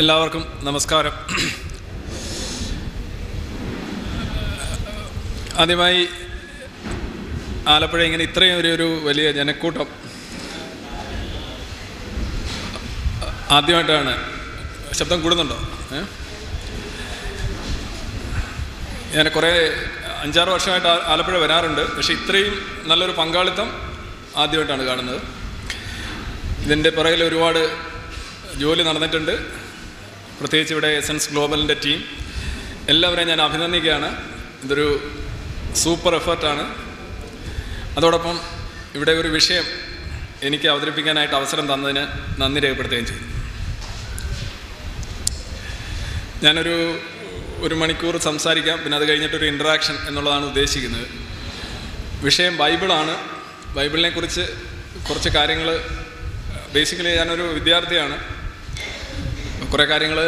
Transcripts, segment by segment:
എല്ലാവർക്കും നമസ്കാരം. ആദ്യമായി ആലപ്പുഴ ഇങ്ങനെ ഇത്രയും ഒരു ഒരു വലിയ ജനക്കൂട്ടം ആദ്യമായിട്ടാണ്. ശബ്ദം കൂടുന്നുണ്ടോ? ഞാൻ കുറേ അഞ്ചാറ് വർഷമായിട്ട് ആലപ്പുഴ വരാറുണ്ട്. പക്ഷേ ഇത്രയും നല്ലൊരു പങ്കാളിത്തം ആദ്യമായിട്ടാണ് കാണുന്നത്. ഇതിന്റെ പുറകിൽ ഒരുപാട് ജോലി നടന്നിട്ടുണ്ട്. പ്രത്യേകിച്ച് ഇവിടെ എസൻസ് ഗ്ലോബലിന്റെ ടീം. എല്ലാവരെയും ഞാൻ അഭിനന്ദിക്കുകയാണ്. ഇതൊരു സൂപ്പർ എഫേർട്ടാണ്. അതോടൊപ്പം ഇവിടെ ഒരു വിഷയം എനിക്ക് അവതരിപ്പിക്കാനായിട്ട് അവസരം തന്നതിന് നന്ദി രേഖപ്പെടുത്തുകയും ചെയ്തു. ഞാനൊരു ഒരു മണിക്കൂർ സംസാരിക്കാം. പിന്നെ അത് കഴിഞ്ഞിട്ടൊരു ഇൻട്രാക്ഷൻ എന്നുള്ളതാണ് ഉദ്ദേശിക്കുന്നത്. വിഷയം ബൈബിളാണ്. ബൈബിളിനെക്കുറിച്ച് കുറച്ച് കാര്യങ്ങൾ ബേസിക്കലി ഞാനൊരു വിദ്യാർത്ഥിയാണ്. കുറേ കാര്യങ്ങൾ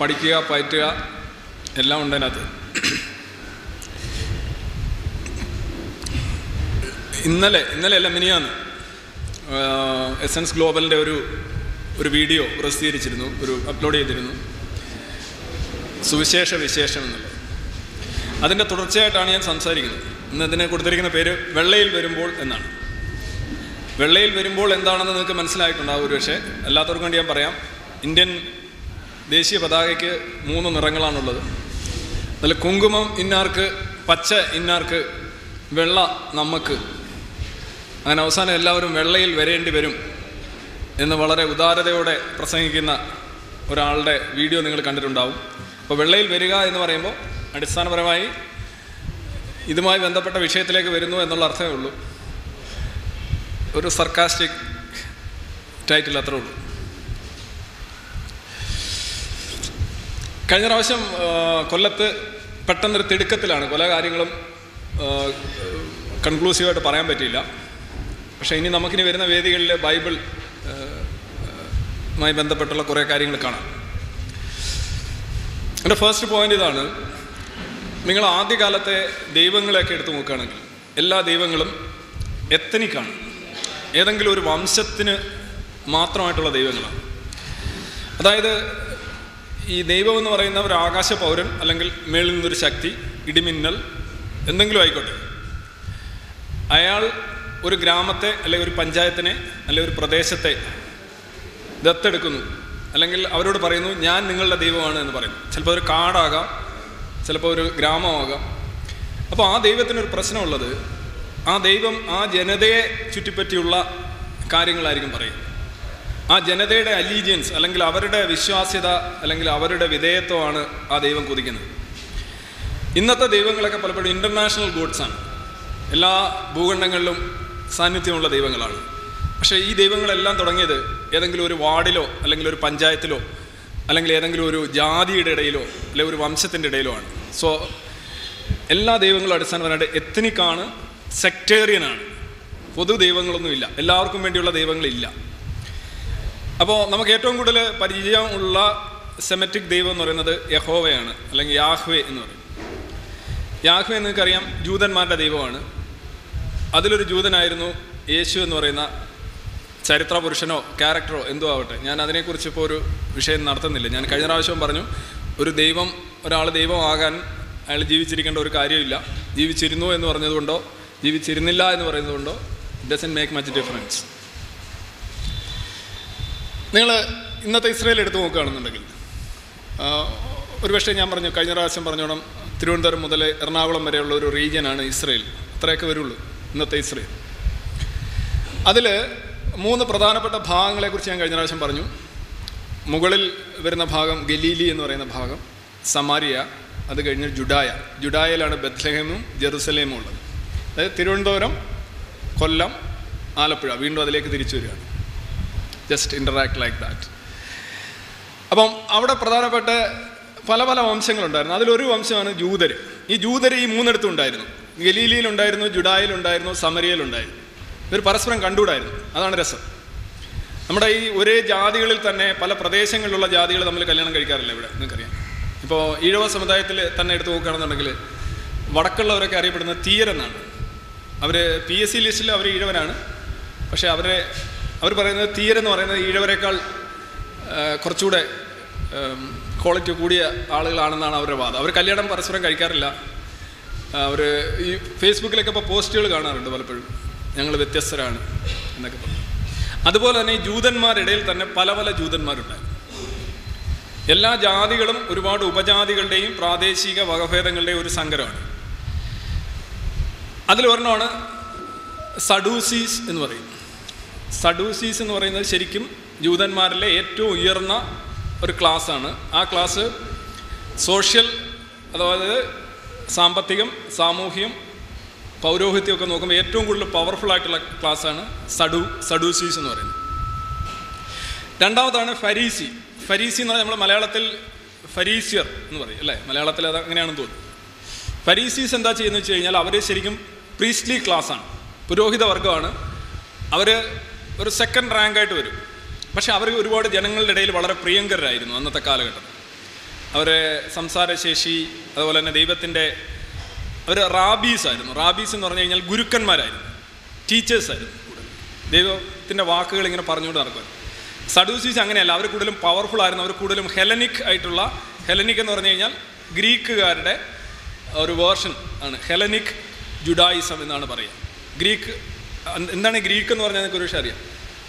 പഠിക്കുക പയറ്റുക എല്ലാം ഉണ്ട് അതിനകത്ത്. ഇന്നലെ ഇന്നലെ അല്ല മിനിയാന്ന് എസൻസ് ഗ്ലോബലിന്റെ ഒരു ഒരു വീഡിയോ പ്രസിദ്ധീകരിച്ചിരുന്നു ഒരു അപ്ലോഡ് ചെയ്തിരുന്നു. സുവിശേഷ വിശേഷം എന്നുള്ളത്. അതിന്റെ തുടർച്ചയായിട്ടാണ് ഞാൻ സംസാരിക്കുന്നത്. ഇന്ന് ഇതിന് കൊടുത്തിരിക്കുന്ന പേര് വെള്ളയിൽ വരുമ്പോൾ എന്നാണ്. വെള്ളയിൽ വരുമ്പോൾ എന്താണെന്ന് നിങ്ങൾക്ക് മനസ്സിലായിട്ടുണ്ടാവും ഒരു പക്ഷേ അല്ലാത്തവർക്ക് വേണ്ടി ഞാൻ പറയാം. ഇന്ത്യൻ ദേശീയ പതാകയ്ക്ക് മൂന്ന് നിറങ്ങളാണുള്ളത്. അതിൽ കുങ്കുമം ഇന്നാർക്ക് പച്ച ഇന്നാർക്ക് വെള്ള നമുക്ക് അങ്ങനെ അവസാനം എല്ലാവരും വെള്ളയിൽ വരേണ്ടി വരും എന്ന് വളരെ ഉദാരതയോടെ പ്രസംഗിക്കുന്ന ഒരാളുടെ വീഡിയോ നിങ്ങൾ കണ്ടിട്ടുണ്ടാവും. അപ്പോൾ വെള്ളയിൽ വരിക എന്ന് പറയുമ്പോൾ അടിസ്ഥാനപരമായി ഇതുമായി ബന്ധപ്പെട്ട വിഷയത്തിലേക്ക് വരുന്നു എന്നുള്ള അർത്ഥമേ ഉള്ളൂ. ഒരു സർക്കാസ്റ്റിക് ടൈറ്റിൽ അത്രേ ഉള്ളൂ. കഴിഞ്ഞ പ്രാവശ്യം കൊല്ലത്ത് പെട്ടെന്നൊരു തിടുക്കത്തിലാണ്. പല കാര്യങ്ങളും കൺക്ലൂസീവായിട്ട് പറയാൻ പറ്റിയില്ല. പക്ഷേ ഇനി നമുക്കിനി വരുന്ന വേദികളിൽ ബൈബിൾ മായി ബന്ധപ്പെട്ടുള്ള കുറേ കാര്യങ്ങൾ കാണാം. എന്റെ ഫസ്റ്റ് പോയിന്റ് ഇതാണ് നിങ്ങൾ ആദ്യകാലത്തെ ദൈവങ്ങളെയൊക്കെ എടുത്തു നോക്കുകയാണെങ്കിൽ എല്ലാ ദൈവങ്ങളും എത്തനിക്കാണ്. ഏതെങ്കിലും ഒരു വംശത്തിന് മാത്രമായിട്ടുള്ള ദൈവങ്ങളാണ്. അതായത് ഈ ദൈവം എന്ന് പറയുന്ന ഒരു ആകാശ പൗരൻ അല്ലെങ്കിൽ മേളിൽ നിന്നൊരു ശക്തി ഇടിമിന്നൽ എന്തെങ്കിലും ആയിക്കോട്ടെ. അയാൾ ഒരു ഗ്രാമത്തെ അല്ലെങ്കിൽ ഒരു പഞ്ചായത്തിനെ അല്ലെങ്കിൽ ഒരു പ്രദേശത്തെ ദത്തെടുക്കുന്നു. അല്ലെങ്കിൽ അവരോട് പറയുന്നു ഞാൻ നിങ്ങളുടെ ദൈവമാണ് എന്ന് പറയുന്നു. ചിലപ്പോൾ ഒരു കാടാകാം ചിലപ്പോൾ ഒരു ഗ്രാമമാകാം. അപ്പോൾ ആ ദൈവത്തിനൊരു പ്രശ്നമുള്ളത് ആ ദൈവം ആ ജനതയെ ചുറ്റിപ്പറ്റിയുള്ള കാര്യങ്ങളായിരിക്കും പറയും ആ ജനതയുടെ അലീജിയൻസ് അല്ലെങ്കിൽ അവരുടെ വിശ്വാസ്യത അല്ലെങ്കിൽ അവരുടെ വിധേയത്വമാണ് ആ ദൈവം കുതിക്കുന്നത്. ഇന്നത്തെ ദൈവങ്ങളൊക്കെ പലപ്പോഴും ഇന്റർനാഷണൽ ഗോഡ്സാണ് എല്ലാ ഭൂഖണ്ഡങ്ങളിലും സാന്നിധ്യമുള്ള ദൈവങ്ങളാണ്. പക്ഷേ ഈ ദൈവങ്ങളെല്ലാം തുടങ്ങിയത് ഏതെങ്കിലും ഒരു വാർഡിലോ അല്ലെങ്കിൽ ഒരു പഞ്ചായത്തിലോ അല്ലെങ്കിൽ ഏതെങ്കിലും ഒരു ജാതിയുടെ ഇടയിലോ അല്ലെങ്കിൽ ഒരു വംശത്തിന്റെ ഇടയിലോ ആണ്. സോ എല്ലാ ദൈവങ്ങളും അടിസ്ഥാനപരമായിട്ട് എത്തനിക്കാണ് സെക്ടേറിയനാണ് പൊതു ദൈവങ്ങളൊന്നുമില്ല എല്ലാവർക്കും വേണ്ടിയുള്ള ദൈവങ്ങളില്ല. അപ്പോൾ നമുക്ക് ഏറ്റവും കൂടുതൽ പരിചയമുള്ള സെമറ്റിക് ദൈവം എന്ന് പറയുന്നത് യഹോവയാണ് അല്ലെങ്കിൽ യാഹ്വേ എന്ന് പറയും. യാഹ്വേ എന്ന് നിങ്ങൾക്കറിയാം ജൂതന്മാരുടെ ദൈവമാണ്. അതിലൊരു ജൂതനായിരുന്നു യേശു എന്ന് പറയുന്ന ചരിത്ര പുരുഷനോ ക്യാരക്ടറോ എന്തോ ആവട്ടെ. ഞാൻ അതിനെക്കുറിച്ച് ഇപ്പോൾ ഒരു വിഷയം നടത്തുന്നില്ല. ഞാൻ കഴിഞ്ഞ പ്രാവശ്യം പറഞ്ഞു ഒരു ദൈവം ഒരാൾ ദൈവമാകാൻ അയാൾ ജീവിച്ചിരിക്കേണ്ട ഒരു കാര്യമില്ല. ജീവിച്ചിരുന്നു എന്ന് പറഞ്ഞതുകൊണ്ടോ ജീവിച്ചിരുന്നില്ല എന്ന് പറയുന്നതുകൊണ്ടോ ഡസൻ മേക്ക് മച്ച് ഡിഫറൻസ് നിങ്ങൾ ഇന്നത്തെ ഇസ്രയേൽ എടുത്തു നോക്കുകയാണെന്നുണ്ടെങ്കിൽ ഒരുപക്ഷെ ഞാൻ പറഞ്ഞു കഴിഞ്ഞ പ്രാവശ്യം പറഞ്ഞോണം തിരുവനന്തപുരം മുതൽ എറണാകുളം വരെയുള്ള ഒരു റീജിയനാണ് ഇസ്രയേൽ. അത്രയൊക്കെ വരുള്ളൂ ഇന്നത്തെ ഇസ്രയേൽ. അതിൽ മൂന്ന് പ്രധാനപ്പെട്ട ഭാഗങ്ങളെക്കുറിച്ച് ഞാൻ കഴിഞ്ഞ പ്രാവശ്യം പറഞ്ഞു. മുകളിൽ വരുന്ന ഭാഗം ഗലീലി എന്ന് പറയുന്ന ഭാഗം സമാരിയ അത് കഴിഞ്ഞ് ജുഡായ. ജുഡായയിലാണ് ബത്ലഹേമും ജെറുസലേമും ഉള്ളത്. അതായത് തിരുവനന്തപുരം കൊല്ലം ആലപ്പുഴ വീണ്ടും അതിലേക്ക് തിരിച്ചു വരികയാണ്. ജസ്റ്റ് ഇന്ററാക്ട് ലൈക്ക് ദാറ്റ് അപ്പം അവിടെ പ്രധാനപ്പെട്ട പല പല വംശങ്ങളുണ്ടായിരുന്നു. അതിലൊരു വംശമാണ് ജൂതർ ഈ ജൂതർ ഈ മൂന്നിടത്തും ഉണ്ടായിരുന്നു. ഗലീലിയിലുണ്ടായിരുന്നു ജുഡായിലുണ്ടായിരുന്നു സമരിയയിലുണ്ടായിരുന്നു ഇവർ പരസ്പരം കണ്ടുകൂടായിരുന്നു. അതാണ് രസം. നമ്മുടെ ഈ ഒരേ ജാതികളിൽ തന്നെ പല പ്രദേശങ്ങളിലുള്ള ജാതികൾ തമ്മിൽ കല്യാണം കഴിക്കാറില്ല ഇവിടെ? നിങ്ങൾക്കറിയാം. ഇപ്പോൾ ഈഴവ സമുദായത്തിൽ തന്നെ എടുത്ത് നോക്കുകയാണെന്നുണ്ടെങ്കിൽ വടക്കുള്ളവരൊക്കെ അറിയപ്പെടുന്നത് തീയരെന്നാണ് അവർ പി എസ് സി ലിസ്റ്റിൽ അവർ ഈഴവനാണ്. പക്ഷേ അവരെ അവർ പറയുന്നത് തീരെന്ന് പറയുന്നത് ഈഴവരെക്കാൾ കുറച്ചുകൂടെ ക്വാളിറ്റി കൂടിയ ആളുകളാണെന്നാണ് അവരുടെ വാദം. അവർ കല്യാണം പരസ്പരം കഴിക്കാറില്ല. അവർ ഈ ഫേസ്ബുക്കിലൊക്കെ ഇപ്പോൾ പോസ്റ്റുകൾ കാണാറുണ്ട് പലപ്പോഴും. ഞങ്ങൾ വ്യത്യസ്തരാണ് എന്നൊക്കെ പറഞ്ഞു. അതുപോലെ തന്നെ ഈ ജൂതന്മാരിടയിൽ തന്നെ പല പല ജൂതന്മാരുണ്ടായിരുന്നു. എല്ലാ ജാതികളും ഒരുപാട് ഉപജാതികളുടെയും പ്രാദേശിക വകഭേദങ്ങളുടെയും ഒരു സങ്കരമാണ്. അതിലൊരെണ്ണമാണ് സഡൂസീസ് എന്ന് പറയും സഡൂസീസ് എന്ന് പറയുന്നത് ശരിക്കും ജൂതന്മാരിലെ ഏറ്റവും ഉയർന്ന ഒരു ക്ലാസ്സാണ്. ആ ക്ലാസ് സോഷ്യൽ അതായത് സാമ്പത്തികം സാമൂഹ്യം പൗരോഹിത്യമൊക്കെ നോക്കുമ്പോൾ ഏറ്റവും കൂടുതൽ പവർഫുൾ ആയിട്ടുള്ള ക്ലാസ്സാണ് സഡു സഡൂസീസ് എന്ന് പറയുന്നത്. രണ്ടാമതാണ് ഫരീസി. ഫരീസി എന്ന് പറഞ്ഞാൽ നമ്മൾ മലയാളത്തിൽ ഫരീസിയർ എന്ന് പറയും അല്ലേ? മലയാളത്തിൽ അത് അങ്ങനെയാണെന്ന് തോന്നുന്നു. ഫരീസീസ് എന്താ ചെയ്യുന്നത് വെച്ച് കഴിഞ്ഞാൽ അവർ ശരിക്കും പ്രീസ്ലി ക്ലാസ്സാണ് പുരോഹിത വർഗമാണ് അവർ ഒരു സെക്കൻഡ് റാങ്കായിട്ട് വരും. പക്ഷേ അവർ ഒരുപാട് ജനങ്ങളുടെ ഇടയിൽ വളരെ പ്രിയങ്കരായിരുന്നു അന്നത്തെ കാലഘട്ടം അവരെ സംസാരശേഷി അതുപോലെ തന്നെ ദൈവത്തിന്റെ അവർ റാബീസ് ആയിരുന്നു. റാബീസ് എന്ന് പറഞ്ഞു കഴിഞ്ഞാൽ ഗുരുക്കന്മാരായിരുന്നു. ടീച്ചേഴ്സായിരുന്നു കൂടുതൽ ദൈവത്തിന്റെ വാക്കുകൾ ഇങ്ങനെ പറഞ്ഞുകൊണ്ട് നടക്കുമായിരുന്നു സഡൂസീസ് അങ്ങനെയല്ല അവർ കൂടുതലും പവർഫുൾ ആയിരുന്നു. അവർ കൂടുതലും ഹെലനിക് ആയിട്ടുള്ള ഹെലനിക് എന്ന് പറഞ്ഞു കഴിഞ്ഞാൽ ഗ്രീക്കുകാരുടെ ഒരു വേർഷൻ ആണ്. ഹെലനിക് ജുഡായിസം എന്നാണ് പറയുക. ഗ്രീക്ക് എന്താണ് ഗ്രീക്ക് എന്ന് പറഞ്ഞാൽ നിങ്ങൾക്ക് ഒരു അറിയാം.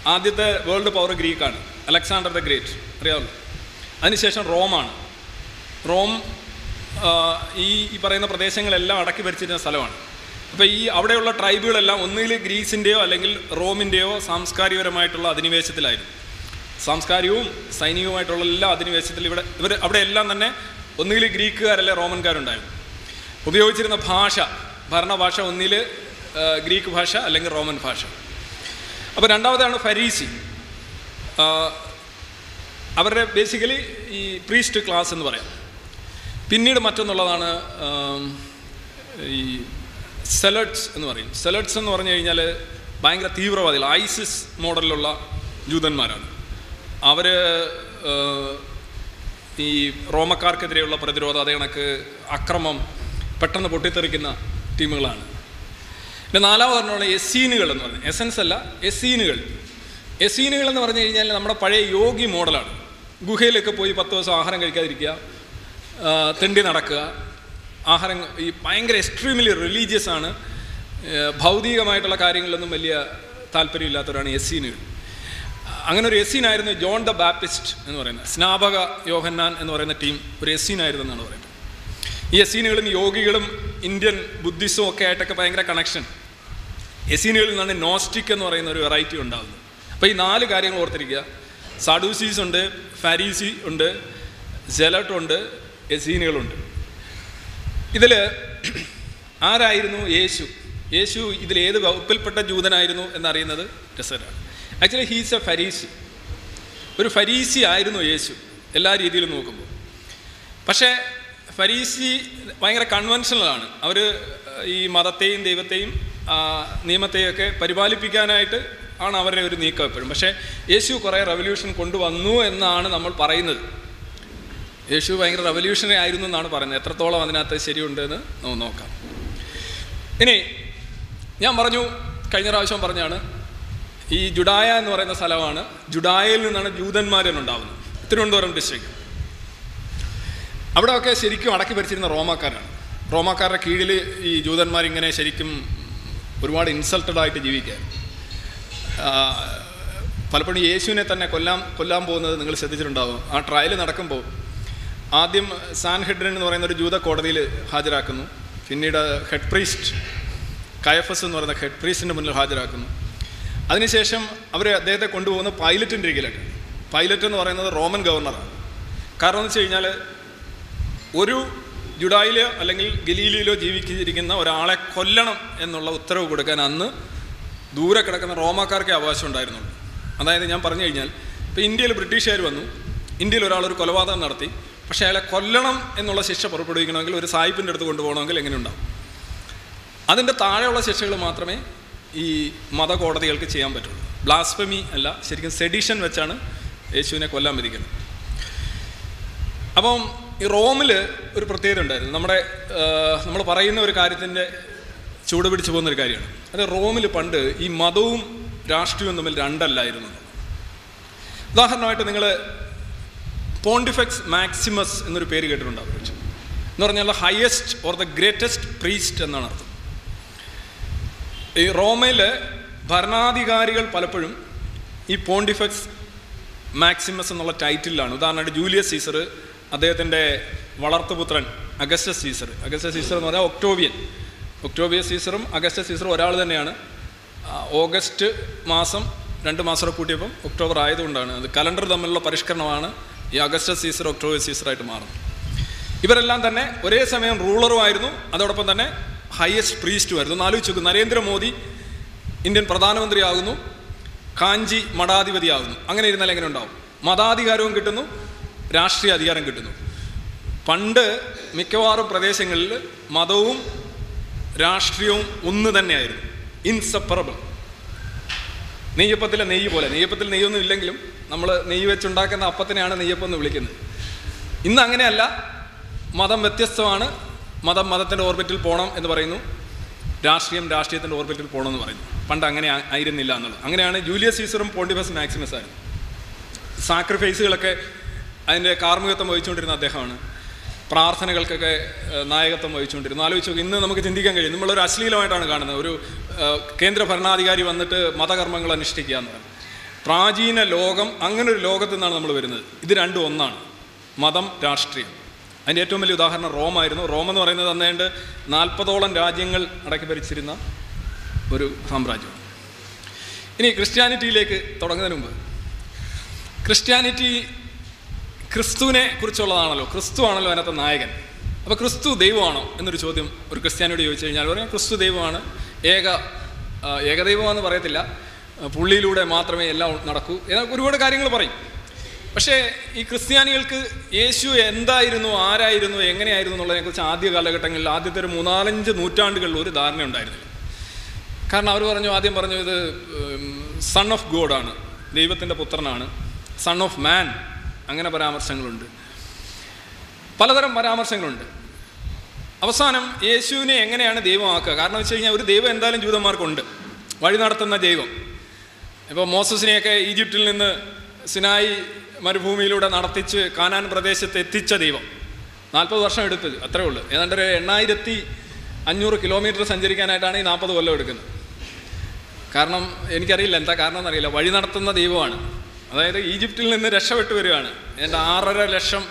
ആദ്യത്തെ വേൾഡ് പവർ ഗ്രീക്കാണ് അലക്സാണ്ടർ ദ ഗ്രേറ്റ് അറിയാമല്ലോ. അതിനുശേഷം റോമാണ്. റോം ഈ ഈ പറയുന്ന പ്രദേശങ്ങളെല്ലാം അടക്കി ഭരിച്ചിരുന്ന സ്ഥലമാണ്. അപ്പോൾ ഈ അവിടെയുള്ള ട്രൈബുകളെല്ലാം ഒന്നുകിൽ ഗ്രീസിന്റെയോ അല്ലെങ്കിൽ റോമിന്റെയോ സാംസ്കാരികപരമായിട്ടുള്ള അധിനിവേശത്തിലായിരുന്നു. സാംസ്കാരികവും സൈനികവുമായിട്ടുള്ള എല്ലാ അധിനിവേശത്തിലും ഇവിടെ ഇവർ അവിടെ എല്ലാം തന്നെ ഒന്നുകിൽ ഗ്രീക്കുകാരല്ലേ റോമൻകാരുണ്ടായിരുന്നു ഉപയോഗിച്ചിരുന്ന ഭാഷ ഭരണഭാഷ ഒന്നിൽ ഗ്രീക്ക് ഭാഷ അല്ലെങ്കിൽ റോമൻ ഭാഷ. അപ്പോൾ രണ്ടാമതാണ് ഫരീസി. അവരുടെ ബേസിക്കലി ഈ പ്രീസ്റ്റ് ക്ലാസ് എന്ന് പറയാം. പിന്നീട് മറ്റൊന്നുള്ളതാണ് ഈ സെലട്സ് എന്ന് പറയും. സെലട്സ് എന്ന് പറഞ്ഞു കഴിഞ്ഞാൽ ഭയങ്കര തീവ്രവാദികൾ ഐസിസ് മോഡലിലുള്ള ജൂതന്മാരാണ്. അവർ ഈ റോമക്കാർക്കെതിരെയുള്ള പ്രതിരോധ അതേ കണക്ക് അക്രമം പെട്ടെന്ന് പൊട്ടിത്തെറിക്കുന്ന ടീമുകളാണ്. പിന്നെ നാലാമത് നാലാമതെണ്ണമാണ് എസീനുകൾ എന്ന് എസ് എസൻസ് അല്ല എസീനുകൾ എസീനുകൾ എന്ന് പറഞ്ഞു കഴിഞ്ഞാൽ നമ്മുടെ പഴയ യോഗി മോഡലാണ്. ഗുഹയിലൊക്കെ പോയി പത്ത് ദിവസം ആഹാരം കഴിക്കാതിരിക്കുക തെണ്ടി നടക്കുക. ആഹാരം ഈ ഭയങ്കര എക്സ്ട്രീംലി റിലീജിയസ് ആണ്. ഭൗതികമായിട്ടുള്ള കാര്യങ്ങളിലൊന്നും വലിയ താല്പര്യമില്ലാത്തവരാണ് എസീനുകൾ അങ്ങനെ ഒരു എസീനായിരുന്നു ജോൺ ദ ബാപ്റ്റിസ്റ്റ് എന്ന് പറയുന്നത്. സ്നാപക യോഹന്നാൻ എന്ന് പറയുന്ന ടീം ഒരു എസീനായിരുന്നു എന്നാണ് പറയുന്നത്. ഈ എസീനുകളും യോഗികളും ഇന്ത്യൻ ബുദ്ധിസ്റ്റും ഒക്കെ ആയിട്ടൊക്കെ ഭയങ്കര കണക്ഷൻ എസീനുകളിൽ നിന്നാണ് നോസ്റ്റിക് എന്ന് പറയുന്ന ഒരു വെറൈറ്റി ഉണ്ടാകുന്നത് അപ്പോൾ ഈ നാല് കാര്യങ്ങൾ ഓർത്തിരിക്കുക. സാഡൂസീസ് ഉണ്ട് ഫാരീസി ഉണ്ട് ജലട്ട് ഉണ്ട് എസീനുകളുണ്ട് ഇതിൽ ആരായിരുന്നു യേശു? യേശു ഇതിൽ ഏത് വകുപ്പിൽപ്പെട്ട ജൂതനായിരുന്നു എന്നറിയുന്നത് രസകരമാണ്. ആക്ച്വലി ഹീസ് എ ഫരീസി ഒരു ഫരീസി ആയിരുന്നു യേശു എല്ലാ രീതിയിലും നോക്കുമ്പോൾ. പക്ഷേ ഫരീസി ഭയങ്കര കൺവെൻഷണലാണ് അവർ ഈ മതത്തെയും ദൈവത്തെയും ആ, നിയമത്തെയും ഒക്കെ പരിപാലിപ്പിക്കാനായിട്ട് ആണ് അവരുടെ ഒരു നീക്കം എപ്പോഴും പക്ഷേ യേശു കുറേ റവല്യൂഷൻ കൊണ്ടുവന്നു എന്നാണ് നമ്മൾ പറയുന്നത്. യേശു ഭയങ്കര റെവല്യൂഷണറി ആയിരുന്നു എന്നാണ് പറയുന്നത്. എത്രത്തോളം അതിനകത്ത് ശരിയുണ്ടെന്ന് നമുക്ക് നോക്കാം. ഇനി ഞാൻ പറഞ്ഞു കഴിഞ്ഞ പ്രാവശ്യം പറഞ്ഞാണ് ഈ ജുഡായ എന്ന് പറയുന്ന സ്ഥലമാണ് ജുഡായയിൽ നിന്നാണ് ജൂതന്മാരെന്നുണ്ടാവുന്നത്. തിരുവനന്തപുരം ഡിസ്ട്രിക്ട് അവിടെയൊക്കെ ശരിക്കും അടക്കി ഭരിച്ചിരുന്ന റോമാക്കാരാണ്. റോമാക്കാരുടെ കീഴിൽ ഈ ജൂതന്മാരിങ്ങനെ ശരിക്കും ഒരുപാട് ഇൻസൾട്ടഡ് ആയിട്ട് ജീവിക്കാൻ. പലപ്പോഴും യേശുവിനെ തന്നെ കൊല്ലാൻ കൊല്ലാൻ പോകുന്നത് നിങ്ങൾ ശ്രദ്ധിച്ചിട്ടുണ്ടാവും. ആ ട്രയൽ നടക്കുമ്പോൾ ആദ്യം സാൻ ഹെഡ്രൻ എന്ന് പറയുന്ന ഒരു ജൂത കോടതിയിൽ ഹാജരാക്കുന്നു. പിന്നീട് ഹെഡ് പ്രീസ്റ്റ് കയഫസ് എന്ന് പറയുന്ന ഹെഡ് പ്രീസ്റ്റിന്റെ മുന്നിൽ ഹാജരാക്കുന്നു. അതിനുശേഷം അവർ അദ്ദേഹത്തെ കൊണ്ടുപോകുന്ന പൈലറ്റിന്റെ രീതിയിലാണ് പൈലറ്റ് എന്ന് പറയുന്നത് റോമൻ ഗവർണറാണ്. കാരണം എന്ന് വെച്ച് കഴിഞ്ഞാൽ ഒരു ജുഡായിലോ അല്ലെങ്കിൽ ഗലീലിയിലോ ജീവിച്ചിരിക്കുന്ന ഒരാളെ കൊല്ലണം എന്നുള്ള ഉത്തരവ് കൊടുക്കാൻ അന്ന് ദൂരെ കിടക്കുന്ന റോമാക്കാർക്കേ അവകാശം ഉണ്ടായിരുന്നുള്ളൂ. അതായത് ഞാൻ പറഞ്ഞു കഴിഞ്ഞാൽ ഇപ്പോൾ ഇന്ത്യയിൽ ബ്രിട്ടീഷുകാർ വന്നു. ഇന്ത്യയിൽ ഒരാൾ ഒരു കൊലപാതകം നടത്തി. പക്ഷേ അയാളെ കൊല്ലണം എന്നുള്ള ശിക്ഷ പുറപ്പെടുവിക്കണമെങ്കിൽ ഒരു സായിപ്പിന്റെ അടുത്ത് കൊണ്ടുപോകണമെങ്കിൽ എങ്ങനെ ഉണ്ടാവും? അതിന്റെ താഴെയുള്ള ശിക്ഷകൾ മാത്രമേ ഈ മതകോടതികൾക്ക് ചെയ്യാൻ പറ്റുള്ളൂ. ബ്ലാസ്ഫമി അല്ല ശരിക്കും സെഡിഷൻ വെച്ചാണ് യേശുവിനെ കൊല്ലാൻ വിധിക്കുന്നത്. അപ്പം ഈ റോമിൽ ഒരു പ്രത്യേകത ഉണ്ടായിരുന്നു. നമ്മുടെ നമ്മൾ പറയുന്ന ഒരു കാര്യത്തിന്റെ ചൂട് പിടിച്ചു പോകുന്ന ഒരു കാര്യമാണ്. അത് റോമിൽ പണ്ട് ഈ മതവും രാഷ്ട്രീയവും തമ്മിൽ രണ്ടല്ലായിരുന്നു. ഉദാഹരണമായിട്ട് നിങ്ങൾ പോണ്ടിഫെക്സ് മാക്സിമസ് എന്നൊരു പേര് കേട്ടിട്ടുണ്ടാവും എന്ന് പറഞ്ഞാൽ highest or the greatest priest എന്നാണ് അർത്ഥം. ഈ റോമയിലെ ഭരണാധികാരികൾ പലപ്പോഴും ഈ പോണ്ടിഫെക്സ് മാക്സിമസ് എന്നുള്ള ടൈറ്റിലാണ് ഉദാഹരണമായിട്ട് ജൂലിയസ് സീസർ അദ്ദേഹത്തിന്റെ വളർത്തുപുത്രൻ അഗസ്റ്റസ് സീസർ. അഗസ്റ്റ സീസർ എന്ന് പറഞ്ഞാൽ ഒക്ടോബിയൻ. ഒക്ടോബിയ സീസറും അഗസ്റ്റ സീസറും ഒരാൾ തന്നെയാണ്. ഓഗസ്റ്റ് മാസം രണ്ട് മാസം കൂടെ കൂട്ടിയപ്പം ഒക്ടോബർ ആയതുകൊണ്ടാണ്. അത് കലണ്ടർ തമ്മിലുള്ള പരിഷ്കരണമാണ് ഈ അഗസ്റ്റ സീസർ ഒക്ടോവിയസ് സീസറായിട്ട് മാറുന്നത്. ഇവരെല്ലാം തന്നെ ഒരേ സമയം റൂളറുമായിരുന്നു അതോടൊപ്പം തന്നെ ഹയസ്റ്റ് പ്രീസ്റ്റുമായിരുന്നു ഒന്ന് ആലോചിച്ച് നരേന്ദ്രമോദി ഇന്ത്യൻ പ്രധാനമന്ത്രിയാകുന്നു. കാഞ്ചി മഠാധിപതിയാകുന്നു. അങ്ങനെ ഇരുന്നാൽ എങ്ങനെ ഉണ്ടാവും? മതാധികാരവും കിട്ടുന്നു. രാഷ്ട്രീയ അധികാരം കിട്ടുന്നു. പണ്ട് മിക്കവാറും പ്രദേശങ്ങളിൽ മതവും രാഷ്ട്രീയവും ഒന്ന് തന്നെയായിരുന്നു. ഇൻസെപ്പറബിൾ നെയ്യപ്പത്തിലെ നെയ്യ് പോലെ. നെയ്യപ്പത്തിൽ നെയ്യൊന്നും ഇല്ലെങ്കിലും നമ്മൾ നെയ്യ് വെച്ചുണ്ടാക്കുന്ന അപ്പത്തിനെയാണ് നെയ്യപ്പം എന്ന് വിളിക്കുന്നത്. ഇന്ന് അങ്ങനെയല്ല. മതം വ്യത്യസ്തമാണ്. മതം മതത്തിന്റെ ഓർബിറ്റിൽ പോകണം എന്ന് പറയുന്നു. രാഷ്ട്രീയം രാഷ്ട്രീയത്തിന്റെ ഓർബിറ്റിൽ പോകണം എന്ന് പറയുന്നു. പണ്ട് അങ്ങനെ ആയിരുന്നില്ല എന്നുള്ളത്. അങ്ങനെയാണ് ജൂലിയസ് സീസറും പോണ്ടിഫസ് മാക്സിമസ് ആയിരുന്നു സാക്രിഫൈസുകളൊക്കെ അതിന്റെ കാർമ്മികത്വം വഹിച്ചുകൊണ്ടിരുന്ന അദ്ദേഹമാണ്. പ്രാർത്ഥനകൾക്കൊക്കെ നായകത്വം വഹിച്ചുകൊണ്ടിരുന്നു ആലോചിച്ച് ഇന്ന് നമുക്ക് ചിന്തിക്കാൻ കഴിയും. നമ്മളൊരു അശ്ലീലമായിട്ടാണ് കാണുന്നത്. ഒരു കേന്ദ്ര ഭരണാധികാരി വന്നിട്ട് മതകർമ്മങ്ങൾ അനുഷ്ഠിക്കുക എന്ന് പറയുന്നത്. പ്രാചീന ലോകം അങ്ങനെ ഒരു ലോകത്തു നിന്നാണ് നമ്മൾ വരുന്നത്. ഇത് രണ്ടും ഒന്നാണ്. മതം രാഷ്ട്രീയം. അതിന്റെ ഏറ്റവും വലിയ ഉദാഹരണം റോമായിരുന്നു റോം എന്ന് പറയുന്നത് അന്നേണ്ട് നാൽപ്പതോളം രാജ്യങ്ങൾ അടക്കി ഭരിച്ചിരുന്ന ഒരു സാമ്രാജ്യം ഇനി ക്രിസ്ത്യാനിറ്റിയിലേക്ക് തുടങ്ങുന്നതിന് മുമ്പ്. ക്രിസ്ത്യാനിറ്റി ക്രിസ്തുവിനെ കുറിച്ചുള്ളതാണല്ലോ. ക്രിസ്തു ആണല്ലോ അതിനകത്ത് നായകൻ. അപ്പോൾ ക്രിസ്തു ദൈവമാണോ എന്നൊരു ചോദ്യം ഒരു ക്രിസ്ത്യാനിയോട് ചോദിച്ചു കഴിഞ്ഞാൽ പറയാം ക്രിസ്തു ദൈവമാണ്. ഏക ഏകദൈവമാണെന്ന് പറയത്തില്ല. പുള്ളിയിലൂടെ മാത്രമേ എല്ലാം നടക്കൂ. ഒരുപാട് കാര്യങ്ങൾ പറയും. പക്ഷേ ഈ ക്രിസ്ത്യാനികൾക്ക് യേശു എന്തായിരുന്നു ആരായിരുന്നു എങ്ങനെയായിരുന്നു എന്നുള്ളതിനെക്കുറിച്ച് ആദ്യ കാലഘട്ടങ്ങളിൽ ആദ്യത്തെ ഒരു മൂന്നാലഞ്ച് നൂറ്റാണ്ടുകളിൽ ഒരു ധാരണ ഉണ്ടായിരുന്നില്ല. കാരണം അവർ പറഞ്ഞു ആദ്യം പറഞ്ഞു ഇത് സൺ ഓഫ് ഗോഡാണ് ദൈവത്തിന്റെ പുത്രനാണ്. സൺ ഓഫ് മാൻ അങ്ങനെ പരാമർശങ്ങളുണ്ട്. പലതരം പരാമർശങ്ങളുണ്ട്. അവസാനം യേശുവിനെ എങ്ങനെയാണ് ദൈവമാക്കുക? കാരണം വെച്ച് കഴിഞ്ഞാൽ ഒരു ദൈവം എന്തായാലും ജൂതന്മാർക്കുണ്ട്. വഴി നടത്തുന്ന ദൈവം. ഇപ്പോൾ മോസസിനെയൊക്കെ ഈജിപ്തിൽ നിന്ന് സിനായി മരുഭൂമിയിലൂടെ നടത്തിച്ച് കാനാൻ പ്രദേശത്ത് എത്തിച്ച ദൈവം. നാൽപ്പത് വർഷം എടുത്തത് അത്രേ ഉള്ളൂ. ഏതാണ്ട് ഒരു എണ്ണായിരത്തി അഞ്ഞൂറ് കിലോമീറ്റർ സഞ്ചരിക്കാനായിട്ടാണ് ഈ നാൽപ്പത് കൊല്ലം എടുക്കുന്നത്. കാരണം എനിക്കറിയില്ല എന്താ കാരണം എന്നറിയില്ല വഴി നടത്തുന്ന ദൈവമാണ്. അതായത് ഈജിപ്തിൽ നിന്ന് രക്ഷപ്പെട്ടു വരികയാണ്. എന്റെ ആറര ലക്ഷം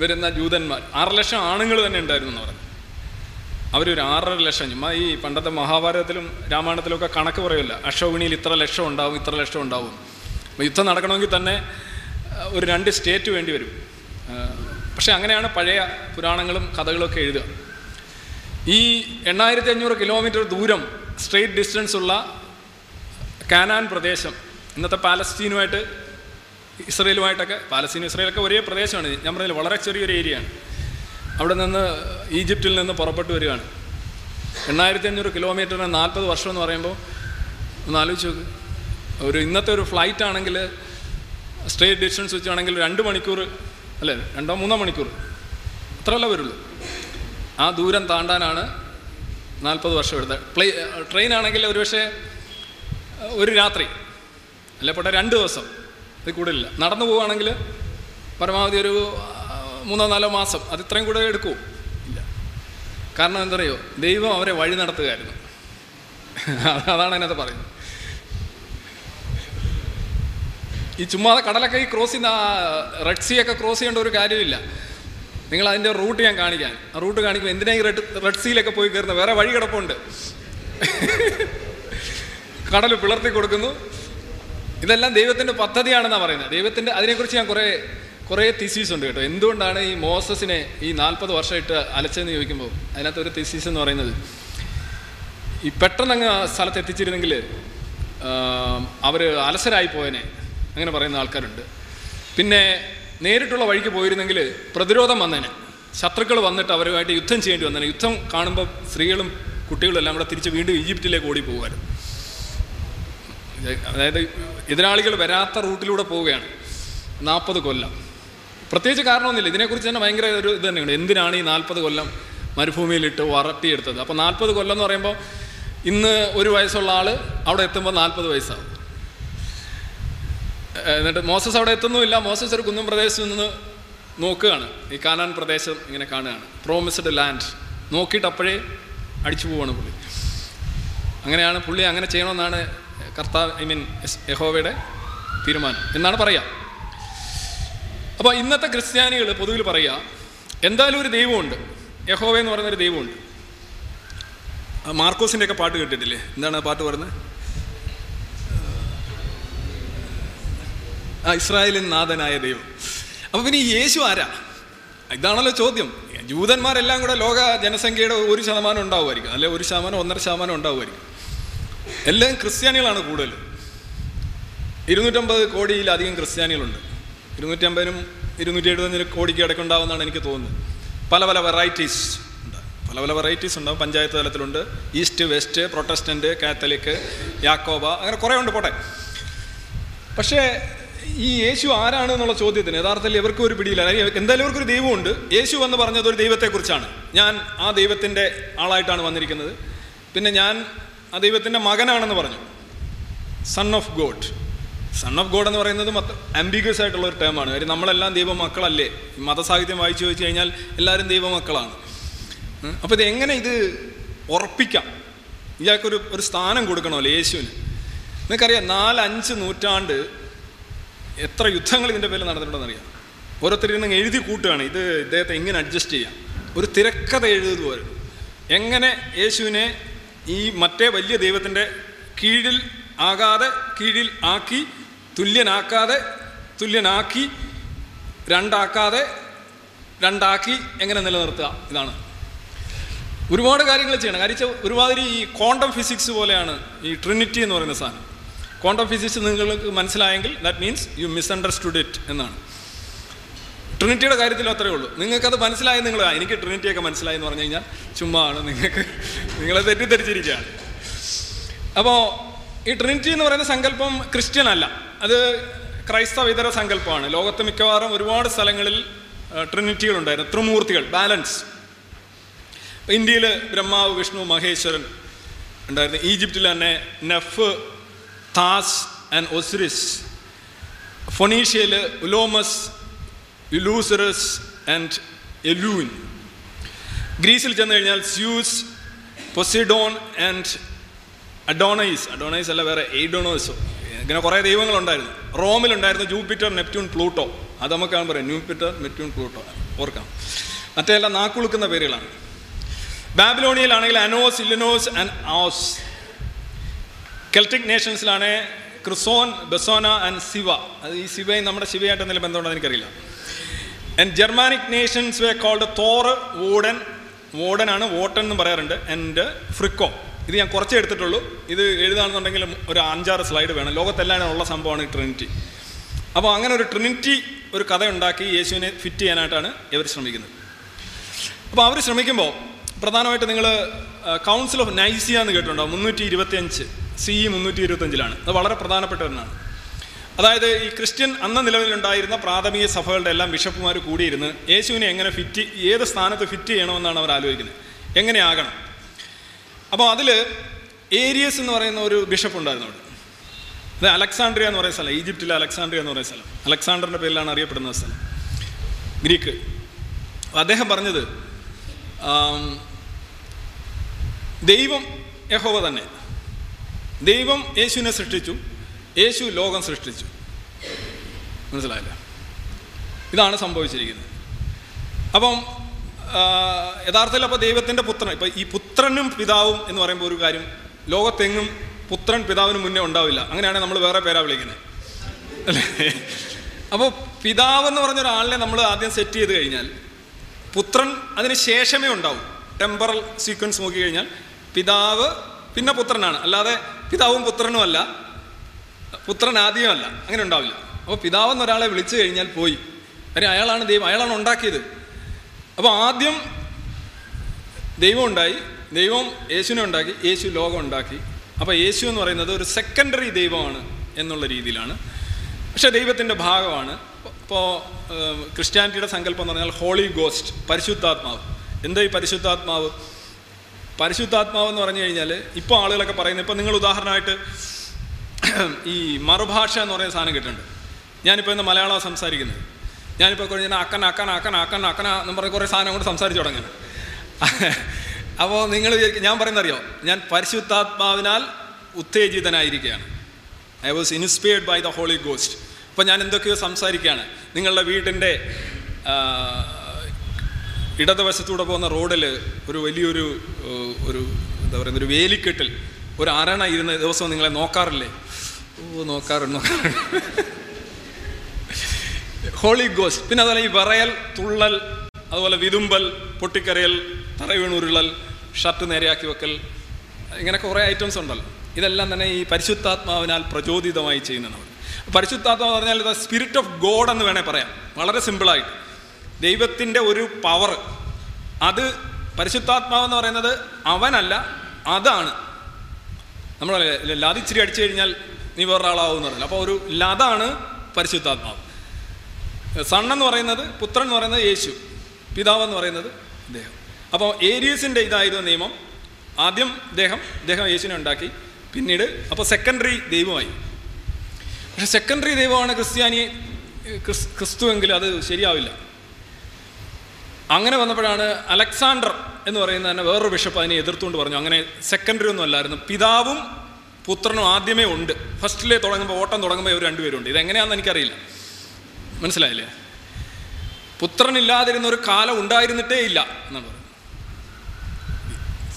വരുന്ന ജൂതന്മാർ. ആറ് ലക്ഷം ആണുങ്ങൾ തന്നെ ഉണ്ടായിരുന്നു എന്ന് പറഞ്ഞു. അവരൊരു ആറര ലക്ഷം ചുമ്മാ ഈ പണ്ടത്തെ മഹാഭാരതത്തിലും രാമായണത്തിലും ഒക്കെ കണക്ക് പറയില്ല അശോകിണിയിൽ ഇത്ര ലക്ഷം ഉണ്ടാവും ഇത്ര ലക്ഷം ഉണ്ടാവും. അപ്പോൾ യുദ്ധം നടക്കണമെങ്കിൽ തന്നെ ഒരു രണ്ട് സ്റ്റേറ്റ് വേണ്ടി വരും. പക്ഷെ പക്ഷേ അങ്ങനെയാണ് പഴയ പുരാണങ്ങളും കഥകളൊക്കെ എഴുതുക. ഈ എണ്ണായിരത്തി അഞ്ഞൂറ് കിലോമീറ്റർ ദൂരം സ്ട്രെയിറ്റ് ഡിസ്റ്റൻസ് ഉള്ള കാനാൻ പ്രദേശം ഇന്നത്തെ പാലസ്തീനുമായിട്ട് ഇസ്രയേലുമായിട്ടൊക്കെ പാലസ്തീൻ ഇസ്രയേലൊക്കെ ഒരേ പ്രദേശമാണ്. ഞാൻ പറഞ്ഞില്ല വളരെ ചെറിയൊരു ഏരിയയാണ്. അവിടെ നിന്ന് ഈജിപ്തിൽ നിന്ന് പുറപ്പെട്ടു വരികയാണ്. എണ്ണായിരത്തി അഞ്ഞൂറ് കിലോമീറ്ററിന് നാൽപ്പത് വർഷം എന്ന് പറയുമ്പോൾ ഒന്ന് ആലോചിച്ച് നോക്ക്. ഒരു ഇന്നത്തെ ഒരു ഫ്ലൈറ്റ് ആണെങ്കിൽ സ്ട്രേറ്റ് ഡിസ്റ്റൻസ് വെച്ചാണെങ്കിൽ രണ്ട് മണിക്കൂർ അല്ലേ രണ്ടോ മൂന്നോ മണിക്കൂർ. അത്രയല്ല വരുള്ളൂ. ആ ദൂരം താണ്ടാനാണ് നാൽപ്പത് വർഷം എടുത്തത്. പ്ലേ ട്രെയിനാണെങ്കിൽ ഒരുപക്ഷെ ഒരു രാത്രി. അല്ലെ പോട്ടെ രണ്ട് ദിവസം. ഇത് കൂടുതലില്ല. നടന്നു പോവുകയാണെങ്കിൽ പരമാവധി ഒരു മൂന്നോ നാലോ മാസം അത് ഇത്രയും കൂടെ എടുക്കൂ. ഇല്ല. കാരണം എന്തറിയോ ദൈവം അവരെ വഴി നടത്തുകയായിരുന്നു. അതാണ് അതിനകത്ത് പറയുന്നത്. ഈ ചുമ്മാതെ കടലൊക്കെ ഈ ക്രോസ് ചെയ്യുന്ന റെഡ് സീ ഒക്കെ ക്രോസ് ചെയ്യേണ്ട ഒരു കാര്യമില്ല. നിങ്ങൾ അതിന്റെ റൂട്ട് ഞാൻ കാണിക്കാൻ ആ റൂട്ട് കാണിക്കുമ്പോൾ എന്തിനാ ഈ റെഡ് റെഡ് സീയിലൊക്കെ പോയി കയറുന്നത്? വേറെ വഴി കിടപ്പുണ്ട്. കടൽ പിളർത്തി കൊടുക്കുന്നു. ഇതെല്ലാം ദൈവത്തിന്റെ പദ്ധതിയാണെന്നാണ് പറയുന്നത്. ദൈവത്തിന്റെ അതിനെക്കുറിച്ച് ഞാൻ കുറേ കുറേ തിസീസ് ഉണ്ട് കേട്ടോ. എന്തുകൊണ്ടാണ് ഈ മോസസിനെ ഈ നാൽപ്പത് വർഷമായിട്ട് അലച്ചതെന്ന് ചോദിക്കുമ്പോൾ അതിനകത്ത് ഒരു തിസീസ് എന്ന് പറയുന്നത്? ഈ പെട്ടെന്ന് അങ്ങ് സ്ഥലത്ത് എത്തിച്ചിരുന്നെങ്കിൽ അവർ അലസരായി പോയനെ. അങ്ങനെ പറയുന്ന ആൾക്കാരുണ്ട്. പിന്നെ നേരിട്ടുള്ള വഴിക്ക് പോയിരുന്നെങ്കിൽ പ്രതിരോധം വന്നേനെ. ശത്രുക്കൾ വന്നിട്ട് അവരുമായിട്ട് യുദ്ധം ചെയ്യേണ്ടി വന്നേനെ. യുദ്ധം കാണുമ്പോൾ സ്ത്രീകളും കുട്ടികളും എല്ലാം കൂടെ തിരിച്ച് വീണ്ടും ഈജിപ്തിലേക്ക് ഓടി പോകുമായിരുന്നു അതായത് എതിരാളികൾ വരാത്ത റൂട്ടിലൂടെ പോവുകയാണ്. നാൽപ്പത് കൊല്ലം. പ്രത്യേകിച്ച് കാരണമൊന്നുമില്ല. ഇതിനെക്കുറിച്ച് തന്നെ ഭയങ്കര ഒരു ഇത് തന്നെയുണ്ട്. എന്തിനാണ് ഈ നാൽപ്പത് കൊല്ലം മരുഭൂമിയിലിട്ട് വറട്ടിയെടുത്തത് അപ്പോൾ നാൽപ്പത് കൊല്ലം എന്ന് പറയുമ്പോൾ ഇന്ന് ഒരു വയസ്സുള്ള ആൾ അവിടെ എത്തുമ്പോൾ നാൽപ്പത് വയസ്സാകും എന്നിട്ട് മോസസ് അവിടെ എത്തുന്നുമില്ല. മോസസ് ഒരു കുന്നും പ്രദേശത്ത് നിന്ന് നോക്കുകയാണ്. ഈ കാനാൻ പ്രദേശം ഇങ്ങനെ കാണുകയാണ്. പ്രോമിസ്ഡ് ലാൻഡ് നോക്കിയിട്ട് അപ്പോഴേ അടിച്ചു പോവാണ് പുള്ളി. അങ്ങനെയാണ് പുള്ളി അങ്ങനെ ചെയ്യണമെന്നാണ് കർത്താവ് ഐ മീൻ യഹോവയുടെ തീരുമാനം എന്നാണ് പറയുക അപ്പോൾ ഇന്നത്തെ ക്രിസ്ത്യാനികൾ പൊതുവിൽ പറയുക എന്തായാലും ഒരു ദൈവമുണ്ട്. യഹോവ എന്ന് പറയുന്നൊരു ദൈവമുണ്ട്. മാർക്കോസിന്റെയൊക്കെ പാട്ട് കേട്ടിട്ടില്ലേ? എന്താണ് പാട്ട് പറയുന്നത് ആ ഇസ്രായേലിൻ നാഥനായ ദൈവം. അപ്പോൾ പിന്നെ യേശു ആരാ? ഇതാണല്ലോ ചോദ്യം. ജൂതന്മാരെല്ലാം കൂടെ ലോക ജനസംഖ്യയുടെ ഒരു ശതമാനം ഉണ്ടാവുമായിരിക്കും. അല്ലെ ഒരു ശതമാനം ഒന്നര ശതമാനം ഉണ്ടാവുമായിരിക്കും. എല്ലാം ക്രിസ്ത്യാനികളാണ് കൂടുതൽ. ഇരുന്നൂറ്റമ്പത് കോടിയിലധികം ക്രിസ്ത്യാനികളുണ്ട്. ഇരുന്നൂറ്റമ്പതിനും ഇരുന്നൂറ്റി എഴുപതിന് കോടിക്ക് ഇടയ്ക്കുണ്ടാവുമെന്നാണ് എനിക്ക് തോന്നുന്നത്. പല പല വെറൈറ്റീസ് ഉണ്ട്. പല പല വെറൈറ്റീസ് ഉണ്ടാവും. പഞ്ചായത്ത് തലത്തിലുണ്ട്. ഈസ്റ്റ് വെസ്റ്റ് പ്രൊട്ടസ്റ്റന്റ് കാത്തലിക് യാക്കോബ അങ്ങനെ കുറേ ഉണ്ട്. പോട്ടെ. പക്ഷേ ഈ യേശു ആരാണ് എന്നുള്ള ചോദ്യത്തിന് യഥാർത്ഥത്തിൽ ഇവർക്കും ഒരു പിടിയില്ല. എന്തായാലും ഇവർക്കൊരു ദൈവമുണ്ട്. യേശു എന്ന് പറഞ്ഞത് ഒരു ദൈവത്തെക്കുറിച്ചാണ്. ഞാൻ ആ ദൈവത്തിന്റെ ആളായിട്ടാണ് വന്നിരിക്കുന്നത്. പിന്നെ ഞാൻ ആ ദൈവത്തിന്റെ മകനാണെന്ന് പറഞ്ഞു. Son of God son of God എന്ന് പറയുന്നത് മൊത്തം ആംബിഗ്യസ് ആയിട്ടുള്ള ഒരു ടേമാണ് കാര്യം നമ്മളെല്ലാം ദൈവമക്കളല്ലേ? മക്കളല്ലേ മതസാഹിത്യം വായിച്ചു വെച്ച് കഴിഞ്ഞാൽ എല്ലാവരും ദൈവമക്കളാണ്. മക്കളാണ് അപ്പോൾ ഇത് എങ്ങനെ ഇത് ഉറപ്പിക്കാം? ഇയാൾക്കൊരു ഒരു സ്ഥാനം കൊടുക്കണമല്ലോ യേശുവിന്. നിങ്ങൾക്കറിയാം നാലഞ്ച് നൂറ്റാണ്ട് എത്ര യുദ്ധങ്ങൾ ഇതിന്റെ പേരിൽ നടന്നിട്ടുണ്ടെന്നറിയാം. ഓരോരുത്തരിന്ന് എഴുതി കൂട്ടുകയാണ്. ഇത് ഇദ്ദേഹത്തെ എങ്ങനെ അഡ്ജസ്റ്റ് ചെയ്യാം? ഒരു തിരക്കഥ എഴുതുപോലെ എങ്ങനെ യേശുവിനെ ഈ മറ്റേ വലിയ ദൈവത്തിന്റെ കീഴിൽ ആകാതെ കീഴിൽ ആക്കി തുല്യനാക്കാതെ തുല്യനാക്കി രണ്ടാക്കാതെ രണ്ടാക്കി എങ്ങനെ നിലനിർത്തുക? ഇതാണ്. ഒരുപാട് കാര്യങ്ങൾ ചെയ്യണം. കാര്യം ഒരുമാതിരി ഈ ക്വാണ്ടം ഫിസിക്സ് പോലെയാണ് ഈ ട്രിനിറ്റി എന്ന് പറയുന്ന സാധനം. ക്വാണ്ടം ഫിസിക്സ് നിങ്ങൾക്ക് മനസ്സിലായെങ്കിൽ that means you misunderstood it എന്നാണ്. ട്രിനിറ്റിയുടെ കാര്യത്തിൽ അത്രേ ഉള്ളൂ. നിങ്ങൾക്കത് മനസ്സിലായി നിങ്ങൾ "ആ, എനിക്ക് ട്രിനിറ്റിയൊക്കെ മനസ്സിലായി എന്ന് പറഞ്ഞു കഴിഞ്ഞാൽ ചുമ്മാ ആണ് നിങ്ങൾക്ക് നിങ്ങളെ തെറ്റിദ്ധരിച്ചിരിക്കുകയാണ്. അപ്പോൾ ഈ ട്രിനിറ്റി എന്ന് പറയുന്ന സങ്കല്പം ക്രിസ്ത്യൻ അല്ല. അത് ക്രൈസ്തവ ഇതര സങ്കല്പമാണ്. ലോകത്ത് മിക്കവാറും ഒരുപാട് സ്ഥലങ്ങളിൽ ട്രിനിറ്റികളുണ്ടായിരുന്നു. ത്രിമൂർത്തികൾ ബാലൻസ്. ഇന്ത്യയിൽ ബ്രഹ്മാവ് വിഷ്ണു മഹേശ്വരൻ ഉണ്ടായിരുന്നു. ഈജിപ്തിൽ തന്നെ നെഫ് താസ് ആൻഡ് ഒസ്രിസ്. ഫൊണീഷ്യയിൽ ഉലോമസ് യുലൂസറസ് ആൻഡ് എലൂൻ ഗ്രീസിൽ ചെന്ന് കഴിഞ്ഞാൽ Zeus Poseidon and Adonis Adonis അല്ല വേറെ എയ്ഡോണോസോ ഇങ്ങനെ കുറേ ദൈവങ്ങളുണ്ടായിരുന്നു. റോമിലുണ്ടായിരുന്നു ജൂപ്പിറ്റർ നെപ്റ്റ്യൂൺ പ്ലൂട്ടോ അത് നമുക്കാണ് പറയാം ജൂപ്പിറ്റർ നെപ്റ്റ്യൂൺ പ്ലൂട്ടോ ഓർക്കാം. മറ്റേ എല്ലാം നാക്കുളുക്കുന്ന പേരുകളാണ്. ബാബിലോണിയയിലാണെങ്കിൽ അനോസ് ഇല്ലനോസ് ആൻഡ് ആസ് കെൽറ്റിക് നേഷൻസിലാണ് ക്രിസോൻ ബെസോന ആൻഡ് സിവ അത് ഈ സിവയും നമ്മുടെ ശിവയായിട്ട് എന്തെങ്കിലും ബന്ധമുണ്ടോ എനിക്കറിയില്ല. And Germanic nations we called Thor Wodan ആണ് വോട്ടൻ എന്ന് പറയാറുണ്ട് ആൻഡ് ഫ്രിക്കോ ഇത് ഞാൻ കുറച്ചേ എടുത്തിട്ടുള്ളൂ. ഇത് എഴുതാണെന്നുണ്ടെങ്കിൽ ഒരു അഞ്ചാറ് സ്ലൈഡ് വേണം. ലോകത്തെല്ലാം ഉള്ള സംഭവമാണ് ഈ ട്രിനിറ്റി അപ്പോൾ അങ്ങനെ ഒരു ട്രിനിറ്റി ഒരു കഥ ഉണ്ടാക്കി യേശുവിനെ ഫിറ്റ് ചെയ്യാനായിട്ടാണ് ഇവർ ശ്രമിക്കുന്നത്. അപ്പോൾ അവർ ശ്രമിക്കുമ്പോൾ പ്രധാനമായിട്ട് നിങ്ങൾ കൗൺസിൽ ഓഫ് നൈസിയ എന്ന് കേട്ടിട്ടുണ്ടോ? മുന്നൂറ്റി ഇരുപത്തിയഞ്ച് സി ഇ മുന്നൂറ്റി ഇരുപത്തഞ്ചിലാണ് അത് വളരെ പ്രധാനപ്പെട്ട ഒന്നാണ്. അതായത് ഈ ക്രിസ്ത്യൻ അന്ന് നിലവിലുണ്ടായിരുന്ന പ്രാഥമിക സഭകളുടെ എല്ലാം ബിഷപ്പുമാർ കൂടിയിരുന്ന് യേശുവിനെ എങ്ങനെ ഫിറ്റ് ഏത് സ്ഥാനത്ത് ഫിറ്റ് ചെയ്യണമെന്നാണ് അവർ ആലോചിക്കുന്നത്. എങ്ങനെയാകണം? അപ്പോൾ അതിൽ ഏരിയസ് എന്ന് പറയുന്ന ഒരു ബിഷപ്പ് ഉണ്ടായിരുന്നു അവിടെ. അത് അലക്സാണ്ട്രിയ എന്ന് പറയുന്ന സ്ഥലം ഈജിപ്തിലെ അലക്സാണ്ട്രിയ എന്ന് പറയുന്ന സ്ഥലം. അലക്സാണ്ടറിന്റെ പേരിലാണ് അറിയപ്പെടുന്ന സ്ഥലം. ഗ്രീക്ക്. അദ്ദേഹം പറഞ്ഞത് ദൈവം യഹോവ തന്നെ. ദൈവം യേശുവിനെ സൃഷ്ടിച്ചു. യേശു ലോകം സൃഷ്ടിച്ചു. മനസ്സിലായില്ല? ഇതാണ് സംഭവിച്ചിരിക്കുന്നത്. അപ്പം യഥാർത്ഥത്തിൽ അപ്പോൾ ദൈവത്തിന്റെ പുത്രൻ ഇപ്പം ഈ പുത്രനും പിതാവും എന്ന് പറയുമ്പോൾ ഒരു കാര്യം ലോകത്തെങ്ങും പുത്രൻ പിതാവിന് മുന്നേ ഉണ്ടാവില്ല. അങ്ങനെയാണെങ്കിൽ നമ്മൾ വേറെ പേരാ വിളിക്കുന്നത് അല്ലേ? അപ്പോൾ പിതാവ് എന്ന് പറഞ്ഞ ഒരാളിനെ നമ്മൾ ആദ്യം സെറ്റ് ചെയ്ത് കഴിഞ്ഞാൽ പുത്രൻ അതിന് ശേഷമേ ഉണ്ടാവും. ടെമ്പറൽ സീക്വൻസ് നോക്കി കഴിഞ്ഞാൽ പിതാവ് പിന്നെ പുത്രനാണ്. അല്ലാതെ പിതാവും പുത്രനും അല്ല പുത്രൻ ആദ്യമല്ല. അങ്ങനെ ഉണ്ടാവില്ല. അപ്പോൾ പിതാവെന്ന് ഒരാളെ വിളിച്ചു കഴിഞ്ഞാൽ പോയി. കാര്യം അയാളാണ് ദൈവം അയാളാണ് ഉണ്ടാക്കിയത്. അപ്പോൾ ആദ്യം ദൈവം ഉണ്ടായി ദൈവം യേശുവിനെ ഉണ്ടാക്കി യേശു ലോകം ഉണ്ടാക്കി. അപ്പോൾ യേശു എന്ന് പറയുന്നത് ഒരു സെക്കൻഡറി ദൈവമാണ് എന്നുള്ള രീതിയിലാണ്. പക്ഷേ ദൈവത്തിന്റെ ഭാഗമാണ്. ഇപ്പോൾ ക്രിസ്ത്യാനിറ്റിയുടെ സങ്കല്പം എന്ന് പറഞ്ഞാൽ ഹോളി ഗോസ്റ്റ് പരിശുദ്ധാത്മാവ്. എന്താ ഈ പരിശുദ്ധാത്മാവ്? പരിശുദ്ധാത്മാവ് എന്ന് പറഞ്ഞു കഴിഞ്ഞാൽ ഇപ്പോൾ ആളുകളൊക്കെ പറയുന്നത് ഇപ്പോൾ നിങ്ങൾ ഉദാഹരണമായിട്ട് ഈ മറുഭാഷ എന്ന് പറയുന്ന സാധനം കിട്ടുന്നുണ്ട് ഞാനിപ്പോൾ ഇന്ന് മലയാളം സംസാരിക്കുന്നത്. ഞാനിപ്പോൾ കഴിഞ്ഞ അക്കൻ അക്കൻ അക്കൻ അക്കൻ അക്കന എന്ന് പറഞ്ഞ് കുറേ സാധനം കൊണ്ട് സംസാരിച്ചു തുടങ്ങുന്നത് അപ്പോൾ നിങ്ങൾ ഞാൻ പറയുന്നത് അറിയോ ഞാൻ പരിശുദ്ധാത്മാവിനാൽ ഉത്തേജിതനായിരിക്കുകയാണ്. I was inspired by the holy ghost അപ്പോൾ ഞാൻ എന്തൊക്കെയോ സംസാരിക്കുകയാണ്. നിങ്ങളുടെ വീടിന്റെ ഇടതുവശത്തൂടെ പോകുന്ന റോഡിൽ ഒരു വലിയൊരു ഒരു എന്താ പറയുന്ന ഒരു വേലിക്കെട്ടിൽ ഒരു അരണ ഇരുന്ന ദിവസവും നിങ്ങളെ നോക്കാറില്ലേ? ഓ നോക്കാറുണ്ട് ഹോളി ഗോസ്റ്റ് പിന്നെ അതുപോലെ ഈ വിറയൽ തുള്ളൽ അതുപോലെ വിതുമ്പൽ പൊട്ടിക്കരയൽ തറവീണുരുളൽ ഷർട്ട് നേരെയാക്കി വെക്കൽ ഇങ്ങനെ കുറേ ഐറ്റംസ് ഉണ്ടല്ലോ. ഇതെല്ലാം തന്നെ ഈ പരിശുദ്ധാത്മാവിനാൽ പ്രചോദിതമായി ചെയ്യുന്നതാണ് പരിശുദ്ധാത്മാവ് പറഞ്ഞാൽ ഇത് സ്പിരിറ്റ് ഓഫ് ഗോഡ് എന്ന് വേണേൽ പറയാം. വളരെ സിമ്പിളായിട്ട് ദൈവത്തിന്റെ ഒരു പവർ അത് പരിശുദ്ധാത്മാവെന്ന് പറയുന്നത് അവനല്ല അതാണ്. നമ്മൾ ലാതിച്ചിരി അടിച്ചു കഴിഞ്ഞാൽ നീ വേറൊരാളാവും എന്ന് പറഞ്ഞില്ല. അപ്പോൾ ഒരു ലതാണ് പരിശുദ്ധാത്മാവ്. സൺ എന്ന് പറയുന്നത് പുത്രൻ എന്ന് പറയുന്നത് യേശു പിതാവ് എന്ന് പറയുന്നത് ദേഹം അപ്പോൾ ഏരിയസിന്റെ ഇതായിരുന്നു നിയമം. ആദ്യം ദേഹം ദേഹം യേശുവിനെ ഉണ്ടാക്കി. പിന്നീട് അപ്പോൾ സെക്കൻഡറി ദൈവമായി. പക്ഷെ സെക്കൻഡറി ദൈവമാണ് ക്രിസ്ത്യാനി ക്രിസ് ക്രിസ്തുവെങ്കിൽ അത് ശരിയാവില്ല. അങ്ങനെ വന്നപ്പോഴാണ് അലക്സാണ്ടർ എന്ന് പറയുന്ന തന്നെ വേറൊരു ബിഷപ്പ് അതിനെ എതിർത്തുകൊണ്ട് പറഞ്ഞു. അങ്ങനെ സെക്കൻഡറി ഒന്നും അല്ലായിരുന്നു. പിതാവും പുത്രനും ആദ്യമേ ഉണ്ട്. ഫസ്റ്റിലെ തുടങ്ങുമ്പോൾ ഓട്ടം തുടങ്ങുമ്പോൾ ഇവർ രണ്ടുപേരുണ്ട്. ഇതെങ്ങനെയാണെന്ന് എനിക്കറിയില്ല. മനസ്സിലായില്ലേ? പുത്രനില്ലാതിരുന്ന ഒരു കാലം ഉണ്ടായിരുന്നിട്ടേ ഇല്ല എന്നാണ്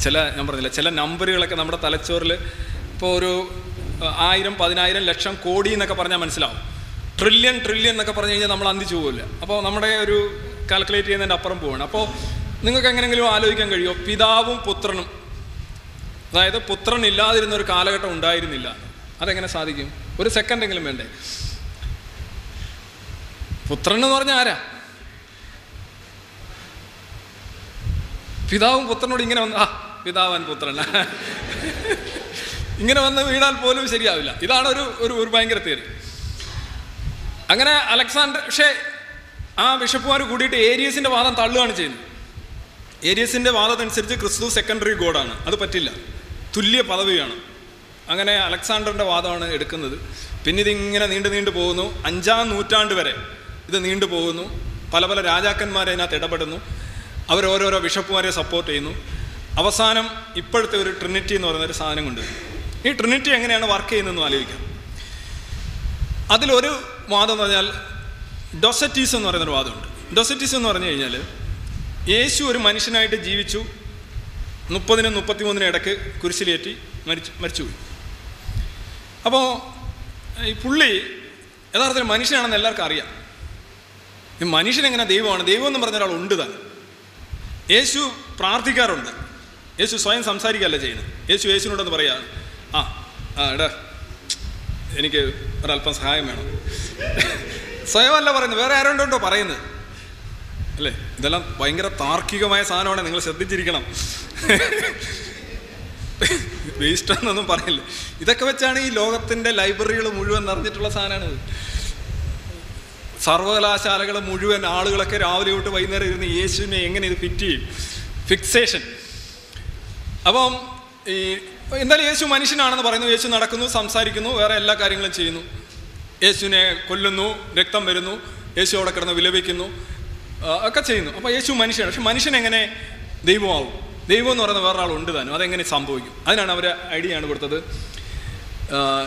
ചില ഞാൻ പറഞ്ഞില്ല ചില നമ്പറുകളൊക്കെ നമ്മുടെ തലച്ചോറിൽ ഇപ്പോൾ ഒരു ആയിരം പതിനായിരം ലക്ഷം കോടി എന്നൊക്കെ പറഞ്ഞാൽ മനസ്സിലാവും. ട്രില്യൺ ട്രില്യൺ എന്നൊക്കെ പറഞ്ഞു കഴിഞ്ഞാൽ നമ്മൾ അന്തിച്ചു പോകില്ല അപ്പോൾ നമ്മുടെ ഒരു കാൽക്കുലേറ്റ് ചെയ്യുന്നതിന്റെ അപ്പുറം പോവാണ്. അപ്പോൾ നിങ്ങൾക്ക് എങ്ങനെയെങ്കിലും ആലോചിക്കാൻ കഴിയുമോ? പിതാവും പുത്രനും. അതായത് പുത്രൻ ഇല്ലാതിരുന്ന ഒരു കാലഘട്ടം ഉണ്ടായിരുന്നില്ല. അതെങ്ങനെ സാധിക്കും? ഒരു സെക്കൻഡ് എങ്കിലും വേണ്ടേ. പുത്രൻ എന്ന് പറഞ്ഞാൽ ആരാ? പിതാവും പുത്രനോട് ഇങ്ങനെ വന്ന് ആ പിതാവൻ പുത്രൻ. ഇങ്ങനെ വന്ന് വീണാൽ പോലും ശരിയാവില്ല. ഇതാണ് ഒരു ഒരു ഒരു ഭയങ്കര തിയറി അങ്ങനെ അലക്സാണ്ടർ പക്ഷേ ആ ബിഷപ്പുമാർ കൂടിയിട്ട് ഏരിയസിന്റെ വാദം തള്ളുകയാണ് ചെയ്യുന്നത്. ഏരിയസിന്റെ വാദമനുസരിച്ച് ക്രിസ്തു സെക്കൻഡറി ഗോഡാണ് അത് പറ്റില്ല. തുല്യ പദവിയാണ്. അങ്ങനെ അലക്സാണ്ടറിന്റെ വാദമാണ് എടുക്കുന്നത്. പിന്നെ ഇതിങ്ങനെ നീണ്ടു നീണ്ടു പോകുന്നു. അഞ്ചാം നൂറ്റാണ്ട് വരെ ഇത് നീണ്ടു പോകുന്നു. പല പല രാജാക്കന്മാരെ അതിനകത്ത് ഇടപെടുന്നു. അവരോരോരോ ബിഷപ്പുമാരെ സപ്പോർട്ട് ചെയ്യുന്നു. അവസാനം ഇപ്പോഴത്തെ ഒരു ട്രിനിറ്റി എന്ന് പറയുന്ന ഒരു സാധനം കൊണ്ട് ഈ ട്രിനിറ്റി എങ്ങനെയാണ് വർക്ക് ചെയ്യുന്നതെന്ന് ആലോചിക്കാം. അതിലൊരു വാദം എന്ന് പറഞ്ഞാൽ ഡൊസറ്റീസ് എന്ന് പറയുന്നൊരു വാദമുണ്ട്. ഡൊസറ്റീസ് എന്ന് പറഞ്ഞു കഴിഞ്ഞാൽ യേശു ഒരു മനുഷ്യനായിട്ട് ജീവിച്ചു. മുപ്പതിനും മുപ്പത്തിമൂന്നിനും ഇടയ്ക്ക് കുരിശിലേറ്റി മരിച്ചു മരിച്ചുപോയി. അപ്പോൾ ഈ പുള്ളി യഥാർത്ഥത്തിൽ മനുഷ്യനാണെന്ന് എല്ലാവർക്കും അറിയാം. ഈ മനുഷ്യൻ എങ്ങനെ ദൈവമാണ്? ദൈവം എന്ന് പറഞ്ഞ ഒരാൾ ഉണ്ട് യേശു പ്രാർത്ഥിക്കാറുണ്ട്. യേശു സ്വയം സംസാരിക്കുകയല്ല ചെയ്യുന്നത്. യേശു യേശുവിനോടൊന്ന് പറയാ ആ ആ എടാ എനിക്ക് ഒരല്പം സഹായം വേണം. സ്വയമല്ല പറയുന്നത്. വേറെ ആരോണ്ടോ പറയുന്നത്. അല്ലേ? ഇതെല്ലാം ഭയങ്കര താർക്കികമായ സാധനമാണ്. നിങ്ങൾ ശ്രദ്ധിച്ചിരിക്കണം. വേസ്റ്റ് എന്നൊന്നും പറയില്ല. ഇതൊക്കെ വെച്ചാണ് ഈ ലോകത്തിന്റെ ലൈബ്രറികൾ മുഴുവൻ നിറഞ്ഞിട്ടുള്ള സാധനമാണ് സർവകലാശാലകൾ മുഴുവൻ ആളുകളൊക്കെ രാവിലെ തൊട്ട് വൈകുന്നേരം ഇരുന്ന് യേശുവിനെ എങ്ങനെ ഇത് ഫിറ്റ് ചെയ്യും? ഫിക്സേഷൻ. അപ്പം ഈ എന്തായാലും യേശു മനുഷ്യനാണെന്ന് പറയുന്നു. യേശു നടക്കുന്നു സംസാരിക്കുന്നു വേറെ എല്ലാ കാര്യങ്ങളും ചെയ്യുന്നു. യേശുവിനെ കൊല്ലുന്നു രക്തം വരുന്നു. യേശു അവിടെ കിടന്ന് വിലപിക്കുന്നു. ഒക്കെ ചെയ്യുന്നു. അപ്പോൾ യേശു മനുഷ്യനാണ്. പക്ഷെ മനുഷ്യൻ എങ്ങനെ ദൈവമാവും? ദൈവം എന്ന് പറയുന്ന വേറൊരാളുണ്ട് താനും. അതെങ്ങനെ സംഭവിക്കും? അതിനാണ് ഐഡിയ ആണ് കൊടുത്തത്.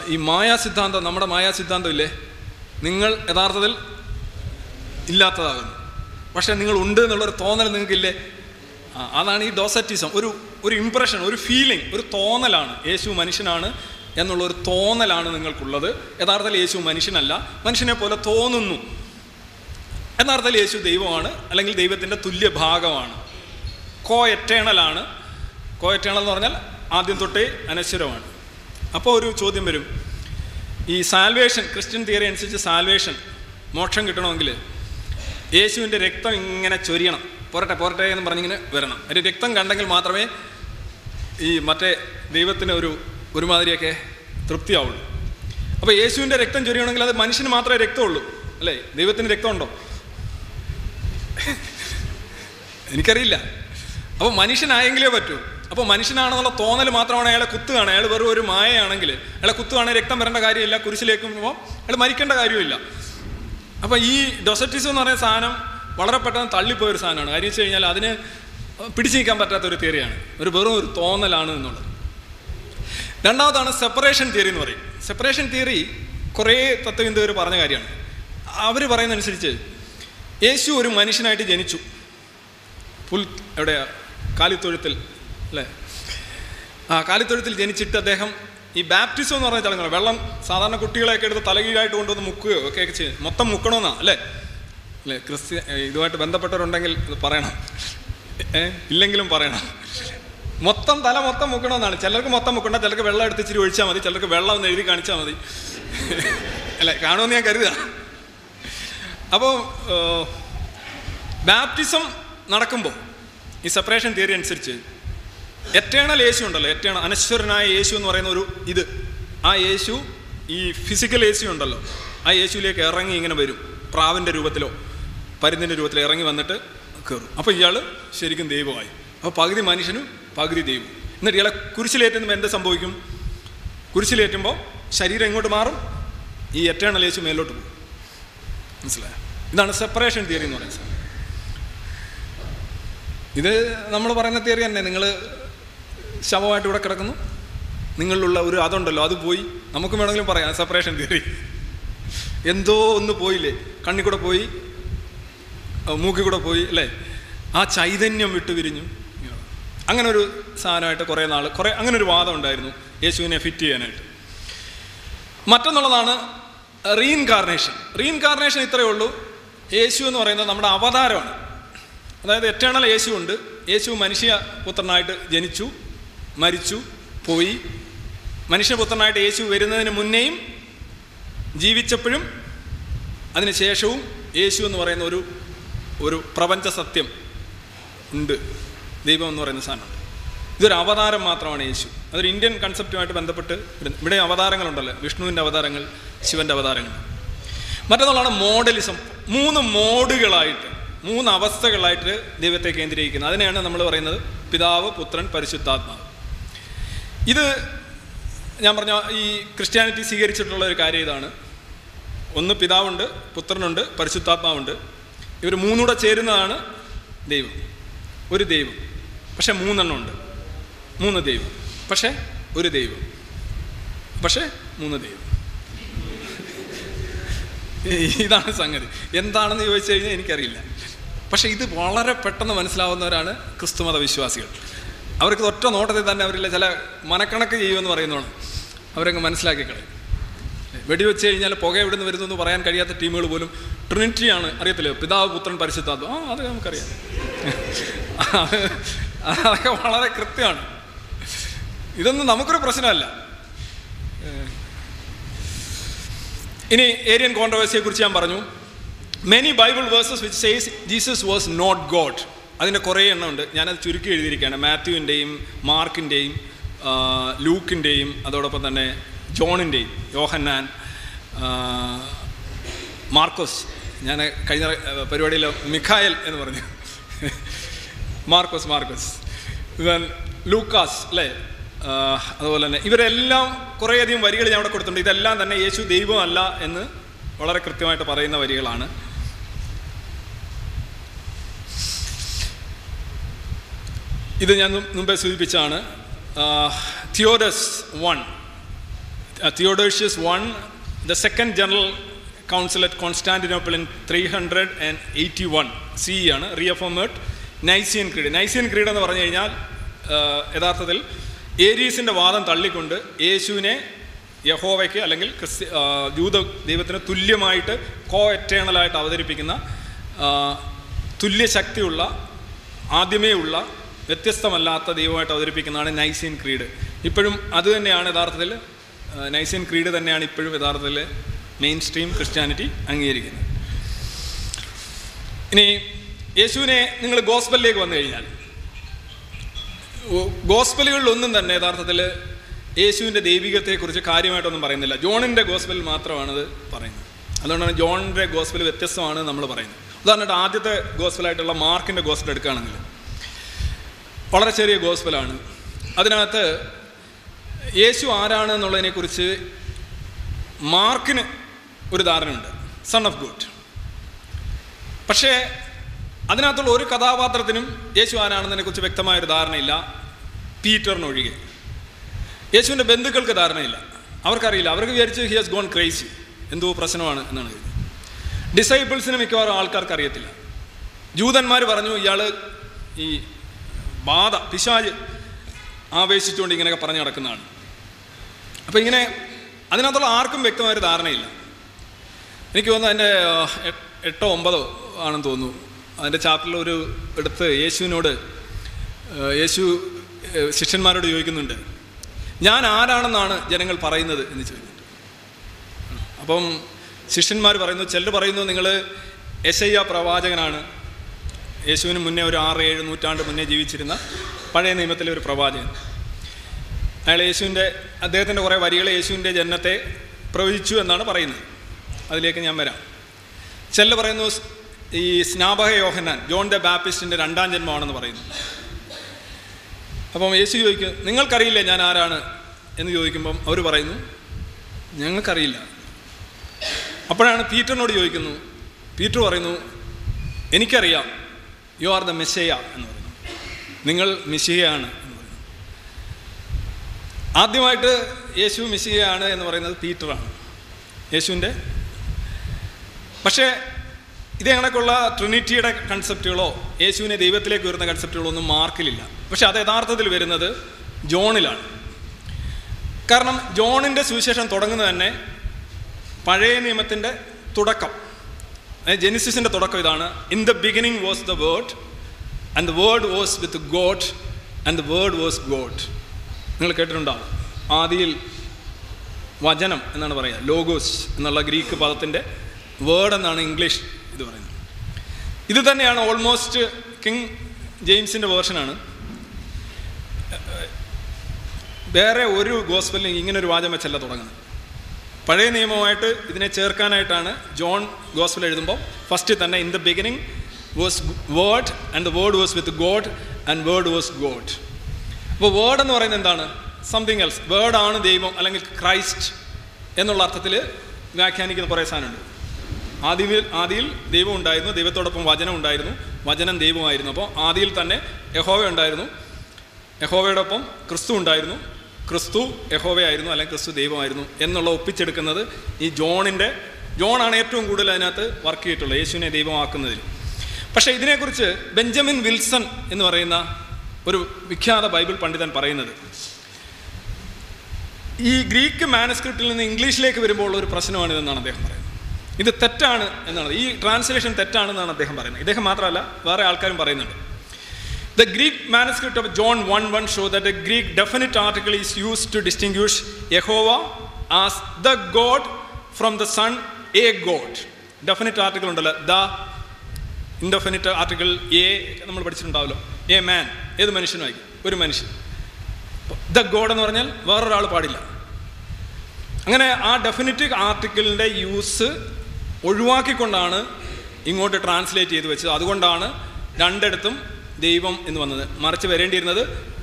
ഈ മായാ സിദ്ധാന്തം നമ്മുടെ മായാ സിദ്ധാന്തം ഇല്ലേ? നിങ്ങൾ യഥാർത്ഥത്തിൽ ഇല്ലാത്തതാകുന്നു. പക്ഷെ നിങ്ങൾ ഉണ്ട് എന്നുള്ളൊരു തോന്നൽ നിങ്ങൾക്കില്ലേ? അതാണ് ഈ ഡോസറ്റിസം ഒരു ഒരു ഇംപ്രഷൻ ഒരു ഫീലിംഗ് ഒരു തോന്നലാണ്. യേശു മനുഷ്യനാണ് എന്നുള്ളൊരു തോന്നലാണ് നിങ്ങൾക്കുള്ളത്. യഥാർത്ഥത്തിൽ യേശു മനുഷ്യനല്ല. മനുഷ്യനെ പോലെ തോന്നുന്നു. യഥാർത്ഥത്തിൽ യേശു ദൈവമാണ് അല്ലെങ്കിൽ ദൈവത്തിന്റെ തുല്യ ഭാഗമാണ്. കോ എറ്റേണലാണ് കോ എറ്റേണൽ എന്ന് പറഞ്ഞാൽ ആദ്യം തൊട്ടേ അനശ്വരമാണ്. അപ്പോൾ ഒരു ചോദ്യം വരും. ഈ സാൽവേഷൻ ക്രിസ്ത്യൻ തിയറി അനുസരിച്ച് സാൽവേഷൻ മോക്ഷം കിട്ടണമെങ്കിൽ യേശുവിന്റെ രക്തം ഇങ്ങനെ ചൊരിയണം. പോരട്ടെ പോരട്ടെ എന്ന് പറഞ്ഞിങ്ങനെ വരണം. ഒരു രക്തം കണ്ടെങ്കിൽ മാത്രമേ ഈ മറ്റേ ദൈവത്തിന് ഒരു ഒരുമാതിരിയൊക്കെ തൃപ്തിയാവുള്ളൂ. അപ്പോൾ യേശുവിന്റെ രക്തം ചൊരിയണമെങ്കിൽ അത് മനുഷ്യന് മാത്രമേ രക്തമുള്ളൂ. അല്ലേ? ദൈവത്തിന് രക്തമുണ്ടോ? എനിക്കറിയില്ല. അപ്പോൾ മനുഷ്യനായെങ്കിലേ പറ്റൂ. അപ്പോൾ മനുഷ്യനാണെന്നുള്ള തോന്നൽ മാത്രമാണ് അയാളെ കുത്തുകയാണ്. അയാൾ വെറും ഒരു മായയാണെങ്കിൽ അയാളെ കുത്തുകയാണെങ്കിൽ രക്തം വരേണ്ട കാര്യമില്ല കുരിശിലേക്ക് പോകുമ്പോൾ അയാൾ മരിക്കേണ്ട കാര്യമില്ല. അപ്പോൾ ഈ ഡൊസറ്റിസം എന്ന് പറയുന്ന സാധനം വളരെ പെട്ടെന്ന് തള്ളിപ്പോയൊരു സാധനമാണ്. കാര്യം വെച്ച് കഴിഞ്ഞാൽ അതിന് പിടിച്ചു നിൽക്കാൻ പറ്റാത്ത ഒരു തിയറിയാണ്. ഒരു വെറും ഒരു തോന്നലാണ് എന്നുള്ളത്. രണ്ടാമതാണ് സെപ്പറേഷൻ തിയറി എന്ന് പറയും. സെപ്പറേഷൻ തിയറി കുറേ തത്വചിന്തകർ പറഞ്ഞ കാര്യമാണ്. അവർ പറയുന്നതനുസരിച്ച് യേശു ഒരു മനുഷ്യനായിട്ട് ജനിച്ചു. പുൽ എവിടെയാ? കാലിത്തൊഴുത്തിൽ അല്ലേ? ആ കാലിത്തൊഴുത്തിൽ ജനിച്ചിട്ട് അദ്ദേഹം ഈ ബാപ്റ്റിസം എന്ന് പറഞ്ഞ ചടങ്ങുകൾ വെള്ളം സാധാരണ കുട്ടികളെയൊക്കെ എടുത്ത് തലകീഴായിട്ട് കൊണ്ടുവന്ന് മുക്കുകയോ ഒക്കെ ഒക്കെ ചെയ്യും മൊത്തം മുക്കണമെന്നാ അല്ലേ? അല്ലേ ക്രിസ്ത്യ ഇതുമായിട്ട് ബന്ധപ്പെട്ടവരുണ്ടെങ്കിൽ ഇത് പറയണം. ഇല്ലെങ്കിലും പറയണം. മൊത്തം തല മൊത്തം മുക്കണമെന്നാണ് ചിലർക്ക് മൊത്തം മുക്കണ്ട ചിലർക്ക് വെള്ളം എടുത്ത് ഇച്ചിരി ഒഴിച്ചാൽ മതി ചിലർക്ക് വെള്ളം ഒന്ന് എഴുതി കാണിച്ചാൽ മതി. അല്ലേ കാണുമെന്ന് ഞാൻ കരുതുക അപ്പോൾ ബാപ്റ്റിസം നടക്കുമ്പോൾ ഈ സെപ്പറേഷൻ തിയറി അനുസരിച്ച് എറ്റേണൽ യേശു ഉണ്ടല്ലോ എറ്റേണൽ അനശ്വരനായ യേശു എന്ന് പറയുന്ന ഒരു ഇത്. ആ യേശു ഈ ഫിസിക്കൽ യേശു ഉണ്ടല്ലോ ആ യേശുവിലേക്ക് ഇറങ്ങി ഇങ്ങനെ വരും പ്രാവിന്റെ രൂപത്തിലോ പരുന്നിന്റെ രൂപത്തിലോ ഇറങ്ങി വന്നിട്ട് കയറും അപ്പോൾ ഇയാൾ ശരിക്കും ദൈവമായി. അപ്പോൾ പകുതി മനുഷ്യനും പകുതി ദൈവം എന്നിട്ട് ഇയാളെ കുരിശിലേറ്റുമ്പോൾ എന്ത് സംഭവിക്കും? കുരിശിലേറ്റുമ്പോൾ ശരീരം എങ്ങോട്ട് മാറും? ഈ എറ്റേണൽ യേശു മേലോട്ട് പോകും. മനസ്സിലായോ? ഇതാണ് സെപ്പറേഷൻ തിയറി എന്ന് പറയുന്നത്. ഇത് നമ്മൾ പറയുന്ന തിയറി തന്നെ. നിങ്ങൾ ശവമായിട്ട് ഇവിടെ കിടക്കുന്നു. നിങ്ങളിലുള്ള ഒരു അതുണ്ടല്ലോ അത് പോയി. നമുക്ക് വേണമെങ്കിലും പറയാം സെപ്പറേഷൻ തിയറി എന്തോ ഒന്ന് പോയില്ലേ? കണ്ണിൽ കൂടെ പോയി മൂക്കിൽ കൂടെ പോയി അല്ലേ? ആ ചൈതന്യം വിട്ടു വിരിഞ്ഞു. അങ്ങനെ ഒരു സാധനമായിട്ട് കുറേ നാൾ കുറേ അങ്ങനെ ഒരു വാദം ഉണ്ടായിരുന്നു. യേശുവിനെ ഫിറ്റ് ചെയ്യാനായിട്ട്. മറ്റൊന്നുള്ളതാണ് റീഇൻകാർണേഷൻ റീഇൻകാർണേഷൻ ഇത്രയേ ഉള്ളൂ. യേശു എന്ന് പറയുന്നത് നമ്മുടെ അവതാരമാണ്. അതായത് എറ്റേണൽ യേശു ഉണ്ട്. യേശു മനുഷ്യ പുത്രനായിട്ട് ജനിച്ചു മരിച്ചു പോയി. മനുഷ്യപുത്രനായിട്ട് യേശു വരുന്നതിന് മുന്നേയും ജീവിച്ചപ്പോഴും അതിനുശേഷവും യേശു എന്ന് പറയുന്ന ഒരു ഒരു പ്രപഞ്ച സത്യം ഉണ്ട്. ദൈവം എന്ന് പറയുന്ന സാധനമുണ്ട് ഇതൊരു അവതാരം മാത്രമാണ് യേശു. അതൊരു ഇന്ത്യൻ കൺസെപ്റ്റുമായിട്ട് ബന്ധപ്പെട്ട്. ഇവിടെ അവതാരങ്ങളുണ്ടല്ലോ. വിഷ്ണുവിന്റെ അവതാരങ്ങൾ ശിവന്റെ അവതാരങ്ങൾ. മറ്റൊന്നുള്ളതാണ് മോഡലിസം മൂന്ന് മോഡുകളായിട്ട് മൂന്ന് അവസ്ഥകളായിട്ട് ദൈവത്തെ കേന്ദ്രീകരിക്കുന്നത്. അതിനെയാണ് നമ്മൾ പറയുന്നത് പിതാവ് പുത്രൻ പരിശുദ്ധാത്മാവ്. ഇത് ഞാൻ പറഞ്ഞ ഈ ക്രിസ്ത്യാനിറ്റി സ്വീകരിച്ചിട്ടുള്ള ഒരു കാര്യം ഇതാണ്. ഒന്ന് പിതാവുണ്ട് പുത്രനുണ്ട് പരിശുദ്ധാത്മാവുണ്ട്. ഇവർ മൂന്നൂടെ ചേരുന്നതാണ് ദൈവം. ഒരു ദൈവം. പക്ഷെ മൂന്നെണ്ണം ഉണ്ട് മൂന്ന് ദൈവം. പക്ഷേ ഒരു ദൈവം. പക്ഷേ മൂന്ന് ദൈവം. ഇതാണ് സംഗതി. എന്താണെന്ന് ചോദിച്ചു കഴിഞ്ഞാൽ എനിക്കറിയില്ല. പക്ഷേ ഇത് വളരെ പെട്ടെന്ന് മനസ്സിലാവുന്നവരാണ് ക്രിസ്തുമത വിശ്വാസികൾ. അവർക്ക് ഒറ്റ നോട്ടത്തിൽ തന്നെ അവരില്ല. ചില മനക്കണക്ക് ചെയ്യുമെന്ന് പറയുന്നതാണ്. അവരങ്ങ് മനസ്സിലാക്കി കളയും. വെടിവെച്ച് കഴിഞ്ഞാൽ പുക എവിടെ നിന്ന് വരുന്നു എന്ന് പറയാൻ കഴിയാത്ത ടീമുകൾ പോലും ട്രിനിറ്റിയാണ്. അറിയത്തില്ലേ? പിതാവ് പുത്രൻ പരിശുദ്ധാത്മ ആ അത് നമുക്കറിയാം. അതൊക്കെ വളരെ കൃത്യമാണ്. ഇതൊന്നും നമുക്കൊരു പ്രശ്നമല്ല. ഇനി ഏരിയൻ കോൺട്രവേഴ്സിയെ കുറിച്ച് ഞാൻ പറഞ്ഞു. Many Bible verses which says Jesus was not God അതിന്റെ കുറേ എണ്ണം ഉണ്ട്. ഞാനത് ചുരുക്കി എഴുതിയിരിക്കുകയാണ്. മാത്യുവിന്റെയും മാർക്കിന്റെയും ലൂക്കിന്റെയും അതോടൊപ്പം തന്നെ ജോണിന്റെയും യോഹന്നാൻ മാർക്കോസ്. ഞാൻ കഴിഞ്ഞ പരിപാടിയിൽ മിഖായൽ എന്ന് പറഞ്ഞു. മാർക്കോസ് മാർക്കോസ്. ഇവൻ ലൂക്കാസ് അല്ലേ? അതുപോലെ തന്നെ ഇവരെല്ലാം കുറേയധികം വരികൾ ഞാൻ അവിടെ കൊടുത്തിട്ടുണ്ട്. ഇതെല്ലാം തന്നെ യേശു ദൈവമല്ല എന്ന് വളരെ കൃത്യമായിട്ട് പറയുന്ന വരികളാണ്. ഇത് ഞാൻ മുമ്പേ സൂചിപ്പിച്ചാണ് Theodosius one. Theodosius one the second general council at Constantinople in three hundred and eighty one C ആണ്. Reaffirmed Nicene creed Nicene creed എന്ന് പറഞ്ഞു കഴിഞ്ഞാൽ യഥാർത്ഥത്തിൽ ഏരീസിന്റെ വാദം തള്ളിക്കൊണ്ട് യേശുവിനെ യഹോവയ്ക്ക് അല്ലെങ്കിൽ ക്രിസ്ത്യ ജൂത ദൈവത്തിന് തുല്യമായിട്ട് കോ എറ്റേണലായിട്ട് അവതരിപ്പിക്കുന്ന തുല്യശക്തിയുള്ള തുല്യ ശക്തിയുള്ള ആദ്യമേ ഉള്ള വ്യത്യസ്തമല്ലാത്ത ദൈവമായിട്ട് അവതരിപ്പിക്കുന്നതാണ് നൈസീൻ ക്രീഡ്. ഇപ്പോഴും അത് തന്നെയാണ് യഥാർത്ഥത്തിൽ നൈസീൻ ക്രീഡ് തന്നെയാണ് ഇപ്പോഴും യഥാർത്ഥത്തിൽ മെയിൻ സ്ട്രീം ക്രിസ്ത്യാനിറ്റി അംഗീകരിക്കുന്നത്. ഇനി യേശുവിനെ നിങ്ങൾ ഗോസ്ബലിലേക്ക് വന്നു കഴിഞ്ഞാൽ ഗോസ്ബലുകളിലൊന്നും തന്നെ യഥാർത്ഥത്തിൽ യേശുവിന്റെ ദൈവികത്തെക്കുറിച്ച് കാര്യമായിട്ടൊന്നും പറയുന്നില്ല. ജോണിന്റെ ഗോസ്ബലിൽ മാത്രമാണത് പറയുന്നത്. അതുകൊണ്ടാണ് ജോണിന്റെ ഗോസ്ബൽ വ്യത്യസ്തമാണ് നമ്മൾ പറയുന്നത്. ഉദാഹരണമായിട്ട് ആദ്യത്തെ ഗോസ്ബലായിട്ടുള്ള മാർക്കിന്റെ ഗോസ്ബൽ എടുക്കുകയാണെങ്കിൽ വളരെ ചെറിയ ഗോസ്പലാണ്. അതിനകത്ത് യേശു ആരാണ് എന്നുള്ളതിനെക്കുറിച്ച് മാർക്കിന് ഒരു ധാരണയുണ്ട്. സൺ ഓഫ് ഗോഡ് പക്ഷേ അതിനകത്തുള്ള ഒരു കഥാപാത്രത്തിനും യേശു കുറിച്ച് വ്യക്തമായൊരു ധാരണയില്ല. പീറ്ററിനൊഴികെ യേശുവിന്റെ ബന്ധുക്കൾക്ക് ധാരണയില്ല. അവർക്കറിയില്ല. അവർക്ക് വിചാരിച്ചു ഹി ഹാസ് ഗോൺ ക്രേസി എന്തോ പ്രശ്നമാണ് എന്നാണ് ഡിസൈബിൾസിന് മിക്കവാറും ആൾക്കാർക്ക് അറിയത്തില്ല. ജൂതന്മാർ പറഞ്ഞു ഇയാൾ ഈ ബാധ പിശാജ് ആവേശിച്ചുകൊണ്ട് ഇങ്ങനെയൊക്കെ പറഞ്ഞു നടക്കുന്നതാണ്. അപ്പോൾ ഇങ്ങനെ അതിനകത്തുള്ള ആർക്കും വ്യക്തമായൊരു ധാരണയില്ല. എനിക്ക് തോന്നുന്നു അതിന്റെ എട്ടോ ഒമ്പതോ ആണെന്ന് തോന്നുന്നു. അതിന്റെ ചാപ്റ്ററിൽ ഒരു എടുത്ത് യേശുവിനോട് യേശു ശിഷ്യന്മാരോട് ചോദിക്കുന്നുണ്ട് ഞാൻ ആരാണെന്നാണ് ജനങ്ങൾ പറയുന്നത്? എന്ന് ചോദിക്കുന്നുണ്ട് അപ്പം ശിഷ്യന്മാർ പറയുന്നു ചിലർ പറയുന്നു നിങ്ങൾ യശയ്യ പ്രവാചകനാണ്. യേശുവിന് മുന്നേ ഒരു ആറ് ഏഴ് നൂറ്റാണ്ട് മുന്നേ ജീവിച്ചിരുന്ന പഴയ നിയമത്തിലെ ഒരു പ്രവാചകൻ. അയാൾ യേശുവിന്റെ അദ്ദേഹത്തിന്റെ കുറേ വരികൾ യേശുവിന്റെ ജനനത്തെ പ്രവചിച്ചു എന്നാണ് പറയുന്നത്. അതിലേക്ക് ഞാൻ വരാം. ചെല്ലു പറയുന്നു ഈ സ്നാപക യോഹന്നാൻ ജോൺ ദ ബാപ്റ്റിസ്റ്റിന്റെ രണ്ടാം ജന്മമാണെന്ന് പറയുന്നു. അപ്പം യേശു ചോദിക്കും നിങ്ങൾക്കറിയില്ലേ ഞാൻ ആരാണ്? എന്ന് ചോദിക്കുമ്പം അവർ പറയുന്നു ഞങ്ങൾക്കറിയില്ല. അപ്പോഴാണ് പീറ്ററിനോട് ചോദിക്കുന്നു പീറ്റർ പറയുന്നു എനിക്കറിയാം യു ആർ ദ മെസ്സേയ എന്ന് പറയുന്നു. നിങ്ങൾ മിശിഹയാണ് എന്ന് പറയുന്നു. ആദ്യമായിട്ട് യേശു മിശിഹയാണ് എന്ന് പറയുന്നത് പീറ്ററാണ് യേശുവിന്റെ. പക്ഷേ ഇത് ഞങ്ങൾക്കുള്ള ട്രിനിറ്റിയുടെ കൺസെപ്റ്റുകളോ യേശുവിനെ ദൈവത്തിലേക്ക് വരുന്ന കൺസെപ്റ്റുകളോ ഒന്നും മാർക്കിലില്ല പക്ഷെ അത് യഥാർത്ഥത്തിൽ വരുന്നത് ജോണിലാണ്. കാരണം ജോണിന്റെ സുവിശേഷം തുടങ്ങുന്നത് തന്നെ പഴയ നിയമത്തിന്റെ തുടക്കം. ജെനിസിസിന്റെ തുടക്കം ഇതാണ്. In the beginning was the word and the word was with God and the word was God നിങ്ങൾ കേട്ടിട്ടുണ്ടാവും. ആദിയിൽ വചനം എന്നാണ് പറയുക ലോഗോസ് എന്നുള്ള ഗ്രീക്ക് പദത്തിന്റെ വേർഡ് എന്നാണ് ഇംഗ്ലീഷ്. ഇത് പറയുന്നത്. ഇത് തന്നെയാണ് ഓൾമോസ്റ്റ് കിങ് ജെയിംസിന്റെ വേർഷനാണ് വേറെ ഒരു ഗോസ്ബലിൽ ഇങ്ങനെ ഒരു വാചകം വെച്ചല്ല തുടങ്ങുന്നത്. പഴയ നിയമമായിട്ട് ഇതിനെ ചേർക്കാനായിട്ടാണ് ജോൺ ഗോസ്ബൽ എഴുതുമ്പോൾ ഫസ്റ്റ് തന്നെ in the beginning was word and the word was with God and word was God അപ്പോൾ വേർഡ് എന്ന് പറയുന്നത് എന്താണ്? സംതിങ് എൽസ് വേർഡ് ആണ് ദൈവം അല്ലെങ്കിൽ ക്രൈസ്റ്റ് എന്നുള്ള അർത്ഥത്തിൽ വ്യാഖ്യാനിക്കുന്ന കുറേ സാധനമുണ്ട്. ആദിയിൽ ആദിയിൽ ദൈവം ഉണ്ടായിരുന്നു ദൈവത്തോടൊപ്പം വചനം ഉണ്ടായിരുന്നു വചനം ദൈവമായിരുന്നു. അപ്പോൾ ആദിയിൽ തന്നെ യഹോവ ഉണ്ടായിരുന്നു. യഹോവയോടൊപ്പം ക്രിസ്തു ഉണ്ടായിരുന്നു. ക്രിസ്തു യഹോവയായിരുന്നു അല്ലെങ്കിൽ ക്രിസ്തു ദൈവമായിരുന്നു എന്നുള്ള ഒപ്പിച്ചെടുക്കുന്നത് ഈ ജോണിന്റെ ജോണാണ് ഏറ്റവും കൂടുതൽ അതിനകത്ത് വർക്ക് ചെയ്തിട്ടുള്ളത് യേശുവിനെ ദൈവമാക്കുന്നതിൽ. പക്ഷേ ഇതിനെക്കുറിച്ച് ബെഞ്ചമിൻ വിൽസൺ എന്ന് പറയുന്ന ഒരു വിഖ്യാത ബൈബിൾ പണ്ഡിതൻ പറയുന്നത് ഈ ഗ്രീക്ക് മാനസ്ക്രിപ്റ്റിൽ നിന്ന് ഇംഗ്ലീഷിലേക്ക് വരുമ്പോൾ ഒരു പ്രശ്നമാണിതെന്നാണ് അദ്ദേഹം പറയുന്നത്. ഇത് തെറ്റാണ് എന്നാണ്. ഈ ട്രാൻസ്ലേഷൻ തെറ്റാണെന്നാണ് അദ്ദേഹം പറയുന്നത്. ഇദ്ദേഹം മാത്രമല്ല വേറെ ആൾക്കാരും പറയുന്നുണ്ട്. Greek manuscript of John 1 1 show that a Greek definite article is used to distinguish Jehovah as the God from the Son, a God. Definite article ഉണ്ടല്ലോ. ദ ഇൻഡെഫിനിറ്റ് ആർട്ടിക്കിൾ എ നമ്മൾ പഠിച്ചിട്ടുണ്ടാവല്ലോ. എ മാൻ ഏത് മനുഷ്യനുമായി ഒരു മനുഷ്യൻ. The God എന്ന് പറഞ്ഞാൽ വേറൊരാൾ പാടില്ല. അങ്ങനെ ആ ഡെഫിനിറ്റ് ആർട്ടിക്കിളിന്റെ യൂസ് ഒഴിവാക്കിക്കൊണ്ടാണ് ഇങ്ങോട്ട് ട്രാൻസ്ലേറ്റ് ചെയ്ത് വെച്ചത്. അതുകൊണ്ടാണ് രണ്ടിടത്തും ദൈവം എന്ന് വന്നത്. മറിച്ച് വരേണ്ടിയിരുന്നത്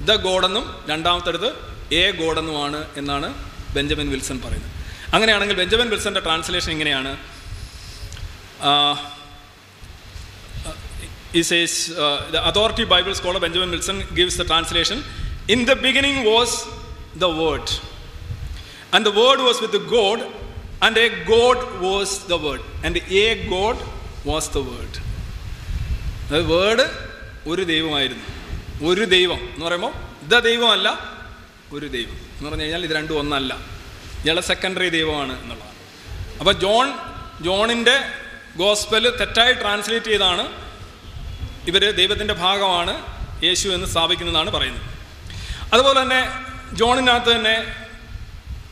ദ ഗോഡെന്നും രണ്ടാമത്തടുത്ത് എ ഗോഡെന്നുമാണ് എന്നാണ് ബെഞ്ചമിൻ വിൽസൺ പറയുന്നത്. അങ്ങനെയാണെങ്കിൽ ബെഞ്ചമിൻ വിൽസന്റെ ട്രാൻസ്ലേഷൻ ഇങ്ങനെയാണ്. he says uh, the authority bible scholar benjamin wilson gives the translation in the beginning was the word and the word was with and a god was the word. And a god was the word. അതായത് word ഒരു ദൈവമായിരുന്നു. ഒരു ദൈവം എന്ന് പറയുമ്പോൾ the ദൈവമല്ല ഒരു ദൈവം. എന്ന് പറഞ്ഞു കഴിഞ്ഞാൽ ഇത് രണ്ടും ഒന്നല്ല. ഇയാളെ സെക്കൻഡറി ദൈവമാണ് എന്നുള്ളതാണ്. അപ്പോൾ ജോൺ ജോണിന്റെ ഗോസ്പൽ തെറ്റായി ട്രാൻസ്ലേറ്റ് ചെയ്താണ് ഇവർ ദൈവത്തിന്റെ ഭാഗമാണ് യേശു എന്ന് സ്ഥാപിക്കുന്നതാണ് പറയുന്നത്. അതുപോലെ തന്നെ ജോണിനകത്ത് തന്നെ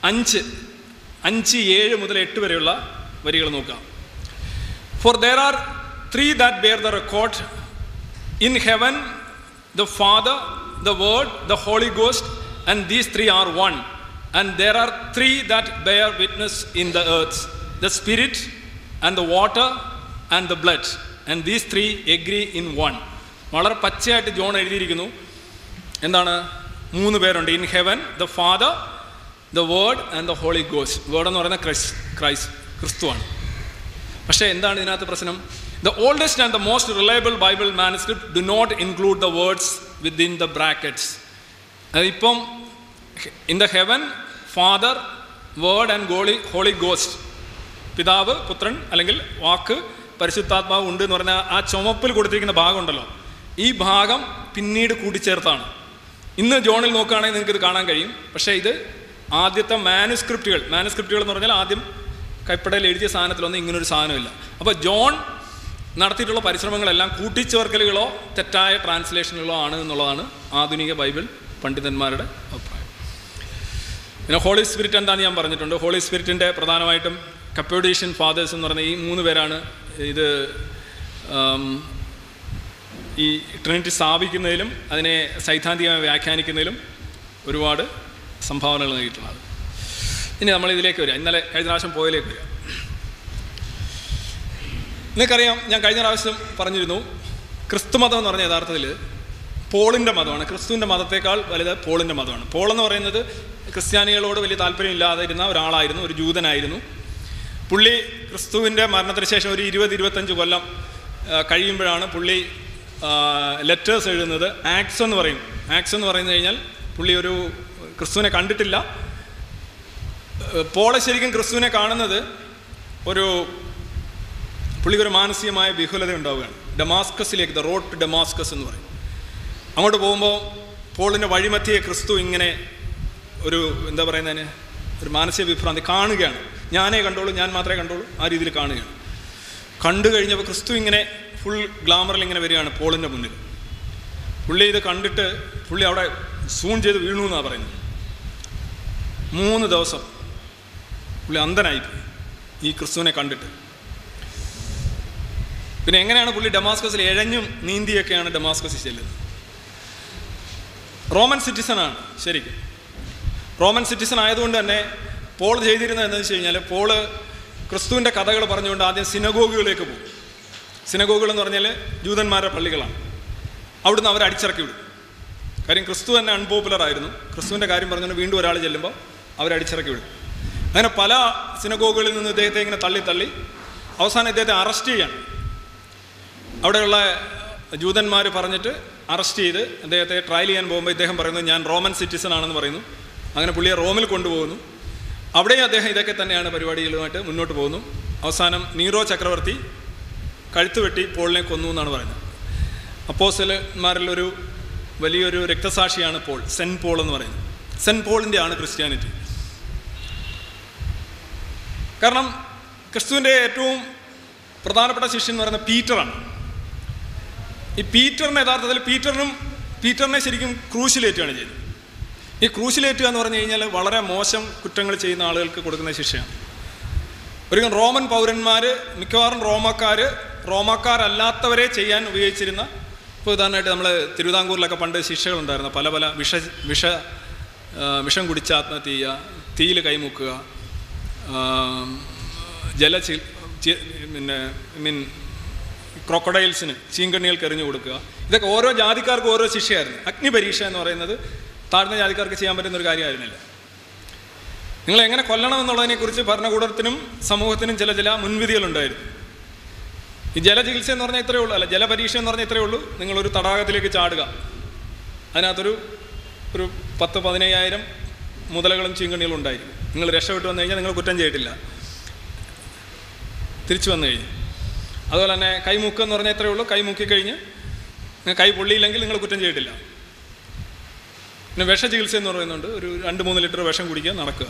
അഞ്ച് അഞ്ച് ഏഴ് മുതൽ എട്ട് വരെയുള്ള വരികൾ നോക്കാം. For there are three that bear the record in heaven the father the word the holy ghost and these three are one and there are three that bear witness in the earth the spirit and the water and the blood and these three agree in one വളരെ പച്ചയായിട്ട് John എഴുതിയിരിക്കുന്നു. എന്താണ്? മൂന്ന് പേരുണ്ട്. In heaven the father the word and the holy goes word എന്ന് പറയുന്ന ക്രൈസ് Christ ക്രിസ്തുവാണ്. പക്ഷേ എന്താണ് ഇതിനകത്ത് പ്രശ്നം? The oldest and the most reliable Bible manuscript do not include the words within the brackets അതിപ്പം in the heaven father word and holy holy ghost പിതാവ് പുത്രൻ അല്ലെങ്കിൽ വാക്ക് പരിശുദ്ധാത്മാവ് ഉണ്ട് എന്ന് പറഞ്ഞാൽ ആ ചുമപ്പിൽ കൊടുത്തിരിക്കുന്ന ഭാഗമുണ്ടല്ലോ ഈ ഭാഗം പിന്നീട് കൂട്ടിച്ചേർത്താണ്. ഇന്ന് ജോണിൽ നോക്കുകയാണെങ്കിൽ നിങ്ങൾക്ക് ഇത് കാണാൻ കഴിയും. പക്ഷേ ഇത് ആദ്യത്തെ മാനുസ്ക്രിപ്റ്റുകൾ മാനുസ്ക്രിപ്റ്റുകൾ എന്ന് പറഞ്ഞാൽ ആദ്യം കൈപ്പടയിൽ എഴുതിയ സാധനത്തിലൊന്നും ഇങ്ങനൊരു സാധനമില്ല. അപ്പോൾ ജോൺ നടത്തിയിട്ടുള്ള പരിശ്രമങ്ങളെല്ലാം കൂട്ടിച്ചേർക്കലുകളോ തെറ്റായ ട്രാൻസ്ലേഷനുകളോ ആണ് എന്നുള്ളതാണ് ആധുനിക ബൈബിൾ പണ്ഡിതന്മാരുടെ അഭിപ്രായം. പിന്നെ ഹോളി സ്പിരിറ്റ് എന്താണെന്ന് ഞാൻ പറഞ്ഞിട്ടുണ്ട്. ഹോളി സ്പിരിറ്റിന്റെ പ്രധാനമായിട്ടും കപ്പോഡീഷ്യൻ ഫാദേഴ്സ് എന്ന് പറഞ്ഞ ഈ മൂന്ന് പേരാണ് ഇത് ഈ ട്രിനിറ്റി സ്ഥാപിക്കുന്നതിലും അതിനെ സൈദ്ധാന്തികമായി വ്യാഖ്യാനിക്കുന്നതിലും ഒരുപാട് സംഭാവനകൾ നൽകിയിട്ടുള്ളത്. ഇനി നമ്മൾ ഇതിലേക്ക് വരിക. ഇന്നലെ കഴിഞ്ഞ പ്രാവശ്യം പോയിലേക്ക് വരിക. നിങ്ങൾക്കറിയാം ഞാൻ കഴിഞ്ഞ പ്രാവശ്യം പറഞ്ഞിരുന്നു ക്രിസ്തുമതം എന്ന് പറഞ്ഞ യഥാർത്ഥത്തിൽ പോളിന്റെ മതമാണ്. ക്രിസ്തുവിന്റെ മതത്തേക്കാൾ വലുത് പോളിന്റെ മതമാണ്. പോൾ എന്ന് പറയുന്നത് ക്രിസ്ത്യാനികളോട് വലിയ താല്പര്യമില്ലാതിരുന്ന ഒരാളായിരുന്നു ഒരു ജൂതനായിരുന്നു. പുള്ളി ക്രിസ്തുവിന്റെ മരണത്തിന് ശേഷം ഒരു ഇരുപത് ഇരുപത്തഞ്ച് കൊല്ലം കഴിയുമ്പോഴാണ് പുള്ളി ലെറ്റേഴ്സ് എഴുതുന്നത്. ആക്സ് എന്ന് പറയും. ആക്സ് എന്ന് പറയുന്നത് കഴിഞ്ഞാൽ പുള്ളി ഒരു ക്രിസ്തുവിനെ കണ്ടിട്ടില്ല. പോള ശരിക്കും ക്രിസ്തുവിനെ കാണുന്നത് ഒരു പുള്ളിക്ക് ഒരു മാനസികമായ വിഹുലത ഉണ്ടാവുകയാണ്. ഡമാസ്കസിലേക്ക് ദ റോഡ് ടു ഡമാസ്കസ് എന്ന് പറയും. അങ്ങോട്ട് പോകുമ്പോൾ പോളിന്റെ വഴിമധ്യയെ ക്രിസ്തു ഇങ്ങനെ ഒരു എന്താ പറയുന്നതിന് ഒരു മാനസിക വിഭ്രാന്തി കാണുകയാണ്. ഞാനേ കണ്ടോളൂ ഞാൻ മാത്രമേ കണ്ടോളൂ ആ രീതിയിൽ കാണുകയാണ്. കണ്ടു കഴിഞ്ഞപ്പോൾ ക്രിസ്തു ഇങ്ങനെ ഫുൾ ഗ്ലാമറിൽ ഇങ്ങനെ വരികയാണ് പോളിന്റെ മുന്നിൽ. പുള്ളി ഇത് കണ്ടിട്ട് പുള്ളി അവിടെ സൂൺ ചെയ്ത് വീണു എന്നാണ് പറയുന്നത്. മൂന്ന് ദിവസം പുള്ളി അന്ധനായിപ്പോയി. ഈ ക്രിസ്തുവിനെ കണ്ടിട്ട്. പിന്നെ എങ്ങനെയാണ് പുള്ളി ഡമാസ്കസിൽ എഴഞ്ഞും നീന്തിയൊക്കെയാണ് ഡമാസ്കസിൽ ചെല്ലുന്നത്? റോമൻ സിറ്റിസണാണ് ശരിക്കും. റോമൻ സിറ്റിസൺ ആയതുകൊണ്ട് തന്നെ പോൾ ചെയ്തിരുന്നത് എന്താണെന്ന് വെച്ച് കഴിഞ്ഞാൽ പോൾ ക്രിസ്തുവിന്റെ കഥകൾ പറഞ്ഞുകൊണ്ട് ആദ്യം സിനഗോഗുകളിലേക്ക് പോകും. സിനഗോഗുകൾ എന്ന് പറഞ്ഞാൽ ജൂതന്മാരുടെ പള്ളികളാണ്. അവിടുന്ന് അവരെ അടിച്ചിറക്കി വിടും. കാര്യം ക്രിസ്തു തന്നെ അൺപോപ്പുലർ ആയിരുന്നു ക്രിസ്തുവിന്റെ കാര്യം പറഞ്ഞുകൊണ്ട് വീണ്ടും ഒരാൾ ചെല്ലുമ്പോൾ അവരെ അടിച്ചിറക്കി വിടും. അങ്ങനെ പല സിനഗോഗുകളിൽ നിന്ന് ഇദ്ദേഹത്തെ ഇങ്ങനെ തള്ളി തള്ളി അവസാനം ഇദ്ദേഹത്തെ അറസ്റ്റ് ചെയ്യാണ്. അവിടെയുള്ള ജൂതന്മാർ പറഞ്ഞിട്ട് അറസ്റ്റ് ചെയ്ത് അദ്ദേഹത്തെ ട്രയൽ ചെയ്യാൻ പോകുമ്പോൾ ഇദ്ദേഹം പറയുന്നു ഞാൻ റോമൻ സിറ്റിസൺ ആണെന്ന് പറയുന്നു. അങ്ങനെ പുള്ളിയെ റോമിൽ കൊണ്ടുപോകുന്നു. അവിടെയും അദ്ദേഹം ഇതൊക്കെ തന്നെയാണ് പരിപാടികളുമായിട്ട് മുന്നോട്ട് പോകുന്നു. അവസാനം നീറോ ചക്രവർത്തി കഴുത്ത് വെട്ടി പോളിനെ കൊന്നു എന്നാണ് പറയുന്നത്. അപ്പോസലന്മാരിലൊരു വലിയൊരു രക്തസാക്ഷിയാണ് പോൾ സെൻ പോൾ എന്ന് പറയുന്നത്. സെൻ പോളിന്റെ ആണ് ക്രിസ്ത്യാനിറ്റി. കാരണം ക്രിസ്തുവിന്റെ ഏറ്റവും പ്രധാനപ്പെട്ട ശിഷ്യൻ എന്ന് പറയുന്നത് പീറ്ററാണ്. ഈ പീറ്ററിന് യഥാർത്ഥത്തിൽ പീറ്ററിനും പീറ്ററിനെ ശരിക്കും ക്രൂശിലേറ്റുകയാണ് ചെയ്തത്. ഈ ക്രൂശിലേറ്റുക എന്ന് പറഞ്ഞു കഴിഞ്ഞാൽ വളരെ മോശം കുറ്റങ്ങൾ ചെയ്യുന്ന ആളുകൾക്ക് കൊടുക്കുന്ന ശിക്ഷയാണ്. ഒരിക്കലും റോമൻ പൗരന്മാർ മിക്കവാറും റോമക്കാർ റോമക്കാരല്ലാത്തവരെ ചെയ്യാൻ ഉപയോഗിച്ചിരുന്ന ഇപ്പോൾ ഉദാഹരണമായിട്ട് നമ്മൾ തിരുവിതാംകൂറിലൊക്കെ പണ്ട് ശിക്ഷകളുണ്ടായിരുന്നു. പല പല വിഷ വിഷ വിഷം കുടിച്ച് ആത്മഹത്യ ചെയ്യുക തീയിൽ കൈമുക്കുക ജല പിന്നെ മീൻ ക്രോക്കഡൈൽസിന് ചീങ്കണ്ണികൾക്ക് എറിഞ്ഞു കൊടുക്കുക. ഇതൊക്കെ ഓരോ ജാതിക്കാർക്കും ഓരോ ശിക്ഷയായിരുന്നു. അഗ്നിപരീക്ഷ എന്ന് പറയുന്നത് താഴ്ന്ന ജാതിക്കാർക്ക് ചെയ്യാൻ പറ്റുന്ന ഒരു കാര്യമായിരുന്നില്ല. നിങ്ങൾ എങ്ങനെ കൊല്ലണം എന്നുള്ളതിനെക്കുറിച്ച് ഭരണകൂടത്തിനും സമൂഹത്തിനും ചില ചില മുൻവിധികളുണ്ടായിരുന്നു ഈ ജലചികിത്സ എന്ന് പറഞ്ഞാൽ ഇത്രയേ ഉള്ളൂ. അല്ല ജലപരീക്ഷ എന്ന് പറഞ്ഞാൽ ഇത്രയേ ഉള്ളൂ. നിങ്ങളൊരു തടാകത്തിലേക്ക് ചാടുക. അതിനകത്തൊരു ഒരു പത്ത് പതിനയ്യായിരം മുതലകളും ചീങ്കണ്ണികളും ഉണ്ടായിരിക്കും നിങ്ങൾ രക്ഷപ്പെട്ടു വന്നു കഴിഞ്ഞാൽ നിങ്ങൾ കുറ്റം ചെയ്തിട്ടില്ല. തിരിച്ചു വന്നു കഴിഞ്ഞു. അതുപോലെ തന്നെ കൈമുക്ക് എന്ന് പറഞ്ഞാൽ ഇത്രയേ ഉള്ളൂ. കൈ മുക്കി കഴിഞ്ഞ് നിങ്ങൾ കൈ പൊള്ളിയില്ലെങ്കിൽ നിങ്ങൾ കുറ്റം ചെയ്തിട്ടില്ല. പിന്നെ വിഷ ചികിത്സ എന്ന് പറയുന്നുണ്ട്. ഒരു രണ്ട് മൂന്ന് ലിറ്റർ വിഷം കുടിക്കുക നടക്കുക.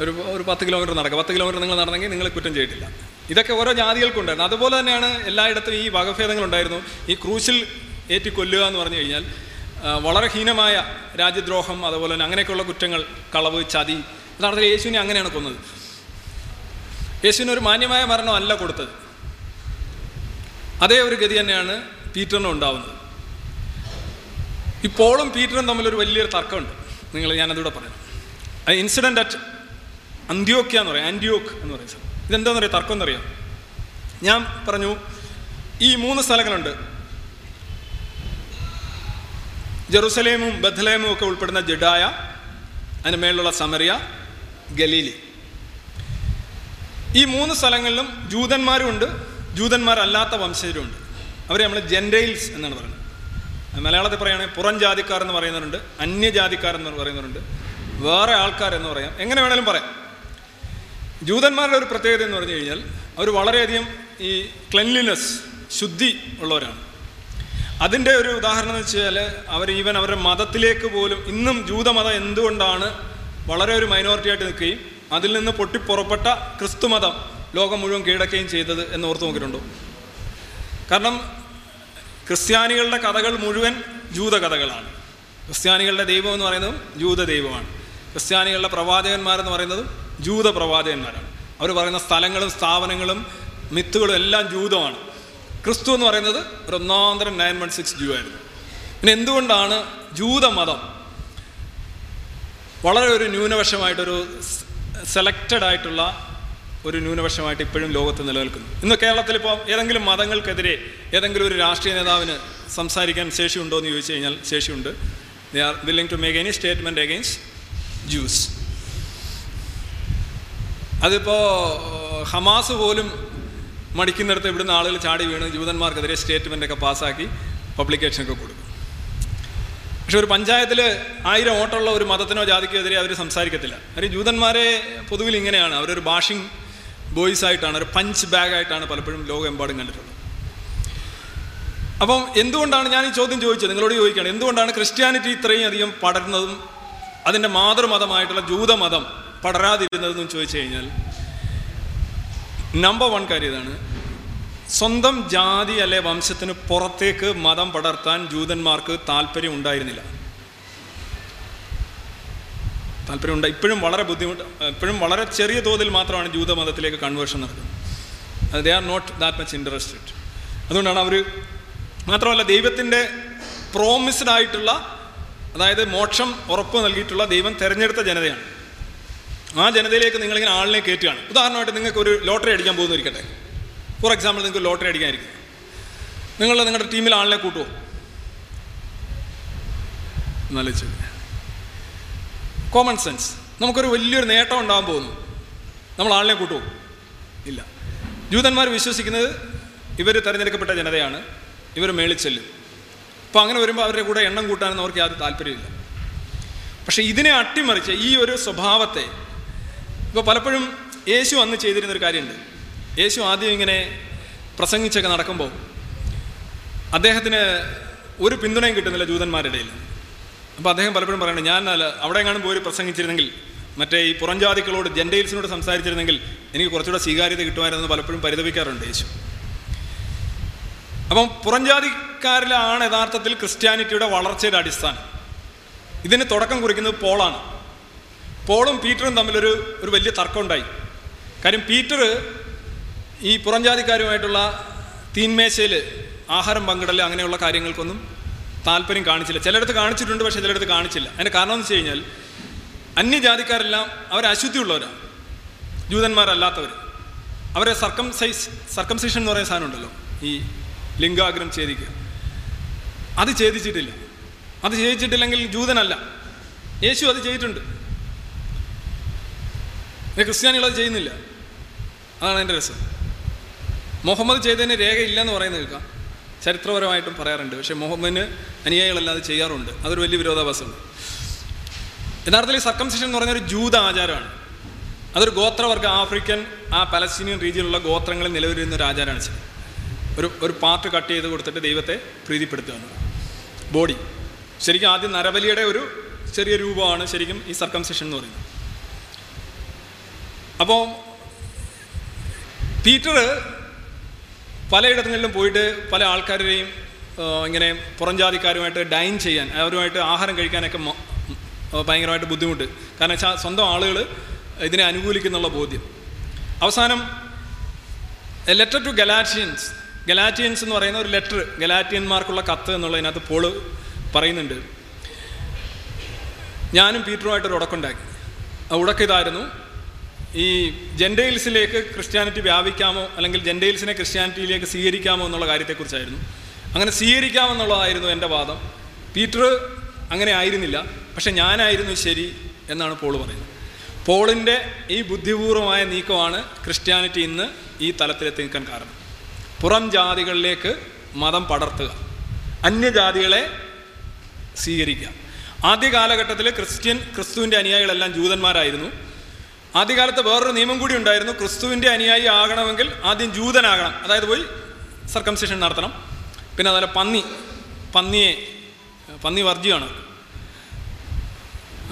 ഒരു ഒരു പത്ത് കിലോമീറ്റർ നടക്കുക. പത്ത് കിലോമീറ്റർ നിങ്ങൾ നടന്നെങ്കിൽ നിങ്ങൾ കുറ്റം ചെയ്തിട്ടില്ല. ഇതൊക്കെ ഓരോ ജാതികൾക്കുണ്ടായിരുന്നു. അതുപോലെ തന്നെയാണ് എല്ലായിടത്തും ഈ വകഭേദങ്ങളുണ്ടായിരുന്നു. ഈ ക്രൂശിൽ ഏറ്റി കൊല്ലുക എന്ന് പറഞ്ഞു കഴിഞ്ഞാൽ വളരെ ഹീനമായ രാജ്യദ്രോഹം അതുപോലെ തന്നെ അങ്ങനെയൊക്കെയുള്ള കുറ്റങ്ങൾ കളവ് ചതി യഥാർത്ഥത്തിൽ യേശുവിനെ അങ്ങനെയാണ് കൊന്നത്. യേശുവിന് ഒരു മാന്യമായ മരണം അല്ല കൊടുത്തത്. അതേ ഒരു ഗതി തന്നെയാണ് പീറ്ററിനും ഉണ്ടാവുന്നത്. ഇപ്പോഴും പീറ്ററും തമ്മിലൊരു വലിയൊരു തർക്കമുണ്ട്. നിങ്ങൾ ഞാനതിവിടെ പറയാം. ഇൻസിഡന്റ് അറ്റ് അന്ത്യോക്യ എന്ന് പറയാം. ആന്റിയോക്ക് എന്ന് പറയും സ്ഥലം ഇതെന്താണെന്ന് അറിയാം തർക്കം എന്നറിയാം ഞാൻ പറഞ്ഞു ഈ മൂന്ന് സ്ഥലങ്ങളുണ്ട്. ജെറുസലേമും ബഥലേമും ഒക്കെ ഉൾപ്പെടുന്ന ജഡായ അതിന് മേളിലുള്ള സമറിയ ഗലീലി. ഈ മൂന്ന് സ്ഥലങ്ങളിലും ജൂതന്മാരുമുണ്ട് ജൂതന്മാരല്ലാത്ത വംശജരുണ്ട്. അവരെ നമ്മൾ ജെൻഡെയിൽസ് എന്നാണ് പറയുന്നത്. മലയാളത്തിൽ പറയുകയാണെങ്കിൽ പുറം ജാതിക്കാർ എന്ന് പറയുന്നവരുണ്ട് അന്യജാതിക്കാർ എന്ന് പറയുന്നവരുണ്ട് വേറെ ആൾക്കാർ എന്ന് പറയാം. എങ്ങനെ വേണേലും പറയാം. ജൂതന്മാരുടെ ഒരു പ്രത്യേകത എന്ന് പറഞ്ഞു കഴിഞ്ഞാൽ അവർ വളരെയധികം ഈ ക്ലെൻലിനെസ് ശുദ്ധി ഉള്ളവരാണ്. അതിന്റെ ഒരു ഉദാഹരണം എന്ന് വെച്ചാൽ അവർ ഈവൻ അവരുടെ മതത്തിലേക്ക് പോലും ഇന്നും ജൂതമതം എന്തുകൊണ്ടാണ് വളരെ ഒരു മൈനോറിറ്റി ആയിട്ട് നിൽക്കുകയും അതിൽ നിന്ന് പൊട്ടിപ്പുറപ്പെട്ട ക്രിസ്തുമതം ലോകം മുഴുവൻ കീഴടക്കുകയും ചെയ്തത് എന്ന് ഓർത്ത് നോക്കിയിട്ടുണ്ടോ? കാരണം ക്രിസ്ത്യാനികളുടെ കഥകൾ മുഴുവൻ ജൂത കഥകളാണ് ക്രിസ്ത്യാനികളുടെ ദൈവം എന്ന് പറയുന്നതും ജൂത ദൈവമാണ്. ക്രിസ്ത്യാനികളുടെ പ്രവാചകന്മാരെന്ന് പറയുന്നതും ജൂത പ്രവാചകന്മാരാണ്. അവർ പറയുന്ന സ്ഥലങ്ങളും സ്ഥാപനങ്ങളും മിത്തുകളും എല്ലാം ജൂതമാണ്. ക്രിസ്തു എന്ന് പറയുന്നത് ഒരു ഒന്നാന്തരം നയൻ വൺ സിക്സ് ജൂ ആയിരുന്നു. പിന്നെ എന്തുകൊണ്ടാണ് ജൂതമതം വളരെ ഒരു ന്യൂനപക്ഷമായിട്ടൊരു സെലക്റ്റഡ് ആയിട്ടുള്ള ഒരു ന്യൂനപക്ഷമായിട്ട് ഇപ്പോഴും ലോകത്ത് നിലനിൽക്കുന്നു. ഇന്ന് കേരളത്തിൽ ഇപ്പോൾ ഏതെങ്കിലും മതങ്ങൾക്കെതിരെ ഏതെങ്കിലും ഒരു രാഷ്ട്രീയ നേതാവിന് സംസാരിക്കാൻ ശേഷിയുണ്ടോ എന്ന് ചോദിച്ചു കഴിഞ്ഞാൽ ശേഷിയുണ്ട്. They are willing to make any statement against Jews അതിപ്പോൾ ഹമാസ് പോലും മടിക്കുന്നിടത്ത് ഇവിടുന്ന് ആളുകൾ ചാടി വീണ് ജൂതന്മാർക്കെതിരെ സ്റ്റേറ്റ്മെന്റ് ഒക്കെ പാസ്സാക്കി പബ്ലിക്കേഷനൊക്കെ കൊടുക്കും. പക്ഷെ ഒരു പഞ്ചായത്തിൽ ആയിരം ഓട്ടുള്ള ഒരു മതത്തിനോ ജാതിക്കോ എതിരെ അവർ സംസാരിക്കത്തില്ല. അവർ ജൂതന്മാരെ പൊതുവിൽ ഇങ്ങനെയാണ്. അവരൊരു ബാഷിംഗ് ബോയ്സ് ആയിട്ടാണ് ഒരു പഞ്ച് ബാഗ് ആയിട്ടാണ് പലപ്പോഴും ലോകമെമ്പാടും കണ്ടിട്ടുള്ളത്. അപ്പം എന്തുകൊണ്ടാണ് ഞാൻ ഈ ചോദ്യം ചോദിച്ചത്? നിങ്ങളോട് ചോദിക്കുകയാണ്. എന്തുകൊണ്ടാണ് ക്രിസ്ത്യാനിറ്റി ഇത്രയും അധികം പടരുന്നതും അതിന്റെ മാതൃമതമായിട്ടുള്ള ജൂതമതം പടരാതിരുന്നതെന്നും ചോദിച്ചു കഴിഞ്ഞാൽ നമ്പർ വൺ കാര്യം ഇതാണ്. സ്വന്തം ജാതി അല്ലെ വംശത്തിന് പുറത്തേക്ക് മതം പടർത്താൻ ജൂതന്മാർക്ക് താല്പര്യം ഉണ്ടായിരുന്നില്ല. താല്പര്യം ഉണ്ട് ഇപ്പോഴും വളരെ ബുദ്ധിമുട്ട് ഇപ്പോഴും വളരെ ചെറിയ തോതിൽ മാത്രമാണ് ജൂതമതത്തിലേക്ക് കൺവേർഷൻ നടക്കുന്നത്. They are not that much interested അതുകൊണ്ടാണ് അവർ മാത്രമല്ല ദൈവത്തിന്റെ പ്രോമിസ്ഡ് ആയിട്ടുള്ള അതായത് മോക്ഷം ഉറപ്പ് നൽകിയിട്ടുള്ള ദൈവം തിരഞ്ഞെടുത്ത ജനതയാണ്. ആ ജനതയിലേക്ക് നിങ്ങളിങ്ങനെ ആളിനെ കയറ്റുകയാണ്. ഉദാഹരണമായിട്ട് നിങ്ങൾക്ക് ഒരു ലോട്ടറി അടിക്കാൻ പോകുന്നിരിക്കട്ടെ ഫോർ എക്സാമ്പിൾ നിങ്ങൾക്ക് ലോട്ടറി അടിക്കാനിരിക്കും നിങ്ങൾ നിങ്ങളുടെ ടീമിൽ ആളിനെ കൂട്ടുമോ നല്ല ചോദ്യം. കോമൺ സെൻസ് നമുക്കൊരു വലിയൊരു നേട്ടം ഉണ്ടാകാൻ പോകുന്നു. നമ്മൾ ആളിനെ കൂട്ടുമോ ഇല്ല. ജൂതന്മാർ വിശ്വസിക്കുന്നത് ഇവർ തിരഞ്ഞെടുക്കപ്പെട്ട ജനതയാണ്. ഇവർ മേളിച്ചെല്ലും അപ്പോൾ അങ്ങനെ വരുമ്പോൾ അവരുടെ കൂടെ എണ്ണം കൂട്ടാനൊന്നും അവർക്ക് യാതൊരു താല്പര്യമില്ല പക്ഷേ ഇതിനെ അട്ടിമറിച്ച് ഈ ഒരു സ്വഭാവത്തെ ഇപ്പോൾ പലപ്പോഴും യേശു അന്ന് ചെയ്തിരുന്നൊരു കാര്യമുണ്ട്. യേശു ആദ്യം ഇങ്ങനെ പ്രസംഗിച്ചൊക്കെ നടക്കുമ്പോൾ അദ്ദേഹത്തിന് ഒരു പിന്തുണയും കിട്ടുന്നില്ല ജൂതന്മാരുടെ ഇടയിൽ അപ്പോൾ അദ്ദേഹം പലപ്പോഴും പറയുന്നത് ഞാൻ അവിടെ എങ്ങാനും പോയി പ്രസംഗിച്ചിരുന്നെങ്കിൽ മറ്റേ ഈ പുറംജാതികളോട് ജെൻഡെയിൽസിനോട് സംസാരിച്ചിരുന്നെങ്കിൽ എനിക്ക് കുറച്ചുകൂടെ സ്വീകാര്യത കിട്ടുമായിരുന്നു പലപ്പോഴും പരിതപിക്കാറുണ്ട് യേശു. അപ്പം പുറംജാതിക്കാരിലാണ് യഥാർത്ഥത്തിൽ ക്രിസ്ത്യാനിറ്റിയുടെ വളർച്ചയുടെ അടിസ്ഥാനം. ഇതിന് തുടക്കം കുറിക്കുന്നത് പോളാണ്. പോളും പീറ്ററും തമ്മിലൊരു ഒരു വലിയ തർക്കമുണ്ടായി. കാര്യം പീറ്റർ ഈ പുറംജാതിക്കാരുമായിട്ടുള്ള തീന്മേശയിൽ ആഹാരം പങ്കിടൽ അങ്ങനെയുള്ള കാര്യങ്ങൾക്കൊന്നും താല്പര്യം കാണിച്ചില്ല. ചിലയിടത്ത് കാണിച്ചിട്ടുണ്ട് പക്ഷേ ചിലയിടത്ത് കാണിച്ചില്ല. അതിന്റെ കാരണം എന്ന് വെച്ച് കഴിഞ്ഞാൽ അന്യജാതിക്കാരെല്ലാം അവർ അശുദ്ധിയുള്ളവരാണ് ജൂതന്മാരല്ലാത്തവർ അവരെ സർക്കം സൈസ് സർക്കംസൈഷൻ എന്ന് പറയുന്ന സാധനം ഉണ്ടല്ലോ ഈ ലിംഗാഗ്രം ഛേദിക്കുക. അത് ഛേദിച്ചിട്ടില്ല. അത് ഛേദിച്ചിട്ടില്ലെങ്കിൽ ജൂതനല്ല. യേശു അത് ചെയ്തിട്ടുണ്ട്. ക്രിസ്ത്യാനികൾ അത് ചെയ്യുന്നില്ല. അതാണ് എന്റെ രസം. മുഹമ്മദ് ചെയ്തതിന് രേഖയില്ലെന്ന് പറയുന്നത് കേൾക്കാം. ചരിത്രപരമായിട്ടും പറയാറുണ്ട്. പക്ഷേ മുഹമ്മദിന് അനുയായികളെല്ലാം അത് ചെയ്യാറുണ്ട്. അതൊരു വലിയ വിരോധാഭാസമാണ്. യഥാർത്ഥത്തിൽ ഈ സർക്കംസിഷൻ എന്ന് പറഞ്ഞൊരു ജൂത ആചാരമാണ്. അതൊരു ഗോത്രവർഗ ആഫ്രിക്കൻ ആ പലസ്തീനിയൻ രീതിയിലുള്ള ഗോത്രങ്ങളിൽ നിലവിലിരുന്ന ഒരു ആചാരമാണ് ഒരു ഒരു പാർട്ട് കട്ട് ചെയ്ത് കൊടുത്തിട്ട് ദൈവത്തെ പ്രീതിപ്പെടുത്തുക ബോഡി. ശരിക്കും ആദ്യം നരബലിയുടെ ഒരു ചെറിയ രൂപമാണ് ശരിക്കും ഈ സർക്കംസിഷൻ എന്ന് പറയുന്നത്. അപ്പോൾ പീറ്റർ പലയിടങ്ങളിലും പോയിട്ട് പല ആൾക്കാരുടെയും ഇങ്ങനെ പുറംജാതിക്കാരുമായിട്ട് ഡൈൻ ചെയ്യാൻ അവരുമായിട്ട് ആഹാരം കഴിക്കാനൊക്കെ ഭയങ്കരമായിട്ട് ബുദ്ധിമുട്ട്. കാരണം വെച്ചാൽ സ്വന്തം ആളുകൾ ഇതിനെ അനുകൂലിക്കുന്നുള്ള ബോധ്യം. അവസാനം ലെറ്റർ ടു ഗലാറ്റിയൻസ്. ഗലാറ്റിയൻസ് എന്ന് പറയുന്ന ഒരു ലെറ്റർ ഗലാറ്റിയന്മാർക്കുള്ള കത്ത് എന്നുള്ളതിനകത്ത് പോൾ പറയുന്നുണ്ട്. ഞാനും പീറ്ററുമായിട്ടൊരു ഉടക്കുണ്ടാക്കി. ആ ഉടക്ക് ഇതായിരുന്നു. ഈ ജെൻഡെയിൽസിലേക്ക് ക്രിസ്ത്യാനിറ്റി വ്യാപിക്കാമോ അല്ലെങ്കിൽ ജെൻഡെയിൽസിനെ ക്രിസ്ത്യാനിറ്റിയിലേക്ക് സ്വീകരിക്കാമോ എന്നുള്ള കാര്യത്തെക്കുറിച്ചായിരുന്നു. അങ്ങനെ സ്വീകരിക്കാമെന്നുള്ളതായിരുന്നു എന്റെ വാദം. പീറ്റർ അങ്ങനെ ആയിരുന്നില്ല. പക്ഷെ ഞാനായിരുന്നു ശരി എന്നാണ് പോൾ പറയുന്നത്. പോളിന്റെ ഈ ബുദ്ധിപൂർവമായ നീക്കമാണ് ക്രിസ്ത്യാനിറ്റി ഇന്ന് ഈ തലത്തിലെത്തി നിൽക്കാൻ കാരണം. പുറം ജാതികളിലേക്ക് മതം പടർത്തുക. അന്യജാതികളെ സ്വീകരിക്കുക. ആദ്യ കാലഘട്ടത്തിൽ ക്രിസ്ത്യൻ ക്രിസ്തുവിന്റെ അനുയായികളെല്ലാം ജൂതന്മാരായിരുന്നു. ആദ്യകാലത്ത് വേറൊരു നിയമം കൂടി ഉണ്ടായിരുന്നു. ക്രിസ്തുവിന്റെ അനുയായി ആകണമെങ്കിൽ ആദ്യം ജൂതനാകണം. അതായത് പോയി സർക്കംസേഷൻ നടത്തണം. പിന്നെ അതുപോലെ പന്നി പന്നിയെ പന്നി വർജ്യമാണ്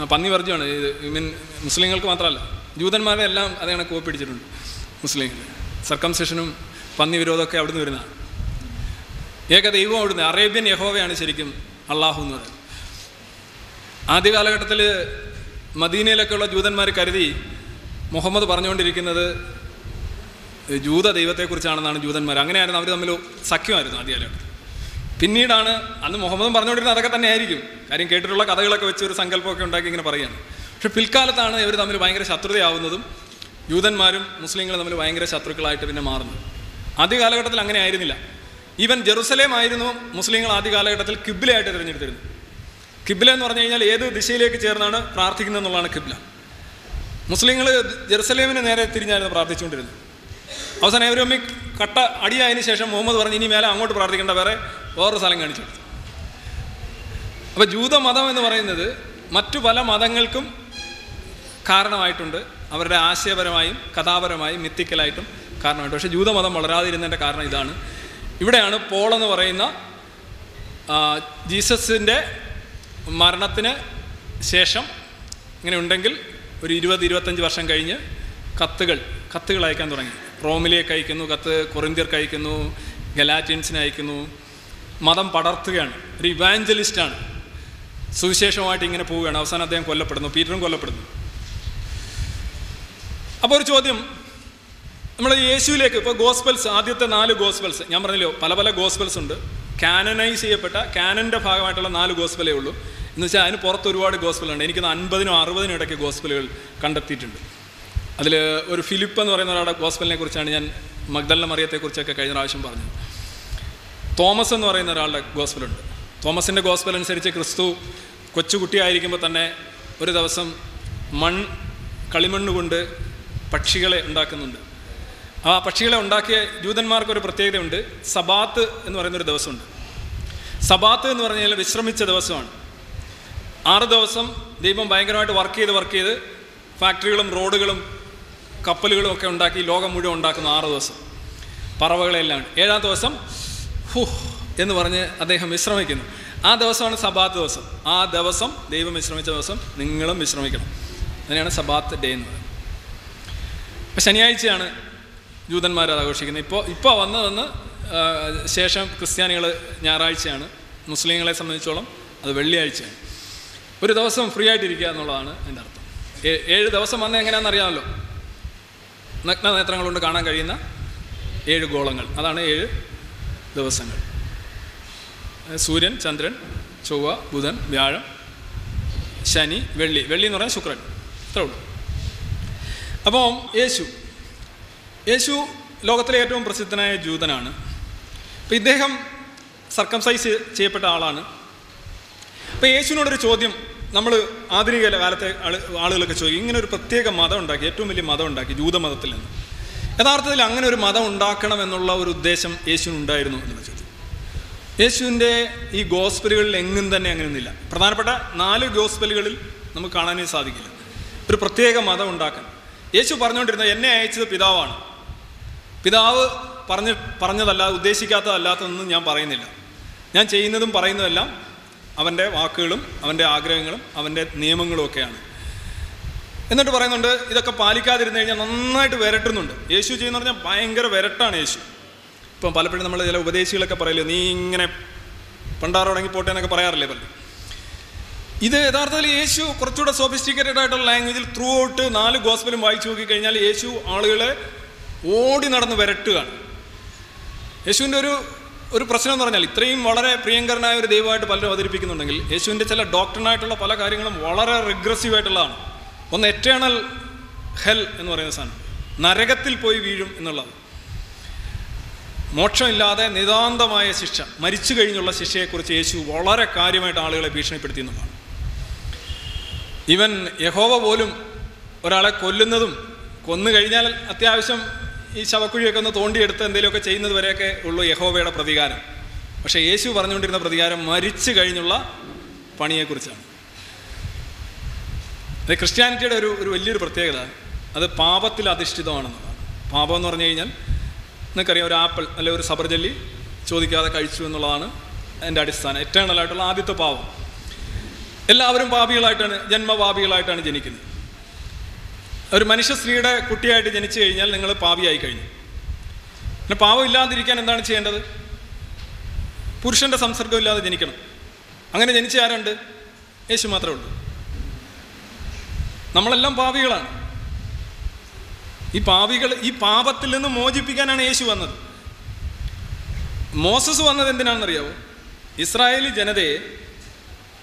പന്നി വർജ്യമാണ് ഇത് മീൻ മുസ്ലിങ്ങൾക്ക് മാത്രമല്ല ജൂതന്മാരെ എല്ലാം അതേ കോപ്പി കോപ്പിടിച്ചിട്ടുണ്ട് മുസ്ലിങ്ങൾ. സർക്കംസേഷനും പന്നി വിരോധമൊക്കെ അവിടുന്ന് വരുന്നതാണ്. ഏക ദൈവം അവിടുന്ന് അറേബ്യൻ യഹോവയാണ് ശരിക്കും അള്ളാഹു എന്ന് പറയുന്നത്. ആദ്യ കാലഘട്ടത്തിൽ മദീനയിലൊക്കെയുള്ള ജൂതന്മാർ കരുതി മുഹമ്മദ് പറഞ്ഞുകൊണ്ടിരിക്കുന്നത് ജൂത ദൈവത്തെക്കുറിച്ചാണെന്നാണ് ജൂതന്മാർ. അങ്ങനെയായിരുന്നു അവർ തമ്മിൽ സഖ്യമായിരുന്നു ആദ്യകാലത്ത് പിന്നീടാണ് അന്ന് മുഹമ്മദും പറഞ്ഞുകൊണ്ടിരുന്നത് അതൊക്കെ തന്നെ ആയിരിക്കും കാര്യം കേട്ടിട്ടുള്ള കഥകളൊക്കെ വെച്ച് ഒരു സങ്കല്പമൊക്കെ ഉണ്ടാക്കി ഇങ്ങനെ പറയുകയാണ്. പക്ഷെ പിൽക്കാലത്താണ് ഇവർ തമ്മിൽ ഭയങ്കര ശത്രുതയാവുന്നതും ജൂതന്മാരും മുസ്ലിങ്ങളും തമ്മിൽ ഭയങ്കര ശത്രുക്കളായിട്ട് പിന്നെ മാറുന്നത്. ആദ്യ കാലഘട്ടത്തിൽ അങ്ങനെ ആയിരുന്നില്ല. ഈവൻ ജെറുസലേം ആയിരുന്നു മുസ്ലിങ്ങൾ ആദ്യ കാലഘട്ടത്തിൽ കിബിലയായിട്ട് തിരഞ്ഞെടുത്തിരുന്നത്. കിബില എന്ന് പറഞ്ഞു കഴിഞ്ഞാൽ ഏത് ദിശയിലേക്ക് ചേർന്നാണ് പ്രാർത്ഥിക്കുന്നത് എന്നുള്ളതാണ് കിബില. മുസ്ലിങ്ങൾ ജെറുസലേമിന് നേരെ തിരിഞ്ഞായിരുന്നു പ്രാർത്ഥിച്ചുകൊണ്ടിരുന്നത്. അവസാനം തമ്മിൽ കട്ട അടിയായതിന് ശേഷം മുഹമ്മദ് പറഞ്ഞു ഇനി മേലെ അങ്ങോട്ട് പ്രാർത്ഥിക്കേണ്ട വേറെ വേറൊരു സ്ഥലം കാണിച്ചു കൊടുത്തു. അപ്പോൾ ജൂതമതം എന്ന് പറയുന്നത് മറ്റു പല മതങ്ങൾക്കും കാരണമായിട്ടുണ്ട്. അവരുടെ ആശയപരമായും കഥാപരമായും മിത്തിക്കലായിട്ടും കാരണമായിട്ട് പക്ഷേ ജൂതമതം വളരാതിരുന്നതിന്റെ കാരണം ഇതാണ്. ഇവിടെയാണ് പോൾ എന്ന് പറയുന്ന ജീസസിന്റെ മരണത്തിന് ശേഷം ഇങ്ങനെ ഉണ്ടെങ്കിൽ ഒരു ഇരുപത് ഇരുപത്തഞ്ച് വർഷം കഴിഞ്ഞ് കത്തുകൾ കത്തുകൾ അയക്കാൻ തുടങ്ങി. റോമിലേക്ക് അയക്കുന്നു കത്ത് കൊറിന്തിയർക്ക് അയക്കുന്നു ഗലാറ്റിയൻസിന് അയക്കുന്നു. മതം പടർത്തുകയാണ് ഒരു ഇവാഞ്ചലിസ്റ്റാണ്. സുവിശേഷമായിട്ട് ഇങ്ങനെ പോവുകയാണ്. അവസാനം അദ്ദേഹം കൊല്ലപ്പെടുന്നു പീറ്ററും കൊല്ലപ്പെടുന്നു. അപ്പോൾ ഒരു ചോദ്യം. നമ്മൾ യേശുവിലേക്ക് ഇപ്പോൾ ഗോസ്പെൽസ് ആദ്യത്തെ നാല് ഗോസ്പെൽസ്. ഞാൻ പറഞ്ഞല്ലോ പല പല ഗോസ്പെൽസ് ഉണ്ട്. കാനനൈസ് ചെയ്യപ്പെട്ട കാനന്റെ ഭാഗമായിട്ടുള്ള നാല് ഗോസ്പലേ ഉള്ളൂ. എന്ന് വെച്ചാൽ അതിന് പുറത്ത് ഒരുപാട് ഗോസ്പലുണ്ട് എനിക്ക് അൻപതിനും അറുപതിനും ഇടയ്ക്ക് ഗോസ്പലുകൾ കണ്ടെത്തിയിട്ടുണ്ട്. അതിൽ ഒരു ഫിലിപ്പ് എന്ന് പറയുന്ന ഒരാളുടെ ഗോസ്പലിനെ കുറിച്ചാണ് ഞാൻ മഗ്ദല്ല മറിയത്തെക്കുറിച്ചൊക്കെ കഴിഞ്ഞ പ്രാവശ്യം പറഞ്ഞത്. തോമസ് എന്ന് പറയുന്ന ഒരാളുടെ ഗോസ്പലുണ്ട് തോമസിന്റെ ഗോസ്പൽ അനുസരിച്ച് ക്രിസ്തു കൊച്ചുകുട്ടിയായിരിക്കുമ്പോൾ തന്നെ ഒരു ദിവസം മൺ കളിമണ്ണ് കൊണ്ട് പക്ഷികളെ ഉണ്ടാക്കുന്നുണ്ട്. ആ പക്ഷികളെ ഉണ്ടാക്കിയ ജൂതന്മാർക്ക് ഒരു പ്രത്യേകതയുണ്ട്. സബാത്ത് എന്ന് പറയുന്നൊരു ദിവസമുണ്ട്. സബാത്ത് എന്ന് പറഞ്ഞാൽ വിശ്രമിച്ച ദിവസമാണ്. ആറ് ദിവസം ദൈവം ഭയങ്കരമായിട്ട് വർക്ക് ചെയ്ത് വർക്ക് ചെയ്ത് ഫാക്ടറികളും റോഡുകളും കപ്പലുകളും ഒക്കെ ഉണ്ടാക്കി ലോകം മുഴുവൻ ഉണ്ടാക്കുന്ന ആറ് ദിവസം. പറവകളെല്ലാം. ഏഴാം ദിവസം ഹു എന്ന് പറഞ്ഞ് അദ്ദേഹം വിശ്രമിക്കുന്നു. ആ ദിവസമാണ് സബാത്ത് ദിവസം. ആ ദിവസം ദൈവം വിശ്രമിച്ച ദിവസം നിങ്ങളും വിശ്രമിക്കണം. അതിനാണ് സബാത്ത് ഡേ എന്ന് പറയുന്നത്. ശനിയാഴ്ചയാണ് ജൂതന്മാർ അത് ആഘോഷിക്കുന്നത്. ഇപ്പോൾ ഇപ്പോൾ വന്ന് വന്ന് ശേഷം ക്രിസ്ത്യാനികൾ ഞായറാഴ്ചയാണ്. മുസ്ലിങ്ങളെ സംബന്ധിച്ചോളം അത് വെള്ളിയാഴ്ചയാണ്. ഒരു ദിവസം ഫ്രീ ആയിട്ടിരിക്കുക എന്നുള്ളതാണ് എന്റെ അർത്ഥം. ഏഴ് ദിവസം വന്ന് എങ്ങനെയാണെന്ന് അറിയാമല്ലോ? നഗ്ന നേത്രങ്ങൾ കൊണ്ട് കാണാൻ കഴിയുന്ന ഏഴ് ഗോളങ്ങൾ. അതാണ് ഏഴ് ദിവസങ്ങൾ. സൂര്യൻ ചന്ദ്രൻ ചൊവ്വ ബുധൻ വ്യാഴം ശനി വെള്ളി. വെള്ളി എന്ന് പറഞ്ഞാൽ ശുക്രൻ. ഇത്രേ ഉള്ളൂ. അപ്പോൾ യേശു യേശു ലോകത്തിലെ ഏറ്റവും പ്രസിദ്ധനായ ജൂതനാണ്. അപ്പം ഇദ്ദേഹം സർക്കംസൈസ് ചെയ്യപ്പെട്ട ആളാണ്. അപ്പം യേശുവിനോടൊരു ചോദ്യം നമ്മൾ ആധുനിക കാലത്തെ ആളുകളൊക്കെ ചോദിക്കും. ഇങ്ങനെ ഒരു പ്രത്യേക മതം ഉണ്ടാക്കി ഏറ്റവും വലിയ മതം ഉണ്ടാക്കി ജൂതമതത്തിൽ നിന്ന്. യഥാർത്ഥത്തിൽ അങ്ങനെ ഒരു മതം ഉണ്ടാക്കണം എന്നുള്ള ഒരു ഉദ്ദേശം യേശുവിന് ഉണ്ടായിരുന്നു എന്നുള്ള ചോദ്യം. യേശുവിന്റെ ഈ ഗോസ്പലുകളിൽ എങ്ങും തന്നെ അങ്ങനെയൊന്നുമില്ല പ്രധാനപ്പെട്ട നാല് ഗോസ്പലുകളിൽ നമുക്ക് കാണാനേ സാധിക്കില്ല. ഒരു പ്രത്യേക മതം ഉണ്ടാക്കാൻ. യേശു പറഞ്ഞുകൊണ്ടിരുന്നത് എന്നെ അയച്ചത് പിതാവാണ്. പിതാവ് പറഞ്ഞ പറഞ്ഞതല്ല ഉദ്ദേശിക്കാത്തതല്ലാത്തതൊന്നും ഞാൻ പറയുന്നില്ല. ഞാൻ ചെയ്യുന്നതും പറയുന്നതെല്ലാം അവന്റെ വാക്കുകളും അവന്റെ ആഗ്രഹങ്ങളും അവന്റെ നിയമങ്ങളും ഒക്കെയാണ്. എന്നിട്ട് പറയുന്നുണ്ട് ഇതൊക്കെ പാലിക്കാതിരുന്നു കഴിഞ്ഞാൽ നന്നായിട്ട് വിരട്ടുന്നുണ്ട്. യേശു ചെയ്യുന്ന പറഞ്ഞാൽ ഭയങ്കര വിരട്ടാണ് യേശു. ഇപ്പം പലപ്പോഴും നമ്മൾ ചില ഉപദേശികളൊക്കെ പറയില്ലേ നീ ഇങ്ങനെ പണ്ടാറോടങ്ങി പോട്ടെ എന്നൊക്കെ പറയാറില്ലേ പലരും. ഇത് യഥാർത്ഥത്തിൽ യേശു കുറച്ചുകൂടെ സോഫിസ്റ്റിക്കേറ്റഡ് ആയിട്ടുള്ള ലാംഗ്വേജിൽ ത്രൂ ഔട്ട് നാല് ഗോസ്പലും വായിച്ചു നോക്കിക്കഴിഞ്ഞാൽ യേശു ആളുകളെ ഓടി നടന്ന് വരട്ടുകയാണ്. യേശുവിന്റെ ഒരു ഒരു പ്രശ്നം എന്ന് പറഞ്ഞാൽ ഇത്രയും വളരെ പ്രിയങ്കരനായ ഒരു ദൈവമായിട്ട് പലരും അവതരിപ്പിക്കുന്നുണ്ടെങ്കിൽ യേശുവിന്റെ ചില ഡോക്ടറിനായിട്ടുള്ള പല കാര്യങ്ങളും വളരെ റിഗ്രസീവ് ആയിട്ടുള്ളതാണ് ഒന്ന് എറ്റേണൽ ഹെൽ എന്ന് പറയുന്ന സാധനം. നരകത്തിൽ പോയി വീഴും എന്നുള്ളത്. മോക്ഷമില്ലാതെ നിതാന്തമായ ശിക്ഷ മരിച്ചു കഴിഞ്ഞുള്ള ശിക്ഷയെക്കുറിച്ച് യേശു വളരെ കാര്യമായിട്ട് ആളുകളെ ഭീഷണിപ്പെടുത്തി എന്നുള്ളതാണ് ഇവൻ യഹോവ പോലും ഒരാളെ കൊല്ലുന്നതും കൊന്നു കഴിഞ്ഞാൽ അത്യാവശ്യം ഈ ശവക്കുഴിയൊക്കെ ഒന്ന് തോണ്ടിയെടുത്ത് എന്തെങ്കിലുമൊക്കെ ചെയ്യുന്നത് വരെയൊക്കെ ഉള്ളൂ യഹോവയുടെ പ്രതികാരം. പക്ഷേ യേശു പറഞ്ഞുകൊണ്ടിരുന്ന പ്രതികാരം മരിച്ചു കഴിഞ്ഞുള്ള പണിയെക്കുറിച്ചാണ്. അത് ക്രിസ്ത്യാനിറ്റിയുടെ ഒരു ഒരു വലിയൊരു പ്രത്യേകത. അത് പാപത്തിൽ അധിഷ്ഠിതമാണെന്നുള്ളതാണ് പാപം എന്ന് പറഞ്ഞു കഴിഞ്ഞാൽ നിങ്ങൾക്കറിയാം ഒരു ആപ്പിൾ അല്ലെ ഒരു സബർജല്ലി ചോദിക്കാതെ കഴിച്ചു എന്നുള്ളതാണ് എന്റെ അടിസ്ഥാനം. ഏറ്റവും ആയിട്ടുള്ള ആദ്യത്തെ പാപം. എല്ലാവരും പാപികളായിട്ടാണ് ജന്മപാപികളായിട്ടാണ് ജനിക്കുന്നത്. ഒരു മനുഷ്യ സ്ത്രീയുടെ കുട്ടിയായിട്ട് ജനിച്ചു കഴിഞ്ഞാൽ നിങ്ങൾ പാവിയായി കഴിഞ്ഞു. പിന്നെ പാവം ഇല്ലാതിരിക്കാൻ എന്താണ് ചെയ്യേണ്ടത്? പുരുഷന്റെ സംസർഗം ഇല്ലാതെ ജനിക്കണം. അങ്ങനെ ജനിച്ച ആരുണ്ട്? യേശു മാത്രമേ ഉള്ളൂ. നമ്മളെല്ലാം പാവികളാണ്. ഈ പാവികൾ ഈ പാപത്തിൽ നിന്ന് മോചിപ്പിക്കാനാണ് യേശു വന്നത്. മോസസ് വന്നത് എന്തിനാണെന്നറിയാവോ? ഇസ്രായേലി ജനതയെ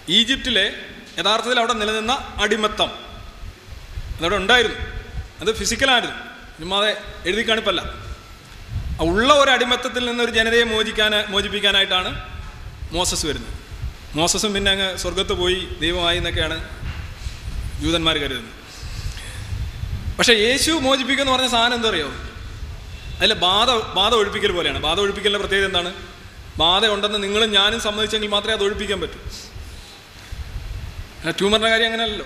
ഈജിപ്തിലെ യഥാർത്ഥത്തിൽ അവിടെ നിലനിന്ന അടിമത്തം. അതവിടെ ഉണ്ടായിരുന്നു. അത് ഫിസിക്കലായിരുന്നു ചുമ്മാതെ എഴുതി കാണിപ്പല്ല. ഉള്ള ഒരു അടിമത്തത്തിൽ നിന്ന് ഒരു ജനതയെ മോചിക്കാൻ മോചിപ്പിക്കാനായിട്ടാണ് മോസസ് വരുന്നത്. മോസസും പിന്നെ അങ്ങ് സ്വർഗത്ത് പോയി ദൈവമായി എന്നൊക്കെയാണ് ജൂതന്മാർ കരുതുന്നത്. പക്ഷേ യേശു മോചിപ്പിക്കുക പറഞ്ഞ സാധനം എന്താ അറിയോ അതിൽ ബാധ ബാധ ഒഴിപ്പിക്കൽ പോലെയാണ്. ബാധ ഒഴിപ്പിക്കലിന്റെ പ്രത്യേകത എന്താണ്? ബാധ ഉണ്ടെന്ന് നിങ്ങളും ഞാനും സമ്മതിച്ചെങ്കിൽ മാത്രമേ അത് ഒഴിപ്പിക്കാൻ പറ്റൂ. ട്യൂമറിന്റെ കാര്യം അങ്ങനെയല്ലല്ലോ.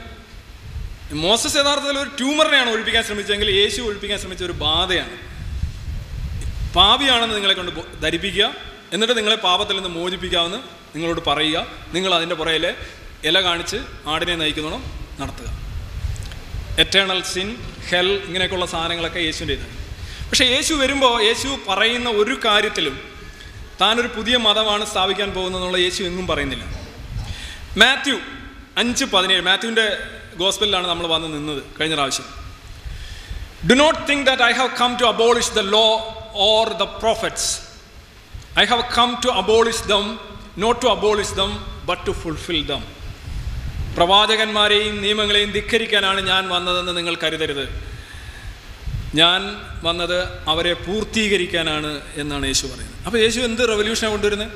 മോസസ് യഥാർത്ഥത്തിൽ ഒരു ട്യൂമറിനെയാണ് ഒഴിപ്പിക്കാൻ ശ്രമിച്ചതെങ്കിൽ യേശു ഒഴിപ്പിക്കാൻ ശ്രമിച്ച ഒരു ബാധയാണ്. പാപിയാണെന്ന് നിങ്ങളെ കൊണ്ട് ധരിപ്പിക്കുക എന്നിട്ട് നിങ്ങളെ പാപത്തിൽ നിന്ന് മോചിപ്പിക്കാമെന്ന് നിങ്ങളോട് പറയുക. നിങ്ങൾ അതിന്റെ പുറയിലെ ഇല കാണിച്ച് ആടിനെ നയിക്കുന്നോണം നടത്തുക. എറ്റേണൽ സിൻ ഹെൽ ഇങ്ങനെയൊക്കെയുള്ള സാധനങ്ങളൊക്കെ യേശുവിന്റെ ഇതാണ് പക്ഷേ യേശു വരുമ്പോൾ യേശു പറയുന്ന ഒരു കാര്യത്തിലും താനൊരു പുതിയ മതമാണ് സ്ഥാപിക്കാൻ പോകുന്നതെന്നുള്ള യേശു എങ്ങും പറയുന്നില്ല. മാത്യു അഞ്ച് പതിനേഴ് മാത്യുവിന്റെ ഗോസ്പലിലാണ് നമ്മൾ വന്ന് നിന്നത് കഴിഞ്ഞ പ്രാവശ്യം. Do not think that I have come to abolish the law or the prophets I have come to abolish them not to abolish them but to fulfil them പ്രവാചകന്മാരെയും നിയമങ്ങളെയും ധിക്കരിക്കാനാണ് ഞാൻ വന്നതെന്ന് നിങ്ങൾ കരുതരുത്. ഞാൻ വന്നത് അവരെ പൂർത്തീകരിക്കാനാണ് എന്നാണ് യേശു പറയുന്നത്. അപ്പോൾ യേശു എന്ത് റെവല്യൂഷനാണ് കൊണ്ടുവരുന്നത്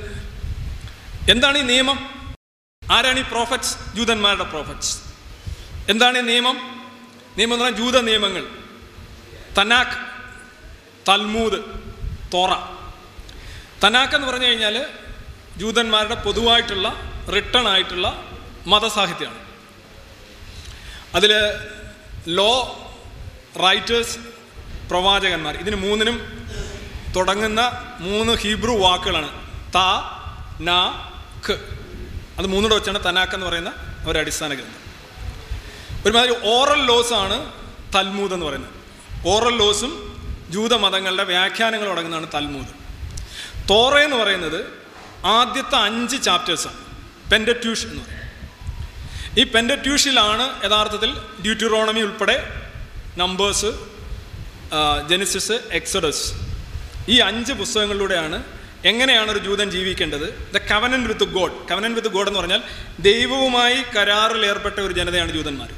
എന്താണ് ഈ നിയമം? ആരാണ് ഈ പ്രോഫറ്റ്സ് ജൂതന്മാരുടെ പ്രോഫറ്റ്സ് എന്താണ് നിയമം? നിയമം എന്ന് പറഞ്ഞാൽ ജൂത നിയമങ്ങൾ. തനാഖ് തൽമൂദ് തോറ. തനാഖ് എന്ന് പറഞ്ഞു കഴിഞ്ഞാൽ ജൂതന്മാരുടെ പൊതുവായിട്ടുള്ള റിട്ടേൺ ആയിട്ടുള്ള മതസാഹിത്യമാണ്. അതിൽ ലോ റൈറ്റേഴ്സ് പ്രവാചകന്മാർ ഇതിന് മൂന്നിനും തുടങ്ങുന്ന മൂന്ന് ഹീബ്രു വാക്കുകളാണ്. ത ന ഖ്. അത് മൂന്നൂടെ വെച്ചാണ് തനാക്ക് എന്ന് പറയുന്ന ഒരു അടിസ്ഥാന ഗ്രന്ഥം. ഒരുമാതിരി ഓറൽ ലോസ് ആണ് തൽമൂദ് എന്ന് പറയുന്നത്. ഓറൽ ലോസും ജൂതമതങ്ങളുടെ വ്യാഖ്യാനങ്ങൾ അടങ്ങുന്നതാണ് തൽമൂദ് തോറ എന്ന് പറയുന്നത് ആദ്യത്തെ അഞ്ച് ചാപ്റ്റേഴ്സാണ് പെൻഡറ്റ്യൂഷ് എന്ന് പറയും ഈ പെൻഡറ്റ്യൂഷിലാണ് യഥാർത്ഥത്തിൽ ഡ്യൂട്ടിറോണമി ഉൾപ്പെടെ നമ്പേഴ്സ് ജെനിസിസ് എക്സഡസ് ഈ അഞ്ച് പുസ്തകങ്ങളിലൂടെയാണ് എങ്ങനെയാണ് ഒരു ജൂതൻ ജീവിക്കേണ്ടത്? The covenant with God covenant with God എന്ന് പറഞ്ഞാൽ ദൈവവുമായി കരാറിൽ ഏർപ്പെട്ട ഒരു ജനതയാണ് ജൂതന്മാർ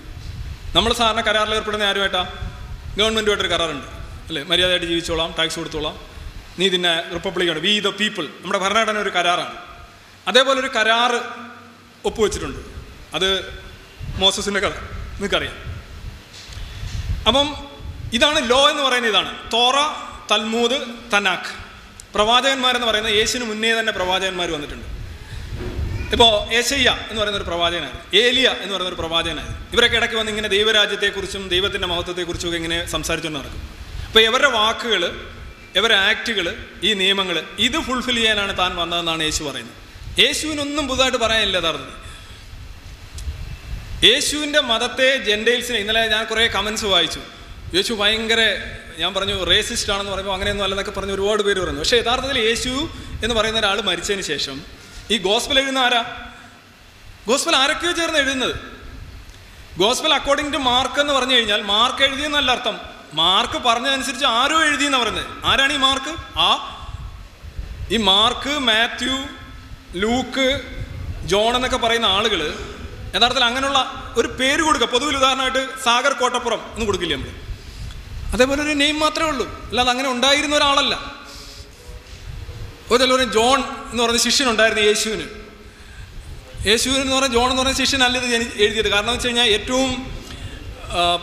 നമ്മൾ സാധാരണ കരാറിൽ ഏർപ്പെടുന്ന ആരുമായിട്ടാ? ഗവൺമെന്റുമായിട്ടൊരു കരാറുണ്ട്. അല്ലേ? മര്യാദയായിട്ട് ജീവിച്ചോളാം ടാക്സ് കൊടുത്തോളാം. നീ ഇതിനെ റിപ്പബ്ലിക്കാണ്. വി ദ പീപ്പിൾ നമ്മുടെ ഭരണഘടന ഒരു കരാറാണ്. അതേപോലെ ഒരു കരാറ് ഒപ്പുവെച്ചിട്ടുണ്ട്. അത് മോസസിന്റെ കഥ. നിങ്ങൾക്കറിയാം. അപ്പം ഇതാണ് ലോ എന്ന് പറയുന്ന ഇതാണ്. തോറ തൽമൂദ് തനാഖ്. പ്രവാചകന്മാരെന്ന് പറയുന്ന യേശുവിന് മുന്നേ തന്നെ പ്രവാചകന്മാർ വന്നിട്ടുണ്ട്. ഇപ്പോൾ ഏശയ്യ എന്ന് പറയുന്ന ഒരു പ്രവാചകനായിരുന്നു. ഏലിയ എന്ന് പറയുന്ന ഒരു പ്രവാചകനായിരുന്നു. ഇവരൊക്കെ ഇടയ്ക്ക് വന്ന് ഇങ്ങനെ ദൈവരാജ്യത്തെക്കുറിച്ചും ദൈവത്തിന്റെ മഹത്വത്തെക്കുറിച്ചും ഒക്കെ ഇങ്ങനെ സംസാരിച്ചുകൊണ്ട് നടക്കും. അപ്പോൾ ഇവരുടെ വാക്കുകൾ ഇവരുടെ ആക്റ്റുകൾ ഈ നിയമങ്ങൾ ഇത് ഫുൾഫിൽ ചെയ്യാനാണ് താൻ വന്നതെന്നാണ് യേശു പറയുന്നത്. യേശുവിനൊന്നും പുതുതായിട്ട് പറയാനില്ല യഥാർത്ഥത്തിൽ. യേശുവിന്റെ മതത്തെ ജെൻഡെയിൽസിനെ ഇന്നലെ ഞാൻ കുറേ കമൻസ് വായിച്ചു. യേശു ഭയങ്കര ഞാൻ പറഞ്ഞു റേസിസ്റ്റ് ആണെന്ന് പറയുമ്പോൾ അങ്ങനെയൊന്നും അല്ലെന്നൊക്കെ പറഞ്ഞ് ഒരുപാട് പേര് പറഞ്ഞു പക്ഷേ യഥാർത്ഥത്തിൽ യേശു എന്ന് പറയുന്ന ഒരാൾ മരിച്ചതിന് ശേഷം ഈ ഗോസ്ബൽ എഴുതുന്ന ആരാ? ഗോസ്ബൽ ആരൊക്കെയോ ചേർന്ന് എഴുതുന്നത്. ഗോസ്ബൽ അക്കോർഡിംഗ് ടു മാർക്ക് എന്ന് പറഞ്ഞു കഴിഞ്ഞാൽ മാർക്ക് എഴുതിയെന്നല്ല അർത്ഥം. മാർക്ക് പറഞ്ഞതനുസരിച്ച് ആരോ എഴുതി എന്നാ പറയുന്നത്. ആരാണ് ഈ മാർക്ക് ആ. ഈ മാർക്ക് മാത്യു ലൂക്ക് ജോൺ എന്നൊക്കെ പറയുന്ന ആളുകൾ യഥാർത്ഥത്തിൽ അങ്ങനെയുള്ള ഒരു പേര് കൊടുക്കുക. പൊതുവിൽ ഉദാഹരണമായിട്ട് സാഗർ കോട്ടപ്പുറം എന്ന് കൊടുക്കില്ല നമ്മൾ അതേപോലെ ഒരു നെയിം മാത്രമേ ഉള്ളൂ. അല്ലാതെ അങ്ങനെ ഉണ്ടായിരുന്ന ഒരാളല്ല. ഒരു ചിലവരും ജോൺ എന്ന് പറഞ്ഞ ശിഷ്യനുണ്ടായിരുന്നു യേശുവിന്. യേശുവിന് എന്ന് പറഞ്ഞ ജോൺ എന്ന് പറഞ്ഞ ശിഷ്യനല്ല ഇത് എഴുതിയത്. കാരണം വെച്ച് കഴിഞ്ഞാൽ ഏറ്റവും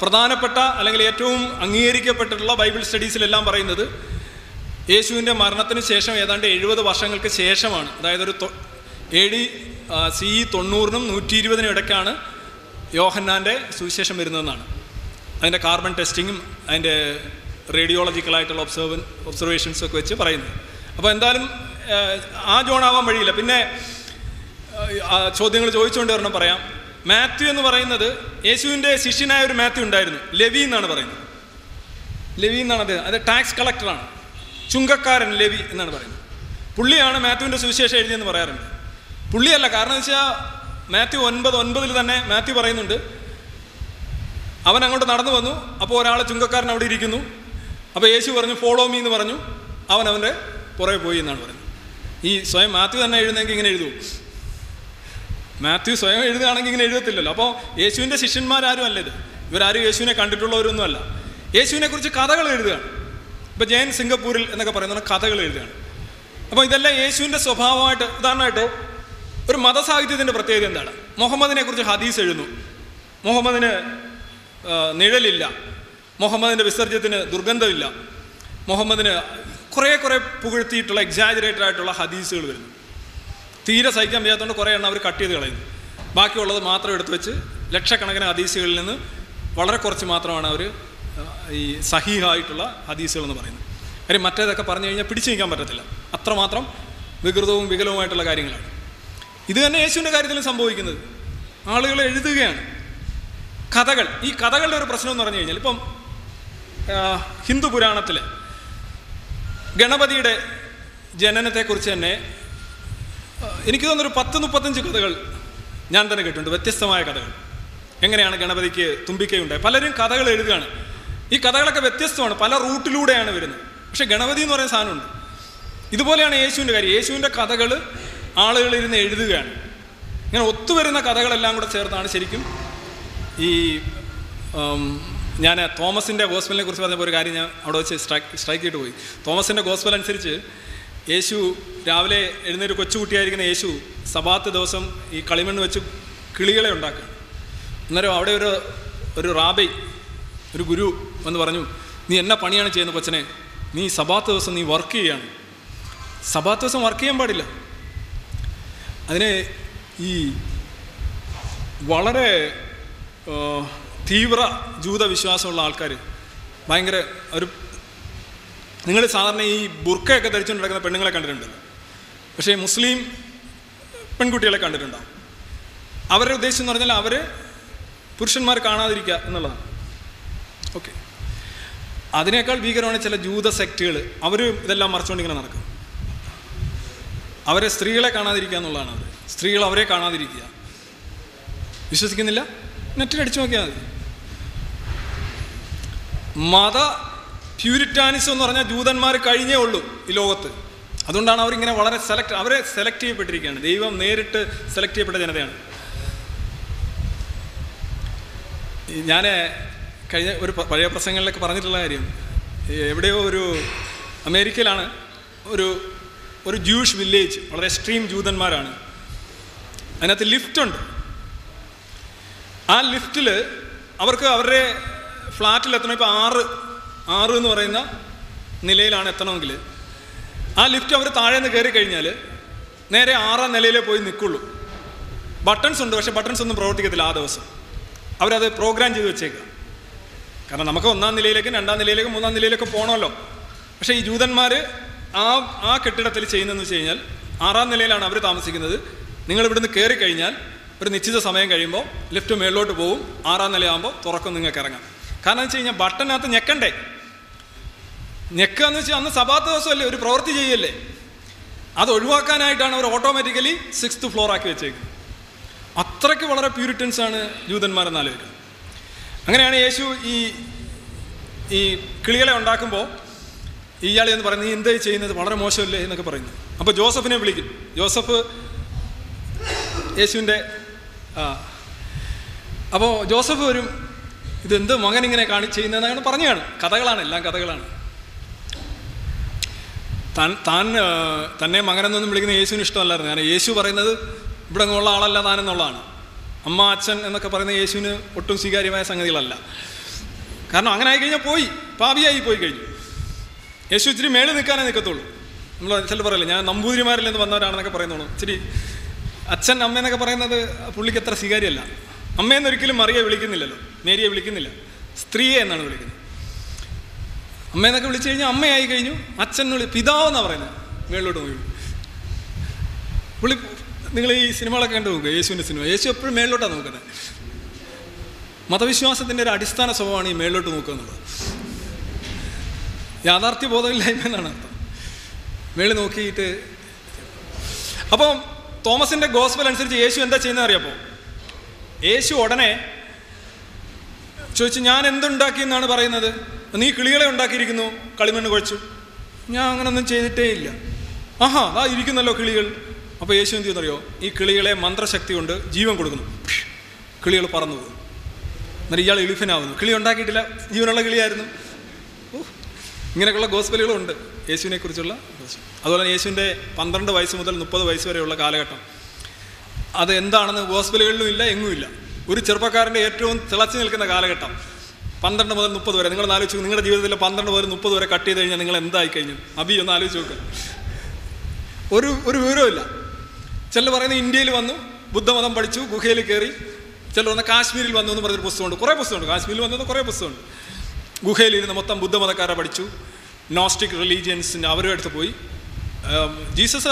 പ്രധാനപ്പെട്ട അല്ലെങ്കിൽ ഏറ്റവും അംഗീകരിക്കപ്പെട്ടിട്ടുള്ള ബൈബിൾ സ്റ്റഡീസിലെല്ലാം പറയുന്നത് യേശുവിന്റെ മരണത്തിന് ശേഷം ഏതാണ്ട് എഴുപത് വർഷങ്ങൾക്ക് ശേഷമാണ്. അതായത് ഒരു എ ഡി സി തൊണ്ണൂറിനും നൂറ്റി ഇരുപതിനും ഇടയ്ക്കാണ് യോഹന്നാന്റെ സുവിശേഷം വരുന്നതെന്നാണ്. അതിന്റെ കാർബൺ ടെസ്റ്റിങ്ങും അതിന്റെ റേഡിയോളജിക്കലായിട്ടുള്ള ഒബ്സർവൻ ഒബ്സർവേഷൻസൊക്കെ വെച്ച് പറയുന്നത്. അപ്പോൾ എന്തായാലും ആ, ജോൺ ജോണാവാൻ വഴിയില്ല. പിന്നെ ചോദ്യങ്ങൾ ചോദിച്ചുകൊണ്ട് വരണം പറയാം. മാത്യു എന്ന് പറയുന്നത് യേശുവിന്റെ ശിഷ്യനായ ഒരു മാത്യു ഉണ്ടായിരുന്നു. ലവി എന്നാണ് പറയുന്നത്. ലവി എന്നാണ് അദ്ദേഹം. അത് ടാക്സ് കളക്ടറാണ് ചുങ്കക്കാരൻ ലവി എന്നാണ് പറയുന്നത്. പുള്ളിയാണ് മാത്യുവിന്റെ സുവിശേഷം എഴുതിയെന്ന് പറയാറുണ്ട്. പുള്ളിയല്ല കാരണം എന്ന് വെച്ചാൽ മാത്യു ഒൻപത് ഒൻപതിൽ തന്നെ മാത്യു പറയുന്നുണ്ട്. അവൻ അങ്ങോട്ട് നടന്നു വന്നു. അപ്പോൾ ഒരാൾ ചുങ്കക്കാരൻ അവിടെ ഇരിക്കുന്നു. അപ്പോൾ യേശു പറഞ്ഞു ഫോളോ മീ എന്ന് പറഞ്ഞു. അവൻ അവന്റെ പുറകെ പോയി എന്നാണ് പറയുന്നത്. ഈ സ്വയം മാത്യു തന്നെ എഴുതുന്നെങ്കിൽ ഇങ്ങനെ എഴുതൂ. മാത്യു സ്വയം എഴുതുകയാണെങ്കിൽ ഇങ്ങനെ എഴുതത്തില്ലല്ലോ. അപ്പോൾ യേശുവിന്റെ ശിഷ്യന്മാരാരും അല്ല ഇത്. ഇവരാരും യേശുവിനെ കണ്ടിട്ടുള്ളവരൊന്നുമല്ല. യേശുവിനെക്കുറിച്ച് യേശുവിനെ കഥകൾ എഴുതുകയാണ്. ഇപ്പോൾ ജയൻ സിംഗപ്പൂരിൽ എന്നൊക്കെ പറയുന്ന കഥകൾ എഴുതുകയാണ്. അപ്പോൾ ഇതെല്ലാം യേശുവിന്റെ സ്വഭാവമായിട്ട് ഉദാഹരണമായിട്ട് ഒരു മതസാഹിത്യത്തിന്റെ പ്രത്യേകത എന്താണ്? മുഹമ്മദിനെ കുറിച്ച് ഹദീസ് എഴുതുന്നു. മുഹമ്മദിന് നിഴലില്ല. മുഹമ്മദിന്റെ വിസർജ്യത്തിന് ദുർഗന്ധമില്ല. മുഹമ്മദിന് കുറേ കുറേ പുകഴ്ത്തിയിട്ടുള്ള എക്സാജറേറ്റഡ് ആയിട്ടുള്ള ഹദീസുകൾ വരുന്നു. തീരെ സഹിക്കാൻ വയ്യാത്തതുകൊണ്ട് കുറേ എണ്ണം അവർ കട്ട് ചെയ്ത് കളയുന്നു. ബാക്കിയുള്ളത് മാത്രം എടുത്തു വെച്ച് ലക്ഷക്കണക്കിന് ഹദീസുകളിൽ നിന്ന് വളരെ കുറച്ച് മാത്രമാണ് അവർ ഈ സഹീഹായിട്ടുള്ള ഹദീസുകൾ എന്ന് പറയുന്നത്. കാര്യം മറ്റേതൊക്കെ പറഞ്ഞു കഴിഞ്ഞാൽ പിടിച്ചു നിൽക്കാൻ പറ്റത്തില്ല. അത്രമാത്രം വികൃതവും വികലവുമായിട്ടുള്ള കാര്യങ്ങളാണ്. ഇത് തന്നെ യേശുവിന്റെ കാര്യത്തിലും സംഭവിക്കുന്നത്. ആളുകൾ എഴുതുകയാണ്. കഥകൾ. ഈ കഥകളുടെ ഒരു പ്രശ്നം എന്ന് പറഞ്ഞു കഴിഞ്ഞാൽ ഇപ്പം ഹിന്ദു പുരാണത്തിൽ ഗണപതിയുടെ ജനനത്തെക്കുറിച്ച് തന്നെ എനിക്ക് തോന്നുന്നൊരു പത്ത് മുപ്പത്തഞ്ച് കഥകൾ ഞാൻ തന്നെ കേട്ടിട്ടുണ്ട് വ്യത്യസ്തമായ കഥകൾ. എങ്ങനെയാണ് ഗണപതിക്ക് തുമ്പിക്കയുണ്ടായി പലരും കഥകൾ എഴുതുകയാണ്. ഈ കഥകളൊക്കെ വ്യത്യസ്തമാണ് പല റൂട്ടിലൂടെയാണ് വരുന്നത്. പക്ഷേ ഗണപതി എന്ന് പറയുന്ന സാധനമുണ്ട്. ഇതുപോലെയാണ് യേശുവിന്റെ കാര്യം. യേശുവിന്റെ കഥകൾ ആളുകൾ ഇരുന്ന് എഴുതുകയാണ്. ഇങ്ങനെ ഒത്തുവരുന്ന കഥകളെല്ലാം കൂടെ ചേർത്താണ് ശരിക്കും ഈ ഞാൻ തോമസിന്റെ ഗോസ്ബലിനെ കുറിച്ച് പറഞ്ഞപ്പോൾ ഒരു കാര്യം ഞാൻ അവിടെ വെച്ച് സ്ട്രൈക്ക് സ്ട്രൈക്ക് ചെയ്തിട്ട് പോയി. തോമസിന്റെ ഗോസ്ബൽ അനുസരിച്ച് യേശു രാവിലെ എഴുന്നേറ്റ് കൊച്ചുകുട്ടിയായിരിക്കുന്ന യേശു സബാത്ത് ദിവസം ഈ കളിമണ്ണ് വെച്ച് കിളികളെ ഉണ്ടാക്കുക അന്നേരം അവിടെ ഒരു ഒരു റാബൈ ഒരു ഗുരു എന്ന് പറഞ്ഞു നീ എന്നാ പണിയാണ് ചെയ്യുന്നത് കൊച്ചനെ? നീ സബാത്ത് ദിവസം നീ വർക്ക് ചെയ്യാണ്. സബാത്ത് ദിവസം വർക്ക് ചെയ്യാൻ പാടില്ല. അതിന് ഈ വളരെ ആ, ജൂത വിശ്വാസമുള്ള ആൾക്കാർ ഭയങ്കര ഒരു നിങ്ങൾ സാധാരണ ഈ ബുർക്കയൊക്കെ ധരിച്ചുകൊണ്ട് നടക്കുന്ന പെണ്ണുങ്ങളെ കണ്ടിട്ടുണ്ടല്ലോ പക്ഷേ മുസ്ലിം പെൺകുട്ടികളെ കണ്ടിട്ടുണ്ടാവും. അവരുടെ ഉദ്ദേശം എന്ന് പറഞ്ഞാൽ അവർ പുരുഷന്മാർ കാണാതിരിക്കുക എന്നുള്ളതാണ്. ഓക്കെ. അതിനേക്കാൾ ഭീകരമാണ് ചില ജൂത സെക്റ്റുകൾ അവർ ഇതെല്ലാം മറച്ചുകൊണ്ട് ഇങ്ങനെ നടക്കും. അവരെ സ്ത്രീകളെ കാണാതിരിക്കുക എന്നുള്ളതാണ് അവർ സ്ത്രീകൾ അവരെ കാണാതിരിക്കുക. വിശ്വസിക്കുന്നില്ല? നെറ്റിൽ അടിച്ചു നോക്കിയാൽ മതി. മത പ്യൂരിറ്റാനിസം എന്ന് പറഞ്ഞാൽ ജൂതന്മാർ കഴിഞ്ഞേ ഉള്ളൂ ഈ ലോകത്ത്. അതുകൊണ്ടാണ് അവരിങ്ങനെ വളരെ സെലക്ട് അവരെ സെലക്ട് ചെയ്യപ്പെട്ടിരിക്കുകയാണ്. ദൈവം നേരിട്ട് സെലക്ട് ചെയ്യപ്പെട്ട ജനതയാണ്. ഞാൻ കഴിഞ്ഞ ഒരു പഴയ പ്രസംഗങ്ങളിലൊക്കെ പറഞ്ഞിട്ടുള്ള കാര്യം എവിടെയോ ഒരു അമേരിക്കയിലാണ് ഒരു ഒരു ജൂഷ് വില്ലേജ് വളരെ എക്സ്ട്രീം ജൂതന്മാരാണ്. അതിനകത്ത് ലിഫ്റ്റുണ്ട് ആ ലിഫ്റ്റിൽ അവർക്ക് അവരുടെ ഫ്ലാറ്റിൽ എത്തണം ഇപ്പോൾ ആറ് ആറ് എന്ന് പറയുന്ന നിലയിലാണ് എത്തണമെങ്കിൽ. ആ ലിഫ്റ്റ് അവർ താഴെ നിന്ന് കയറി കഴിഞ്ഞാൽ നേരെ ആറാം നിലയിലേ പോയി നിൽക്കുള്ളൂ ബട്ടൺസ് ഉണ്ട് പക്ഷേ ബട്ടൺസ് ഒന്നും പ്രവർത്തിക്കത്തില്ല ആ ദിവസം. അവരത് പ്രോഗ്രാം ചെയ്ത് വെച്ചേക്കുക കാരണം നമുക്ക് ഒന്നാം നിലയിലേക്കും രണ്ടാം നിലയിലേക്കും മൂന്നാം നിലയിലേക്കും പോകണമല്ലോ പക്ഷേ ഈ ജൂതന്മാർ ആ ആ കെട്ടിടത്തിൽ ചെയ്യുന്നതെന്ന് വെച്ച് കഴിഞ്ഞാൽ ആറാം നിലയിലാണ് അവർ താമസിക്കുന്നത്. നിങ്ങൾ ഇവിടുന്ന് കയറി കഴിഞ്ഞാൽ ഒരു നിശ്ചിത സമയം കഴിയുമ്പോൾ ലിഫ്റ്റ് മേളിലോട്ട് പോകും ആറാം നിലയാകുമ്പോൾ തുറക്കും നിങ്ങൾക്ക് ഇറങ്ങാം കാരണം വെച്ച് കഴിഞ്ഞാൽ ബട്ടനകത്ത് ഞെക്കണ്ടേ? ഞെക്കുക എന്ന് വെച്ചാൽ അന്ന് സഭാത്ത ദിവസമല്ലേ ഒരു പ്രവൃത്തി ചെയ്യല്ലേ? അത് ഒഴിവാക്കാനായിട്ടാണ് അവർ ഓട്ടോമാറ്റിക്കലി സിക്സ്ത് ഫ്ലോർ ആക്കി വെച്ചേക്കുന്നത്. അത്രയ്ക്ക് വളരെ പ്യൂരിറ്റൻസ് ആണ് ജൂതന്മാരെന്നാൽ പേര് അങ്ങനെയാണ് യേശു ഈ ഈ കിളികളെ ഉണ്ടാക്കുമ്പോൾ ഇയാൾ എന്ന് പറയുന്നത് നീ എന്താ ചെയ്യുന്നത്? വളരെ മോശമല്ലേ? എന്നൊക്കെ പറയുന്നു. അപ്പോൾ ജോസഫിനെ വിളിക്കും. ജോസഫ് യേശുവിന്റെ അപ്പോൾ ജോസഫ് വരും. ഇതെന്ത് മകൻ ഇങ്ങനെ കാണി ചെയ്യുന്നതെന്നാണ് പറഞ്ഞാണ്. കഥകളാണ് എല്ലാം കഥകളാണ്. താൻ താൻ തന്നെ മകനെന്നൊന്നും വിളിക്കുന്ന യേശുവിന് ഇഷ്ടമല്ലായിരുന്നു. കാരണം യേശു പറയുന്നത് ഇവിടെ ഉള്ള ആളല്ല താനെന്നുള്ളതാണ്. അമ്മ അച്ഛൻ എന്നൊക്കെ പറയുന്ന യേശുവിന് ഒട്ടും സ്വീകാര്യമായ സംഗതികളല്ല. കാരണം അങ്ങനെ ആയി കഴിഞ്ഞാൽ പോയി. പാവിയായി പോയി കഴിഞ്ഞു. യേശു ഇച്ചിരി മേളിൽ നിൽക്കാനേ നിൽക്കത്തുള്ളൂ. നമ്മൾ ചില പറയില്ല ഞാൻ നമ്പൂതിരിമാരിൽ നിന്ന് വന്നവരാണെന്നൊക്കെ പറയുന്നുള്ളൂ. ഇച്ചിരി അച്ഛൻ അമ്മ എന്നൊക്കെ പറയുന്നത് പുള്ളിക്ക് അത്ര സ്വീകാര്യമല്ല. അമ്മയെന്ന് ഒരിക്കലും മറിയെ വിളിക്കുന്നില്ലല്ലോ. മേരിയെ വിളിക്കുന്നില്ല. സ്ത്രീയെ എന്നാണ് വിളിക്കുന്നത്. അമ്മയെന്നൊക്കെ വിളിച്ചു കഴിഞ്ഞാൽ അമ്മയായി കഴിഞ്ഞു. അച്ഛൻ വിളി പിതാവെന്നാണ് പറയുന്നത്. മേളിലോട്ട് പോയി പുള്ളി നിങ്ങൾ ഈ സിനിമകളൊക്കെ കണ്ടു നോക്കുക യേശുവിന്റെ സിനിമ. യേശു എപ്പോഴും മേളിലോട്ടാണ് നോക്കുന്നത്. മതവിശ്വാസത്തിന്റെ ഒരു അടിസ്ഥാന സ്വഭാവമാണ് ഈ മേളിലോട്ട് നോക്കുക എന്നുള്ളത്. യാഥാർത്ഥ്യ ബോധമില്ലായ്മ എന്നാണ് അർത്ഥം. മേളിൽ നോക്കിയിട്ട് അപ്പം തോമസിന്റെ ഗോസ്ബൽ അനുസരിച്ച് യേശു എന്താ ചെയ്യുന്നത് അറിയാപ്പോൾ യേശു ഉടനെ ചോദിച്ചു ഞാൻ എന്തുണ്ടാക്കി എന്നാണ് പറയുന്നത്? നീ കിളികളെ ഉണ്ടാക്കിയിരിക്കുന്നു കളിമണ്ണ് കുഴച്ചു. ഞാൻ അങ്ങനൊന്നും ചെയ്തിട്ടേ ഇല്ല. ആഹാ അതാ ഇരിക്കുന്നല്ലോ കിളികൾ. അപ്പോൾ യേശു എന്ത് ചെയ്യുന്നറിയോ ഈ കിളികളെ മന്ത്രശക്തി കൊണ്ട് ജീവൻ കൊടുക്കുന്നു. കിളികൾ പറന്നു പോകും എന്നിട്ട് ഇയാൾ എളിഫനാവുന്നു കിളി ഉണ്ടാക്കിയിട്ടില്ല ജീവനുള്ള കിളിയായിരുന്നു. ഇങ്ങനെയൊക്കെയുള്ള ഗോസ്പലുകളും ഉണ്ട് യേശുവിനെ കുറിച്ചുള്ള അതുപോലെ യേശുവിന്റെ പന്ത്രണ്ട് വയസ്സ് മുതൽ മുപ്പത് വയസ്സ് വരെയുള്ള കാലഘട്ടം. അത് എന്താണെന്ന് ഹോസ്പിറ്റലുകളിലും ഇല്ല എങ്ങും ഇല്ല. ഒരു ചെറുപ്പക്കാരന്റെ ഏറ്റവും തിളച്ചു നിൽക്കുന്ന കാലഘട്ടം പന്ത്രണ്ട് മുതൽ മുപ്പത് വരെ. നിങ്ങൾ ആലോചിച്ചു നിങ്ങളുടെ ജീവിതത്തിൽ പന്ത്രണ്ട് മുതൽ മുപ്പത് വരെ കട്ട് ചെയ്ത് കഴിഞ്ഞാൽ നിങ്ങൾ എന്തായി കഴിഞ്ഞു? അബി ഒന്ന് ആലോചിച്ച് നോക്കുക ഒരു ഒരു വിവരമില്ല ചിലർ പറയുന്നത് ഇന്ത്യയിൽ വന്നു ബുദ്ധമതം പഠിച്ചു ഗുഹയിൽ കയറി. ചിലർ വന്ന് കാശ്മീരിൽ വന്നു എന്ന് പറഞ്ഞൊരു പുസ്തകമുണ്ട്. കുറേ പുസ്തകമുണ്ട്. കാശ്മീരിൽ വന്നത് കുറേ പുസ്തകമുണ്ട്. ഗുഹയിലിരുന്ന് മൊത്തം ബുദ്ധമതക്കാരെ പഠിച്ചു. നോസ്റ്റിക് റിലീജിയൻസിന്റെ അവരുടെ അടുത്ത് പോയി. ജീസസ്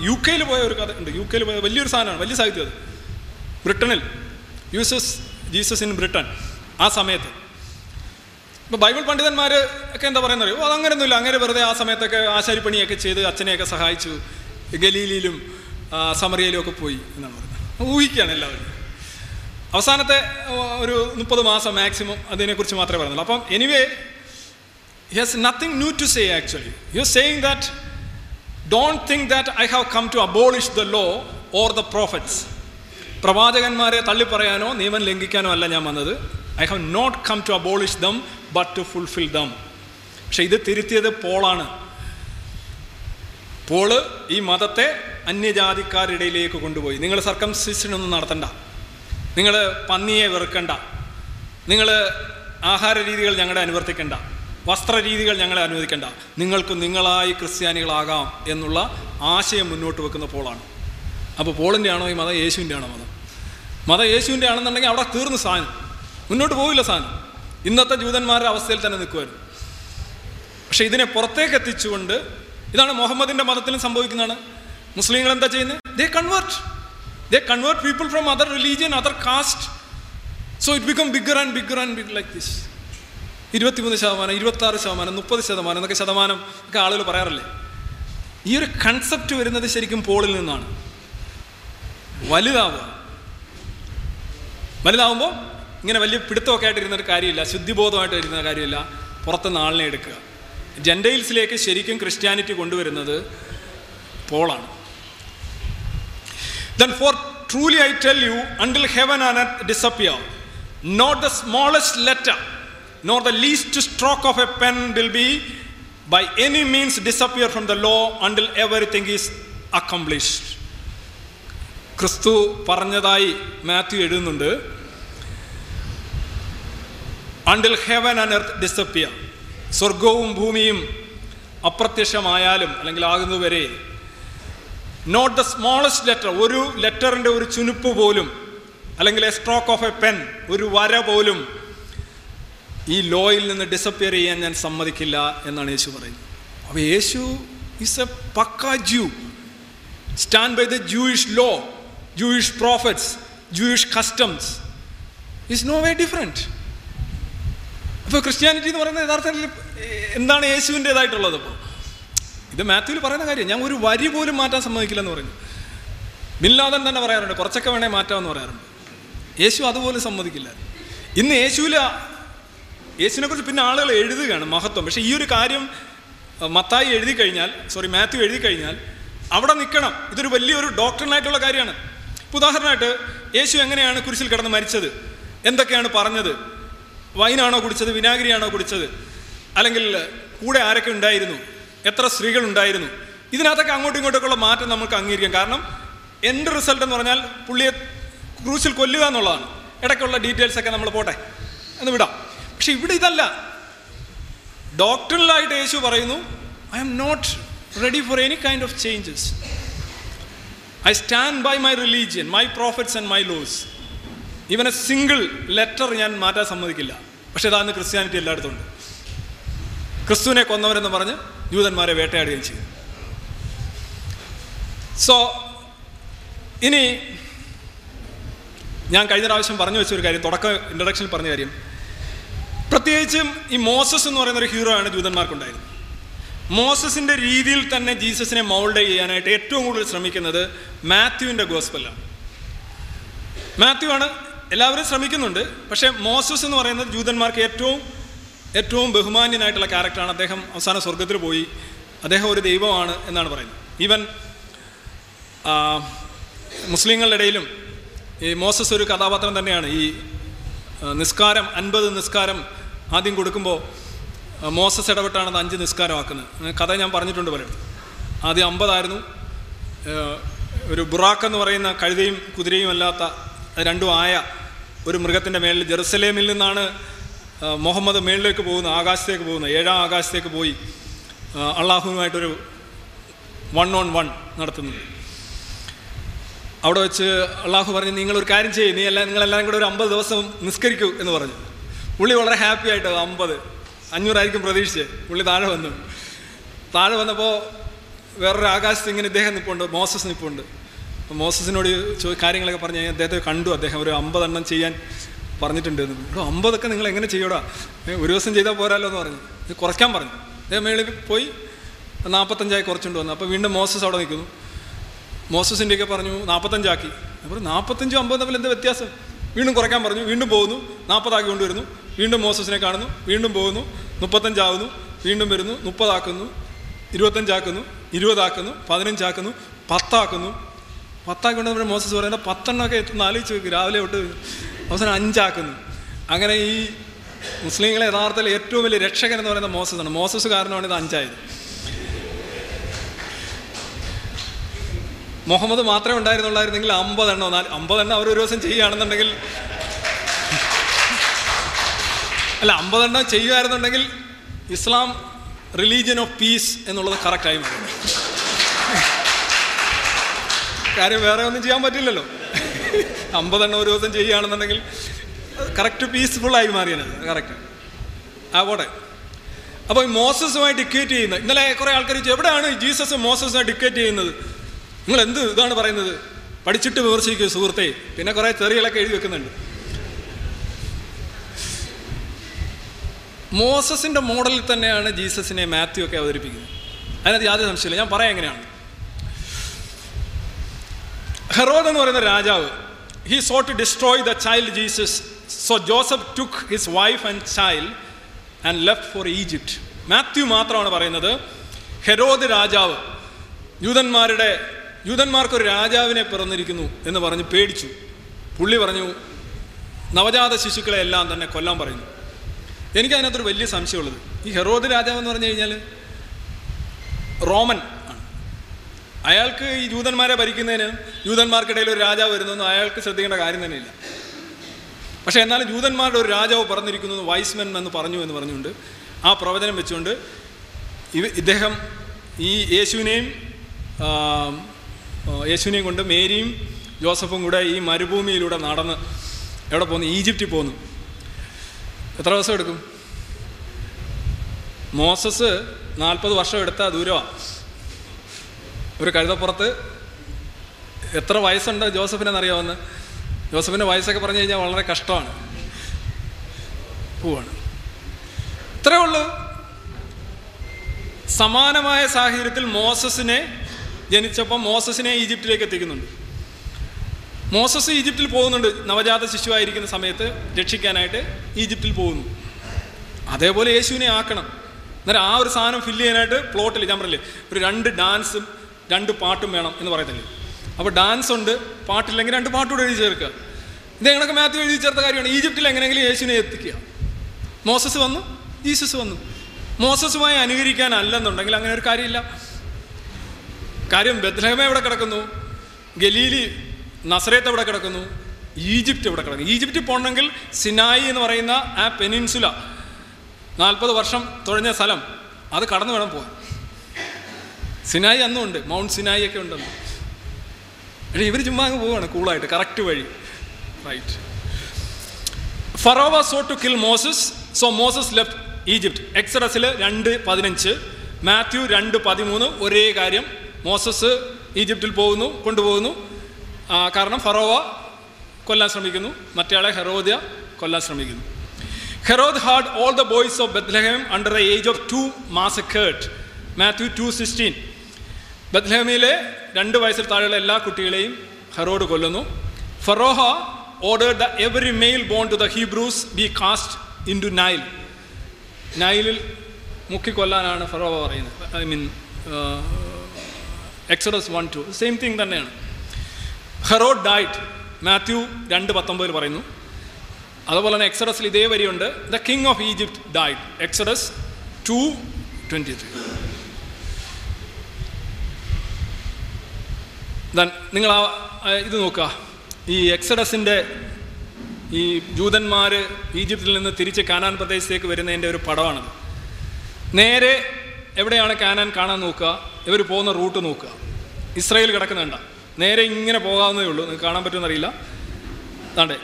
യു കെയിൽ പോയ ഒരു കഥ ഉണ്ട്. യു കെയിൽ പോയ വലിയൊരു സാധനമാണ്. വലിയ സാഹിത്യം അത്. ബ്രിട്ടനിൽ. Uses Jesus in Britain. ആ സമയത്ത്. ഇപ്പോൾ ബൈബിൾ പണ്ഡിതന്മാർ ഒക്കെ എന്താ പറയുന്നത് അറിയോ അതങ്ങനെയൊന്നുമില്ല അങ്ങനെ വെറുതെ ആ സമയത്തൊക്കെ ആശാരിപ്പണിയൊക്കെ ചെയ്ത് അച്ഛനെയൊക്കെ സഹായിച്ചു. ഗലീലിയിലും സമറിയയിലും ഒക്കെ പോയി എന്നാണ് പറയുന്നത്. ഊഹിക്കുകയാണ് എല്ലാവരും. അവസാനത്തെ ഒരു മുപ്പത് മാസം മാക്സിമം അതിനെക്കുറിച്ച് മാത്രമേ പറയുന്നുള്ളൂ. അപ്പം anyway he has nothing new to say actually you are saying that don't think that I have come to abolish the law or the prophets പ്രവാചകന്മാരെ തള്ളിപ്പറയാനോ നിയമം ലംഘിക്കാനോ അല്ല ഞാൻ വന്നത്. I have not come to abolish them but to fulfil them പക്ഷെ ഇത് തിരുത്തിയത് പോളാണ്. Paul ഈ മതത്തെ അന്യജാതിക്കാരിടയിലേക്ക് കൊണ്ടുപോയി. നിങ്ങൾ സർക്കംസിഷൻ ഒന്നും നടത്തണ്ട. നിങ്ങൾ പന്നിയെ വെറുക്കണ്ട. നിങ്ങൾ ആഹാര രീതികൾ ഞങ്ങളുടെ അനുവർത്തിക്കണ്ട. വസ്ത്ര രീതികൾ ഞങ്ങളെ അനുവദിക്കേണ്ട. നിങ്ങൾക്ക് നിങ്ങളായി ക്രിസ്ത്യാനികളാകാം എന്നുള്ള ആശയം മുന്നോട്ട് വെക്കുന്ന പോളാണ്. അപ്പോൾ പോളിന്റെ ആണോ ഈ മത യേശുവിന്റെ ആണോ മതം? മത യേശുവിന്റെ ആണെന്നുണ്ടെങ്കിൽ അവിടെ തീർന്നു സാധനം. മുന്നോട്ട് പോവില്ല സാധനം. ഇന്നത്തെ ജൂതന്മാരുടെ അവസ്ഥയിൽ തന്നെ നിൽക്കുമായിരുന്നു പക്ഷേ ഇതിനെ പുറത്തേക്ക് എത്തിച്ചുകൊണ്ട് ഇതാണ് മുഹമ്മദിന്റെ മതത്തിലും സംഭവിക്കുന്നതാണ്. മുസ്ലിങ്ങൾ എന്താ ചെയ്യുന്നത് they convert they convert people from other religion other caste so it become bigger and bigger and big like this ഇരുപത്തിമൂന്ന് ശതമാനം ഇരുപത്തി ആറ് ശതമാനം മുപ്പത് ശതമാനം എന്നൊക്കെ ശതമാനം ഒക്കെ ആളുകൾ പറയാറില്ലേ? ഈ ഒരു കൺസെപ്റ്റ് വരുന്നത് ശരിക്കും പോളിൽ നിന്നാണ്. വലുതാവുക. വലുതാവുമ്പോൾ ഇങ്ങനെ വലിയ പിടുത്തമൊക്കെ ആയിട്ട് ഇരുന്നൊരു കാര്യമില്ല. ശുദ്ധിബോധമായിട്ട് ഇരുന്ന കാര്യമില്ല. പുറത്തുനിന്ന് നാളിനെ എടുക്കുക. ജെൻഡൈൽസിലേക്ക് ശരിക്കും ക്രിസ്ത്യാനിറ്റി കൊണ്ടുവരുന്നത് പോളാണ്. Then for truly I tell you until heaven and disappear not the smallest letter nor the least stroke of a pen will be by any means disappear from the law until everything is accomplished. ക്രിസ്തു പറഞ്ഞതായി Matthew എഴുതുന്നുണ്ട് until heaven and earth disappear സ്വർഗവും ഭൂമിയും അപ്രത്യക്ഷമായാലും അല്ലെങ്കിൽ ആകുന്നതുവരെ not the smallest letter ഒരു ലെറ്ററിന്റെ ഒരു ചുനുപ്പ് പോലും അല്ലെങ്കിൽ a stroke of a pen ഒരു വര പോലും ഈ ലോയിൽ നിന്ന് ഡിസപ്പിയർ ചെയ്യാൻ ഞാൻ സമ്മതിക്കില്ല എന്നാണ് യേശു പറയുന്നത്. അപ്പോൾ യേശു is a pucca Jew stand by the Jewish law Jewish prophets Jewish customs is no way different അപ്പോൾ ക്രിസ്ത്യാനിറ്റി എന്ന് പറയുന്നത് യഥാർത്ഥത്തിൽ എന്താണ് യേശുവിന്റെതായിട്ടുള്ളത്? അപ്പോൾ ഇത് മാത്യുവിൽ പറയുന്ന കാര്യം ഞാൻ ഒരു വരി പോലും മാറ്റാൻ സമ്മതിക്കില്ലെന്ന് പറയുന്നു ബില്ലാദൻ തന്നെ പറയാറുണ്ട് കുറച്ചൊക്കെ വേണേൽ മാറ്റാമെന്ന് പറയാറുണ്ട്. യേശു അതുപോലെ സമ്മതിക്കില്ല. ഇന്ന് യേശുവിൽ യേശുവിനെ കുറിച്ച് പിന്നെ ആളുകൾ എഴുതുകയാണ് മഹത്വം. പക്ഷേ ഈ ഒരു കാര്യം മത്തായി എഴുതി കഴിഞ്ഞാൽ സോറി മാത്യു എഴുതി കഴിഞ്ഞാൽ അവിടെ നിൽക്കണം. ഇതൊരു വലിയൊരു ഡോക്ടറിനായിട്ടുള്ള കാര്യമാണ്. ഇപ്പോൾ ഉദാഹരണമായിട്ട് യേശു എങ്ങനെയാണ് കുരിശിൽ കിടന്ന് മരിച്ചത്? എന്തൊക്കെയാണ് പറഞ്ഞത്? വൈനാണോ കുടിച്ചത്? വിനാഗിരിയാണോ കുടിച്ചത്? അല്ലെങ്കിൽ കൂടെ ആരൊക്കെ ഉണ്ടായിരുന്നു? എത്ര സ്ത്രീകൾ ഉണ്ടായിരുന്നു? ഇതിനകത്തൊക്കെ അങ്ങോട്ടും ഇങ്ങോട്ടൊക്കെയുള്ള മാറ്റം നമുക്ക് അംഗീകരിക്കാം. കാരണം എന്റെ റിസൾട്ട് എന്ന് പറഞ്ഞാൽ പുള്ളിയെ ക്രൂസിൽ കൊല്ലുക എന്നുള്ളതാണ്. ഇടയ്ക്കുള്ള ഡീറ്റെയിൽസൊക്കെ നമ്മൾ പോട്ടെ. എന്ന് വിടാം. പക്ഷെ ഇവിടെ ഇതല്ല. ഡോക്ടറിലായിട്ട് യേശു പറയുന്നു I am not ready for any kind of changes I stand by my religion my prophets and my laws a single letter ഞാൻ മാറ്റാൻ സമ്മതിക്കില്ല. പക്ഷെ ഇതാന്ന് ക്രിസ്ത്യാനിറ്റി എല്ലായിടത്തും ഉണ്ട്. ക്രിസ്തുവിനെ കൊന്നവരെന്ന് പറഞ്ഞ് ജൂതന്മാരെ വേട്ടയാടുകയും ചെയ്തു. സോ ഇനി ഞാൻ കഴിഞ്ഞ പ്രാവശ്യം പറഞ്ഞു വെച്ച ഒരു കാര്യം തുടക്കം ഇൻട്രഡക്ഷനിൽ പറഞ്ഞ കാര്യം. പ്രത്യേകിച്ചും ഈ മോസസ് എന്ന് പറയുന്ന ഒരു ഹീറോ ആണ് ജൂതന്മാർക്കുണ്ടായിരുന്നത് മോസസിന്റെ രീതിയിൽ തന്നെ ജീസസിനെ മൗൾഡ് ചെയ്യാനായിട്ട് ഏറ്റവും കൂടുതൽ ശ്രമിക്കുന്നത് മാത്യുവിന്റെ ഗോസ്പലാണ് മാത്യു ആണ് എല്ലാവരും ശ്രമിക്കുന്നുണ്ട് പക്ഷേ മോസസ് എന്ന് പറയുന്നത് ജൂതന്മാർക്ക് ഏറ്റവും ഏറ്റവും ബഹുമാന്യനായിട്ടുള്ള ക്യാരക്ടറാണ് അദ്ദേഹം അവസാന സ്വർഗത്തിൽ പോയി. അദ്ദേഹം ഒരു ദൈവമാണ് എന്നാണ് പറയുന്നത്. ഈവൻ മുസ്ലിങ്ങളുടെ ഇടയിലും ഈ മോസസ് ഒരു കഥാപാത്രം തന്നെയാണ്. ഈ നിസ്കാരം അൻപത് നിസ്കാരം ആദ്യം കൊടുക്കുമ്പോൾ മോസസ് ഇടപെട്ടാണ് അത് അഞ്ച് നിസ്കാരമാക്കുന്നത് കഥ ഞാൻ പറഞ്ഞിട്ടുണ്ട് പറയും. ആദ്യം അമ്പതായിരുന്നു. ഒരു ബുറാക്ക് എന്ന് പറയുന്ന കഴുതയും കുതിരയും അല്ലാത്ത രണ്ടും ആയ ഒരു മൃഗത്തിന്റെ മേളിൽ ജെറുസലേമിൽ നിന്നാണ് മുഹമ്മദ് മേളിലേക്ക് പോകുന്ന ആകാശത്തേക്ക് പോകുന്നത് ഏഴാം ആകാശത്തേക്ക് പോയി അള്ളാഹുവുമായിട്ടൊരു വൺ ഓൺ വൺ നടത്തുന്നത് അവിടെ വെച്ച് അള്ളാഹു പറഞ്ഞു നിങ്ങളൊരു കാര്യം ചെയ്യും. നീ എല്ലാം നിങ്ങളെല്ലാം കൂടെ ഒരു അമ്പത് ദിവസം നിസ്കരിക്കൂ എന്ന് പറഞ്ഞു. പുള്ളി വളരെ ഹാപ്പി ആയിട്ട്? അമ്പത്. അഞ്ഞൂറായിരിക്കും പ്രതീക്ഷിച്ച്. പുള്ളി താഴെ വന്നു. താഴെ വന്നപ്പോൾ വേറൊരു ആകാശത്ത് ഇങ്ങനെ ഇദ്ദേഹം നിൽപ്പുണ്ട് മോസസ് നിൽപ്പുണ്ട് അപ്പോൾ മോസസിനോട് കാര്യങ്ങളൊക്കെ പറഞ്ഞ് അദ്ദേഹത്തെ കണ്ടു. അദ്ദേഹം ഒരു അമ്പതെണ്ണം ചെയ്യാൻ പറഞ്ഞിട്ടുണ്ടായിരുന്നു ഇവിടെ അമ്പതൊക്കെ നിങ്ങൾ എങ്ങനെ ചെയ്യൂടാ? ഒരു ദിവസം ചെയ്താൽ പോരാല്ലോ എന്ന് പറഞ്ഞു. കുറയ്ക്കാൻ പറഞ്ഞു. അദ്ദേഹം മേളിൽ പോയി. നാൽപ്പത്തഞ്ചായി കുറച്ചുകൊണ്ട് വന്നു. അപ്പോൾ വീണ്ടും മോസസ് അവിടെ നിൽക്കുന്നു. മോസസിന്റെയൊക്കെ പറഞ്ഞു നാൽപ്പത്തഞ്ചാക്കി അപ്പോൾ നാൽപ്പത്തഞ്ചും അമ്പതും തമ്മിൽ എന്താ വ്യത്യാസം? വീണ്ടും കുറയ്ക്കാൻ പറഞ്ഞു വീണ്ടും പോകുന്നു. നാൽപ്പതാക്കി കൊണ്ടുവരുന്നു. വീണ്ടും മോസസിനെ കാണുന്നു. വീണ്ടും പോകുന്നു. മുപ്പത്തഞ്ചാവുന്നു. വീണ്ടും വരുന്നു. മുപ്പതാക്കുന്നു. ഇരുപത്തഞ്ചാക്കുന്നു. ഇരുപതാക്കുന്നു. പതിനഞ്ചാക്കുന്നു. പത്താക്കുന്നു. പത്താക്കി കൊണ്ടുവരുമ്പോൾ മോസസ് പറയുന്നത് പത്തെണ്ണമൊക്കെ എത്തുന്ന ആലോചിച്ച് വെക്കും രാവിലെ തൊട്ട് അവസാനം അഞ്ചാക്കുന്നു. അങ്ങനെ ഈ മുസ്ലിങ്ങളെ യഥാർത്ഥത്തിൽ ഏറ്റവും വലിയ രക്ഷകൻ എന്ന് പറയുന്ന ആണ് മോസസ് കാരണമാണ് ഇത് അഞ്ചായത്. മുഹമ്മദ് മാത്രമേ ഉണ്ടായിരുന്നുള്ളായിരുന്നെങ്കിൽ അമ്പതെണ്ണോ നാല് അമ്പതെണ്ണം അവർ ഒരു ദിവസം ചെയ്യുകയാണെന്നുണ്ടെങ്കിൽ അല്ല അമ്പതെണ്ണം ചെയ്യുമായിരുന്നുണ്ടെങ്കിൽ ഇസ്ലാം റിലീജിയൻ ഓഫ് പീസ് എന്നുള്ളത് കറക്റ്റായി മാറും. കാര്യം വേറെ ഒന്നും ചെയ്യാൻ പറ്റില്ലല്ലോ. അമ്പതെണ്ണം ഒരു ദിവസം ചെയ്യുകയാണെന്നുണ്ടെങ്കിൽ കറക്റ്റ് പീസ്ഫുള്ളായി മാറിയത് കറക്റ്റ് ആ പോട്ടെ. അപ്പോൾ ഈ മോസസുമായി ഡിക്കേറ്റ് ചെയ്യുന്നത് ഇന്നലെ കുറേ ആൾക്കാർ ചോദിച്ചു എവിടെയാണ് ജീസസ് മോസസുമായി ഡിക്കേറ്റ് ചെയ്യുന്നത്? നിങ്ങൾ എന്ത് ഇതാണ് പറയുന്നത്? പഠിച്ചിട്ട് വിമർശിക്കൂ സുഹൃത്തെ. പിന്നെ കുറേ തെറികളൊക്കെ എഴുതി വെക്കുന്നുണ്ട്. മോസസിന്റെ മോഡലിൽ തന്നെയാണ് ജീസസിനെ മാത്യു ഒക്കെ അവതരിപ്പിക്കുന്നത്. അതിനകത്ത് യാതൊരു സംശയമില്ല ഞാൻ പറയാം എങ്ങനെയാണ്. ഹെറോദ് എന്ന് പറയുന്ന രാജാവ് he sought to destroy the child Jesus so Joseph took his wife and child and left for Egypt Matthew മാത്രമാണ് പറയുന്നത്. ഹെരോദ് രാജാവ് യൂതന്മാരുടെ യൂതന്മാർക്കൊരു രാജാവിനെ പിറന്നിരിക്കുന്നു എന്ന് പറഞ്ഞ് പേടിച്ചു. പുള്ളി പറഞ്ഞു നവജാത ശിശുക്കളെ എല്ലാം തന്നെ കൊല്ലാൻ പറയുന്നു. എനിക്കതിനകത്തൊരു വലിയ സംശയമുള്ളത്. ഈ ഹെറോദ് രാജാവ് എന്ന് പറഞ്ഞു കഴിഞ്ഞാൽ റോമൻ ആണ്. അയാൾക്ക് ഈ ജൂതന്മാരെ ഭരിക്കുന്നതിന് ജൂതന്മാർക്കിടയിൽ ഒരു രാജാവ് വരുന്നൊന്നും അയാൾക്ക് ശ്രദ്ധിക്കേണ്ട കാര്യം തന്നെയില്ല. പക്ഷേ എന്നാലും ജൂതന്മാരുടെ ഒരു രാജാവ് പറഞ്ഞിരിക്കുന്നു വൈസ്മെൻ എന്ന് പറഞ്ഞു എന്ന് പറഞ്ഞുകൊണ്ട് ആ പ്രവചനം വെച്ചുകൊണ്ട് ഇദ്ദേഹം ഈ യേശുവിനെയും യേശുവിനെയും കൊണ്ട് മേരിയും ജോസഫും കൂടെ ഈ മരുഭൂമിയിലൂടെ നടന്ന് എവിടെ പോകുന്നു ഈജിപ്തിൽ പോകുന്നു എത്ര ദിവസം എടുക്കും? മോസസ് നാൽപ്പത് വർഷം എടുത്ത ദൂരമാണ് ഒരു കഴുതപ്പുറത്ത് എത്ര വയസ്സുണ്ട് ജോസഫിനെന്ന് അറിയാമെന്ന് ജോസഫിന്റെ വയസ്സൊക്കെ പറഞ്ഞു കഴിഞ്ഞാൽ വളരെ കഷ്ടമാണ്. പോവാണ്. ഇത്രയേ ഉള്ളൂ. സമാനമായ സാഹചര്യത്തിൽ മോസസിനെ ജനിച്ചപ്പോൾ മോസസിനെ ഈജിപ്തിലേക്ക് എത്തിക്കുന്നുണ്ട്. മോസസ് ഈജിപ്തിൽ പോകുന്നുണ്ട്. നവജാത ശിശുവായിരിക്കുന്ന സമയത്ത് രക്ഷിക്കാനായിട്ട് ഈജിപ്തിൽ പോകുന്നു. അതേപോലെ യേശുവിനെ ആക്കണം. അന്നേരം ആ ഒരു സാധനം ഫില്ല് ചെയ്യാനായിട്ട് പ്ലോട്ടിൽ ഞാൻ പറഞ്ഞില്ലേ ഒരു രണ്ട് ഡാൻസും രണ്ട് പാട്ടും വേണം എന്ന് പറയത്തില്ലേ അപ്പോൾ ഡാൻസ് ഉണ്ട് പാട്ടില്ലെങ്കിൽ രണ്ട് പാട്ടുകൂടെ എഴുതി ചേർക്കുക. ഇത് ഞങ്ങളൊക്കെ മാത്യു എഴുതി ചേർത്ത കാര്യമാണ്. ഈജിപ്തിൽ എങ്ങനെയെങ്കിലും യേശുവിനെ എത്തിക്കുക. മോസസ് വന്നു ജീസസ് വന്നു. മോസസുമായി അനുകരിക്കാനല്ലെന്നുണ്ടെങ്കിൽ അങ്ങനെ ഒരു കാര്യമില്ല. കാര്യം ബദ്ലഹമ എവിടെ കിടക്കുന്നു? ഗലീലി നസറേത്ത് എവിടെ കിടക്കുന്നു? ഈജിപ്റ്റ് എവിടെ കിടക്കുന്നു? ഈജിപ്റ്റ് പോകണമെങ്കിൽ സിനായി എന്ന് പറയുന്ന ആ പെനിൻസുല നാൽപ്പത് വർഷം തുഴഞ്ഞ സ്ഥലം അത് കടന്നു വേണം പോകാൻ. സിനായി അന്നും ഉണ്ട് മൗണ്ട് സിനായി ഒക്കെ ഉണ്ടെന്ന്. പക്ഷേ ഇവർ ചുമ്മാ അങ്ങ് പോവാണ് കൂളായിട്ട് കറക്റ്റ് വഴി. Right Pharaoh sought to kill Moses so Moses left Egypt എക്സറസിൽ രണ്ട് പതിനഞ്ച് മാത്യു രണ്ട് പതിമൂന്ന് ഒരേ കാര്യം. മോസസ് ഈജിപ്തിൽ പോകുന്നു കൊണ്ടുപോകുന്നു. കാരണം ഫറോവ കൊല്ലാൻ ശ്രമിക്കുന്നു മറ്റേയാളെ ഹെറോദ്യ കൊല്ലാൻ ശ്രമിക്കുന്നു. Herod had all the boys of Bethlehem under the age of two massacred Matthew two sixteen ബത്ലഹേമിലെ രണ്ട് വയസ്സിൽ താഴെയുള്ള എല്ലാ കുട്ടികളെയും ഹെറോഡ് കൊല്ലുന്നു. Pharaoh order the every male born to the Hebrews be cast into Nile നൈലിൽ മുക്കിക്കൊല്ലാനാണ് ഫറോഹ പറയുന്നത്. I mean Exodus one two same thing തന്നെയാണ്. Herod died Matthew രണ്ട് പത്തൊമ്പതിൽ പറയുന്നു. അതുപോലെ തന്നെ എക്സഡസിൽ ഇതേ വരിയുണ്ട്. The king of Egypt died Exodus two twenty three നിങ്ങൾ ആ, ഇത് നോക്കുക. ഈ എക്സഡസിന്റെ ഈ ജൂതന്മാർ ഈജിപ്തിൽ നിന്ന് തിരിച്ച് കാനാൻ പ്രദേശത്തേക്ക് വരുന്നതിന്റെ ഒരു പടമാണത്. നേരെ എവിടെയാണ് കാനാൻ കാണാൻ നോക്കുക? ഇവർ പോകുന്ന റൂട്ട് നോക്കുക. ഇസ്രയേൽ കിടക്കുന്നുണ്ട നേരെ ഇങ്ങനെ പോകാവുന്നേ ഉള്ളൂ. നിങ്ങൾക്ക് കാണാൻ പറ്റുമെന്നറിയില്ല അതാണ്ടേ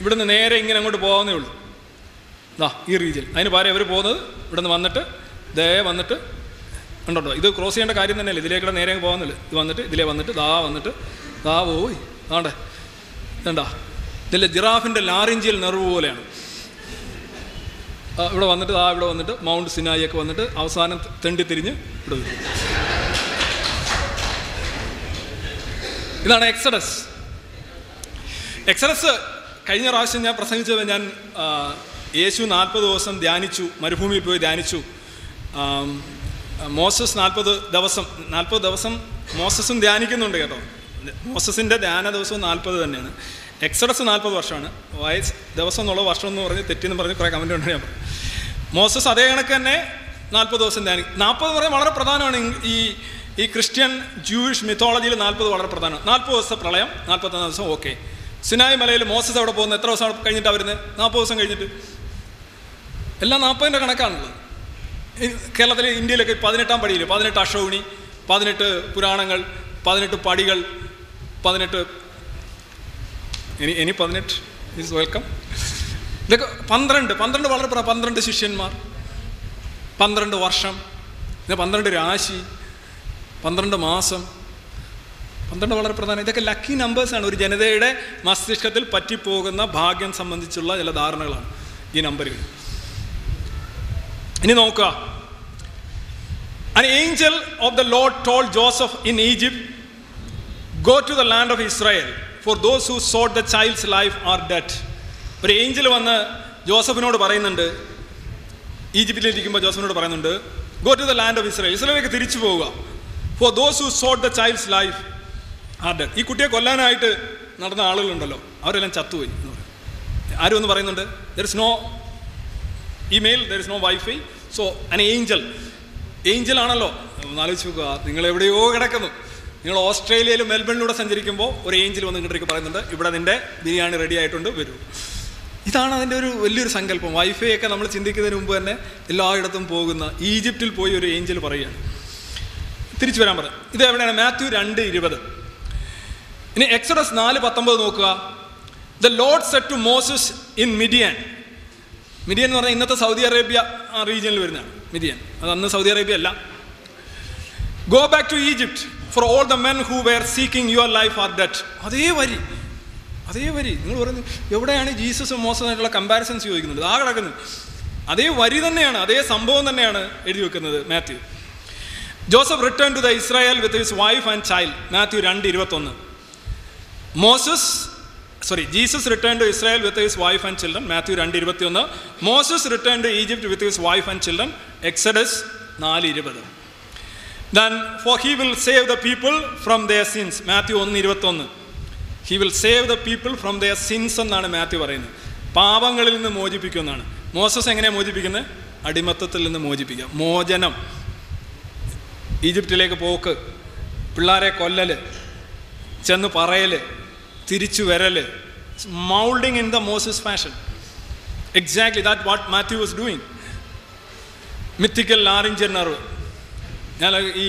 ഇവിടുന്ന് നേരെ ഇങ്ങനെ അങ്ങോട്ട് പോകാവുന്നേ ഉള്ളൂ. ദാ ഈ റീജിയൻ. അതിന് പകരം ഇവർ പോകുന്നത് ഇവിടുന്ന് വന്നിട്ട് ദേ വന്നിട്ട് ഉണ്ടോ ഇത് ക്രോസ് ചെയ്യേണ്ട കാര്യം തന്നെയല്ലേ? ഇതിലേക്കൂടെ നേരെ പോകുന്നില്ല ഇത് വന്നിട്ട് ഇതിലേ വന്നിട്ട് ദാ വന്നിട്ട് ദാ പോയി. ആണ്ടേ ഇതണ്ടാ ഇതിലെ ജിറാഫിന്റെ ലാറിഞ്ചിയൽ നെർവ് പോലെയാണ്. ഇവിടെ വന്നിട്ട് ആ ഇവിടെ വന്നിട്ട് മൗണ്ട് സിനായി ഒക്കെ വന്നിട്ട് അവസാനം തെണ്ടി തിരിഞ്ഞ് ഇവിടെ ഇതാണ് എക്സഡസ്. എക്സഡസ് കഴിഞ്ഞ പ്രാവശ്യം ഞാൻ പ്രസംഗിച്ചത് ഞാൻ യേശു നാൽപ്പത് ദിവസം ധ്യാനിച്ചു മരുഭൂമിയിൽ പോയി ധ്യാനിച്ചു. മോസസ് നാൽപ്പത് ദിവസം നാൽപ്പത് ദിവസം മോസസും ധ്യാനിക്കുന്നുണ്ട് കേട്ടോ. മോസസിന്റെ ധ്യാന ദിവസവും നാൽപ്പത് തന്നെയാണ്. എക്സഡസ് നാൽപ്പത് വർഷമാണ്. വയസ്സ് ദിവസം എന്നുള്ള വർഷം എന്ന് പറഞ്ഞ് തെറ്റിന്ന് പറഞ്ഞ് കുറേ കമന്റ് ഉണ്ട് ഞാൻ. മോസസ് അതേ കണക്ക് തന്നെ നാൽപ്പത് ദിവസം ധ്യാനി നാൽപ്പത് എന്ന് പറഞ്ഞാൽ വളരെ പ്രധാനമാണ്. ഈ ഈ ക്രിസ്ത്യൻ ജൂയിഷ് മിത്തോളജിയിൽ നാൽപ്പത് വളരെ പ്രധാനമാണ്. നാൽപ്പത് ദിവസത്തെ പ്രളയം നാൽപ്പത്തൊന്ന് ദിവസം ഓക്കെ സിനായ് മലയിൽ മോസസ് അവിടെ പോകുന്നത് എത്ര ദിവസം കഴിഞ്ഞിട്ട് വരുന്നത് നാൽപ്പത് ദിവസം കഴിഞ്ഞിട്ട്. എല്ലാം നാൽപ്പതിന്റെ കണക്കാണുള്ളത്. കേരളത്തിലെ ഇന്ത്യയിലൊക്കെ പതിനെട്ടാം പടിയിൽ പതിനെട്ട് അഷോണി പതിനെട്ട് പുരാണങ്ങൾ പതിനെട്ട് പടികൾ പതിനെട്ട് ഇനി ഇനി പതിനെട്ട്. ഈസ് വെൽക്കം ഇതൊക്കെ പന്ത്രണ്ട് പന്ത്രണ്ട് വളരെ പന്ത്രണ്ട് ശിഷ്യന്മാർ. പന്ത്രണ്ട് വർഷം. പിന്നെ പന്ത്രണ്ട് രാശി. പന്ത്രണ്ട് മാസം. പന്ത്രണ്ട് വളരെ പ്രധാനം. ഇതൊക്കെ ലക്കി നമ്പേഴ്സാണ് ഒരു ജനതയുടെ മസ്തിഷ്കത്തിൽ പറ്റിപ്പോകുന്ന ഭാഗ്യം സംബന്ധിച്ചുള്ള ചില ധാരണകളാണ് ഈ നമ്പറുകൾ ഇനി നോക്കുക. An angel of the Lord told Joseph in Egypt, Go to the land of Israel, for those who sought the child's life are dead ഒരു ഏഞ്ചൽ വന്ന് ജോസഫിനോട് പറയുന്നുണ്ട് ഈജിപ്തിലിരിക്കുമ്പോൾ ജോസഫിനോട് പറയുന്നുണ്ട് go to the land of Israel ഇസ്രായേലിലേക്ക് തിരിച്ചു പോവുക. For those who sought the child's life are dead ഈ കുട്ടിയെ കൊല്ലാനായിട്ട് നടന്ന ആളുകളുണ്ടല്ലോ. അവരെല്ലാം ചത്തുപോയി എന്ന് പറയും. ആരും ഒന്ന് പറയുന്നുണ്ട്? There is no email there is no wifi so an angel ആണല്ലോ. ഒന്ന് ആലോചിച്ച് നോക്കുക. നിങ്ങൾ എവിടെയോ കിടക്കുന്നു. നിങ്ങൾ ഓസ്ട്രേലിയയിൽ മെൽബണിലൂടെ സഞ്ചരിക്കുമ്പോൾ ഒരു ഏഞ്ചിൽ വന്ന് ഇങ്ങോട്ടേക്ക് പറയുന്നുണ്ട് ഇവിടെ നിന്റെ ബിരിയാണി റെഡി ആയിട്ടുണ്ട് വരൂ. ഇതാണ് അതിന്റെ ഒരു വലിയൊരു സങ്കല്പം. വൈഫൈ ഒക്കെ നമ്മൾ ചിന്തിക്കുന്നതിന് മുമ്പ് തന്നെ എല്ലായിടത്തും പോകുന്ന ഈജിപ്തിൽ പോയി ഒരു ഏഞ്ചിൽ പറയുകയാണ്. തിരിച്ചു വരാൻ പറഞ്ഞു. ഇത് എവിടെയാണ്? മാത്യു രണ്ട് ഇരുപത്. ഇനി എക്സഡസ് നാല് പത്തൊമ്പത് നോക്കുക. The Lord said to Moses in Midian Midian എന്ന് പറഞ്ഞാൽ ഇന്നത്തെ സൗദി അറേബ്യ റീജിയനിൽ വരുന്നതാണ്. മിഡിയൻ. അത് അന്ന് സൗദി അറേബ്യ അല്ല. Go back to Egypt for all the men who were seeking your life are dead അതേ വരി. അതേ വരി. നിങ്ങൾ പറയുന്നത് എവിടെയാണ് ജീസസും മോസമായിട്ടുള്ള കമ്പാരിസൺസ് ചോദിക്കുന്നത്? ആ കിടക്കുന്നത് അതേ വരി തന്നെയാണ് അതേ സംഭവം തന്നെയാണ് എഴുതി വെക്കുന്നത് Matthew. Joseph return to the Israel with his wife and child Matthew രണ്ട് ഇരുപത്തൊന്ന്. Moses sorry Jesus return to Israel with his wife and children Matthew രണ്ട് ഇരുപത്തിയൊന്ന് Moses return to Egypt with his wife and children Exodus നാല് ഇരുപത്. Then for he will save the people from their sins Matthew ഒന്ന് ഇരുപത്തൊന്ന്. He will save the people from their sins എന്നാണ് Matthew പറയുന്നത്. പാപങ്ങളിൽ നിന്ന് മോചിപ്പിക്കുമെന്നാണ് മോസസ് എങ്ങനെയാണ് മോചിപ്പിക്കുന്നത്? അടിമത്തത്തിൽ നിന്ന് മോചിപ്പിക്കുക. മോചനം. ഈജിപ്തിലേക്ക് പോക്ക്. പിള്ളേരെ കൊല്ലൽ ചെന്ന് പറയൽ തിരിച്ചു വരൽ moulding in the Moses fashion. Exactly that what Matthew was doing mythical laryngeal nerve ഞാൻ ഈ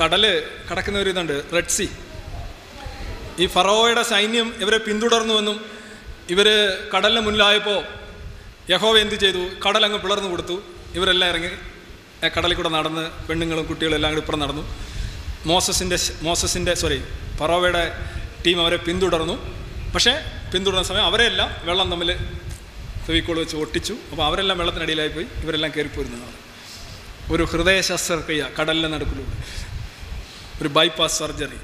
കടൽ കടക്കുന്ന ഒരു ഇതുണ്ട് റെഡ് സി ഈ ഫറോയുടെ സൈന്യം ഇവരെ പിന്തുടർന്നുവെന്നും ഇവർ കടലിന് മുന്നിലായപ്പോൾ യഹോവ എന്ത് ചെയ്തു? കടലങ്ങ് പിളർന്നു കൊടുത്തു. ഇവരെല്ലാം ഇറങ്ങി കടലിൽ കൂടെ നടന്ന് പെണ്ണുങ്ങളും കുട്ടികളും എല്ലാം കൂടി ഇപ്പുറം നടന്നു. മോസസിന്റെ മോസസിന്റെ സോറി പറോവയുടെ ടീം അവരെ പിന്തുടർന്നു. പക്ഷേ പിന്തുടർന്ന സമയം അവരെല്ലാം വെള്ളം തമ്മിൽ ഫെവിക്കോൾ വെച്ച് ഒട്ടിച്ചു. അപ്പോൾ അവരെല്ലാം വെള്ളത്തിനടിയിലായി പോയി. ഇവരെല്ലാം കയറിപ്പോരുന്നതാണ് ഒരു ഹൃദയ ശസ്ത്രക്രിയ കടലിൽ നടുക്കിലൂടെ. ഒരു ബൈപ്പാസ് സർജറി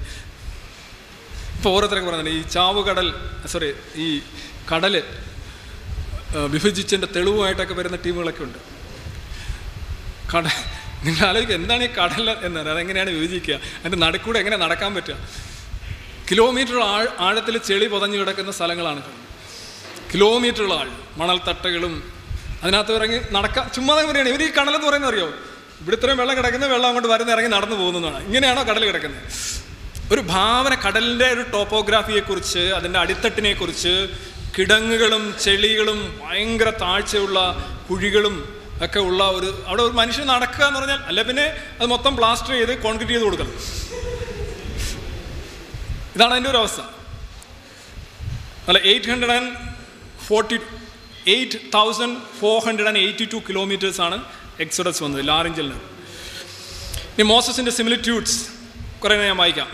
ഇപ്പോൾ ഓരോരുത്തരൊക്കെ പറയുന്നത് ഈ ചാവുകടൽ സോറി ഈ കടൽ വിഭജിച്ചതിന്റെ തെളിവുമായിട്ടൊക്കെ വരുന്ന ടീമുകളൊക്കെ ഉണ്ട്. കട നിങ്ങൾ ആലോചിക്കുക എന്താണ് ഈ കടൽ എന്ന് അതെങ്ങനെയാണ് വിഭജിക്കുക? അതിന്റെ നടുക്കൂടെ എങ്ങനെ നടക്കാൻ പറ്റുക? കിലോമീറ്റർ ആഴ് ആഴത്തിൽ ചെളി പുതഞ്ഞു കിടക്കുന്ന സ്ഥലങ്ങളാണ് കിലോമീറ്ററുള്ള ആഴ് മണൽത്തട്ടകളും അതിനകത്ത് ഇറങ്ങി നടക്കാം ചുമ്മാതെ പറയുകയാണ്. ഇവർ ഈ കടലെന്ന് പറയുന്നത് അറിയോ ഇവിടെ ഇത്രയും വെള്ളം കിടക്കുന്ന വെള്ളം അങ്ങോട്ട് വരുന്ന ഇറങ്ങി നടന്നു പോകുന്നതാണ്. ഇങ്ങനെയാണോ കടൽ കിടക്കുന്നത്? ഒരു ഭാവന കടലിന്റെ ഒരു ടോപ്പോഗ്രാഫിയെക്കുറിച്ച് അതിന്റെ അടിത്തട്ടിനെക്കുറിച്ച് കിടങ്ങുകളും ചെളികളും ഭയങ്കര താഴ്ചയുള്ള കുഴികളും ഒക്കെ ഉള്ള ഒരു അവിടെ ഒരു മനുഷ്യൻ നടക്കുക എന്ന് പറഞ്ഞാൽ അല്ല പിന്നെ അത് മൊത്തം പ്ലാസ്റ്റർ ചെയ്ത് കോൺക്രീറ്റ് ചെയ്ത് കൊടുക്കണം. ഇതാണ് അതിന്റെ ഒരു അവസ്ഥ. അല്ല eight hundred and forty eight thousand four hundred and eighty two കിലോമീറ്റേഴ്സാണ് Exodus വന്നത് ലാറിഞ്ചിൽ നിന്ന് ഇനി മോസസിന്റെ സിമിലിറ്റ്യൂഡ്സ് കുറേ ഞാൻ വായിക്കാം.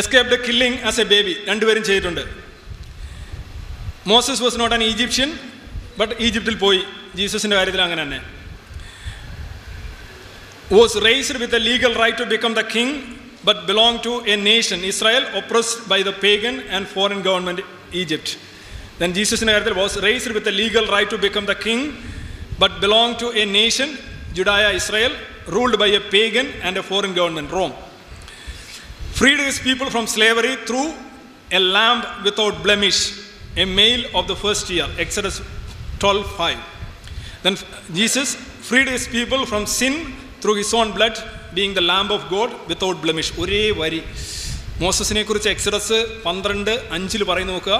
Escaped killing as a baby രണ്ടുപേരും ചെയ്തിട്ടുണ്ട്. Moses was not an Egyptian but ഈജിപ്തിൽ പോയി. ജീസസിന്റെ കാര്യത്തിൽ അങ്ങനെ തന്നെ. Was raised with a legal right to become the king but belong to a nation Israel oppressed by the pagan and foreign government Egypt then ജീസസിന്റെ കാര്യത്തിൽ was raised with a legal right to become the king But belong to a nation Judea Israel ruled by a pagan and a foreign government Rome freed his people from slavery through a lamb without blemish, a male of the first year. Exodus 12 5. Then Jesus freed his people from sin through his own blood, being the lamb of God without blemish. ഒരേ വരി മോസസിനെ കുറിച്ച് Exodus പന്ത്രണ്ട് അഞ്ചിൽ പറയുന്നു നോക്കുക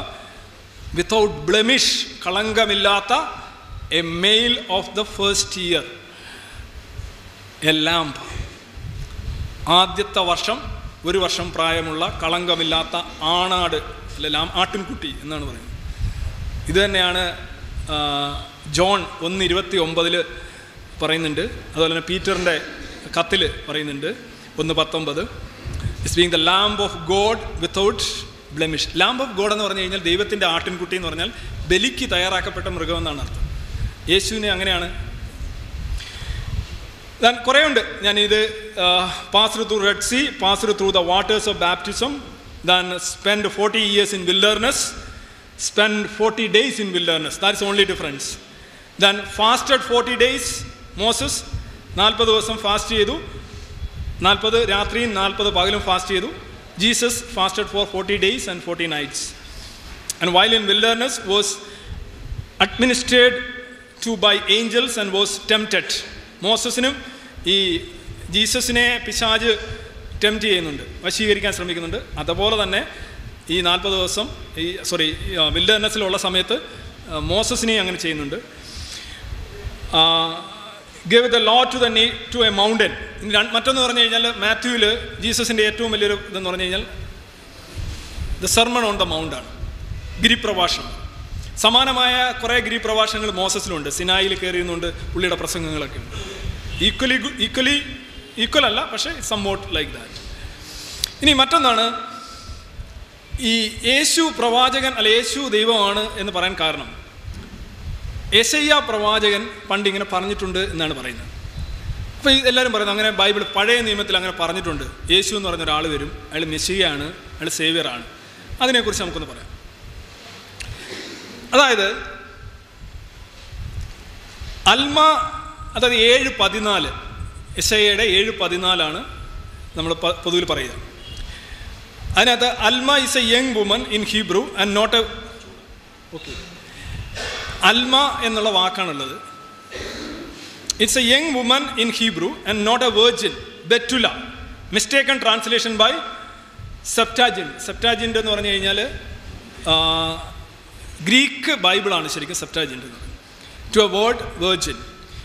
without blemish കളങ്കമില്ലാത്ത a male of the first year a lamb ആദ്യത്തെ വർഷം ഒരു വർഷം പ്രായമുള്ള കളങ്കമില്ലാത്ത ആണാട് അല്ല ആട്ടിൻകുട്ടി എന്നാണ് പറയുന്നത്. ഇത് തന്നെയാണ് ജോൺ ഒന്ന് ഇരുപത്തി ഒമ്പതിൽ പറയുന്നുണ്ട്. അതുപോലെ തന്നെ പീറ്ററിന്റെ കത്തിൽ പറയുന്നുണ്ട്. ഒന്ന് പത്തൊമ്പത് is being the lamb of God without blemish lamb of God എന്ന് പറഞ്ഞു കഴിഞ്ഞാൽ ദൈവത്തിന്റെ ആട്ടിൻകുട്ടി എന്ന് പറഞ്ഞാൽ ബലിക്ക് തയ്യാറാക്കപ്പെട്ട മൃഗമെന്നാണ് അർത്ഥം. യേശുവിനെ അങ്ങനെയാണ്. ഞാൻ കുറേ ഉണ്ട് ഞാനിത് pass through red sea pass through the waters of baptism then spend forty years in wilderness spend forty days in wilderness that's only difference then fasted forty days Moses നാൽപ്പത് ദിവസം ഫാസ്റ്റ് ചെയ്തു. നാൽപ്പത് രാത്രിയും നാൽപ്പത് പകലും ഫാസ്റ്റ് ചെയ്തു. Jesus fasted for forty days and forty nights and while in wilderness was administered to by angels and was tempted മോസസിനും ഈ ജീസസിനെ പിശാജ് ടെംപ്റ്റ് ചെയ്യുന്നുണ്ട് വശീകരിക്കാൻ ശ്രമിക്കുന്നുണ്ട്. അതുപോലെ തന്നെ ഈ നാൽപ്പത് ദിവസം ഈ സോറി വില്ലനസിലുള്ള സമയത്ത് മോസസിനെ അങ്ങനെ ചെയ്യുന്നുണ്ട്. Give the law to the knee to a mountain മറ്റൊന്ന് പറഞ്ഞു കഴിഞ്ഞാൽ മാത്യുവിൽ ജീസസിന്റെ ഏറ്റവും വലിയൊരു ഇതെന്ന് പറഞ്ഞു കഴിഞ്ഞാൽ ദ സർമൺ ഓൺ ദ മൗണ്ടാണ് ഗിരിപ്രഭാഷണം. സമാനമായ കുറേ ഗ്രീ പ്രഭാഷണങ്ങൾ മോസസിലുണ്ട് സിനായിൽ കയറിയുന്നുണ്ട് പുള്ളിയുടെ പ്രസംഗങ്ങളൊക്കെ ഉണ്ട്. ഈക്വലി ഈക്വലി ഈക്വൽ അല്ല പക്ഷേ സംവോട്ട് ലൈക്ക് ദാറ്റ് ഇനി മറ്റൊന്നാണ് ഈ യേശു പ്രവാചകൻ അല്ല യേശു ദൈവമാണ് എന്ന് പറയാൻ കാരണം. യശയ്യ പ്രവാചകൻ പണ്ട് ഇങ്ങനെ പറഞ്ഞിട്ടുണ്ട് എന്നാണ് പറയുന്നത്. അപ്പോൾ എല്ലാവരും പറയുന്നത് അങ്ങനെ ബൈബിൾ പഴയ നിയമത്തിൽ അങ്ങനെ പറഞ്ഞിട്ടുണ്ട്. യേശു എന്ന് പറഞ്ഞ ഒരാൾ വരും അയാൾ മെസ്സിയാണ് അയാൾ സേവിയറാണ്. അതിനെക്കുറിച്ച് നമുക്കൊന്ന് പറയാം. അതായത് അൽമ അതായത് ഏഴ് പതിനാല് യശയുടെ ഏഴ് പതിനാലാണ് നമ്മൾ പൊതുവിൽ പറയുക. അതിനകത്ത് alma is a young woman in Hebrew and not a okay alma എന്നുള്ള വാക്കാണുള്ളത്. It's a young woman in Hebrew and not a virgin betula mistaken translation by Septuagint സെപ്റ്റാജിന്റെ എന്ന് പറഞ്ഞു കഴിഞ്ഞാൽ ഗ്രീക്ക് ബൈബിളാണ് ശരിക്കും Septuagint to a word virgin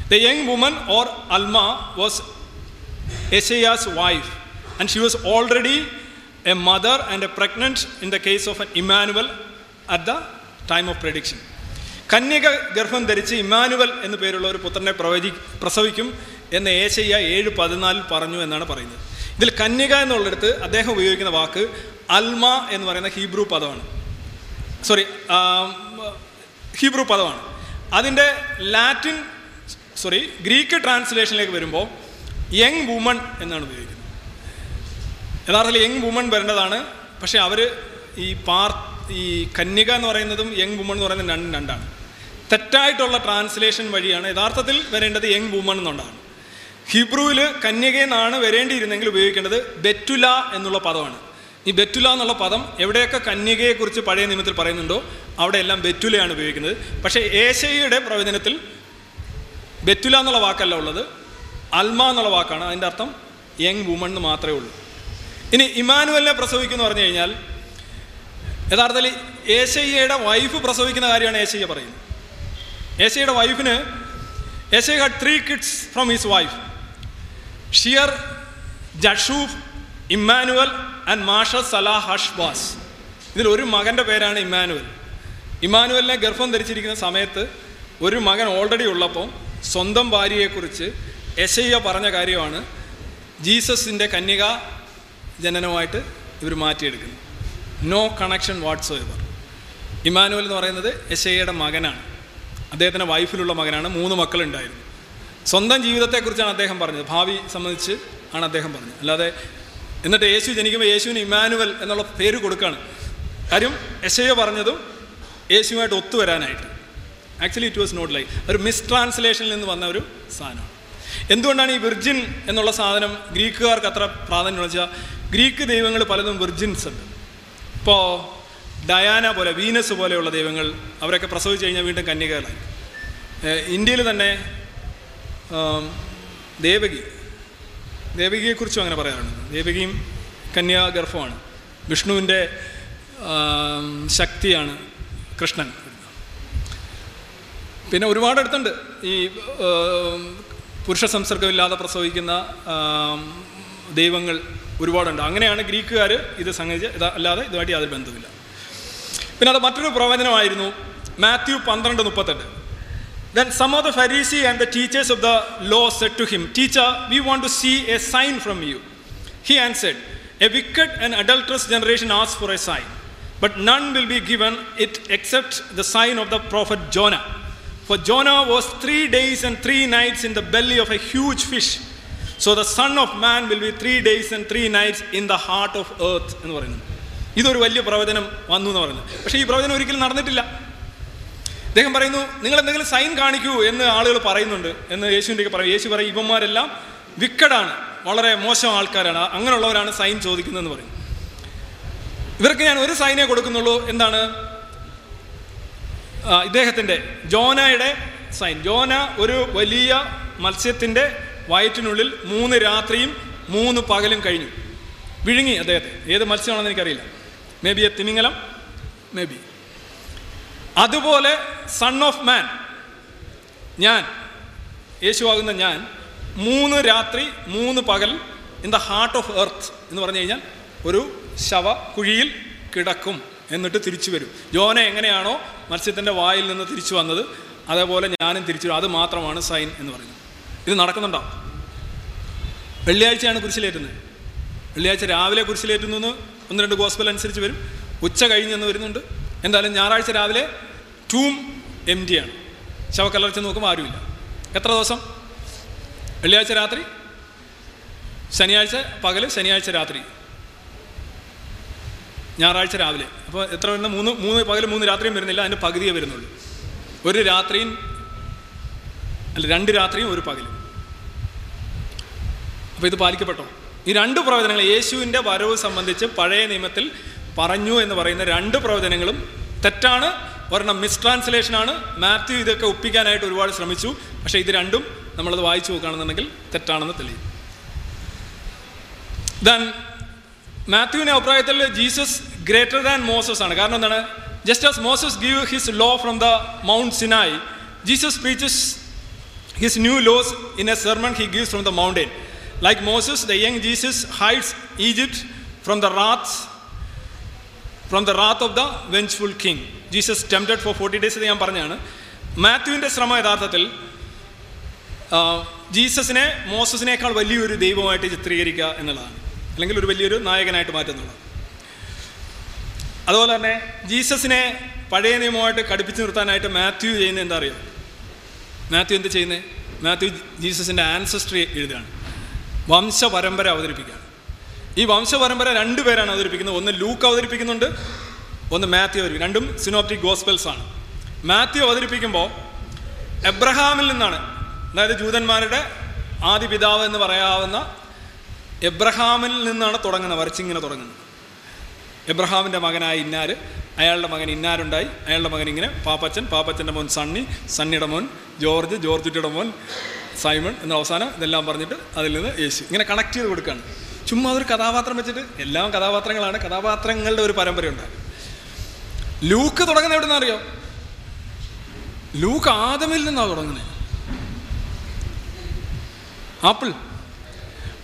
the young woman or alma was Esaiah's wife and she was already a mother and a pregnant in the case of an Immanuel at the time of prediction കന്യക ഗർഭം ധരിച്ച് Emmanuel എന്നു പേരുള്ള ഒരു പുത്രനെ പ്രവചി പ്രസവിക്കും എന്ന് ഏശയ്യ ഏഴ് പതിനാലിൽ പറഞ്ഞു എന്നാണ് പറയുന്നത്. ഇതിൽ കന്യക എന്നുള്ളിടത്ത് അദ്ദേഹം ഉപയോഗിക്കുന്ന വാക്ക് അൽമ എന്ന് പറയുന്ന ഹീബ്രു പദമാണ്. സോറി ഹീബ്രു പദമാണ്. അതിന്റെ ലാറ്റിൻ സോറി ഗ്രീക്ക് ട്രാൻസ്ലേഷനിലേക്ക് വരുമ്പോൾ യങ് വുമൺ എന്നാണ് ഉപയോഗിക്കുന്നത്. യഥാർത്ഥത്തിൽ യങ് വുമൺ വരേണ്ടതാണ് പക്ഷേ അവർ ഈ പാർ ഈ കന്യക എന്ന് പറയുന്നതും യങ് വുമൺ എന്ന് പറയുന്നത് രണ്ടും രണ്ടാണ്. തെറ്റായിട്ടുള്ള ട്രാൻസ്ലേഷൻ വഴിയാണ് യഥാർത്ഥത്തിൽ വരേണ്ടത് യങ് വുമൺ എന്നുള്ളതാണ്. ഹിബ്രുവിൽ കന്യകയെന്നാണ് വരേണ്ടിയിരുന്നെങ്കിൽ ഉപയോഗിക്കേണ്ടത് ബെറ്റുല എന്നുള്ള പദമാണ്. ഈ ബെറ്റുല എന്നുള്ള പദം എവിടെയൊക്കെ കന്യകയെക്കുറിച്ച് പഴയ നിയമത്തിൽ പറയുന്നുണ്ടോ അവിടെയെല്ലാം ബെറ്റുലയാണ് ഉപയോഗിക്കുന്നത്. പക്ഷേ ഏശയുടെ പ്രവചനത്തിൽ ബെറ്റുല എന്നുള്ള വാക്കല്ല ഉള്ളത് അൽമ എന്നുള്ള വാക്കാണ്. അതിന്റെ അർത്ഥം യങ് വുമൺ എന്ന് മാത്രമേ ഉള്ളൂ. ഇനി ഇമാനുവലിനെ പ്രസവിക്കുന്നു പറഞ്ഞു കഴിഞ്ഞാൽ യഥാർത്ഥത്തിൽ ഏശയ്യയുടെ വൈഫ് പ്രസവിക്കുന്ന കാര്യമാണ് ഏശയ്യ പറയുന്നത്. ഏശയുടെ വൈഫിന് Isaiah had three kids from his wife Shear Jashub Immanuel and Maher Shalal Hashbaz ഇതിൽ ഒരു മകന്റെ പേരാണ് ഇമ്മാനുവൽ. ഇമ്മാനുവലിനെ ഗർഭം ധരിച്ചിരിക്കുന്ന സമയത്ത് ഒരു മകൻ ഓൾറെഡി ഉള്ളപ്പോൾ സ്വന്തം ഭാര്യയെക്കുറിച്ച് യശയ്യ പറഞ്ഞ കാര്യമാണ് ജീസസിന്റെ കന്യക ജനനമായിട്ട് ഇവർ മാറ്റിയെടുക്കുന്നത് no connection whatsoever Emmanuel എന്ന് പറയുന്നത് യശയ്യയുടെ മകനാണ്. അദ്ദേഹത്തിന്റെ വൈഫിലുള്ള മകനാണ്. മൂന്ന് മക്കളുണ്ടായിരുന്നു. സ്വന്തം ജീവിതത്തെക്കുറിച്ചാണ് അദ്ദേഹം പറഞ്ഞത്. ഭാവി സംബന്ധിച്ച് ആണ് അദ്ദേഹം പറഞ്ഞത്. അല്ലാതെ എന്നിട്ട് യേശു ജനിക്കുമ്പോൾ യേശുവിന് ഇമാനുവൽ എന്നുള്ള പേര് കൊടുക്കുകയാണ് കാര്യം എസയോ പറഞ്ഞതും യേശുവുമായിട്ട് ഒത്തുവരാനായിട്ട് actually it was not like ഒരു മിസ് ട്രാൻസ്ലേഷനിൽ നിന്ന് വന്ന ഒരു സാധനമാണ്. എന്തുകൊണ്ടാണ് ഈ വിർജിൻ എന്നുള്ള സാധനം ഗ്രീക്കുകാർക്ക് അത്ര പ്രാധാന്യം വെച്ചാൽ ഗ്രീക്ക് ദൈവങ്ങൾ പലതും വിർജിൻസ് ഉണ്ട്. ഇപ്പോൾ ഡയാന പോലെ വീനസ് പോലെയുള്ള ദൈവങ്ങൾ അവരൊക്കെ പ്രസവിച്ച് കഴിഞ്ഞാൽ വീണ്ടും കന്യകകളായി. ഇന്ത്യയിൽ തന്നെ ദേവകി ദേവകിയെക്കുറിച്ചും അങ്ങനെ പറയാറുണ്ട് ദേവകിയും കന്യാഗർഭമാണ്. വിഷ്ണുവിന്റെ ശക്തിയാണ് കൃഷ്ണൻ. പിന്നെ ഒരുപാട് അടുത്തുണ്ട്. ഈ പുരുഷ സംസർഗമില്ലാതെ പ്രസവിക്കുന്ന ദൈവങ്ങൾ ഒരുപാടുണ്ട്. അങ്ങനെയാണ് ഗ്രീക്കുകാർ ഇത് സംഗതിച്ച് അല്ലാതെ ഇതുമായിട്ട് യാതൊരു ബന്ധമില്ല പിന്നെ അത് മറ്റൊരു പ്രവചനമായിരുന്നു. മാത്യു പന്ത്രണ്ട് മുപ്പത്തെട്ട്. Then some of the Pharisees and the teachers of the law said to him, Teacher, we want to see a sign from you. He answered, A wicked and adulterous generation asks for a sign, but none will be given it except the sign of the prophet Jonah. For Jonah was three days and three nights in the belly of a huge fish. So the Son of Man will be three days and three nights in the heart of earth എന്ന് പറയുന്നു ഇതൊരു വലിയ പ്രവചനം വന്നു എന്ന് പറയുന്നത് പക്ഷേ ഈ പ്രവചനം ഒരിക്കലും നടന്നിട്ടില്ല അദ്ദേഹം പറയുന്നു നിങ്ങൾ എന്തെങ്കിലും സൈൻ കാണിക്കൂ എന്ന് ആളുകൾ പറയുന്നുണ്ട് എന്ന് യേശുവിന്റെ പറയും. യേശു പറയും ഇവന്മാരെല്ലാം വിക്കഡാണ് വളരെ മോശം ആൾക്കാരാണ് അങ്ങനെയുള്ളവരാണ് സൈൻ ചോദിക്കുന്നതെന്ന് പറയും. ഇവർക്ക് ഞാൻ ഒരു സൈനേ കൊടുക്കുന്നുള്ളൂ. എന്താണ്? ഇദ്ദേഹത്തിന്റെ ജോനയുടെ സൈൻ. ജോന ഒരു വലിയ മത്സ്യത്തിന്റെ വയറ്റിനുള്ളിൽ മൂന്ന് രാത്രിയും മൂന്ന് പകലും കഴിഞ്ഞു. വിഴുങ്ങി അദ്ദേഹത്തെ. ഏത് മത്സ്യമാണെന്ന് എനിക്കറിയില്ല. മേ ബി എ തിമിങ്ങലം മേ ബി അതുപോലെ സൺ ഓഫ് മാൻ ഞാൻ യേശുവാകുന്ന ഞാൻ മൂന്ന് രാത്രി മൂന്ന് പകൽ in the heart of earth എന്ന് പറഞ്ഞു കഴിഞ്ഞാൽ ഒരു ശവ കുഴിയിൽ കിടക്കും എന്നിട്ട് തിരിച്ചു വരും. ജോന എങ്ങനെയാണോ മത്സ്യത്തിന്റെ വായിൽ നിന്ന് തിരിച്ചു വന്നത് അതേപോലെ ഞാനും തിരിച്ചു വരും. അത് മാത്രമാണ് സൈൻ എന്ന് പറയുന്നത്. ഇത് നടക്കുന്നുണ്ടോ? വെള്ളിയാഴ്ചയാണ് കുരിശിലേറ്റുന്നത്. വെള്ളിയാഴ്ച രാവിലെ കുരിശിലേറ്റുന്നു ഒന്ന് രണ്ട് ഗോസ്പൽ അനുസരിച്ച് വരും. ഉച്ച കഴിഞ്ഞെന്ന് വരുന്നുണ്ട്. എന്തായാലും ഞായറാഴ്ച രാവിലെ ടൂം എം ഡി ആണ്. ശവക്കലർച്ച നോക്കുമ്പോൾ ആരുമില്ല. എത്ര ദിവസം? വെള്ളിയാഴ്ച രാത്രി ശനിയാഴ്ച പകൽ ശനിയാഴ്ച രാത്രി. ഞായറാഴ്ച രാവിലെ. അപ്പോൾ എത്ര വരുന്ന? മൂന്ന് മൂന്ന് പകൽ മൂന്ന് രാത്രിയും വരുന്നില്ല അതിന്റെ പകുതിയേ വരുന്നുള്ളൂ. ഒരു രാത്രിയും അല്ല രണ്ട് രാത്രിയും ഒരു പകലും. അപ്പോൾ ഇത് പാലിക്കപ്പെട്ടോ? ഈ രണ്ട് പ്രവചനങ്ങൾ യേശുവിന്റെ വരവ് സംബന്ധിച്ച് പഴയ നിയമത്തിൽ പറഞ്ഞു എന്ന് പറയുന്ന രണ്ട് പ്രവചനങ്ങളും തെറ്റാണ്. ഒരെണ്ണം മിസ് ട്രാൻസ്ലേഷനാണ് മാത്യു ഇതൊക്കെ ഒപ്പിക്കാനായിട്ട് ഒരുപാട് ശ്രമിച്ചു. പക്ഷെ ഇത് രണ്ടും നമ്മളത് വായിച്ചു നോക്കുകയാണെന്നുണ്ടെങ്കിൽ തെറ്റാണെന്ന് തെളിയും. ദൻ മാത്യുവിന്റെ അഭിപ്രായത്തിൽ ജീസസ് ഗ്രേറ്റർ ദാൻ മോസസ് ആണ്. കാരണം എന്താണ്? Just as Moses give his law from the mount Sinai Jesus speeches his new laws in a sermon he gives from the mountain. Like Moses the young Jesus hides Egypt from the wraths from the wrath of the vengeful king Jesus tempted for forty days ഞാൻ പറഞ്ഞാണ്. മാത്യുവിന്റെ ശ്രമം യഥാർത്ഥത്തിൽ ജീസസിനെ മോസസിനേക്കാൾ വലിയൊരു ദൈവമായിട്ട് ചിത്രീകരിക്കുക എന്നുള്ളതാണ്. അല്ലെങ്കിൽ ഒരു വലിയൊരു നായകനായിട്ട് മാറ്റുന്നുള്ളത് അതുപോലെ തന്നെ ജീസസിനെ പഴയ നിയമമായിട്ട് കടുപ്പിച്ച് നിർത്താനായിട്ട് മാത്യു ചെയ്യുന്നത് എന്താ അറിയാം? മാത്യു എന്ത് ചെയ്യുന്നത് മാത്യു ജീസസിന്റെ ആൻസസ്ട്രി എഴുതുകയാണ്. വംശപരമ്പര അവതരിപ്പിക്കുകയാണ്. ഈ വംശപരമ്പര രണ്ടുപേരാണ് അവതരിപ്പിക്കുന്നത്. ഒന്ന് ലൂക്ക് അവതരിപ്പിക്കുന്നുണ്ട് ഒന്ന് മാത്യു അവതരിപ്പിക്കും രണ്ടും സിനോപ്റ്റിക് ഗോസ്പെൽസ് ആണ്. മാത്യു അവതരിപ്പിക്കുമ്പോൾ എബ്രഹാമിൽ നിന്നാണ് അതായത് ജൂതന്മാരുടെ ആദ്യ പിതാവ് എന്ന് പറയാവുന്ന എബ്രഹാമിൽ നിന്നാണ് തുടങ്ങുന്നത് വരച്ചിങ്ങനെ തുടങ്ങുന്നത്. എബ്രഹാമിന്റെ മകനായ ഇന്നാർ അയാളുടെ മകൻ ഇന്നാരുണ്ടായി. അയാളുടെ മകൻ ഇങ്ങനെ പാപ്പച്ചൻ പാപ്പച്ചന്റെ മോൻ സണ്ണി സണ്ണിയുടെ മോൻ ജോർജ് ജോർജുട്ടിയുടെ മോൻ സൈമൺ എന്ന അവസാനം ഇതെല്ലാം പറഞ്ഞിട്ട് അതിൽ നിന്ന് യേശു. ഇങ്ങനെ കണക്ട് ചെയ്ത് കൊടുക്കുകയാണ് ചുമ്മാ ഒരു കഥാപാത്രം വെച്ചിട്ട് എല്ലാം കഥാപാത്രങ്ങളാണ്. കഥാപാത്രങ്ങളുടെ ഒരു പരമ്പരയുണ്ട്. ലൂക്ക് തുടങ്ങുന്നത് എവിടെ നിന്നറിയോ ലൂക്ക് ആദമിൽ നിന്നാണ് തുടങ്ങുന്നത്. ആപ്പിൾ.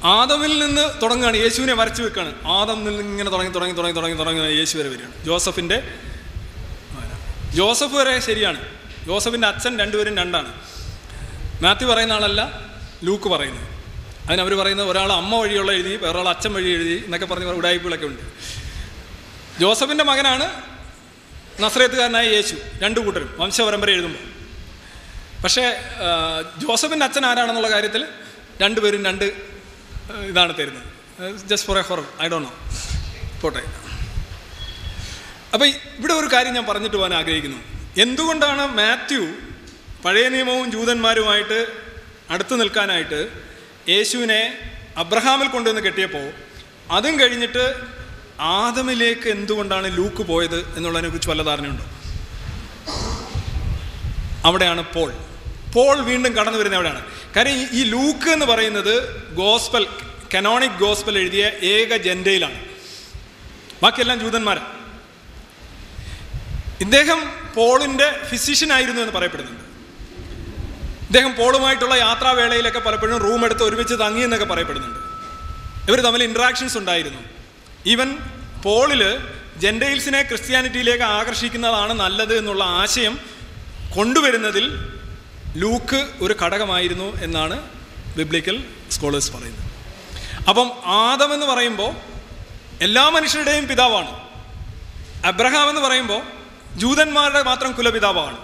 ആദമിൽ നിന്ന് തുടങ്ങുകയാണ്. യേശുവിനെ വരച്ചു വെക്കുകയാണ്. ആദം നിന്ന് ഇങ്ങനെ തുടങ്ങി തുടങ്ങി തുടങ്ങി തുടങ്ങി തുടങ്ങി യേശു വരെ വരികയാണ്. ജോസഫിന്റെ ജോസഫ് വരെ ശരിയാണ്. ജോസഫിന്റെ അച്ഛൻ രണ്ടുപേരും രണ്ടാണ്. മാത്യു പറയുന്ന ആളല്ല ലൂക്ക് പറയുന്നത്. അതിന് അവർ പറയുന്നത് ഒരാൾ അമ്മ വഴിയുള്ള എഴുതി വേറൊരാൾ അച്ഛൻ വഴി എഴുതി എന്നൊക്കെ പറഞ്ഞ് ഉടായ്പകളൊക്കെ ഉണ്ട്. ജോസഫിന്റെ മകനാണ് നസ്രയത്തുകാരനായ യേശു രണ്ടു കൂട്ടരും വംശപരമ്പര എഴുതുമ്പോൾ. പക്ഷേ ജോസഫിന്റെ അച്ഛൻ ആരാണെന്നുള്ള കാര്യത്തിൽ രണ്ടുപേരും രണ്ട് ഇതാണ് തരുന്നത്. Just for a horror I Dr know പോട്ടെ. അപ്പോൾ ഇവിടെ ഒരു കാര്യം ഞാൻ പറഞ്ഞിട്ട് പോകാൻ ആഗ്രഹിക്കുന്നു. എന്തുകൊണ്ടാണ് മാത്യു പഴയ നിയമവും ജൂതന്മാരുമായിട്ട് അടുത്ത് നിൽക്കാനായിട്ട് യേശുവിനെ അബ്രഹാമിൽ കൊണ്ടുവന്ന് കെട്ടിയപ്പോൾ അതും കഴിഞ്ഞിട്ട് ആദമിലേക്ക് എന്തുകൊണ്ടാണ് ലൂക്ക് പോയത് എന്നുള്ളതിനെ കുറിച്ച് വല്ല ധാരണയുണ്ടോ? അവിടെയാണ് പോൾ. പോൾ വീണ്ടും കടന്നു വരുന്നത് എവിടെയാണ്? കാര്യം ഈ ലൂക്ക് എന്ന് പറയുന്നത് ഗോസ്പൽ കനോണിക് ഗോസ്പൽ എഴുതിയ ഏക ജൻഡയിലാണ് ബാക്കിയെല്ലാം ജൂതന്മാരാണ് ഇദ്ദേഹം പോളിന്റെ ഫിസിഷ്യൻ ആയിരുന്നു എന്ന് പറയപ്പെടുന്നുണ്ട്. ഇദ്ദേഹം പോളുമായിട്ടുള്ള യാത്രാവേളയിലൊക്കെ പലപ്പോഴും റൂം എടുത്ത് ഒരുമിച്ച് തങ്ങി എന്നൊക്കെ പറയപ്പെടുന്നുണ്ട്. ഇവർ തമ്മിൽ ഇൻട്രാക്ഷൻസ് ഉണ്ടായിരുന്നു. ഈവൻ പോളിൽ ജെൻഡെയിൽസിനെ ക്രിസ്ത്യാനിറ്റിയിലേക്ക് ആകർഷിക്കുന്നതാണ് നല്ലത് എന്നുള്ള ആശയം കൊണ്ടുവരുന്നതിൽ ലൂക്ക് ഒരു ഘടകമായിരുന്നു എന്നാണ് ബിബ്ലിക്കൽ സ്കോളേഴ്സ് പറയുന്നത്. അപ്പം ആദം എന്ന് പറയുമ്പോൾ എല്ലാ മനുഷ്യരുടെയും പിതാവാണ്. അബ്രഹാം എന്ന് പറയുമ്പോൾ ജൂതന്മാരുടെ മാത്രം കുലപിതാവാണ്.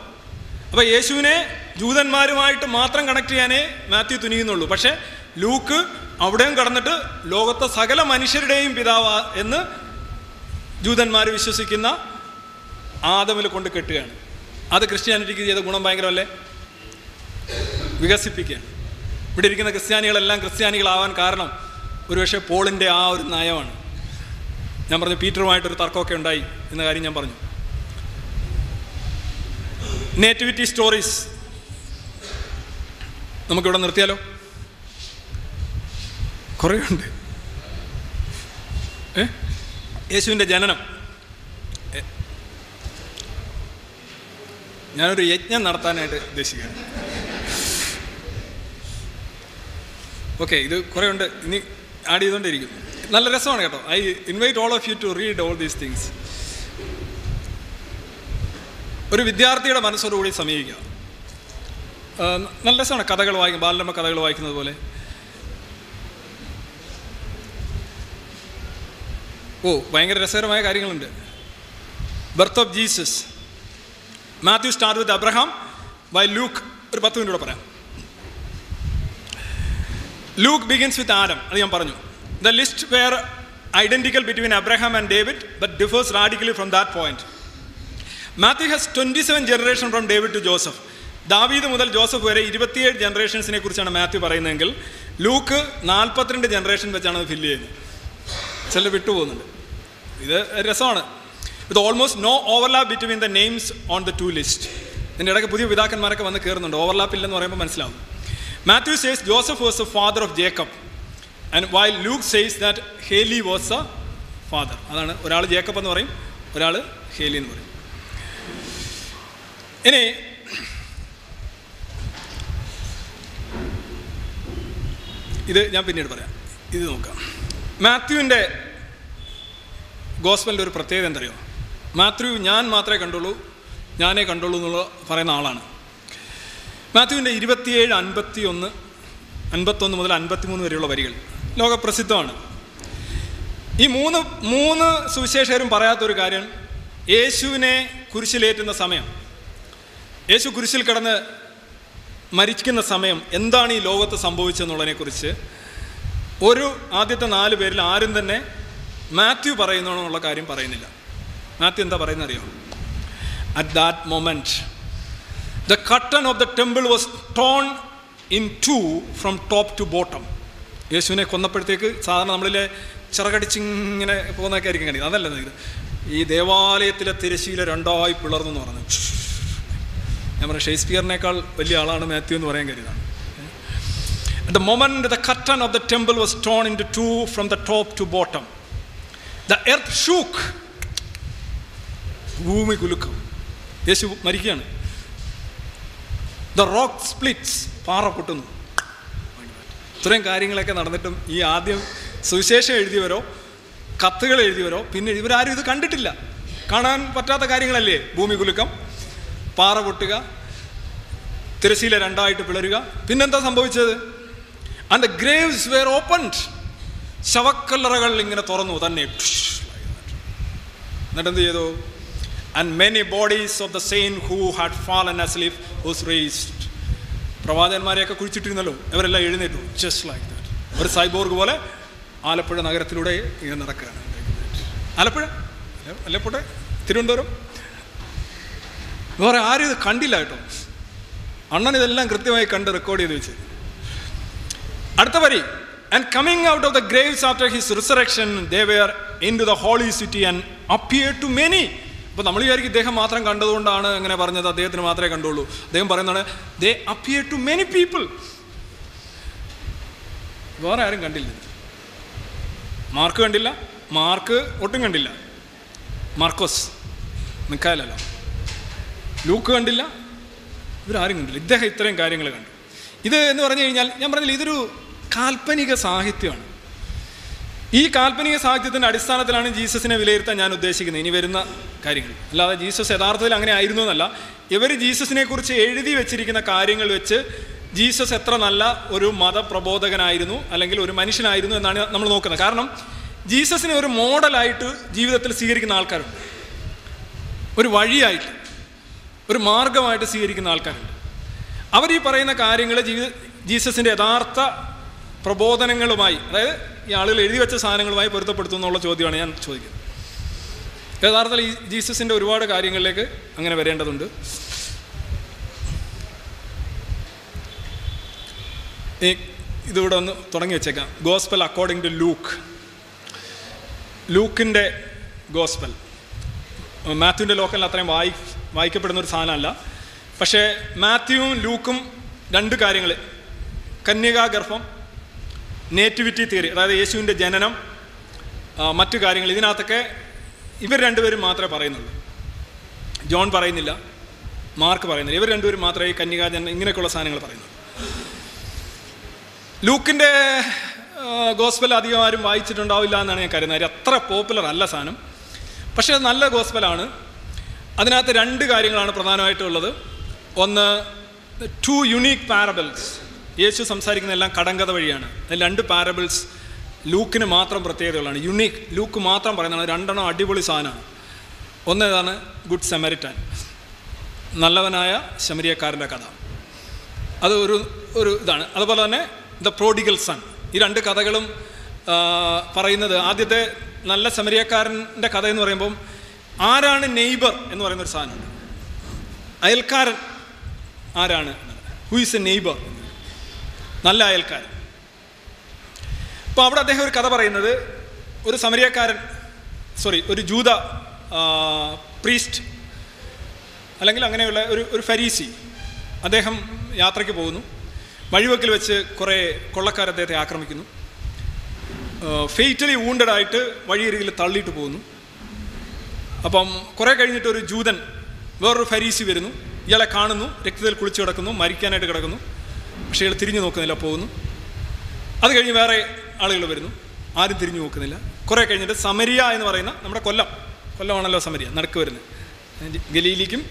അപ്പോൾ യേശുവിനെ ജൂതന്മാരുമായിട്ട് മാത്രം കണക്ട് ചെയ്യാനേ മാത്യു തുനിയുന്നുള്ളൂ. പക്ഷേ ലൂക്ക് അവിടെയും കടന്നിട്ട് ലോകത്തെ സകല മനുഷ്യരുടെയും പിതാവ എന്ന് ജൂതന്മാർ വിശ്വസിക്കുന്ന ആദമിൽ കൊണ്ട് കെട്ടുകയാണ്. അത് ക്രിസ്ത്യാനിറ്റിക്ക് ചെയ്ത ഗുണം ഭയങ്കരമല്ലേ? വികസിപ്പിക്കുകയാണ്. ഇവിടെ ഇരിക്കുന്ന ക്രിസ്ത്യാനികളെല്ലാം ക്രിസ്ത്യാനികളാവാൻ കാരണം ഒരുപക്ഷെ പോളിന്റെ ആ ഒരു നയമാണ്. ഞാൻ പറഞ്ഞു പീറ്ററുമായിട്ടൊരു തർക്കമൊക്കെ ഉണ്ടായി എന്ന കാര്യം ഞാൻ പറഞ്ഞു. നേറ്റിവിറ്റി സ്റ്റോറീസ് നമുക്കിവിടെ നിർത്തിയാലോ? കുറേ ഉണ്ട്. യേശുവിന്റെ ജനനം. ഞാനൊരു യജ്ഞം നടത്താനായിട്ട് ഉദ്ദേശിക്കുകയാണ്. ഓക്കെ ഇത് കുറേ ഉണ്ട്. ഇനി ആഡ് ചെയ്തുകൊണ്ടിരിക്കും. നല്ല രസമാണ് കേട്ടോ. I invite all of you to read all these things ഒരു വിദ്യാർത്ഥിയുടെ മനസ്സോടുകൂടി സമീപിക്കുക. ആ, നല്ല രസമാണ് കഥകൾ വായിക്കും ബാലരമ കഥകൾ വായിക്കുന്നത് പോലെ. ഓ ഭയങ്കര രസകരമായ കാര്യങ്ങളുണ്ട്. Birth of Jesus Matthew start with Abraham by Luke ഒരു പത്ത് മിനിറ്റ് കൂടെ പറയാം. ലൂക്ക് ബിഗിൻസ് വിത്ത് ആഡം അത് ഞാൻ പറഞ്ഞു. The list were identical between Abraham and David but differs radically from that point Matthew has twenty seven generation from David to Joseph ദാവീദ് മുതൽ Joseph വരെ ഇരുപത്തിയേഴ് ജനറേഷൻസിനെ കുറിച്ചാണ് മാത്യു പറയുന്നതെങ്കിൽ ലൂക്ക് നാൽപ്പത്തിരണ്ട് ജനറേഷൻ വെച്ചാണ് അത് ഫില്ല് ചെയ്യുന്നത്. ചില വിട്ടുപോകുന്നുണ്ട്. ഇത് രസമാണ്. ഇത് almost no overlap between the names on the two list ഇതിന്റെ ഇടയ്ക്ക് പുതിയ പിതാക്കന്മാരൊക്കെ വന്ന് കയറുന്നുണ്ട് ഓവർലാപ്പ് ഇല്ലെന്ന് പറയുമ്പോൾ മനസ്സിലാവും. Matthew says Joseph was a father of Jacob and why Luke says that Heli was a father അതാണ് ഒരാൾ ജേക്കബ് എന്ന് പറയും ഒരാൾ ഹേലി എന്ന് പറയും. ഇനി ഇത് ഞാൻ പിന്നീട് പറയാം. ഇത് നോക്കാം. മാത്യുവിന്റെ ഗോസ്ബലിന്റെ ഒരു പ്രത്യേകത എന്തറിയോ? മാത്യു ഞാൻ മാത്രമേ കണ്ടുള്ളൂ ഞാനേ കണ്ടുള്ളൂ എന്നുള്ള പറയുന്ന ആളാണ്. മാത്യുവിന്റെ ഇരുപത്തിയേഴ് അൻപത്തി ഒന്ന് അൻപത്തൊന്ന് മുതൽ അൻപത്തിമൂന്ന് വരെയുള്ള വരികൾ ലോകപ്രസിദ്ധമാണ്. ഈ മൂന്ന് മൂന്ന് സുവിശേഷകരും പറയാത്തൊരു കാര്യം യേശുവിനെ കുരിശിലേറ്റുന്ന സമയം. യേശു കുരിശിൽ കിടന്ന് മരിക്കുന്ന സമയം എന്താണ് ഈ ലോകത്ത് സംഭവിച്ചെന്നുള്ളതിനെക്കുറിച്ച് ഒരു ആദ്യത്തെ നാല് പേരിൽ ആരും തന്നെ മാത്യു പറയുന്നതെന്നുള്ള കാര്യം പറയുന്നില്ല. മാത്യു എന്താ പറയുന്നത് അറിയോ at that moment the curtain of the temple was torn in two from top to bottom യേശുവിനെ കൊന്നപ്പോഴത്തേക്ക് സാധാരണ നമ്മളിലെ ചിറകടിച്ചിങ്ങനെ പോകുന്നതൊക്കെ ആയിരിക്കും കണ്ടിരുന്നത്. അതല്ല ഈ ദേവാലയത്തിലെ തിരശ്ശീല രണ്ടായി പിളർന്നു എന്ന് പറഞ്ഞു. ഞാൻ പറയാം ഷേക്സ്പിയറിനേക്കാൾ വലിയ ആളാണ് മാത്യു എന്ന് പറയാൻ കരുതാണ് the moment the curtain of the temple was torn in two two from the top to bottom the earth shook ഭൂമി കുലുക്കം. യേശു മരിക്കുകയാണ്. ദ റോക്ക് സ്പ്ലിറ്റ്സ് പാറ പൊട്ടുന്നു. ഇത്രയും കാര്യങ്ങളൊക്കെ നടന്നിട്ടും ഈ ആദ്യം സുവിശേഷം എഴുതിയവരോ കത്തുകൾ എഴുതിയവരോ പിന്നെ ഇവരാരും ഇത് കണ്ടിട്ടില്ല. കാണാൻ പറ്റാത്ത കാര്യങ്ങളല്ലേ? ഭൂമി കുലുക്കം. പാറ പൊട്ടുക തിരശീല രണ്ടായിട്ട് പിളരുക. പിന്നെന്താ സംഭവിച്ചത്? ആൻഡ് ഗ്രേവ്സ് വെയർ ഓപ്പൺഡ് ശവക്കല്ലറകൾ ഇങ്ങനെ തുറന്നു തന്നെ. എന്നിട്ട് എന്ത് ചെയ്തു? And many bodies of the saints who had fallen asleep were raised പ്രവാചകന്മാരെയൊക്കെ കുഴിച്ചിട്ടിരുന്നല്ലോ അവരെല്ലാം എഴുന്നേറ്റു. ജസ്റ്റ് ലൈക്ക് ദാറ്റ് ഒരു സൈബോർഗ് പോലെ ആലപ്പുഴ നഗരത്തിലൂടെ ഇങ്ങനെ നടക്കുകയാണ്. ആലപ്പുഴ? അല്ലപ്പോട്ടെ തിരുവനന്തപുരം? വേറെ ആരും ഇത് കണ്ടില്ല കേട്ടോ. അണ്ണൻ ഇതെല്ലാം കൃത്യമായി കണ്ട് റെക്കോർഡ് ചെയ്ത് വെച്ച്. അടുത്ത വരി. And coming out of the graves after his resurrection they were into the holy city and appear to many അപ്പോൾ നമ്മൾ വിചാരിക്കും ഇദ്ദേഹം മാത്രം കണ്ടതുകൊണ്ടാണ് അങ്ങനെ പറഞ്ഞത് അദ്ദേഹത്തിന് മാത്രമേ കണ്ടുള്ളൂ. അദ്ദേഹം പറയുന്നതാണ് they appear to many people വേറെ ആരും കണ്ടില്ല. മാർക്ക് കണ്ടില്ല മാർക്ക് ഒട്ടും കണ്ടില്ല. മാർക്കോസ് മിക്കായലല്ല. ലൂക്ക് കണ്ടില്ല. ഇവരാരും കണ്ടില്ല. ഇദ്ദേഹം ഇത്രയും കാര്യങ്ങൾ കണ്ടു. ഇത് എന്ന് പറഞ്ഞു കഴിഞ്ഞാൽ ഞാൻ പറഞ്ഞില്ല ഇതൊരു കാൽപ്പനിക സാഹിത്യമാണ്. ഈ കാൽപ്പനിക സാഹിത്യത്തിന്റെ അടിസ്ഥാനത്തിലാണ് ജീസസിനെ വിലയിരുത്താൻ ഞാൻ ഉദ്ദേശിക്കുന്നത്. ഇനി വരുന്ന കാര്യങ്ങൾ. അല്ലാതെ ജീസസ് യഥാർത്ഥത്തിൽ അങ്ങനെ ആയിരുന്നു എന്നല്ല. ഇവർ ജീസസിനെക്കുറിച്ച് എഴുതി വെച്ചിരിക്കുന്ന കാര്യങ്ങൾ വെച്ച് ജീസസ് എത്ര നല്ല ഒരു മതപ്രബോധകനായിരുന്നു അല്ലെങ്കിൽ ഒരു മനുഷ്യനായിരുന്നു എന്നാണ് നമ്മൾ നോക്കുന്നത്. കാരണം ജീസസിനെ ഒരു മോഡലായിട്ട് ജീവിതത്തിൽ സ്വീകരിക്കുന്ന ആൾക്കാരുണ്ട്. ഒരു വഴിയായിട്ട്. ഒരു മാർഗമായിട്ട് സ്വീകരിക്കുന്ന ആൾക്കാരുണ്ട്. അവർ ഈ പറയുന്ന കാര്യങ്ങൾ ജീവിത ജീസസിന്റെ യഥാർത്ഥ പ്രബോധനങ്ങളുമായി അതായത് ഈ ആളുകൾ എഴുതി വെച്ച സാധനങ്ങളുമായി പൊരുത്തപ്പെടുത്തുന്നുള്ള ചോദ്യമാണ് ഞാൻ ചോദിക്കുന്നത്. യഥാർത്ഥത്തിൽ ഈ ജീസസിന്റെ ഒരുപാട് കാര്യങ്ങളിലേക്ക് അങ്ങനെ വരേണ്ടതുണ്ട്. ഇതിവിടെ ഒന്ന് തുടങ്ങി വെച്ചേക്കാം. Gospel according to Luke. ലൂക്കിന്റെ gospel. മാത്യുവിന്റെ ലോക്കലിൽ അത്രയും വായി വായിക്കപ്പെടുന്ന ഒരു സാധനമല്ല. പക്ഷേ മാത്യുവും ലൂക്കും രണ്ട് കാര്യങ്ങൾ. കന്യകാഗർഭം നേറ്റിവിറ്റി തിയറി അതായത് യേശുവിന്റെ ജനനം മറ്റു കാര്യങ്ങൾ. ഇതിനകത്തൊക്കെ ഇവർ രണ്ടുപേരും മാത്രമേ പറയുന്നുള്ളൂ. ജോൺ പറയുന്നില്ല മാർക്ക് പറയുന്നില്ല. ഇവർ രണ്ടുപേരും മാത്രമേ ഈ കന്യകാജനം ഇങ്ങനെയൊക്കെയുള്ള സാധനങ്ങൾ പറയുന്നുള്ളൂ. ലൂക്കിന്റെ ഗോസ്ബൽ അധികം ആരും വായിച്ചിട്ടുണ്ടാവില്ല എന്നാണ് ഞാൻ കരുതുന്നത്. അത്ര പോപ്പുലർ അല്ല സാധനം. പക്ഷേ നല്ല ഗോസ്പലാണ്. അതിനകത്ത് രണ്ട് കാര്യങ്ങളാണ് പ്രധാനമായിട്ടുള്ളത്. ഒന്ന് ടു യുണീക്ക് പാരബിൾസ് യേശു സംസാരിക്കുന്ന എല്ലാം കടങ്കഥ വഴിയാണ്. രണ്ട് പാരബിൾസ് ലൂക്കിന് മാത്രം പ്രത്യേകതകളാണ്. യുണീക്ക് ലൂക്ക് മാത്രം പറയുന്നതാണ്. രണ്ടെണ്ണം അടിപൊളി സാധനമാണ്. ഒന്ന് ഏതാണ്? ഗുഡ് സെമരിറ്റാൻ നല്ലവനായ ശമരിയക്കാരന്റെ കഥ. അത് ഒരു ഒരു ഇതാണ്. അതുപോലെ തന്നെ ദ പ്രോഡിഗൽ സൺ ഈ രണ്ട് കഥകളും പറയുന്നത് ആദ്യത്തെ നല്ല ശമരിയക്കാരന്റെ കഥ എന്ന് പറയുമ്പം ആരാണ് നെയ്ബർ എന്ന് പറയുന്ന ഒരു സാധനമുണ്ട് അയൽക്കാരൻ ആരാണ്? ഹു ഈസ് എ നെയ്ബർ നല്ല അയൽക്കാരൻ. അപ്പോൾ അവിടെ അദ്ദേഹം ഒരു കഥ പറയുന്നത് ഒരു സമരിയക്കാരൻ സോറി ഒരു ജൂത പ്രീസ്റ്റ് അല്ലെങ്കിൽ അങ്ങനെയുള്ള ഒരു ഒരു ഫരീസി അദ്ദേഹം യാത്രയ്ക്ക് പോകുന്നു. വഴിവെക്കിൽ വെച്ച് കുറേ കൊള്ളക്കാർ അദ്ദേഹത്തെ ആക്രമിക്കുന്നു. ഫെയ്റ്റലി വൂണ്ടഡായിട്ട് വഴിയരികിൽ തള്ളിയിട്ട് പോകുന്നു. അപ്പം കുറേ കഴിഞ്ഞിട്ട് ഒരു ജൂതൻ വേറൊരു ഫരീസി വരുന്നു. ഇയാളെ കാണുന്നു രക്തത്തിൽ കുളിച്ചു കിടക്കുന്നു മരിക്കാനായിട്ട് കിടക്കുന്നു. പക്ഷേ ഇയാൾ തിരിഞ്ഞു നോക്കുന്നില്ല പോകുന്നു. അത് കഴിഞ്ഞ് വേറെ ആളുകൾ വരുന്നു. ആരും തിരിഞ്ഞു നോക്കുന്നില്ല. കുറേ കഴിഞ്ഞിട്ട് സമരിയ എന്ന് പറയുന്ന നമ്മുടെ കൊല്ലം. കൊല്ലമാണല്ലോ സമരിയ നടക്ക് വരുന്നത്. ഗലീലിക്കും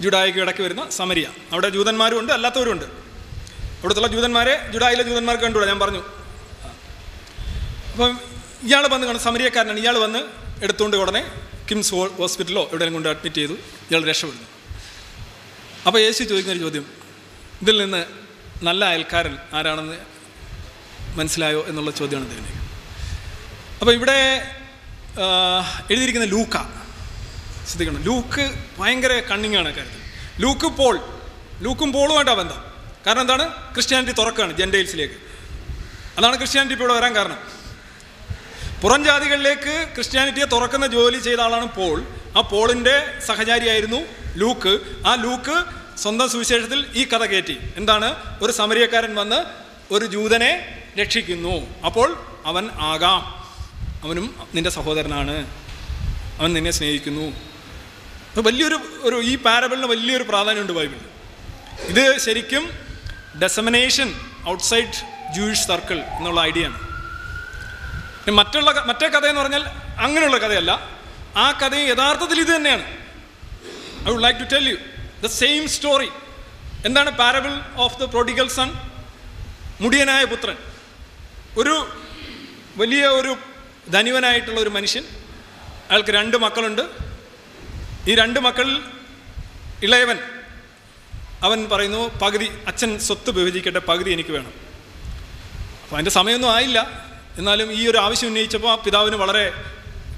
ജുഡായിക്കും ഇടയ്ക്ക് വരുന്ന സമരിയ. അവിടെ ജൂതന്മാരും ഉണ്ട് അല്ലാത്തവരും ഉണ്ട്. അവിടുത്തെ ജൂതന്മാരെ ജുഡായിലെ ജൂതന്മാർക്ക് കണ്ടുകൂടാ? ഞാൻ പറഞ്ഞു. അപ്പം ഇയാൾ വന്ന് കാണും സമരിയക്കാരനാണ്. ഇയാൾ വന്ന് എടുത്തുകൊണ്ട് ഉടനെ കിംസ് ഹോസ്പിറ്റലോ എവിടെയെങ്കിലും കൊണ്ട് അഡ്മിറ്റ് ചെയ്തു ഇയാൾ രക്ഷപ്പെടുന്നു. അപ്പോൾ യേശു ചോദിക്കുന്ന ഒരു ചോദ്യം ഇതിൽ നിന്ന് നല്ല അയൽക്കാരൻ ആരാണെന്ന് മനസ്സിലായോ എന്നുള്ള ചോദ്യമാണ് ഇതിന്. അപ്പോൾ ഇവിടെ എഴുതിയിരിക്കുന്ന ലൂക്ക ശ്രദ്ധിക്കണം. ലൂക്ക് ഭയങ്കര കണ്ണിങ്ങാണ് കാര്യത്തിൽ. ലൂക്ക് പോൾ ലൂക്കും പോളുമായിട്ടാണ് ബന്ധം. കാരണം എന്താണ്? ക്രിസ്ത്യാനിറ്റി തുറക്കുകയാണ് ജെൻഡെയിൽസിലേക്ക് അതാണ് ക്രിസ്ത്യാനിറ്റി ഇപ്പോൾ ഇവിടെ വരാൻ കാരണം. പുറം ജാതികളിലേക്ക് ക്രിസ്ത്യാനിറ്റിയെ തുറക്കുന്ന ജോലി ചെയ്ത ആളാണ് പോൾ. ആ പോളിന്റെ സഹചാരിയായിരുന്നു ലൂക്ക്. ആ ലൂക്ക് സ്വന്തം സുവിശേഷത്തിൽ ഈ കഥ കയറ്റി എന്താണ്? ഒരു സമരിയക്കാരൻ വന്ന് ഒരു ജൂതനെ രക്ഷിക്കുന്നു. അപ്പോൾ അവൻ ആകാം. അവനും നിന്റെ സഹോദരനാണ്. അവൻ നിന്നെ സ്നേഹിക്കുന്നു. വലിയൊരു ഒരു ഈ പാരബിളിന് വലിയൊരു പ്രാധാന്യമുണ്ട് ബൈബിളിൽ. ഇത് ശരിക്കും ഡെസമിനേഷൻ ഔട്ട്സൈഡ് ജൂയിഷ് സർക്കിൾ എന്നുള്ള ഐഡിയ ആണ്. മറ്റുള്ള മറ്റേ കഥ എന്ന് പറഞ്ഞാൽ അങ്ങനെയുള്ള കഥയല്ല. ആ കഥ യഥാർത്ഥത്തിൽ ഇത് തന്നെയാണ്. I would like to tell you the same story എന്താണ് parable of the prodigal son മുടിയനായ പുത്രൻ. ഒരു വലിയ ഒരു ധനിവനായിട്ടുള്ള ഒരു മനുഷ്യൻ. അയാൾക്ക് രണ്ട് മക്കളുണ്ട്. ഈ രണ്ട് മക്കളിൽ ഇളയവൻ അവൻ പറയുന്നു പകുതി അച്ഛൻ സ്വത്ത് വിഭജിക്കട്ടെ പകുതി എനിക്ക് വേണം. അപ്പോൾ അതിന്റെ സമയമൊന്നും ആയില്ല. എന്നാലും ഈ ഒരു ആവശ്യം ഉന്നയിച്ചപ്പോൾ ആ പിതാവിന് വളരെ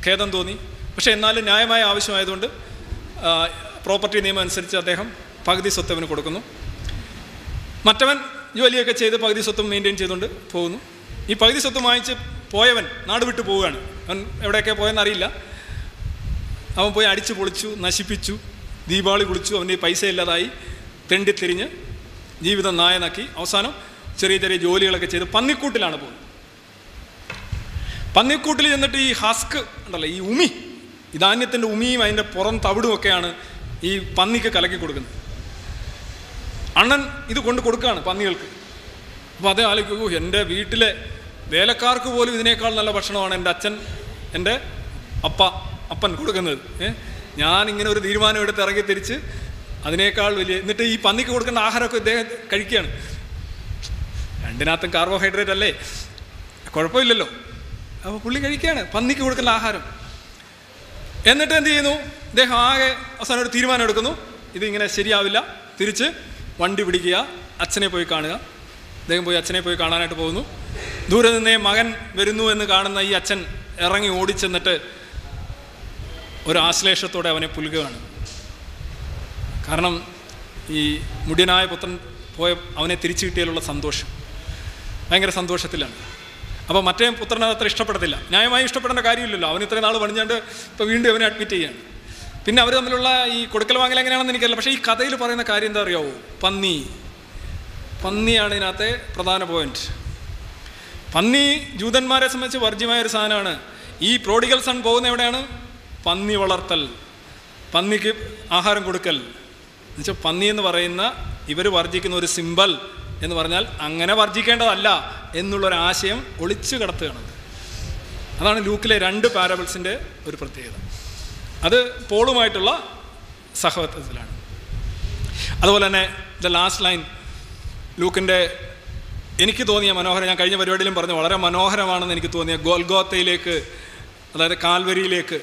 ഖേദം തോന്നി. പക്ഷേ എന്നാലും ന്യായമായ ആവശ്യമായതുകൊണ്ട് പ്രോപ്പർട്ടി നിയമം അനുസരിച്ച് അദ്ദേഹം പകുതി സ്വത്തവിന് കൊടുക്കുന്നു. മറ്റവൻ ജോലിയൊക്കെ ചെയ്ത് പകുതി സ്വത്തും മെയിന്റെയിൻ ചെയ്തുകൊണ്ട് പോകുന്നു. ഈ പകുതി സ്വത്ത് വാങ്ങിച്ച് പോയവൻ നാട് വിട്ടു പോവുകയാണ്. അവൻ എവിടെയൊക്കെ പോയെന്ന് അറിയില്ല. അവൻ പോയി അടിച്ചു പൊളിച്ചു നശിപ്പിച്ചു ദീപാവളി കുളിച്ചു അവന്റെ പൈസ ഇല്ലാതായി തെണ്ടിത്തിരിഞ്ഞ് ജീവിതം നായനാക്കി. അവസാനം ചെറിയ ചെറിയ ജോലികളൊക്കെ ചെയ്ത് പന്നിക്കൂട്ടിലാണ് പോകുന്നത്. പന്നിക്കൂട്ടിൽ ചെന്നിട്ട് ഈ ഹസ്ക് ഉണ്ടല്ലോ ഈ ഉമി ഈ ധാന്യത്തിന്റെ ഉമിയും അതിന്റെ പുറം തവിടും ഒക്കെയാണ് ഈ പന്നിക്ക് കലക്കി കൊടുക്കുന്നത്. അണ്ണൻ ഇത് കൊണ്ട് കൊടുക്കുകയാണ് പന്നികൾക്ക്. അപ്പോൾ അതേ ആലോചിക്കൂ എന്റെ വീട്ടിലെ വേലക്കാർക്ക് പോലും ഇതിനേക്കാൾ നല്ല ഭക്ഷണമാണ് എന്റെ അച്ഛൻ എന്റെ അപ്പ അപ്പൻ കൊടുക്കുന്നത്. ഞാൻ ഇങ്ങനെ ഒരു തീരുമാനം എടുത്ത് ഇറങ്ങി തിരിച്ച് അതിനേക്കാൾ വലിയ എന്നിട്ട് ഈ പന്നിക്ക് കൊടുക്കേണ്ട ആഹാരമൊക്കെ ഇദ്ദേഹം കഴിക്കുകയാണ്. രണ്ടിനകത്തും കാർബോഹൈഡ്രേറ്റ് അല്ലേ? കുഴപ്പമില്ലല്ലോ. അപ്പോൾ പുള്ളി കഴിക്കുകയാണ് പന്നിക്ക് കൊടുക്കുന്ന ആഹാരം. എന്നിട്ട് എന്ത് ചെയ്യുന്നു? അദ്ദേഹം ആകെ അവസാനം ഒരു തീരുമാനം എടുക്കുന്നു. ഇതിങ്ങനെ ശരിയാവില്ല. തിരിച്ച് വണ്ടി പിടിക്കുക അച്ഛനെ പോയി കാണുക. അദ്ദേഹം പോയി അച്ഛനെ പോയി കാണാനായിട്ട് പോകുന്നു. ദൂരെ നിന്നേ മകൻ വരുന്നു എന്ന് കാണുന്ന ഈ അച്ഛൻ ഇറങ്ങി ഓടിച്ചെന്നിട്ട് ഒരു ആശ്ലേഷത്തോടെ അവനെ പുലുകയാണ് കാരണം ഈ മുടിയനായ പുത്രൻ പോയ അവനെ തിരിച്ചു കിട്ടിയാലുള്ള സന്തോഷം. ഭയങ്കര സന്തോഷത്തിലാണ്. അപ്പോൾ മറ്റേ പുത്രനെ അത്ര ഇഷ്ടപ്പെടത്തില്ല. ന്യായമായി ഇഷ്ടപ്പെടേണ്ട കാര്യമില്ലല്ലോ. അവൻ ഇത്രയും നാൾ പണിഞ്ഞാണ്ട് ഇപ്പോൾ വീണ്ടും അവനെ അഡ്മിറ്റ് ചെയ്യാണ്. പിന്നെ അവർ തമ്മിലുള്ള ഈ കൊടുക്കൽ വാങ്ങൽ എങ്ങനെയാണെന്ന് എനിക്കറിയില്ല. പക്ഷേ ഈ കഥയിൽ പറയുന്ന കാര്യം എന്താ അറിയാവോ? പന്നി. പന്നിയാണ് ഇതിനകത്തെ പ്രധാന പോയിന്റ് പന്നി ജൂതന്മാരെ സംബന്ധിച്ച് വർജ്യമായ ഒരു സാധനമാണ്. ഈ പ്രോഡിഗൽ സൺ പോകുന്ന എവിടെയാണ്? പന്നി വളർത്തൽ. പന്നിക്ക് ആഹാരം കൊടുക്കൽ. എന്നുവെച്ചാൽ പന്നി എന്ന് പറയുന്ന ഇവർ വർജിക്കുന്ന ഒരു സിമ്പൽ എന്ന് പറഞ്ഞാൽ അങ്ങനെ വർജിക്കേണ്ടതല്ല എന്നുള്ളൊരാശയം ഒളിച്ചു കിടത്തുകയാണ്. അതാണ് ലൂക്കിലെ രണ്ട് പാരബിൾസിന്റെ ഒരു പ്രത്യേകത. അത് പോളുമായിട്ടുള്ള സഹവത്വത്തിലാണ് അതുപോലെ തന്നെ ദ ലാസ്റ്റ് ലൈൻ ലൂക്കിന്റെ എനിക്ക് തോന്നിയ മനോഹരം ഞാൻ കഴിഞ്ഞ പരിപാടിയിലും പറഞ്ഞു വളരെ മനോഹരമാണെന്ന് എനിക്ക് തോന്നിയ ഗോൽഗോത്തയിലേക്ക് അതായത് കാൽവരിയിലേക്ക്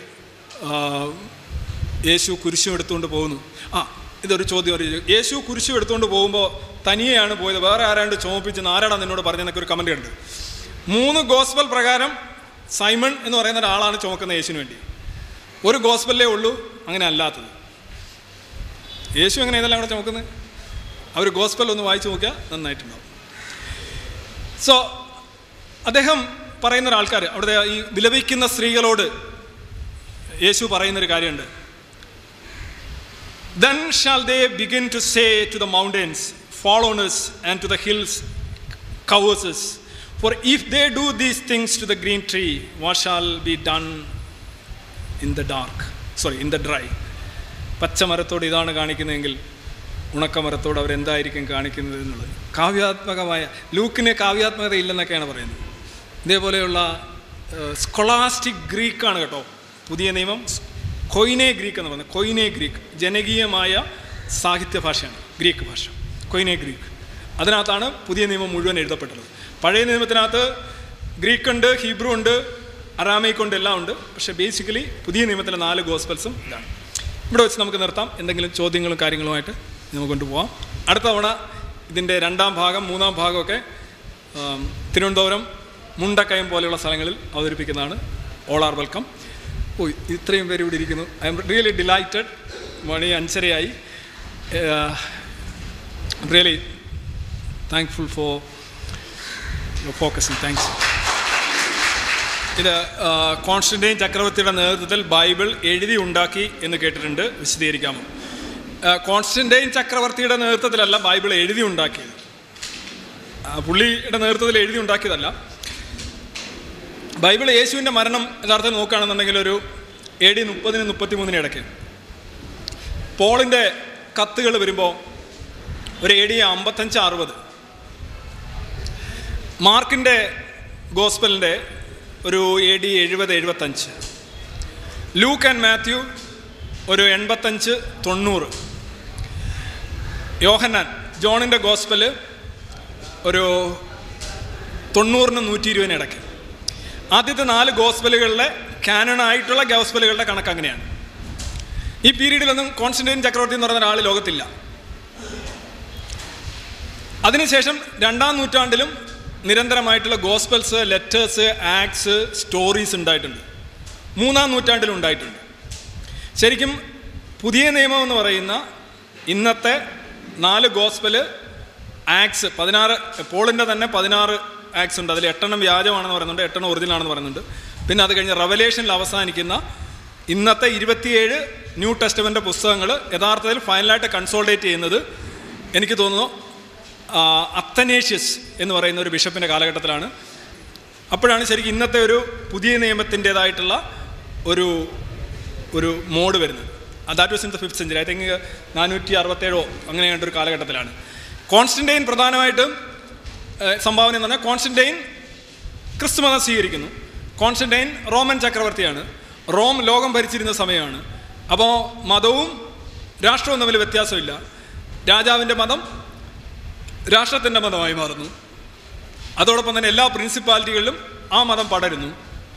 യേശു കുരിശും എടുത്തുകൊണ്ട് പോകുന്നു. ആ ഇതൊരു ചോദ്യം അറിയിച്ചു യേശു കുരിശു എടുത്തുകൊണ്ട് പോകുമ്പോൾ തനിയെയാണ് പോയത്. വേറെ ആരാണ്ട് ചോദിപ്പിച്ചെന്ന് ആരാടാ നിന്നോട് പറഞ്ഞെന്നൊക്കെ ഒരു കമന്റ് ഉണ്ട്. മൂന്ന് ഗോസ്ബൽ പ്രകാരം സൈമൺ എന്ന് പറയുന്ന ഒരാളാണ് ചുമക്കുന്ന യേശുവിന് വേണ്ടി. ഒരു ഗോസ്ബല്ലേ ഉള്ളൂ അങ്ങനെ അല്ലാത്തത്. യേശു എങ്ങനെ ഇതെല്ലാം കൂടെ ചുമക്കുന്നത് അവർ ഗോസ്ബൽ ഒന്ന് വായിച്ചു നോക്കിയാൽ നന്നായിട്ടുണ്ടാവും. സോ അദ്ദേഹം പറയുന്ന ഒരാൾക്കാർ അവിടുത്തെ ഈ വിലപിക്കുന്ന സ്ത്രീകളോട് യേശു പറയുന്നൊരു കാര്യമുണ്ട്. Then shall they begin to say to the mountains fall on us and to the hills covers us. For if they do these things to the green tree what shall be done in the dark sorry in the dry പച്ചമരത്തോട് ഇതാണ് കാണിക്കുന്നതെങ്കിൽ ഉണക്കമരത്തോട് അവരെന്തായിരിക്കും കാണിക്കുന്നത് എന്നുള്ളത്. കാവ്യാത്മകമായ ലൂക്കിന് കാവ്യാത്മകത ഇല്ലെന്നൊക്കെയാണ് പറയുന്നത്. ഇതേപോലെയുള്ള scholastic ഗ്രീക്കാണ് കേട്ടോ പുതിയ നിയമം. കൊയിനെ Greek എന്ന് പറയുന്നത്. Koine Greek. ജനകീയമായ സാഹിത്യ ഭാഷയാണ്. ഗ്രീക്ക് ഭാഷ. Koine Greek. അതിനകത്താണ് പുതിയ നിയമം മുഴുവൻ എഴുതപ്പെട്ടത്. പഴയ നിയമത്തിനകത്ത് ഗ്രീക്ക് ഉണ്ട് ഹീബ്രു ഉണ്ട് അറാമൈക്ക് ഉണ്ട് എല്ലാം ഉണ്ട്. പക്ഷേ ബേസിക്കലി പുതിയ നിയമത്തിലെ നാല് ഗോസ്പൽസും ഇതാണ്. ഇവിടെ വെച്ച് നമുക്ക് നിർത്താം. എന്തെങ്കിലും ചോദ്യങ്ങളും കാര്യങ്ങളുമായിട്ട് നമുക്ക് കൊണ്ടുപോകാം അടുത്ത തവണ ഇതിന്റെ രണ്ടാം ഭാഗം മൂന്നാം ഭാഗമൊക്കെ തിരുവനന്തപുരം മുണ്ടക്കയം പോലെയുള്ള സ്ഥലങ്ങളിൽ അവതരിപ്പിക്കുന്നതാണ്. ഓൾ ആർ വെൽക്കം ഓ ഇത്രയും പേര് ഇവിടെ ഇരിക്കുന്നു. ഐ എം റിയലി ഡിലൈറ്റഡ് മണി അഞ്ചരയായി. Really thankful for focusing thanks ഇത് ആ, കോൺസ്റ്റന്റൈൻ ചക്രവർത്തിയുടെ നേതൃത്വത്തിൽ ബൈബിൾ എഴുതി ഉണ്ടാക്കി എന്ന് കേട്ടിട്ടുണ്ട്. വിശദീകരിക്കാമോ? ആ, കോൺസ്റ്റന്റൈൻ ചക്രവർത്തിയുടെ നേതൃത്വത്തിലല്ല ബൈബിൾ എഴുതി ഉണ്ടാക്കിയത്. ആ, പുള്ളിയുടെ നേതൃത്വത്തിൽ എഴുതി ഉണ്ടാക്കിയതല്ല. ബൈബിൾ യേശുവിന്റെ മരണം യഥാർത്ഥം നോക്കുകയാണെന്നുണ്ടെങ്കിൽ ഒരു എ ഡി മുപ്പതിന് മുപ്പത്തി മൂന്നിന് ഇടയ്ക്ക്. പോളിന്റെ കത്തുകൾ വരുമ്പോൾ ഒരു എ ഡി അമ്പത്തഞ്ച് അറുപത്. മാർക്കിന്റെ ഗോസ്പലിന്റെ ഒരു എ ഡി എഴുപത് എഴുപത്തഞ്ച്. ലൂക്ക് ആൻഡ് മാത്യു ഒരു എൺപത്തഞ്ച് തൊണ്ണൂറ്. യോഹന്നാൻ ജോണിന്റെ ഗോസ്പൽ ഒരു തൊണ്ണൂറിന് നൂറ്റി ഇരുപതിന് ഇടയ്ക്ക്. ആദ്യത്തെ നാല് ഗോസ്ബലുകളിലെ കാനണായിട്ടുള്ള ഗോസ്ബലുകളുടെ കണക്ക് അങ്ങനെയാണ്. ഈ പീരീഡിലൊന്നും കോൺസ്റ്റന്റൈൻ ചക്രവർത്തി എന്ന് പറയുന്ന ഒരാൾ ലോകത്തില്ല. അതിനുശേഷം രണ്ടാം നൂറ്റാണ്ടിലും നിരന്തരമായിട്ടുള്ള ഗോസ്പൽസ് ലെറ്റേഴ്സ് ആക്ട്സ് സ്റ്റോറീസ് ഉണ്ടായിട്ടുണ്ട്. മൂന്നാം നൂറ്റാണ്ടിലും ഉണ്ടായിട്ടുണ്ട്. ശരിക്കും പുതിയ നിയമം എന്ന് പറയുന്ന ഇന്നത്തെ നാല് ഗോസ്പൽ ആക്ട്സ് പതിനാറ് പോളിന്റെ തന്നെ പതിനാറ് ആക്ട്സ് ഉണ്ട്. അതിൽ എട്ടെണ്ണം വ്യാജമാണെന്ന് പറയുന്നുണ്ട് എട്ടെണ്ണം ഒറിജിനൽ ആണെന്ന് പറയുന്നുണ്ട്. പിന്നെ അത് കഴിഞ്ഞ് റവലേഷനിൽ അവസാനിക്കുന്ന ഇന്നത്തെ ഇരുപത്തിയേഴ് ന്യൂ ടെസ്റ്റമെന്റെ പുസ്തകങ്ങൾ യഥാർത്ഥത്തിൽ ഫൈനലായിട്ട് കൺസോൾഡേറ്റ് ചെയ്യുന്നത് എനിക്ക് തോന്നുന്നു അത്തനേഷ്യസ് എന്ന് പറയുന്ന ഒരു ബിഷപ്പിന്റെ കാലഘട്ടത്തിലാണ്. അപ്പോഴാണ് ശരിക്കും ഇന്നത്തെ ഒരു പുതിയ നിയമത്തിന്റേതായിട്ടുള്ള ഒരു ഒരു മോഡ് വരുന്നത്. That was in the fifth century I think നാനൂറ്റി അറുപത്തേഴോ അങ്ങനെയാണ്ട് ഒരു കാലഘട്ടത്തിലാണ്. കോൺസ്റ്റന്റൈൻ പ്രധാനമായിട്ടും സംഭാവന എന്ന് പറഞ്ഞാൽ കോൺസ്റ്റന്റൈൻ ക്രിസ്തു മതം സ്വീകരിക്കുന്നു. Constantine Roman ചക്രവർത്തിയാണ്. റോം ലോകം ഭരിച്ചിരുന്ന സമയമാണ്. അപ്പോൾ മതവും രാഷ്ട്രവും തമ്മിൽ വ്യത്യാസമില്ല. രാജാവിന്റെ മതം രാഷ്ട്രത്തിന്റെ മതമായി മാറുന്നു. അതോടൊപ്പം തന്നെ എല്ലാ പ്രിൻസിപ്പാലിറ്റികളിലും ആ മതം പടരുന്നു.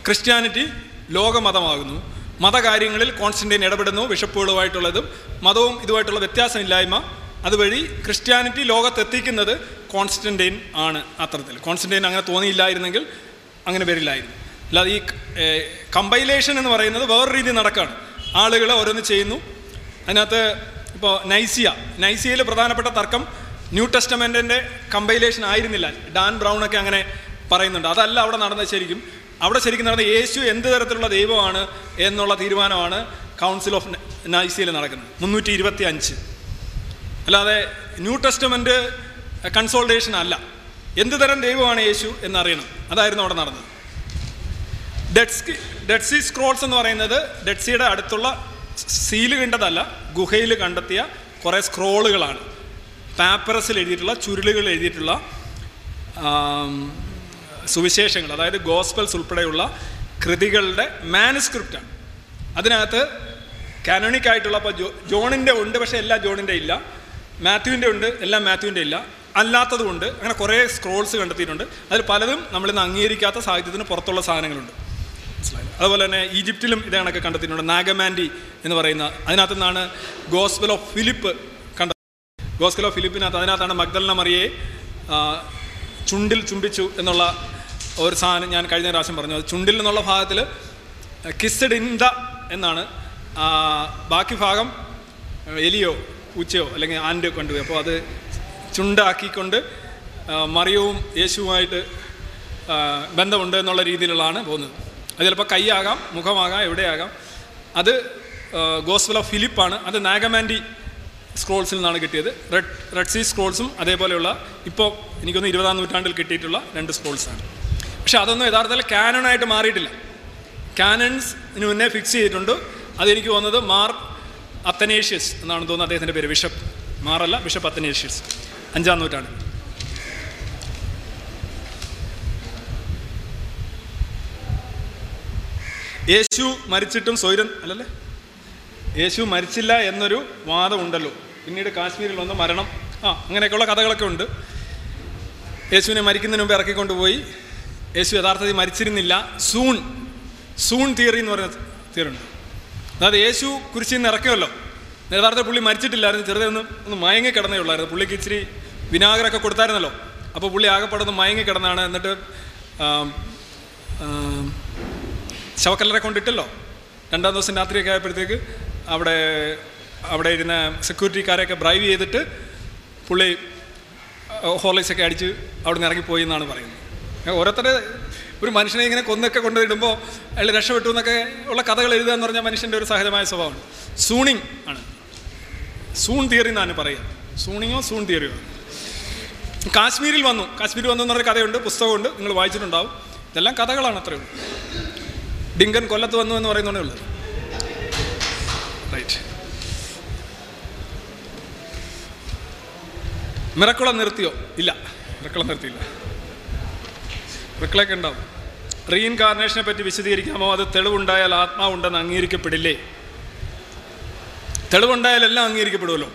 ക്രിസ്ത്യാനിറ്റി ലോകമതമാകുന്നു. മതകാര്യങ്ങളിൽ കോൺസ്റ്റന്റൈൻ ഇടപെടുന്നു. ബിഷപ്പുകളുമായിട്ടുള്ളതും മതവും ഇതുമായിട്ടുള്ള വ്യത്യാസമില്ലായ്മ അതുവഴി ക്രിസ്ത്യാനിറ്റി ലോകത്തെത്തിക്കുന്നത് കോൺസ്റ്റന്റൈൻ ആണ് അത്തരത്തിൽ കോൺസ്റ്റന്റൈൻ അങ്ങനെ തോന്നിയില്ലായിരുന്നെങ്കിൽ അങ്ങനെ വരില്ലായിരുന്നു. അല്ലാതെ ഈ കമ്പൈലേഷൻ എന്ന് പറയുന്നത് വേറെ രീതി നടക്കുകയാണ് ആളുകൾ ഓരോന്ന് ചെയ്യുന്നു. അതിനകത്ത് ഇപ്പോൾ നൈസിയ നൈസിയയിൽ പ്രധാനപ്പെട്ട തർക്കം ന്യൂ ടെസ്റ്റമെന്റിന്റെ കമ്പൈലേഷൻ ആയിരുന്നില്ല. ഡാൻ ബ്രൗൺ ഒക്കെ അങ്ങനെ പറയുന്നുണ്ട്. അതല്ല അവിടെ നടന്നത് ശരിക്കും. അവിടെ ശരിക്കും നടന്ന യേശു എന്ത് തരത്തിലുള്ള ദൈവമാണ് എന്നുള്ള തീരുമാനമാണ് കൗൺസിൽ ഓഫ് നൈസിയയിൽ നടക്കുന്നത് മുന്നൂറ്റി ഇരുപത്തി അഞ്ച് അല്ലാതെ ന്യൂ ടെസ്റ്റമെന്റ് കൺസോൾട്ടേഷൻ അല്ല. എന്ത് തരം ദൈവമാണ് യേശു എന്നറിയണം. അതായിരുന്നു അവിടെ നടന്നത്. ഡെഡ്സ്കി ഡെഡ് സീ സ്ക്രോൾസ് എന്ന് പറയുന്നത് ഡെഡ് സിയുടെ അടുത്തുള്ള സീൽ കണ്ടതല്ല ഗുഹയിൽ കണ്ടെത്തിയ കുറേ സ്ക്രോളുകളാണ്. പേപ്പറസിൽ എഴുതിയിട്ടുള്ള ചുരുളുകൾ എഴുതിയിട്ടുള്ള സുവിശേഷങ്ങൾ അതായത് ഗോസ്പൽസ് ഉൾപ്പെടെയുള്ള കൃതികളുടെ മാനുസ്ക്രിപ്റ്റാണ് അതിനകത്ത് കാനോണിക് ആയിട്ടുള്ള ഇപ്പോൾ ജോ ജോണിന്റെ ഉണ്ട് പക്ഷേ എല്ലാ ജോണിന്റെ ഇല്ല. മാത്യുവിന്റെ ഉണ്ട് എല്ലാം മാത്യുവിന്റെ ഇല്ല. അല്ലാത്തതുകൊണ്ട് അങ്ങനെ കുറേ സ്ക്രോൾസ് കണ്ടെത്തിയിട്ടുണ്ട്. അതിൽ പലതും നമ്മളിന്ന് അംഗീകരിക്കാത്ത സാഹിത്യത്തിന് പുറത്തുള്ള സാധനങ്ങളുണ്ട്. മനസ്സിലായില്ലേ? അതുപോലെ തന്നെ ഈജിപ്തിലും ഇതേ കണക്ക് കണ്ടെത്തിയിട്ടുണ്ട്. നാഗമാൻഡി എന്ന് പറയുന്ന അതിനകത്തു നിന്നാണ് ഗോസ്ബൽ ഓഫ് ഫിലിപ്പ് കണ്ട ഗോസ്ബൽ ഓഫ് ഫിലിപ്പിനകത്ത് അതിനകത്താണ് മഗ്ദലന മറിയെ ചുണ്ടിൽ ചുംബിച്ചു എന്നുള്ള ഒരു സാധനം ഞാൻ കഴിഞ്ഞ പ്രാവശ്യം പറഞ്ഞു. അത് ചുണ്ടിൽ എന്നുള്ള ഭാഗത്തിൽ കിസ്ഡ് ഇൻ ദ എന്നാണ് ബാക്കി ഭാഗം എലിയോ പൂച്ചയോ അല്ലെങ്കിൽ ആൻഡ് കൊണ്ടുപോയി. അപ്പോൾ അത് ചുണ്ടാക്കിക്കൊണ്ട് മറിയവും യേശുവുമായിട്ട് ബന്ധമുണ്ട് എന്നുള്ള രീതിയിലുള്ളതാണ് പോകുന്നത്. അത് ചിലപ്പോൾ കൈയാകാം മുഖമാകാം എവിടെയാകാം. അത് ഗോസ്ബൽ ഓഫ് ഫിലിപ്പാണ്. അത് നാഗമാൻഡി സ്ക്രോൾസിൽ നിന്നാണ് കിട്ടിയത്. റെഡ് റെഡ് സീ സ്ക്രോൾസും അതേപോലെയുള്ള ഇപ്പോൾ എനിക്കൊന്ന് ഇരുപതാം നൂറ്റാണ്ടിൽ കിട്ടിയിട്ടുള്ള രണ്ട് സ്ക്രോൾസാണ്. പക്ഷേ അതൊന്നും യഥാർത്ഥത്തിൽ കാനണായിട്ട് മാറിയിട്ടില്ല. കാനൺസിന് മുന്നേ ഫിക്സ് ചെയ്തിട്ടുണ്ട്. അതെനിക്ക് വന്നത് മാർ അത്തനേഷ്യസ് എന്നാണ് തോന്നുന്നത്. അദ്ദേഹത്തിന്റെ പേര് ബിഷപ്പ്. മാറല്ല ബിഷപ്പ് അത്തനേഷ്യസ്. അഞ്ചാം നൂറ്റാണ്ട്. യേശു മരിച്ചിട്ടും സ്വൈരം അല്ലല്ലേ? യേശു മരിച്ചില്ല എന്നൊരു വാദമുണ്ടല്ലോ പിന്നീട് കാശ്മീരിൽ വന്ന് മരണം. ആ അങ്ങനെയൊക്കെയുള്ള കഥകളൊക്കെ ഉണ്ട്. യേശുവിനെ മരിക്കുന്നതിന് മുമ്പ് ഇറക്കിക്കൊണ്ടുപോയി. യേശു യഥാർത്ഥത്തിൽ മരിച്ചിരുന്നില്ല. സൂൺ സൂൺ തിയറി എന്ന് പറയുന്ന തിയറി ഉണ്ട്. അതായത് യേശു കുരിശിൽ നിന്ന് ഇറക്കുമല്ലോ യഥാർത്ഥത്തിൽ പുള്ളി മരിച്ചിട്ടില്ലായിരുന്നു. ചെറുതെ ഒന്ന് ഒന്ന് മയങ്ങി കിടന്നേ ഉള്ളായിരുന്നു. പുള്ളിക്ക് ഇച്ചിരി വിനാഗരൊക്കെ കൊടുത്തായിരുന്നല്ലോ. അപ്പോൾ പുള്ളി ആകെപ്പെടുന്ന് മയങ്ങി കിടന്നാണ്. എന്നിട്ട് ശവക്കല്ലറെ കൊണ്ടിട്ടല്ലോ. രണ്ടാം ദിവസം രാത്രിയൊക്കെ ആയപ്പോഴത്തേക്ക് അവിടെ അവിടെ ഇരുന്ന സെക്യൂരിറ്റിക്കാരെയൊക്കെ ബ്രൈവ് ചെയ്തിട്ട് പുള്ളി ഹോർലിക്സ് ഒക്കെ അടിച്ച് അവിടെ നിന്ന് ഇറങ്ങിപ്പോയി എന്നാണ് പറയുന്നത്. ഓരോരുത്തരുടെ ഒരു മനുഷ്യനെ ഇങ്ങനെ കൊന്നൊക്കെ കൊണ്ടുവരുമ്പോൾ അയാൾ രക്ഷപ്പെട്ടു എന്നൊക്കെ ഉള്ള കഥകൾ എഴുതുക എന്ന് പറഞ്ഞാൽ മനുഷ്യന്റെ ഒരു സഹജമായ സ്വഭാവമാണ്. സൂണിങ് ആണ്. സൂൺ തിയറി എന്നാണ് പറയുക. സൂണിങ്ങോ സൂൺ തിയറിയോ? കാശ്മീരിൽ വന്നു. കാശ്മീരിൽ വന്നു എന്നൊരു കഥയുണ്ട് പുസ്തകമുണ്ട് നിങ്ങൾ വായിച്ചിട്ടുണ്ടാവും. ഇതെല്ലാം കഥകളാണ് അത്രയേ ഡിങ്കൻ കൊല്ലത്ത് വന്നു എന്ന് പറയുന്നതേ ഉള്ളൂ റൈറ്റ് മിറക്കുളം നിർത്തിയോ? ഇല്ല. മിറക്കുളം നിർത്തിയില്ല. മിറക്കളൊക്കെ ഉണ്ടാവും. റീഇൻകാർണേഷനെ പറ്റി വിശദീകരിക്കാമോ? അത് തെളിവുണ്ടായാൽ ആത്മാവുണ്ടെന്ന് അംഗീകരിക്കപ്പെടില്ലേ? തെളിവുണ്ടായാൽ എല്ലാം അംഗീകരിക്കപ്പെടുമല്ലോ.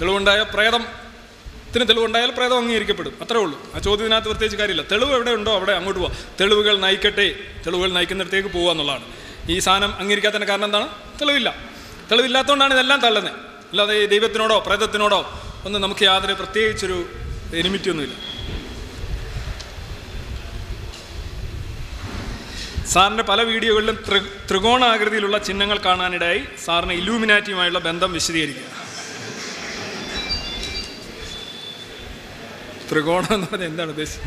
തെളിവുണ്ടായ പ്രേതത്തിന് തെളിവുണ്ടായാൽ പ്രേതം അംഗീകരിക്കപ്പെടും. അത്രേ ഉള്ളൂ. ആ ചോദ്യത്തിനകത്ത് പ്രത്യേകിച്ച് കാര്യമില്ല. തെളിവ് എവിടെ ഉണ്ടോ അവിടെ അങ്ങോട്ട് പോവാം. തെളിവുകൾ നയിക്കട്ടെ. തെളിവുകൾ നയിക്കുന്നിടത്തേക്ക് പോകുക എന്നുള്ളതാണ്. ഈ സാധനം അംഗീകരിക്കാത്തതിന് കാരണം എന്താണ്? തെളിവില്ല. തെളിവില്ലാത്തതുകൊണ്ടാണ് ഇതെല്ലാം തള്ളുന്നത്. അല്ലാതെ ഈ ദൈവത്തിനോടോ പ്രേതത്തിനോടോ ഒന്നും നമുക്ക് യാതൊരു പ്രത്യേകിച്ചൊരു എനിമിറ്റി സാറിന്റെ പല വീഡിയോകളിലും ത്രി ത്രികോണാകൃതിയിലുള്ള ചിഹ്നങ്ങൾ കാണാനിടയായി സാറിന് ഇലൂമിനാറ്റിയുമായുള്ള ബന്ധം വിശദീകരിക്കുക. ത്രികോണം എന്ന് പറഞ്ഞാൽ എന്താണ് ഉദ്ദേശിച്ചത്?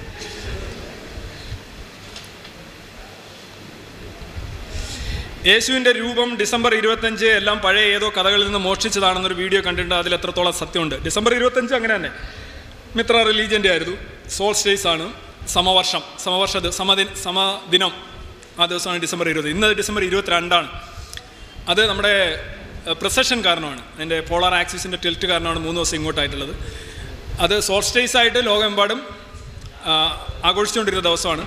യേശുവിന്റെ രൂപം ഡിസംബർ ഇരുപത്തഞ്ച് എല്ലാം പഴയ ഏതോ കഥകളിൽ നിന്ന് മോഷ്ടിച്ചതാണെന്നൊരു വീഡിയോ കണ്ടിട്ടുണ്ട്. അതിൽ എത്രത്തോളം സത്യമുണ്ട്? ഡിസംബർ ഇരുപത്തഞ്ച് അങ്ങനെ തന്നെ. മിത്ര റിലീജിയന്റെ ആയിരുന്നു. സോൾ സ്റ്റേസ് ആണ്. സമവർഷം. സമവർഷ സമദിന സമദിനം. ആ ദിവസമാണ് ഡിസംബർ ഇരുപത്. ഇന്ന് ഡിസംബർ ഇരുപത്തിരണ്ടാണ്. അത് നമ്മുടെ പ്രൊസഷൻ കാരണമാണ്. അതിന്റെ പോളാർ ആക്സിസിന്റെ ടിൽറ്റ് കാരണമാണ് മൂന്ന് ദിവസം ഇങ്ങോട്ടായിട്ടുള്ളത്. അത് സോൾസ്റ്റേസ് ആയിട്ട് ലോകമെമ്പാടും ആഘോഷിച്ചുകൊണ്ടിരുന്ന ദിവസമാണ്.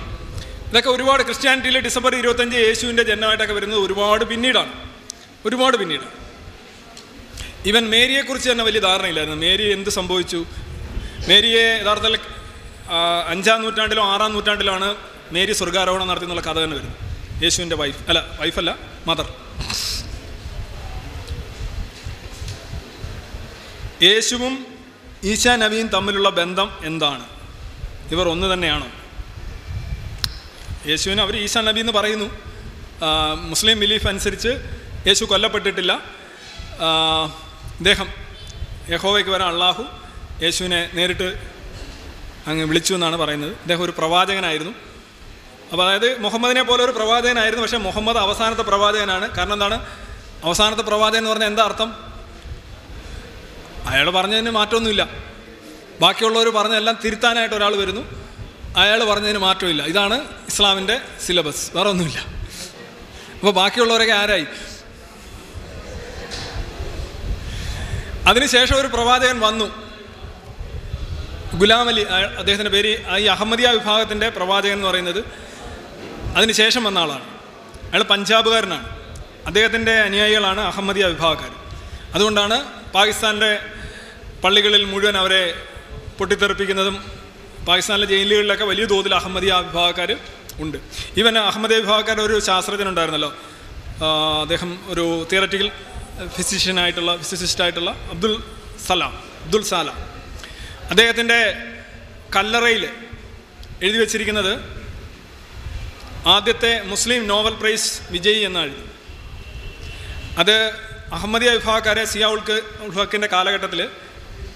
ഇതൊക്കെ ഒരുപാട് ക്രിസ്ത്യാനിറ്റിയിൽ ഡിസംബർ ഇരുപത്തഞ്ച് യേശുവിന്റെ ജന്മമായിട്ടൊക്കെ വരുന്നത് ഒരുപാട് പിന്നീടാണ്. ഒരുപാട് പിന്നീട് ഇവൻ മേരിയെക്കുറിച്ച് തന്നെ വലിയ ധാരണയില്ലായിരുന്നു. മേരി എന്ത് സംഭവിച്ചു? മേരിയെ യഥാർത്ഥത്തിൽ അഞ്ചാം നൂറ്റാണ്ടിലോ ആറാം നൂറ്റാണ്ടിലാണ് മേരി സ്വർഗാരോഹണം നടത്തി എന്നുള്ള കഥ തന്നെ വരുന്നു യേശുവിന്റെ വൈഫ് അല്ല വൈഫല്ല മദർ യേശുവും ഈശാ നബിയും തമ്മിലുള്ള ബന്ധം എന്താണ്? ഇവർ ഒന്ന് തന്നെയാണോ? യേശുവിന് അവർ ഈശാ നബി എന്ന് പറയുന്നു. മുസ്ലിം ബിലീഫ് അനുസരിച്ച് യേശു കൊല്ലപ്പെട്ടിട്ടില്ല. ഇദ്ദേഹം യഹോവയ്ക്ക് വരാൻ അള്ളാഹു യേശുവിനെ നേരിട്ട് അങ്ങ് വിളിച്ചു എന്നാണ് പറയുന്നത്. ഇദ്ദേഹം ഒരു പ്രവാചകനായിരുന്നു. അപ്പോൾ അതായത് മുഹമ്മദിനെ പോലെ ഒരു പ്രവാചകനായിരുന്നു പക്ഷേ മുഹമ്മദ് അവസാനത്തെ പ്രവാചകനാണ്. കാരണം എന്താണ്? അവസാനത്തെ പ്രവാചകൻ എന്ന് പറഞ്ഞാൽ എന്താ അർത്ഥം? അയാൾ പറഞ്ഞതിന് മാറ്റമൊന്നുമില്ല. ബാക്കിയുള്ളവർ പറഞ്ഞതെല്ലാം തിരുത്താനായിട്ട് ഒരാൾ വരുന്നു. അയാൾ പറഞ്ഞതിന് മാറ്റമില്ല. ഇതാണ് ഇസ്ലാമിന്റെ സിലബസ്. വേറെ ഒന്നുമില്ല. അപ്പോൾ ബാക്കിയുള്ളവരൊക്കെ ആരായി? അതിനുശേഷം ഒരു പ്രവാചകൻ വന്നു. ഗുലാം അലി അദ്ദേഹത്തിന്റെ പേര് ഈ അഹമ്മദിയ വിഭാഗത്തിന്റെ പ്രവാചകൻ എന്ന് പറയുന്നത്. അതിനുശേഷം വന്ന ആളാണ്. അയാൾ പഞ്ചാബുകാരനാണ്. അദ്ദേഹത്തിന്റെ അനുയായികളാണ് അഹമ്മദിയ വിഭാഗക്കാർ അതുകൊണ്ടാണ് പാകിസ്ഥാന്റെ പള്ളികളിൽ മുഴുവൻ അവരെ പൊട്ടിത്തെറിപ്പിക്കുന്നതും പാകിസ്ഥാനിലെ ജയിലുകളിലൊക്കെ വലിയ തോതിൽ അഹമ്മദിയ വിഭാഗക്കാർ ഉണ്ട്. ഈവൻ അഹമ്മദിയ വിഭാഗക്കാരുടെ ഒരു ശാസ്ത്രജ്ഞനുണ്ടായിരുന്നല്ലോ. അദ്ദേഹം ഒരു തിയററ്റിക്കൽ ഫിസിഷ്യനായിട്ടുള്ള ഫിസിസിസ്റ്റായിട്ടുള്ള അബ്ദുൽ സലാം അബ്ദുൽ സലാം. അദ്ദേഹത്തിന്റെ കല്ലറയിൽ എഴുതി വച്ചിരിക്കുന്നത് ആദ്യത്തെ മുസ്ലിം നോവൽ പ്രൈസ് വിജയി എന്നാണ് അത് അഹമ്മദിയ വിഭാഗക്കാരെ സിയാ ഉൾക്ക് ഉൾഹക്കിന്റെ കാലഘട്ടത്തിൽ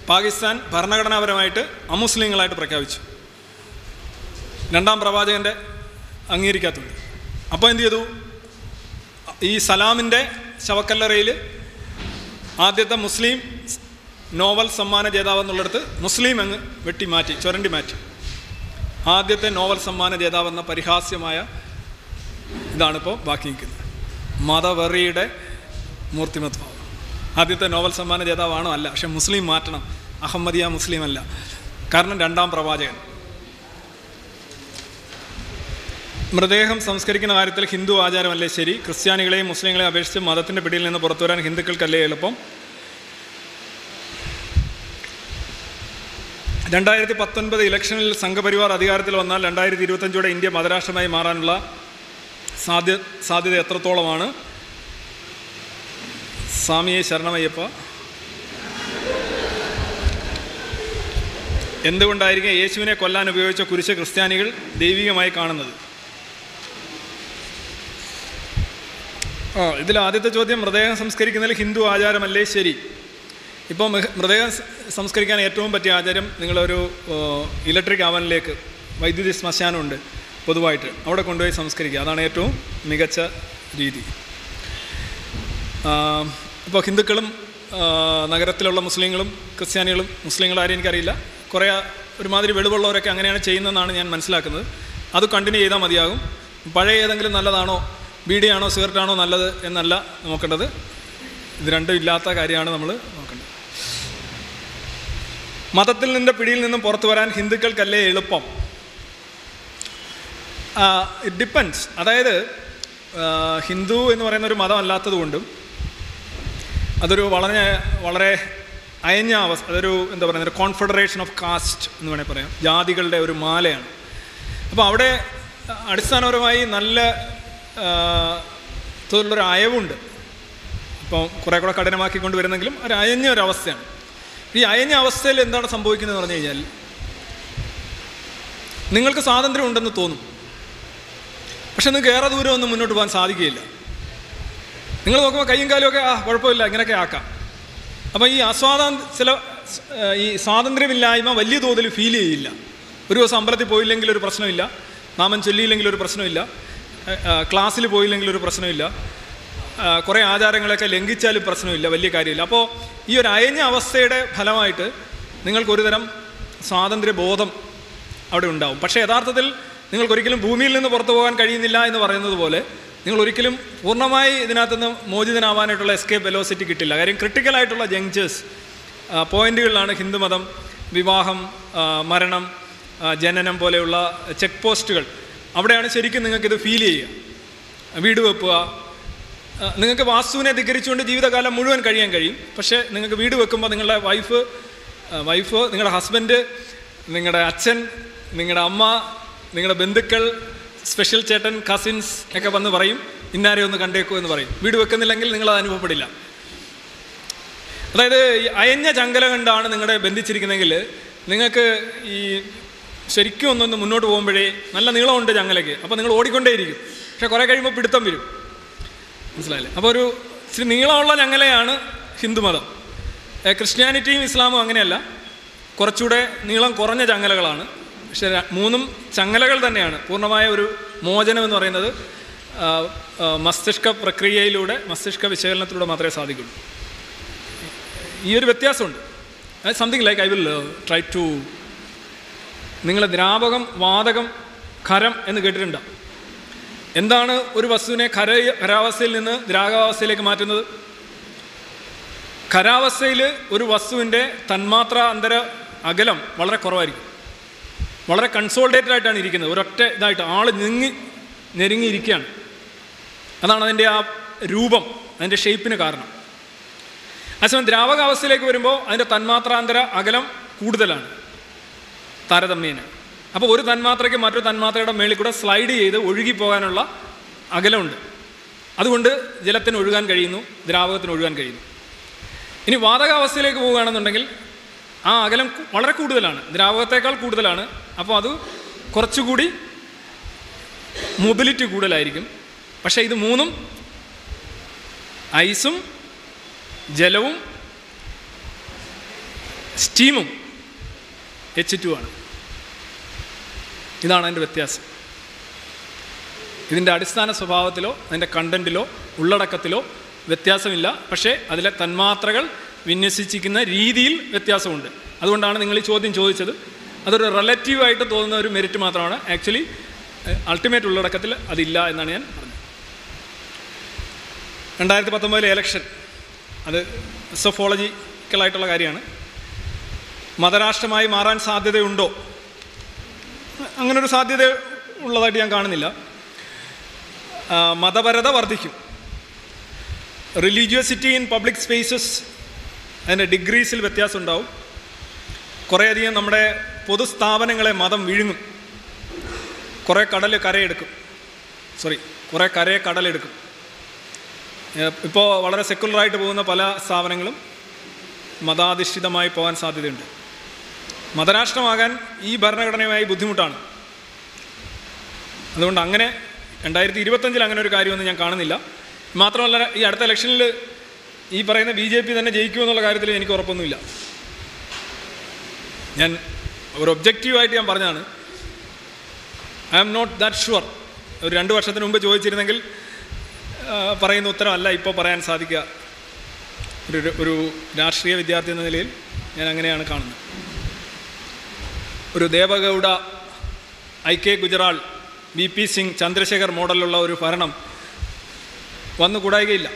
പാകിസ്ഥാൻ ഭരണഘടനാപരമായിട്ട് അമുസ്ലിങ്ങളായിട്ട് പ്രഖ്യാപിച്ചു. രണ്ടാം പ്രവാചകന്റെ അംഗീകരിക്കാത്തുണ്ട് അപ്പോൾ എന്ത് ചെയ്തു? ഈ സലാമിന്റെ ശവക്കല്ലറയിൽ ആദ്യത്തെ മുസ്ലിം നോവൽ സമ്മാന ജേതാവ് എന്നുള്ളിടത്ത് മുസ്ലിം അങ്ങ് വെട്ടി മാറ്റി ചുരണ്ടി മാറ്റി. ആദ്യത്തെ നോവൽ സമ്മാന ജേതാവ് എന്ന പരിഹാസ്യമായ ഇതാണിപ്പോൾ ബാക്കി നിൽക്കുന്നത്. മതവെറിയുടെ മൂർത്തിമത്വം. ആദ്യത്തെ നോവൽ സമ്മാന ജേതാവാണോ അല്ല പക്ഷെ മുസ്ലിം മാറ്റണം. അഹമ്മദിയ മുസ്ലിം അല്ല. കാരണം രണ്ടാം പ്രവാചകൻ. മൃതദേഹം സംസ്കരിക്കുന്ന കാര്യത്തിൽ ഹിന്ദു ആചാരമല്ലേ ശരി? ക്രിസ്ത്യാനികളെയും മുസ്ലിങ്ങളെയും അപേക്ഷിച്ച് മതത്തിന്റെ പിടിയിൽ നിന്ന് പുറത്തു വരാൻ ഹിന്ദുക്കൾക്കല്ലേ എളുപ്പം? രണ്ടായിരത്തി പത്തൊൻപത് ഇലക്ഷനിൽ സംഘപരിവാർ അധികാരത്തിൽ വന്നാൽ രണ്ടായിരത്തി ഇരുപത്തഞ്ചോടെ ഇന്ത്യ മതരാഷ്ട്രമായി മാറാനുള്ള സാധ്യ സാധ്യത എത്രത്തോളമാണ്? സ്വാമിയെ ശരണമയ്യപ്പ. എന്തുകൊണ്ടായിരിക്കും യേശുവിനെ കൊല്ലാൻ ഉപയോഗിച്ച കുരിശ് ക്രിസ്ത്യാനികൾ ദൈവികമായി കാണുന്നത്? ആ ഇതിൽ ആദ്യത്തെ ചോദ്യം മൃതദേഹം സംസ്കരിക്കുന്നതിൽ ഹിന്ദു ആചാരമല്ലേ? ശരി. ഇപ്പോൾ മൃതദേഹം സംസ്കരിക്കാൻ ഏറ്റവും പറ്റിയ ആചാരം നിങ്ങളൊരു ഇലക്ട്രിക് അവനിലേക്ക് വൈദ്യുതി ശ്മശാനമുണ്ട്. പൊതുവായിട്ട് അവിടെ കൊണ്ടുപോയി സംസ്കരിക്കുക. അതാണ് ഏറ്റവും മികച്ച രീതി. ഇപ്പോൾ ഹിന്ദുക്കളും നഗരത്തിലുള്ള മുസ്ലിങ്ങളും ക്രിസ്ത്യാനികളും മുസ്ലിങ്ങളാരും എനിക്കറിയില്ല. കുറേ ഒരുമാതിരി വെളിവുള്ളവരൊക്കെ അങ്ങനെയാണ് ചെയ്യുന്നതെന്നാണ് ഞാൻ മനസ്സിലാക്കുന്നത്. അത് കണ്ടിന്യൂ ചെയ്താൽ മതിയാകും. പഴയ ഏതെങ്കിലും നല്ലതാണോ ബീഡിയാണോ സിഗരറ്റാണോ നല്ലത് എന്നല്ല നോക്കേണ്ടത്. ഇത് രണ്ടും ഇല്ലാത്ത കാര്യമാണ് നമ്മൾ നോക്കേണ്ടത്. മതത്തിൽ നിന്ന് പിടിയിൽ നിന്നും പുറത്തു വരാൻ ഹിന്ദുക്കൾക്കല്ലേ എളുപ്പം? ഇറ്റ് ഡിപ്പെൻസ് അതായത് ഹിന്ദു എന്ന് പറയുന്ന ഒരു മതം അല്ലാത്തത് കൊണ്ടും അതൊരു വളരെ വളരെ അയഞ്ഞ അവസ്ഥ അതൊരു എന്താ പറയുന്നത് ഒരു കോൺഫെഡറേഷൻ ഓഫ് കാസ്റ്റ് എന്ന് വേണേൽ പറയാം. ജാതികളുടെ ഒരു മാലയാണ്. അപ്പോൾ അവിടെ അടിസ്ഥാനപരമായി നല്ല ഒരു അയവുണ്ട്. ഇപ്പം കുറേ കൂടെ കഠിനമാക്കിക്കൊണ്ട് വരുന്നെങ്കിലും ഒരു അയഞ്ഞ ഒരു അവസ്ഥയാണ്. ഈ അയഞ്ഞ അവസ്ഥയിൽ എന്താണ് സംഭവിക്കുന്നത് പറഞ്ഞു കഴിഞ്ഞാൽ നിങ്ങൾക്ക് സ്വാതന്ത്ര്യം ഉണ്ടെന്ന് തോന്നും. പക്ഷെ നിങ്ങൾക്ക് ഏറെ ദൂരം ഒന്നും മുന്നോട്ട് പോകാൻ സാധിക്കുകയില്ല. നിങ്ങൾ നോക്കുമ്പോൾ കയ്യും കാലുമൊക്കെ ആ കുഴപ്പമില്ല ഇങ്ങനെയൊക്കെ ആക്കാം. അപ്പോൾ ഈ അസ്വാതന്ത്ര്യ ചില ഈ സ്വാതന്ത്ര്യമില്ലായ്മ വലിയ തോതിൽ ഫീൽ ചെയ്യില്ല. ഒരു ദിവസം അമ്പലത്തിൽ പോയില്ലെങ്കിൽ ഒരു പ്രശ്നമില്ല. നാമം ചൊല്ലിയില്ലെങ്കിൽ ഒരു പ്രശ്നമില്ല. ക്ലാസ്സിൽ പോയില്ലെങ്കിൽ ഒരു പ്രശ്നമില്ല. കുറേ ആചാരങ്ങളൊക്കെ ലംഘിച്ചാലും പ്രശ്നമില്ല വലിയ കാര്യമില്ല. അപ്പോൾ ഈ ഒരു അയഞ്ഞ അവസ്ഥയുടെ ഫലമായിട്ട് നിങ്ങൾക്കൊരു തരം സ്വാതന്ത്ര്യ ബോധം അവിടെ ഉണ്ടാവും. പക്ഷേ യഥാർത്ഥത്തിൽ നിങ്ങൾക്കൊരിക്കലും ഭൂമിയിൽ നിന്ന് പുറത്തു പോകാൻ കഴിയുന്നില്ല എന്ന് പറയുന്നത് പോലെ നിങ്ങൾ ഒരിക്കലും പൂർണമായി ഇതിനകത്ത് നിന്ന് മോചിതനാവാനായിട്ടുള്ള എസ്കേപ്പ് വെലോസിറ്റി കിട്ടില്ല. കാര്യം ക്രിട്ടിക്കലായിട്ടുള്ള ജങ്ചേഴ്സ് പോയിന്റുകളിലാണ് ഹിന്ദുമതം വിവാഹം മരണം ജനനം പോലെയുള്ള ചെക്ക് പോസ്റ്റുകൾ അവിടെയാണ് ശരിക്കും നിങ്ങൾക്കിത് ഫീൽ ചെയ്യുക. വീട് വെക്കുക. നിങ്ങൾക്ക് വാസ്തുവിനെ ധിക്കരിച്ചുകൊണ്ട് ജീവിതകാലം മുഴുവൻ കഴിയാൻ കഴിയും. പക്ഷേ നിങ്ങൾക്ക് വീട് വെക്കുമ്പോൾ നിങ്ങളുടെ വൈഫ് വൈഫ് നിങ്ങളുടെ ഹസ്ബൻഡ് നിങ്ങളുടെ അച്ഛൻ നിങ്ങളുടെ അമ്മ നിങ്ങളുടെ ബന്ധുക്കൾ സ്പെഷ്യൽ ചേട്ടൻ കസിൻസ് ഒക്കെ വന്ന് പറയും ഇന്നാരെ ഒന്ന് കണ്ടേക്കൂ എന്ന് പറയും. വീട് വെക്കുന്നില്ലെങ്കിൽ നിങ്ങൾ അത് അനുഭവപ്പെടില്ല. അതായത് ഈ അയഞ്ഞ ചങ്കല കണ്ടാണ് നിങ്ങളെ ബന്ധിച്ചിരിക്കുന്നതെങ്കിൽ നിങ്ങൾക്ക് ഈ ശരിക്കും ഒന്നൊന്ന് മുന്നോട്ട് പോകുമ്പോഴേ നല്ല നീളമുണ്ട് ചങ്ങലയ്ക്ക്. അപ്പോൾ നിങ്ങൾ ഓടിക്കൊണ്ടേയിരിക്കും. പക്ഷേ കുറേ കഴിയുമ്പോൾ പിടുത്തം വരും. മനസ്സിലായില്ലേ? അപ്പോൾ ഒരു ഇച്ചിരി നീളമുള്ള ചങ്ങലയാണ് ഹിന്ദുമതം ക്രിസ്ത്യാനിറ്റിയും ഇസ്ലാമും അങ്ങനെയല്ല. കുറച്ചുകൂടെ നീളം കുറഞ്ഞ ചങ്ങലകളാണ്. പക്ഷെ മൂന്നും ചങ്ങലകൾ തന്നെയാണ്. പൂർണമായ ഒരു മോചനം എന്ന് പറയുന്നത് മസ്തിഷ്ക പ്രക്രിയയിലൂടെ മസ്തിഷ്ക വിശകലനത്തിലൂടെ മാത്രമേ സാധിക്കുള്ളൂ ഈ ഒരു വ്യത്യാസമുണ്ട്. Something like I will try to നിങ്ങൾ ദ്രാവകം വാതകം ഖരം എന്ന് കേട്ടിട്ടുണ്ടോ? എന്താണ് ഒരു വസ്തുവിനെ ഖര ഖരാവസ്ഥയിൽ നിന്ന് ദ്രാവകാവസ്ഥയിലേക്ക് മാറ്റുന്നത്? ഖരാവസ്ഥയിൽ ഒരു വസ്തുവിന്റെ തന്മാത്ര അന്തര അകലം വളരെ കുറവായിരിക്കും. വളരെ കൺസോൾഡേറ്റഡ് ആയിട്ടാണ് ഇരിക്കുന്നത്. ഒരൊറ്റ ഇതായിട്ട് ആൾ ഞെങ്ങി ഞെരുങ്ങിയിരിക്കുകയാണ് അതാണ് അതിന്റെ ആ രൂപം അതിന്റെ ഷേപ്പിന് കാരണം. അതേസമയം ദ്രാവകാവസ്ഥയിലേക്ക് വരുമ്പോൾ അതിന്റെ തന്മാത്രാന്തര അകലം കൂടുതലാണ് താരതമ്യേന. അപ്പോൾ ഒരു തന്മാത്രയ്ക്ക് മറ്റൊരു തന്മാത്രയുടെ മേളിൽ കൂടെ സ്ലൈഡ് ചെയ്ത് ഒഴുകി പോകാനുള്ള അകലമുണ്ട്. അതുകൊണ്ട് ജലത്തിന് ഒഴുകാൻ കഴിയുന്നു ദ്രാവകത്തിന് ഒഴുകാൻ കഴിയുന്നു. ഇനി വാതകാവസ്ഥയിലേക്ക് പോവുകയാണെന്നുണ്ടെങ്കിൽ ആ അകലം വളരെ കൂടുതലാണ്. ദ്രാവകത്തേക്കാൾ കൂടുതലാണ്. അപ്പോൾ അത് കുറച്ചുകൂടി മൊബിലിറ്റി കൂടുതലായിരിക്കും. പക്ഷേ ഇത് മൂന്നും ഐസും ജലവും സ്റ്റീമും എച്ച് ടു ആണ്. ഇതാണ് അതിന്റെ വ്യത്യാസം. ഇതിന്റെ അടിസ്ഥാന സ്വഭാവത്തിലോ അതിന്റെ കണ്ടന്റിലോ ഉള്ളടക്കത്തിലോ വ്യത്യാസമില്ല. പക്ഷേ അതിലെ തന്മാത്രകൾ വിന്യസിച്ചിരിക്കുന്ന രീതിയിൽ വ്യത്യാസമുണ്ട്. അതുകൊണ്ടാണ് നിങ്ങൾ ഈ ചോദ്യം ചോദിച്ചത്. അതൊരു റിലേറ്റീവായിട്ട് തോന്നുന്ന ഒരു മെറിറ്റ് മാത്രമാണ്. ആക്ച്വലി അൾട്ടിമേറ്റ് ഉള്ളടക്കത്തിൽ അതില്ല എന്നാണ് ഞാൻ പറഞ്ഞത്. രണ്ടായിരത്തി പത്തൊമ്പതിലെ എലക്ഷൻ അത് സൊഫോളജിക്കലായിട്ടുള്ള കാര്യമാണ്. മതരാഷ്ട്രമായി മാറാൻ സാധ്യതയുണ്ടോ? അങ്ങനൊരു സാധ്യത ഉള്ളതായിട്ട് ഞാൻ കാണുന്നില്ല. മതപരത വർദ്ധിക്കും. റിലീജിയോസിറ്റി ഇൻ പബ്ലിക് സ്പേസസ് അതിന്റെ ഡിഗ്രീസിൽ വ്യത്യാസം ഉണ്ടാവും കുറേയധികം നമ്മുടെ പൊതുസ്ഥാപനങ്ങളെ മതം വിഴുങ്ങും. കുറേ കടൽ കരയെടുക്കും. സോറി കുറേ കരയെ കടലെടുക്കും. ഇപ്പോൾ വളരെ സെക്കുലറായിട്ട് പോകുന്ന പല സ്ഥാപനങ്ങളും മതാധിഷ്ഠിതമായി പോകാൻ സാധ്യതയുണ്ട്. മതരാഷ്ട്രമാകാൻ ഈ ഭരണഘടനയുമായി ബുദ്ധിമുട്ടാണ്. അതുകൊണ്ട് അങ്ങനെ രണ്ടായിരത്തി ഇരുപത്തഞ്ചിൽ അങ്ങനെ ഒരു കാര്യമൊന്നും ഞാൻ കാണുന്നില്ല. മാത്രമല്ല ഈ അടുത്ത ഇലക്ഷനിൽ ഈ പറയുന്ന ബി ജെ പി തന്നെ ജയിക്കുമെന്നുള്ള കാര്യത്തിൽ എനിക്ക് ഉറപ്പൊന്നുമില്ല. ഞാൻ ഒരു ഒബ്ജക്റ്റീവായിട്ട് ഞാൻ പറഞ്ഞാണ് I am not that sure ഒരു രണ്ട് വർഷത്തിന് മുമ്പ് ചോദിച്ചിരുന്നെങ്കിൽ പറയുന്ന ഉത്തരമല്ല ഇപ്പോൾ പറയാൻ സാധിക്കുക. ഒരു ഒരു രാഷ്ട്രീയ വിദ്യാർത്ഥി എന്ന നിലയിൽ ഞാൻ അങ്ങനെയാണ് കാണുന്നത്. ഒരു Deve Gowda I K Gujral B P Singh Chandrashekhar മോഡലുള്ള ഒരു ഭരണം വന്നു കൂടായികയില്ല.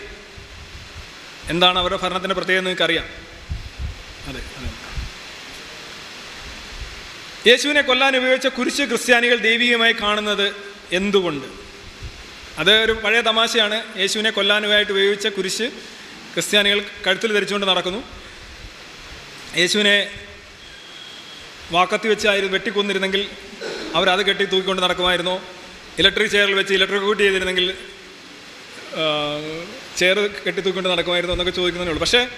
എന്താണ് അവരുടെ ഭരണത്തിന്റെ പ്രത്യേകത നിങ്ങൾക്കറിയാം. അതെ അതെ. യേശുവിനെ കൊല്ലാൻ ഉപയോഗിച്ച കുരിശ് ക്രിസ്ത്യാനികൾ ദൈവികമായി കാണുന്നത് എന്തുകൊണ്ട്? അത് ഒരു പഴയ തമാശയാണ്. യേശുവിനെ കൊല്ലാനുമായിട്ട് ഉപയോഗിച്ച കുരിശ് ക്രിസ്ത്യാനികൾ കഴുത്തിൽ ധരിച്ചുകൊണ്ട് നടക്കുന്നു. യേശുവിനെ വാക്കത്തി വെച്ചായിരുന്നു വെട്ടിക്കൊന്നിരുന്നെങ്കിൽ അവരത് കെട്ടി തൂക്കിക്കൊണ്ട് നടക്കുമായിരുന്നു. ഇലക്ട്രിക് ചെയറിൽ വെച്ച് ഇലക്ട്രിക് കൂട്ടി ചെയ്തിരുന്നെങ്കിൽ ചെയർ കെട്ടിത്തൂക്കൊണ്ട് നടക്കുമായിരുന്നു എന്നൊക്കെ ചോദിക്കുന്നതേ ഉള്ളൂ. പക്ഷേ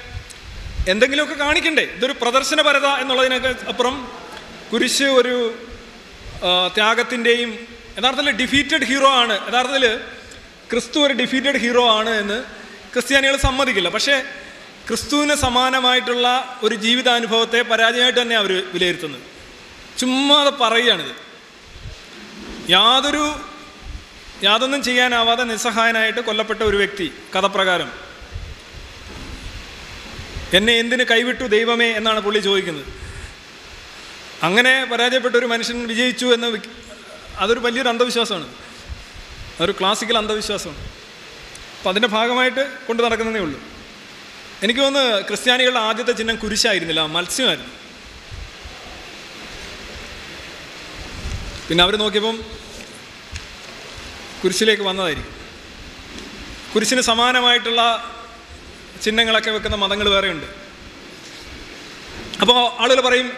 എന്തെങ്കിലുമൊക്കെ കാണിക്കണ്ടേ? ഇതൊരു പ്രദർശനപരത എന്നുള്ളതിനൊക്കെ അപ്പുറം കുരിശ് ഒരു ത്യാഗത്തിന്റെയും യഥാർത്ഥത്തിൽ ഡിഫീറ്റഡ് ഹീറോ ആണ്. യഥാർത്ഥത്തിൽ ക്രിസ്തു ഒരു ഡിഫീറ്റഡ് ഹീറോ ആണ് എന്ന് ക്രിസ്ത്യാനികൾ സമ്മതിക്കില്ല. പക്ഷേ ക്രിസ്തുവിന് സമാനമായിട്ടുള്ള ഒരു ജീവിതാനുഭവത്തെ പരാജയമായിട്ട് തന്നെ അവർ വിലയിരുത്തുന്നത്. ചുമ്മാ അത് പറയുകയാണിത്. യാതൊരു യാതൊന്നും ചെയ്യാനാവാതെ നിസ്സഹായനായിട്ട് കൊല്ലപ്പെട്ട ഒരു വ്യക്തി. കഥപ്രകാരം. എന്നെ എന്തിന് കൈവിട്ടു ദൈവമേ? എന്നാണ് പുള്ളി ചോദിക്കുന്നത്. അങ്ങനെ പരാജയപ്പെട്ട ഒരു മനുഷ്യൻ വിജയിച്ചു എന്ന് അതൊരു വലിയൊരു അന്ധവിശ്വാസമാണ്. അതൊരു ക്ലാസിക്കൽ അന്ധവിശ്വാസമാണ്. അപ്പം അതിന്റെ ഭാഗമായിട്ട് കൊണ്ടു നടക്കുന്നതേ ഉള്ളൂ. എനിക്ക് തോന്നുന്നു ക്രിസ്ത്യാനികളുടെ ആദ്യത്തെ ചിഹ്നം കുരിശായിരുന്നില്ല മത്സ്യമായിരുന്നു. പിന്നെ അവർ നോക്കിയപ്പം കുരിശിലേക്ക് വന്നതായിരിക്കും. കുരിശിന് സമാനമായിട്ടുള്ള ചിഹ്നങ്ങളൊക്കെ വെക്കുന്ന മതങ്ങൾ വേറെയുണ്ട്. അപ്പോൾ ആളുകൾ പറയും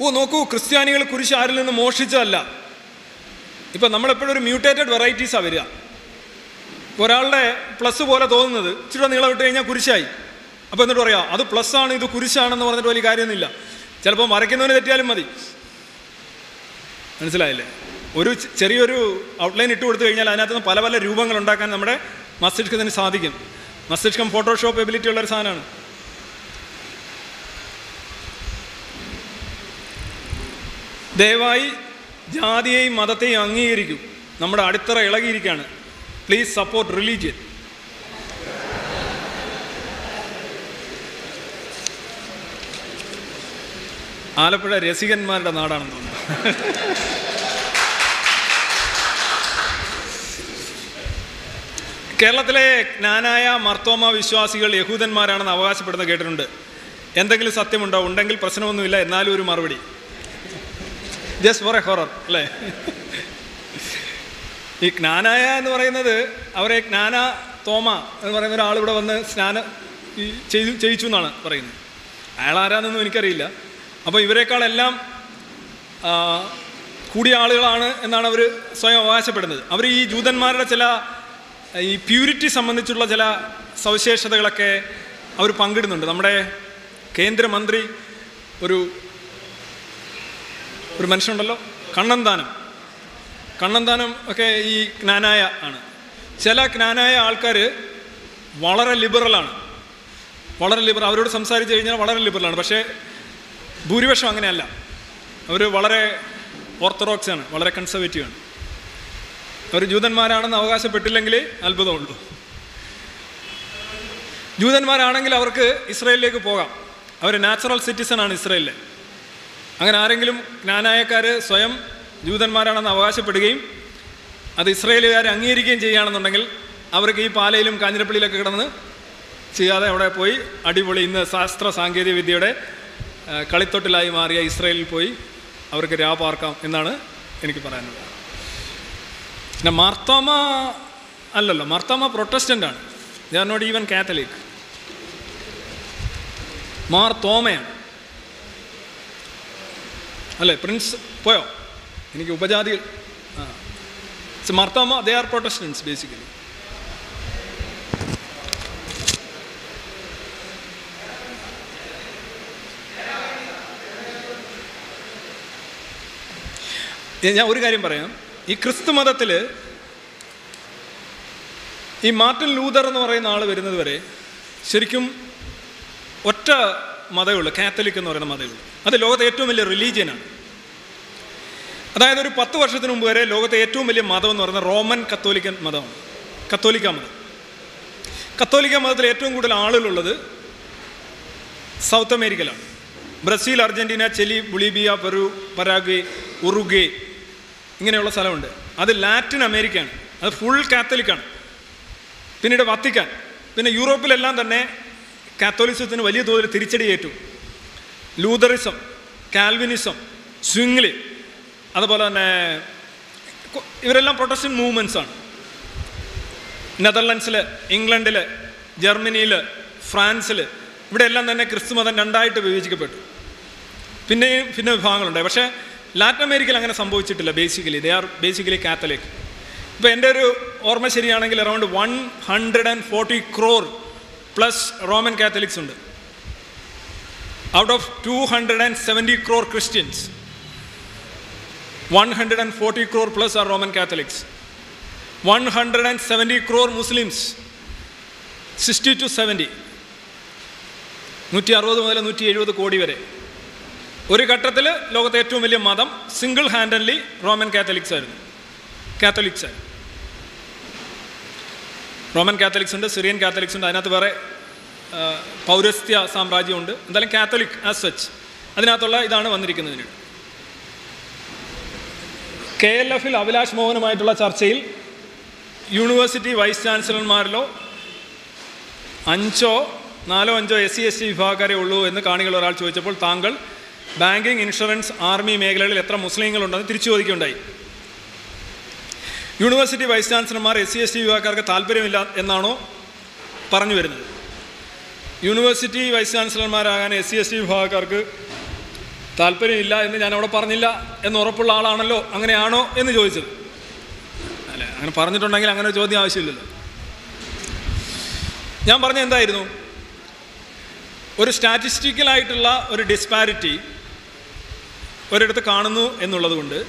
ഓ നോക്കൂ ക്രിസ്ത്യാനികൾ കുരിശ് ആരിൽ നിന്ന് മോഷിച്ചതല്ല ഇപ്പം നമ്മളെപ്പോഴും ഒരു മ്യൂട്ടേറ്റഡ് വെറൈറ്റീസാണ് വരിക. ഒരാളുടെ പ്ലസ് പോലെ തോന്നുന്നത് ഇച്ചിരി നീളം ഇട്ട് കഴിഞ്ഞാൽ കുരിശായി. അപ്പോൾ എന്നിട്ട് പറയാം അത് പ്ലസ് ആണ് ഇത് കുരിശാണെന്ന് പറഞ്ഞിട്ട് വലിയ കാര്യമൊന്നുമില്ല. ചിലപ്പോൾ വരയ്ക്കുന്നവന് തെറ്റിയാലും മതി. മനസ്സിലായില്ലേ? ഒരു ചെറിയൊരു ഔട്ട്ലൈൻ ഇട്ട് കൊടുത്തു കഴിഞ്ഞാൽ അതിനകത്ത് നിന്ന് പല പല രൂപങ്ങൾ ഉണ്ടാക്കാൻ നമ്മുടെ മസ്തിഷ്കത്തിന് സാധിക്കും. മസ്തിഷ്കം ഫോട്ടോഷോപ്പ് എബിലിറ്റി ഉള്ളൊരു സാധനമാണ്. ദയവായി ജാതിയെയും മതത്തെയും അംഗീകരിക്കും. നമ്മുടെ അടിത്തറ ഇളകിയിരിക്കുകയാണ് പ്ലീസ് സപ്പോർട്ട് റിലീജിയൻ ആലപ്പുഴ രസികന്മാരുടെ നാടാണെന്ന് തോന്നുന്നു. കേരളത്തിലെ ജ്ഞാനായ മർത്തോമ വിശ്വാസികൾ യഹൂദന്മാരാണെന്ന് അവകാശപ്പെടുന്ന കേട്ടിട്ടുണ്ട്. എന്തെങ്കിലും സത്യമുണ്ടോ? ഉണ്ടെങ്കിൽ പ്രശ്നമൊന്നുമില്ല. എന്നാലും ഒരു മറുപടി. ജസ്റ്റ് ഫോർ എ ഹൊറർ അല്ലേ? ഈ ജ്ഞാനായ എന്ന് പറയുന്നത് അവരെ ജ്ഞാന തോമ എന്ന് പറയുന്ന ഒരാൾ ഇവിടെ വന്ന് സ്നാനം ഈ ചെയ്തു ചെയ്യിച്ചു എന്നാണ് പറയുന്നത്. അയാൾ ആരാന്നൊന്നും എനിക്കറിയില്ല. അപ്പോൾ ഇവരെക്കാളെല്ലാം കൂടിയ ആളുകളാണ് എന്നാണ് അവർ സ്വയം അവകാശപ്പെടുന്നത്. അവർ ഈ ജൂതന്മാരുടെ ചില ഈ പ്യൂരിറ്റി സംബന്ധിച്ചുള്ള ചില സവിശേഷതകളൊക്കെ അവർ പങ്കിടുന്നുണ്ട്. നമ്മുടെ കേന്ദ്രമന്ത്രി ഒരു ഒരു മനുഷ്യനുണ്ടല്ലോ കണ്ണന്താനം. കണ്ണന്താനം ഒക്കെ ഈ ജ്ഞാനായ ആണ്. ചില ജ്ഞാനായ ആൾക്കാർ വളരെ ലിബറലാണ് വളരെ ലിബറൽ അവരോട് സംസാരിച്ച് കഴിഞ്ഞാൽ വളരെ ലിബറലാണ് പക്ഷേ ഭൂരിപക്ഷം അങ്ങനെയല്ല. അവർ വളരെ ഓർത്തഡോക്സ് ആണ് വളരെ കൺസർവേറ്റീവ് ആണ്. അവർ ജൂതന്മാരാണെന്ന് അവകാശപ്പെട്ടില്ലെങ്കിലേ അത്ഭുതമുള്ളൂ. ജൂതന്മാരാണെങ്കിൽ അവർക്ക് ഇസ്രയേലിലേക്ക് പോകാം. അവർ നാച്ചുറൽ സിറ്റിസൺ ആണ് ഇസ്രയേലിലെ. അങ്ങനെ ആരെങ്കിലും ജ്ഞാനായക്കാർ സ്വയം ജൂതന്മാരാണെന്ന് അവകാശപ്പെടുകയും അത് ഇസ്രയേലുകാർ അംഗീകരിക്കുകയും ചെയ്യുകയാണെന്നുണ്ടെങ്കിൽ അവർക്ക് ഈ പാലയിലും കാഞ്ഞിരപ്പള്ളിയിലൊക്കെ കിടന്ന് ചെയ്യാതെ അവിടെ പോയി അടിപൊളി ഇന്ന് ശാസ്ത്ര സാങ്കേതിക വിദ്യയുടെ കളിത്തൊട്ടിലായി മാറിയ ഇസ്രയേലിൽ പോയി അവർക്ക് രാപാർക്കാം എന്നാണ് എനിക്ക് പറയാനുള്ളത്. പിന്നെ മാർത്തോമ അല്ലല്ലോ മാർത്തോമ പ്രൊട്ടസ്റ്റന്റ് ആണ്. They are not even catholic Mar തോമയാണ് അല്ലേ പ്രിൻസ് പോയോ? എനിക്ക് ഉപജാതി ആ. Marthoma they are protestants basically ഞാൻ ഒരു കാര്യം പറയാം. ഈ ക്രിസ്തു മതത്തിൽ ഈ മാർട്ടിൻ ലൂതർ എന്ന് പറയുന്ന ആൾ വരുന്നത് വരെ ശരിക്കും ഒറ്റ മതമേ ഉള്ളൂ കാത്തലിക് എന്ന് പറയുന്ന മതമേ ഉള്ളൂ. അത് ലോകത്തെ ഏറ്റവും വലിയ റിലീജിയനാണ് അതായത് ഒരു പത്ത് വർഷത്തിന് മുമ്പ് വരെ ലോകത്തെ ഏറ്റവും വലിയ മതം എന്ന് പറയുന്നത് റോമൻ കത്തോലിക്കൻ മതമാണ്. കത്തോലിക്ക മതം. കത്തോലിക്ക മതത്തിൽ ഏറ്റവും കൂടുതൽ ആളുകളുള്ളത് സൗത്ത് അമേരിക്കയിലാണ്. Brazil Argentina Chile Bolivia Peru Paraguay Uruguay ഇങ്ങനെയുള്ള സ്ഥലമുണ്ട്. അത് ലാറ്റിൻ അമേരിക്കയാണ്. അത് ഫുൾ കാത്തലിക്കാണ് പിന്നീട് വത്തിക്കാൻ. പിന്നെ യൂറോപ്പിലെല്ലാം തന്നെ കാത്തോലിസത്തിന് വലിയ തോതിൽ തിരിച്ചടി ഏറ്റു. ലൂതറിസം കാൽവിനിസം സ്വിംഗ്ലി അതുപോലെ തന്നെ ഇവരെല്ലാം പ്രൊട്ടസ്റ്റന്റ് മൂവ്മെൻസാണ് നെതർലൻഡ്സിൽ ഇംഗ്ലണ്ടിൽ ജർമ്മനിയിൽ ഫ്രാൻസിൽ ഇവിടെയെല്ലാം തന്നെ ക്രിസ്തുമതം രണ്ടായിട്ട് വിഭജിക്കപ്പെട്ടു. പിന്നെയും പിന്നെ വിഭാഗങ്ങളുണ്ടായി. പക്ഷേ ലാറ്റിൻ അമേരിക്കയിൽ അങ്ങനെ സംഭവിച്ചിട്ടില്ല basically they are basically catholic ഇപ്പോൾ എന്റെ ഒരു ഓർമ്മ ശരിയാണെങ്കിൽ around one hundred and forty crore plus Roman Catholics ഉണ്ട്. Out of two hundred and seventy crore Christians one hundred and forty crore plus are Roman Catholics one hundred and seventy crore Muslims sixty two seventy നൂറ്റി അറുപത് മുതൽ നൂറ്റി എഴുപത് കോടി വരെ. ഒരു ഘട്ടത്തിൽ ലോകത്തെ ഏറ്റവും വലിയ മതം സിംഗിൾ ഹാൻഡൻലി റോമൻ കാത്തലിക്സ് ആയിരുന്നു. കാത്തലിക്സ് ആയിരുന്നു. റോമൻ കാത്തലിക്സ് ഉണ്ട് സിറിയൻ കാത്തലിക്സ് ഉണ്ട് അതിനകത്ത് വേറെ പൗരസ്ത്യ സാമ്രാജ്യമുണ്ട് എന്തായാലും കാത്തലിക് ആസ് സച്ച് അതിനകത്തുള്ള ഇതാണ് വന്നിരിക്കുന്നതിന് കെ എൽ എഫിൽ അഭിലാഷ് മോഹനുമായിട്ടുള്ള ചർച്ചയിൽ യൂണിവേഴ്സിറ്റി വൈസ് ചാൻസലർമാരിലോ അഞ്ചോ നാലോ അഞ്ചോ എസ് സി എസ് ടി വിഭാഗക്കാരെ ഉള്ളൂ എന്ന് കാണികൾ ഒരാൾ ചോദിച്ചപ്പോൾ താങ്കൾ ബാങ്കിങ് ഇൻഷുറൻസ് ആർമി മേഖലകളിൽ എത്ര മുസ്ലിങ്ങളുണ്ടെന്ന് തിരിച്ചു ചോദിക്കുകയുണ്ടായി. യൂണിവേഴ്സിറ്റി വൈസ് ചാൻസലർമാർ എസ് സി എസ് ടി വിഭാഗക്കാർക്ക് താല്പര്യമില്ല എന്നാണോ പറഞ്ഞു വരുന്നത്. യൂണിവേഴ്സിറ്റി വൈസ് ചാൻസലർമാരാകാൻ എസ് സി എസ് ടി വിഭാഗക്കാർക്ക് താല്പര്യമില്ല എന്ന് ഞാൻ അവിടെ പറഞ്ഞില്ല എന്ന് ഉറപ്പുള്ള ആളാണല്ലോ അങ്ങനെയാണോ എന്ന് ചോദിച്ചത്. അല്ലെ അങ്ങനെ പറഞ്ഞിട്ടുണ്ടെങ്കിൽ അങ്ങനെ ചോദ്യം ആവശ്യമില്ലല്ലോ. ഞാൻ പറഞ്ഞ എന്തായിരുന്നു? ഒരു സ്റ്റാറ്റിസ്റ്റിക്കലായിട്ടുള്ള ഒരു ഡിസ്പാരിറ്റി ഒരിടത്ത് കാണുന്നു എന്നുള്ളതുകൊണ്ട്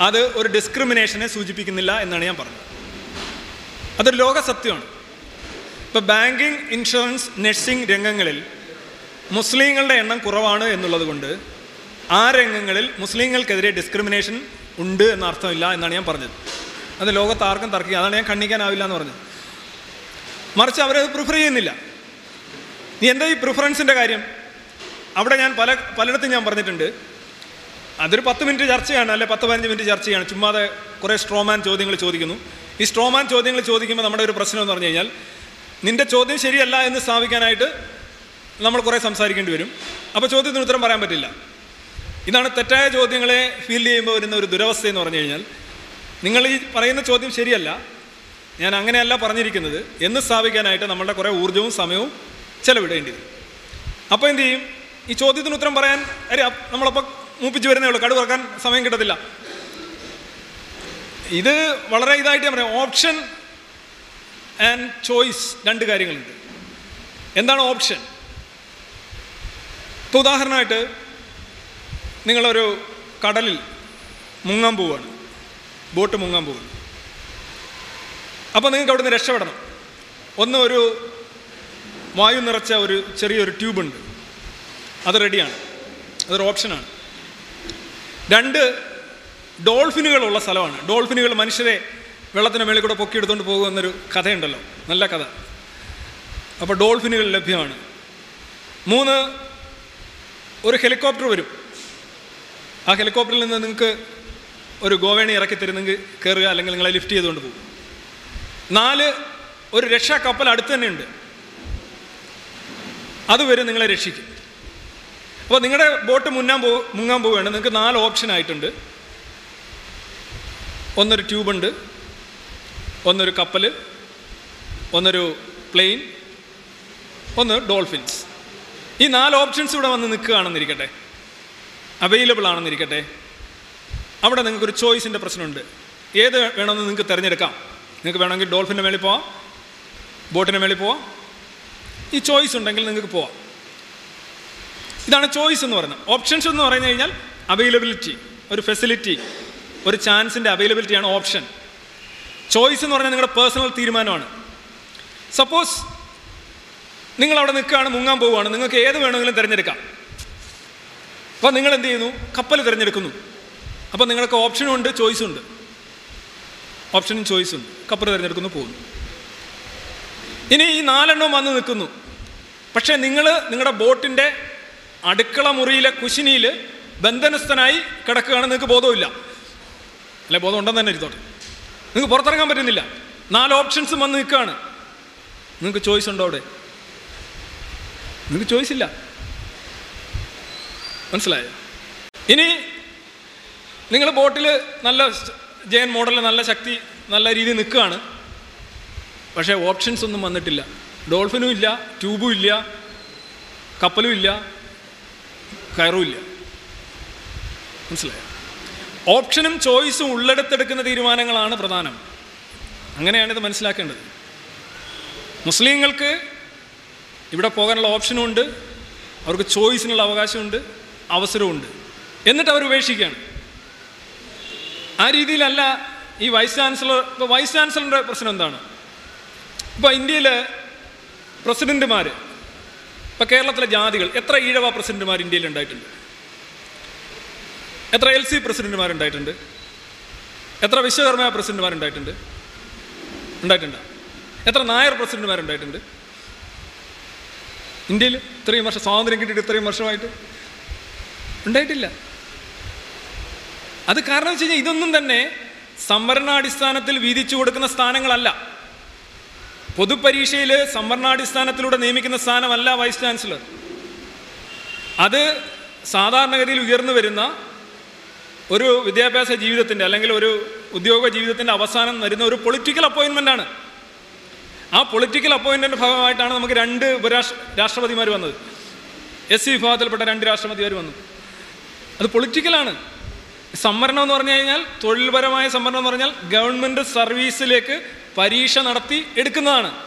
അത് ഒരു ഡിസ്ക്രിമിനേഷനെ സൂചിപ്പിക്കുന്നില്ല എന്നാണ് ഞാൻ പറഞ്ഞത്. അതൊരു ലോക സത്യമാണ്. ഇപ്പോൾ ബാങ്കിങ് ഇൻഷുറൻസ് നഴ്സിംഗ് രംഗങ്ങളിൽ മുസ്ലിങ്ങളുടെ എണ്ണം കുറവാണ് എന്നുള്ളത് കൊണ്ട് ആ രംഗങ്ങളിൽ മുസ്ലിങ്ങൾക്കെതിരെ ഡിസ്ക്രിമിനേഷൻ ഉണ്ട് എന്ന അർത്ഥമില്ല എന്നാണ് ഞാൻ പറഞ്ഞത്. അത് ലോകത്ത് ആർക്കും തർക്കിക്കുക അതാണ് ഞാൻ ഖണ്ഡിക്കാനാവില്ല എന്ന് പറഞ്ഞത്. മറിച്ച് അവരത് പ്രിഫർ ചെയ്യുന്നില്ല. എന്താ ഈ പ്രിഫറൻസിന്റെ കാര്യം? അവിടെ ഞാൻ പല പലയിടത്തും ഞാൻ പറഞ്ഞിട്ടുണ്ട്. അതൊരു പത്ത് മിനിറ്റ് ചർച്ചയാണ് അല്ലെ പത്ത് പതിനഞ്ച് മിനിറ്റ് ചർച്ചയാണ്. ചുമ്മാതെ കുറേ സ്ട്രോമാൻ ചോദ്യങ്ങൾ ചോദിക്കുന്നു. ഈ സ്ട്രോമാൻ ചോദ്യങ്ങൾ ചോദിക്കുമ്പോൾ നമ്മുടെ ഒരു പ്രശ്നം എന്ന് പറഞ്ഞു കഴിഞ്ഞാൽ നിന്റെ ചോദ്യം ശരിയല്ല എന്ന് സ്ഥാപിക്കാനായിട്ട് നമ്മൾ കുറേ സംസാരിക്കേണ്ടി വരും. അപ്പോൾ ചോദ്യത്തിന് ഉത്തരം പറയാൻ പറ്റില്ല. ഇതാണ് തെറ്റായ ചോദ്യങ്ങളെ ഫീൽഡ് ചെയ്യുമ്പോൾ വരുന്ന ഒരു ദുരവസ്ഥ എന്ന് പറഞ്ഞു കഴിഞ്ഞാൽ നിങ്ങൾ ഈ പറയുന്ന ചോദ്യം ശരിയല്ല ഞാൻ അങ്ങനെയല്ല പറഞ്ഞിരിക്കുന്നത് എന്ന് സ്ഥാപിക്കാനായിട്ട് നമ്മളുടെ കുറേ ഊർജവും സമയവും ചെലവിടേണ്ടി വരും. അപ്പോൾ എന്ത് ചെയ്യും? ഈ ചോദ്യത്തിന് ഉത്തരം പറയാൻ നമ്മളപ്പോൾ മൂപ്പിച്ച് വരുന്നേ ഉള്ളൂ. കടു തുറക്കാൻ സമയം കിട്ടത്തില്ല. ഇത് വളരെ ഇതായിട്ട് ഞാൻ പറയാം. ഓപ്ഷൻ ആൻഡ് ചോയ്സ് രണ്ട് കാര്യങ്ങളുണ്ട്. എന്താണ് ഓപ്ഷൻ? ഇപ്പോൾ ഉദാഹരണമായിട്ട് നിങ്ങളൊരു കടലിൽ മുങ്ങാൻ പോവുകയാണ്. ബോട്ട് മുങ്ങാൻ പോവുകയാണ്. അപ്പോൾ നിങ്ങൾക്ക് അവിടുന്ന് രക്ഷപ്പെടണം. ഒന്ന് ഒരു വായു നിറച്ച ഒരു ചെറിയൊരു ട്യൂബുണ്ട്. അത് റെഡിയാണ് അതൊരു ഓപ്ഷനാണ് രണ്ട് ഡോൾഫിനുകളുള്ള സ്ഥലമാണ്. ഡോൾഫിനുകൾ മനുഷ്യരെ വെള്ളത്തിന് മേളിൽ കൂടെ പൊക്കിയെടുത്തുകൊണ്ട് പോകുമെന്നൊരു കഥയുണ്ടല്ലോ. നല്ല കഥ. അപ്പോൾ ഡോൾഫിനുകൾ ലഭ്യമാണ്. മൂന്ന് ഒരു ഹെലികോപ്റ്റർ വരും. ആ ഹെലികോപ്റ്ററിൽ നിന്ന് നിങ്ങൾക്ക് ഒരു ഗോവേണി ഇറക്കി തരുന്നെങ്കിൽ കയറുക അല്ലെങ്കിൽ നിങ്ങളെ ലിഫ്റ്റ് ചെയ്തുകൊണ്ട് പോകും. നാല് ഒരു രക്ഷാ കപ്പൽ അടുത്ത് തന്നെ ഉണ്ട് അതുവരെ നിങ്ങളെ രക്ഷിക്കും. അപ്പോൾ നിങ്ങളുടെ ബോട്ട് മുന്നാൻ പോ മുങ്ങാൻ പോവുകയാണ്. നിങ്ങൾക്ക് നാല് ഓപ്ഷൻ ആയിട്ടുണ്ട്. ഒന്നൊരു ട്യൂബുണ്ട് ഒന്നൊരു കപ്പൽ ഒന്നൊരു പ്ലെയിൻ ഒന്ന് ഡോൾഫിൻസ് ഈ നാല് ഓപ്ഷൻസ് ഇവിടെ വന്ന് നിൽക്കുകയാണെന്നിരിക്കട്ടെ. അവൈലബിൾ ആണെന്നിരിക്കട്ടെ. അവിടെ നിങ്ങൾക്കൊരു ചോയ്സിന്റെ പ്രശ്നമുണ്ട്. ഏത് വേണമെന്ന് നിങ്ങൾക്ക് തിരഞ്ഞെടുക്കാം. നിങ്ങൾക്ക് വേണമെങ്കിൽ ഡോൾഫിന്റെ മേളിൽ പോവാം. ബോട്ടിന്റെ മേളിൽ പോവാം. ഈ ചോയ്സ് ഉണ്ടെങ്കിൽ നിങ്ങൾക്ക് പോവാം. ഇതാണ് ചോയ്സ് എന്ന് പറയുന്നത്. ഓപ്ഷൻസ് എന്ന് പറഞ്ഞു കഴിഞ്ഞാൽ അവൈലബിലിറ്റി ഒരു ഫെസിലിറ്റി ഒരു ചാൻസിന്റെ അവൈലബിലിറ്റിയാണ് ഓപ്ഷൻ ചോയ്സ് എന്ന് പറഞ്ഞാൽ നിങ്ങളുടെ പേഴ്സണൽ തീരുമാനമാണ്. സപ്പോസ് നിങ്ങൾ അവിടെ നിൽക്കുകയാണ് മുങ്ങാൻ പോവുകയാണ്. നിങ്ങൾക്ക് ഏത് വേണമെങ്കിലും തിരഞ്ഞെടുക്കാം. അപ്പോൾ നിങ്ങൾ എന്ത് ചെയ്യുന്നു? കപ്പൽ തിരഞ്ഞെടുക്കുന്നു. അപ്പോൾ നിങ്ങൾക്ക് ഓപ്ഷനും ഉണ്ട് ചോയ്സും ഉണ്ട്. ഓപ്ഷനും ചോയ്സും കപ്പൽ തിരഞ്ഞെടുക്കുന്നു പോകുന്നു. ഇനി ഈ നാലെണ്ണം വന്ന് നിൽക്കുന്നു. പക്ഷേ നിങ്ങൾ നിങ്ങളുടെ ബോട്ടിന്റെ അടുക്കള മുറിയിലെ കുശിനിയിൽ ബന്ധനസ്ഥനായി കിടക്കുകയാണ് നിങ്ങൾക്ക് ബോധമില്ല അല്ലെ ബോധം ഉണ്ടെന്ന് തന്നെ ഇരുത്തോട്ടെ നിങ്ങൾക്ക് പുറത്തിറങ്ങാൻ പറ്റുന്നില്ല. നാല് ഓപ്ഷൻസും വന്ന് നിൽക്കുകയാണ്. നിങ്ങൾക്ക് ചോയ്സ് ഉണ്ടോ അവിടെ? നിങ്ങൾക്ക് ചോയ്സ് ഇല്ല. മനസ്സിലായോ? ഇനി നിങ്ങൾ ബോട്ടിൽ നല്ല ജയൻ മോഡലിൽ നല്ല ശക്തി നല്ല രീതിയിൽ നിൽക്കുകയാണ്. പക്ഷേ ഓപ്ഷൻസ് ഒന്നും വന്നിട്ടില്ല. ഡോൾഫിനും ഇല്ല ട്യൂബും ഇല്ല കപ്പലും ഇല്ല. കയറും ഇല്ല മനസ്സിലായോ ഓപ്ഷനും ചോയ്സും ഉള്ളെടുത്തെടുക്കുന്ന തീരുമാനങ്ങളാണ് പ്രധാനം. അങ്ങനെയാണ് ഇത് മനസ്സിലാക്കേണ്ടത്. മുസ്ലിങ്ങൾക്ക് ഇവിടെ പോകാനുള്ള ഓപ്ഷനും ഉണ്ട്. അവർക്ക് ചോയ്സിനുള്ള അവകാശമുണ്ട്. അവസരമുണ്ട് എന്നിട്ട് അവർ ഉപേക്ഷിക്കുകയാണ്. ആ രീതിയിലല്ല ഈ വൈസ് ചാൻസലർ ഇപ്പോൾ വൈസ് ചാൻസലറിന്റെ പ്രശ്നം എന്താണ്? ഇപ്പോൾ ഇന്ത്യയിൽ പ്രസിഡന്റുമാർ ഇപ്പോൾ കേരളത്തിലെ ജാതികൾ എത്ര ഈഴവ പ്രസിഡന്റുമാർ ഇന്ത്യയിൽ ഉണ്ടായിട്ടുണ്ട്? എത്ര എൽ സി പ്രസിഡന്റുമാരുണ്ടായിട്ടുണ്ട്? എത്ര വിശ്വകർമ്മ പ്രസിഡന്റുമാരുണ്ടായിട്ടുണ്ട്? ഉണ്ടായിട്ടുണ്ട്? എത്ര നായർ പ്രസിഡന്റുമാരുണ്ടായിട്ടുണ്ട്? ഇന്ത്യയിൽ ഇത്രയും വർഷം സ്വാതന്ത്ര്യം കിട്ടിയിട്ട് ഇത്രയും വർഷമായിട്ട് ഉണ്ടായിട്ടില്ല. അത് കാരണം വെച്ച് കഴിഞ്ഞാൽ ഇതൊന്നും തന്നെ സംവരണാടിസ്ഥാനത്തിൽ വീതിച്ചു കൊടുക്കുന്ന സ്ഥാനങ്ങളല്ല. പൊതുപരീക്ഷയിൽ സംവരണാടിസ്ഥാനത്തിലൂടെ നിയമിക്കുന്ന സ്ഥാനമല്ല വൈസ് ചാൻസലർ. അത് സാധാരണഗതിയിൽ ഉയർന്നു വരുന്ന ഒരു വിദ്യാഭ്യാസ ജീവിതത്തിന്റെ അല്ലെങ്കിൽ ഒരു ഉദ്യോഗ ജീവിതത്തിന്റെ അവസാനം വരുന്ന ഒരു പൊളിറ്റിക്കൽ അപ്പോയിൻമെന്റ് ആണ്. ആ പൊളിറ്റിക്കൽ അപ്പോയിൻമെന്റ് ഭാഗമായിട്ടാണ് നമുക്ക് രണ്ട് ഉപരാഷ്ട്ര രാഷ്ട്രപതിമാർ വന്നത്. എസ് സി വിഭാഗത്തിൽപ്പെട്ട രണ്ട് രാഷ്ട്രപതിമാർ വന്നു. അത് പൊളിറ്റിക്കലാണ് സംവരണം എന്ന് പറഞ്ഞു കഴിഞ്ഞാൽ തൊഴിൽപരമായ സംവരണം എന്ന് പറഞ്ഞാൽ ഗവൺമെന്റ് സർവീസിലേക്ക് പരീക്ഷ നടത്തി എടുക്കുന്നതാണ്.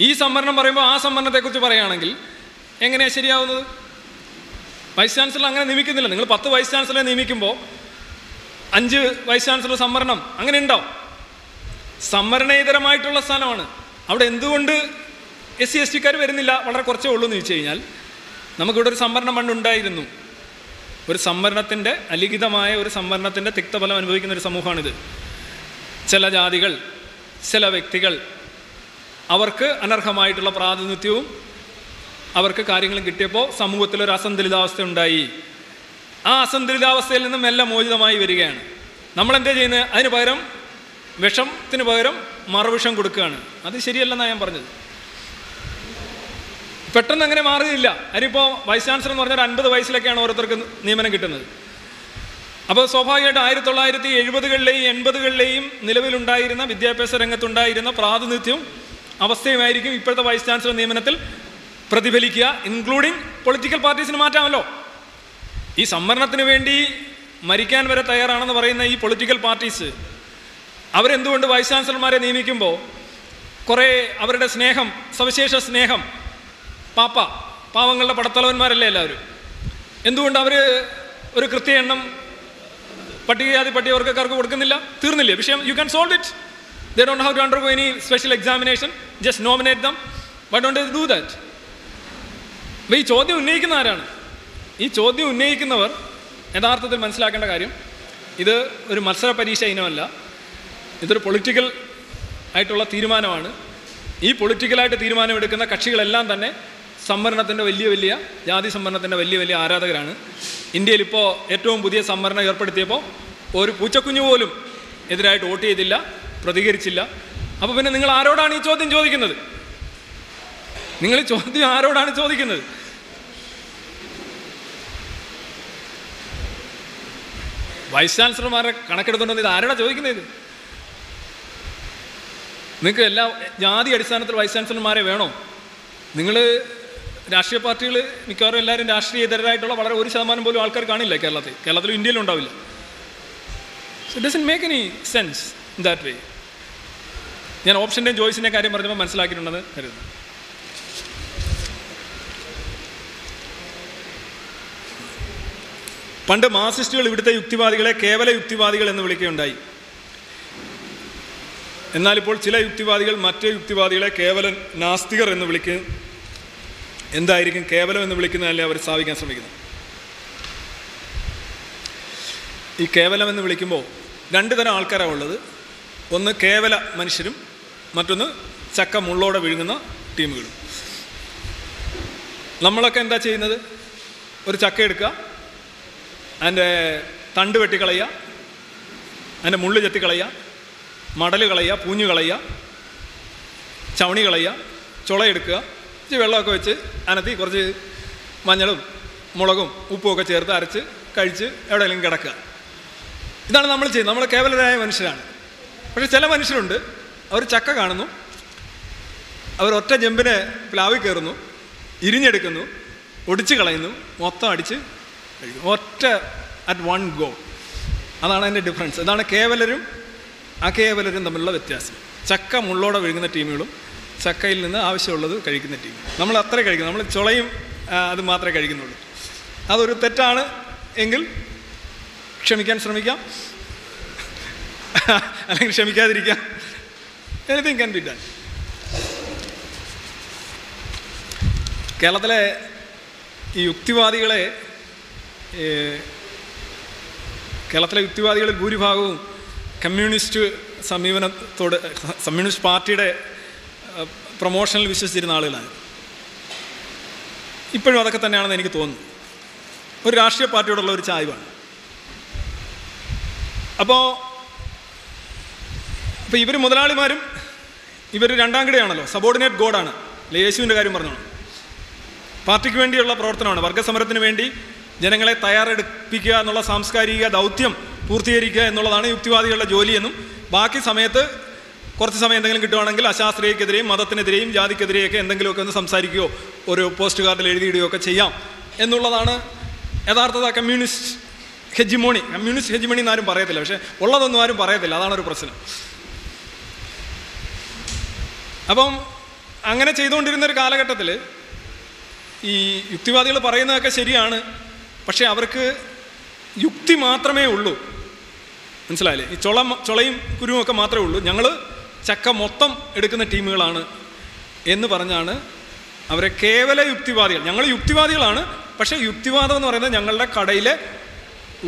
ഈ സംവരണം പറയുമ്പോൾ ആ സംവരണത്തെക്കുറിച്ച് പറയുകയാണെങ്കിൽ എങ്ങനെയാണ് ശരിയാവുന്നത്? വൈസ് ചാൻസലർ അങ്ങനെ നിയമിക്കുന്നില്ല. നിങ്ങൾ പത്ത് വൈസ് ചാൻസലറെ നിയമിക്കുമ്പോൾ അഞ്ച് വൈസ് ചാൻസലർ സംവരണം അങ്ങനെ ഉണ്ടോ സംവരണേതരമായിട്ടുള്ള സ്ഥാനമാണ്. അവിടെ എന്തുകൊണ്ട് എസ് സി എസ് ടിക്കാർ വരുന്നില്ല? വളരെ കുറച്ചേ ഉള്ളൂ എന്ന് ചോദിച്ചു കഴിഞ്ഞാൽ നമുക്കിവിടെ ഒരു സംവരണം പണ്ടുണ്ടായിരുന്നു ഒരു സംവരണത്തിന്റെ അലിഖിതമായ ഒരു സംവരണത്തിന്റെ തിക്തഫലം അനുഭവിക്കുന്ന ഒരു സമൂഹമാണിത്. ചില ജാതികൾ ചില വ്യക്തികൾ അവർക്ക് അനർഹമായിട്ടുള്ള പ്രാതിനിധ്യവും അവർക്ക് കാര്യങ്ങളും കിട്ടിയപ്പോൾ സമൂഹത്തിൽ ഒരു അസന്തുലിതാവസ്ഥ ഉണ്ടായി. ആ അസന്തുലിതാവസ്ഥയിൽ നിന്നും എല്ലാം മോചിതമായി വരികയാണ്. നമ്മളെന്താ ചെയ്യുന്നത് അതിന് പകരം വിഷത്തിന് പകരം മറുവിഷം കൊടുക്കുകയാണ്. അത് ശരിയല്ലെന്നാണ് ഞാൻ പറഞ്ഞത്. പെട്ടെന്ന് അങ്ങനെ മാറുകയില്ല അതിനിപ്പോൾ വൈസ് ചാൻസലർ എന്ന് പറഞ്ഞാൽ അൻപത് വയസ്സിലൊക്കെയാണ് ഓരോരുത്തർക്ക് നിയമനം കിട്ടുന്നത്. അപ്പോൾ സ്വാഭാവികമായിട്ട് ആയിരത്തി തൊള്ളായിരത്തി എഴുപതുകളിലെയും എൺപതുകളിലെയും നിലവിലുണ്ടായിരുന്ന വിദ്യാഭ്യാസ രംഗത്തുണ്ടായിരുന്ന പ്രാതിനിധ്യവും അവസ്ഥയുമായിരിക്കും ഇപ്പോഴത്തെ വൈസ് ചാൻസലർ നിയമനത്തിൽ പ്രതിഫലിക്കുക ഇൻക്ലൂഡിങ് പൊളിറ്റിക്കൽ പാർട്ടീസിന് മാറ്റാമല്ലോ. ഈ സംവരണത്തിന് വേണ്ടി മരിക്കാൻ വരെ തയ്യാറാണെന്ന് പറയുന്ന ഈ പൊളിറ്റിക്കൽ പാർട്ടീസ് അവരെന്തുകൊണ്ട് വൈസ് ചാൻസലർമാരെ നിയമിക്കുമ്പോൾ കുറേ അവരുടെ സ്നേഹം സവിശേഷ സ്നേഹം പാപ്പ പാവങ്ങളുടെ പടത്തലവന്മാരല്ലേ എല്ലാവരും? എന്തുകൊണ്ട് അവർ ഒരു കൃത്യ എണ്ണം പട്ടികജാതി പട്ടികവർഗക്കാർക്ക് കൊടുക്കുന്നില്ല തീർന്നില്ലേ. വിഷയം you can solve it they don't how to undergo any special examination just nominate them why don't do that അപ്പോൾ ഈ ചോദ്യം ഉന്നയിക്കുന്ന ആരാണ്? ഈ ചോദ്യം ഉന്നയിക്കുന്നവർ യഥാർത്ഥത്തിൽ മനസ്സിലാക്കേണ്ട കാര്യം ഇത് ഒരു മത്സര പരീക്ഷ ഇനമല്ല. ഇതൊരു പൊളിറ്റിക്കൽ ആയിട്ടുള്ള തീരുമാനമാണ്. ഈ പൊളിറ്റിക്കലായിട്ട് തീരുമാനമെടുക്കുന്ന കക്ഷികളെല്ലാം തന്നെ സംവരണത്തിന്റെ വലിയ വലിയ ജാതി സംവരണത്തിന്റെ വലിയ വലിയ ആരാധകരാണ്. ഇന്ത്യയിൽ ഇപ്പോൾ ഏറ്റവും പുതിയ സംവരണം ഏർപ്പെടുത്തിയപ്പോൾ ഒരു പൂച്ചക്കുഞ്ഞു പോലും എതിരായിട്ട് വോട്ട് ചെയ്തില്ല പ്രതികരിച്ചില്ല. അപ്പോൾ പിന്നെ നിങ്ങൾ ആരോടാണ് ഈ ചോദ്യം ചോദിക്കുന്നത്? നിങ്ങൾ ഈ ചോദ്യം ആരോടാണ് ചോദിക്കുന്നത്? വൈസ് ചാൻസലർമാരെ കണക്കെടുത്തുകൊണ്ട് ഇത് ആരോടാ ചോദിക്കുന്നത്? നിങ്ങൾക്ക് എല്ലാ ജാതി അടിസ്ഥാനത്തിൽ വൈസ് ചാൻസലർമാരെ വേണോ? നിങ്ങൾ രാഷ്ട്രീയ പാർട്ടികൾ മിക്കവാറും എല്ലാവരും രാഷ്ട്രീയതരായിട്ടുള്ള വളരെ ഒരു ശതമാനം പോലും ആൾക്കാർ കാണില്ല കേരളത്തിൽ. കേരളത്തിലും ഇന്ത്യയിലും ഉണ്ടാവില്ല. So doesn't make any sense in that way ഞാൻ ഓപ്ഷന്റെയും ചോയ്സിന്റെ കാര്യം പറഞ്ഞപ്പോൾ മനസ്സിലാക്കിയിട്ടുണ്ടെന്ന് കരുതുന്നു. പണ്ട് മാർസിസ്റ്റുകൾ ഇവിടുത്തെ യുക്തിവാദികളെ കേവല യുക്തിവാദികൾ എന്ന് വിളിക്കുകയുണ്ടായി. എന്നാലിപ്പോൾ ചില യുക്തിവാദികൾ മറ്റേ യുക്തിവാദികളെ കേവല നാസ്തികർ എന്ന് വിളിക്കുക എന്തായിരിക്കും കേവലം എന്ന് വിളിക്കുന്നതല്ലേ അവർ സ്ഥാപിക്കാൻ ശ്രമിക്കുന്നത്? ഈ കേവലം എന്ന് വിളിക്കുമ്പോൾ രണ്ട് തരം ആൾക്കാരാണ് ഉള്ളത്. ഒന്ന് കേവല മനുഷ്യരും മറ്റൊന്ന് ചക്ക മുള്ളോടെ വിഴുങ്ങുന്ന ടീമുകളും. നമ്മളൊക്കെ എന്താ ചെയ്യുന്നത്? ഒരു ചക്ക എടുക്കുക അതിന്റെ തണ്ട് വെട്ടിക്കളയുക അതിന്റെ മുള്ള് ചെത്തിക്കളയുക മടൽ കളയുക പൂഞ്ഞു കളയുക ചവണി കളയുക ചുളയെടുക്കുക ഇച്ചിരി വെള്ളമൊക്കെ വെച്ച് അനത്തി കുറച്ച് മഞ്ഞളും മുളകും ഉപ്പുമൊക്കെ ചേർത്ത് അരച്ച് കഴിച്ച് എവിടെയെങ്കിലും കിടക്കുക. ഇതാണ് നമ്മൾ ചെയ്യുന്നത്. നമ്മൾ കേവലരായ മനുഷ്യരാണ്. പക്ഷെ ചില മനുഷ്യരുണ്ട്. അവർ ചക്ക കാണുന്നു. അവർ ഒറ്റ ജമ്പിനെ പ്ലാവിൽ കയറുന്നു ഇരിഞ്ഞെടുക്കുന്നു ഒടിച്ച് കളയുന്നു മൊത്തം അടിച്ച് കഴിക്കും ഒറ്റ അറ്റ് വൺ ഗോ അതാണ് അതിന്റെ ഡിഫറൻസ് അതാണ് കേവലരും അകേവലരും തമ്മിലുള്ള വ്യത്യാസം. ചക്ക മുള്ളോടെ വിഴുങ്ങുന്ന ടീമുകളും ചക്കയിൽ നിന്ന് ആവശ്യമുള്ളത് കഴിക്കുന്ന ടീം നമ്മൾ അത്രേ കഴിക്കുന്നു. നമ്മൾ ചുളയും അത് മാത്രമേ കഴിക്കുന്നുള്ളൂ. അതൊരു തെറ്റാണ് എങ്കിൽ ക്ഷമിക്കാൻ ശ്രമിക്കാം. അല്ലെങ്കിൽ ക്ഷമിക്കാതിരിക്കാം. എനിത്തിങ് ക്യാൻ ബി ഡൺ കേരളത്തിലെ ഈ യുക്തിവാദികളെ കേരളത്തിലെ യുക്തിവാദികളിൽ ഭൂരിഭാഗവും കമ്മ്യൂണിസ്റ്റ് സമീപനത്തോട് കമ്മ്യൂണിസ്റ്റ് പാർട്ടിയുടെ പ്രൊമോഷനിൽ വിശ്വസിച്ചിരുന്ന ആളുകളാണ്. ഇപ്പോഴും അതൊക്കെ തന്നെയാണെന്ന് എനിക്ക് തോന്നുന്നു. ഒരു രാഷ്ട്രീയ പാർട്ടിയോടുള്ള ഒരു ചായ്വാണ്. അപ്പോൾ അപ്പോൾ ഇവർ മുതലാളിമാരും ഇവർ രണ്ടാം കിടയാണല്ലോ. സബോർഡിനേറ്റ് ഗോഡാണ് യേശുവിന്റെ കാര്യം പറഞ്ഞോളൂ. പാർട്ടിക്ക് വേണ്ടിയുള്ള പ്രവർത്തനമാണ്. വർഗസമരത്തിന് വേണ്ടി ജനങ്ങളെ തയ്യാറെടുപ്പിക്കുക എന്നുള്ള സാംസ്കാരിക ദൗത്യം പൂർത്തീകരിക്കുക എന്നുള്ളതാണ് യുക്തിവാദികളുടെ ജോലിയെന്നും ബാക്കി സമയത്ത് കുറച്ച് സമയം എന്തെങ്കിലും കിട്ടുവാണെങ്കിൽ അശാസ്ത്രീയക്കെതിരെയും മതത്തിനെതിരെയും ജാതിക്കെതിരെയൊക്കെ എന്തെങ്കിലുമൊക്കെ ഒന്ന് സംസാരിക്കുകയോ ഒരു പോസ്റ്റ് കാർഡിൽ എഴുതിയിടുകയോ ഒക്കെ ചെയ്യാം എന്നുള്ളതാണ് യഥാർത്ഥത കമ്മ്യൂണിസ്റ്റ് ഹെജിമോണി. കമ്മ്യൂണിസ്റ്റ് ഹെജിമോണി എന്നാരും പറയത്തില്ല. പക്ഷേ ഉള്ളതൊന്നും ആരും പറയത്തില്ല. അതാണ് ഒരു പ്രശ്നം. അപ്പം അങ്ങനെ ചെയ്തുകൊണ്ടിരുന്ന ഒരു കാലഘട്ടത്തിൽ ഈ യുക്തിവാദികൾ പറയുന്നതൊക്കെ ശരിയാണ്. പക്ഷേ അവർക്ക് യുക്തി മാത്രമേ ഉള്ളൂ. മനസ്സിലായില്ലേ? ഈ ചുള ചുളയും കുരുവും ഒക്കെ മാത്രമേ ഉള്ളൂ. ഞങ്ങൾ ചക്ക മൊത്തം എടുക്കുന്ന ടീമുകളാണ് എന്ന് പറഞ്ഞാണ് അവരെ കേവല യുക്തിവാദികൾ. ഞങ്ങൾ യുക്തിവാദികളാണ് പക്ഷേ യുക്തിവാദം എന്ന് പറയുന്നത് ഞങ്ങളുടെ കടയിലെ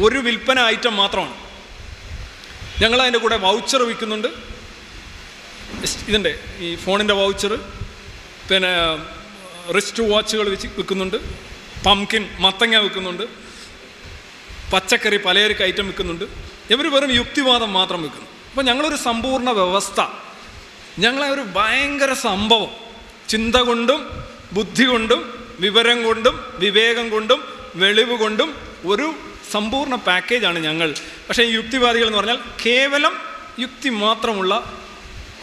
ഒരു വിൽപ്പന ഐറ്റം മാത്രമാണ്. ഞങ്ങൾ അതിന്റെ കൂടെ വൗച്ചർ വിൽക്കുന്നുണ്ട്. ഇതിന്റെ ഈ ഫോണിന്റെ വൗച്ചർ പിന്നെ റിസ്റ്റ് വാച്ചുകൾ വെച്ച് വിൽക്കുന്നുണ്ട്. പംകിൻ മത്തങ്ങ വിൽക്കുന്നുണ്ട്. പച്ചക്കറി പലചരക്ക് ഐറ്റം വിൽക്കുന്നുണ്ട്. ഇവർ വെറും യുക്തിവാദം മാത്രം വിൽക്കുന്നു. അപ്പോൾ ഞങ്ങളൊരു സമ്പൂർണ വ്യവസ്ഥ. ഞങ്ങളെ ഒരു ഭയങ്കര സംഭവം. ചിന്ത കൊണ്ടും ബുദ്ധി കൊണ്ടും വിവരം കൊണ്ടും വിവേകം കൊണ്ടും വെളിവ് കൊണ്ടും ഒരു സമ്പൂർണ പാക്കേജാണ് ഞങ്ങൾ. പക്ഷേ യുക്തിവാദികൾ എന്ന് പറഞ്ഞാൽ കേവലം യുക്തി മാത്രമുള്ള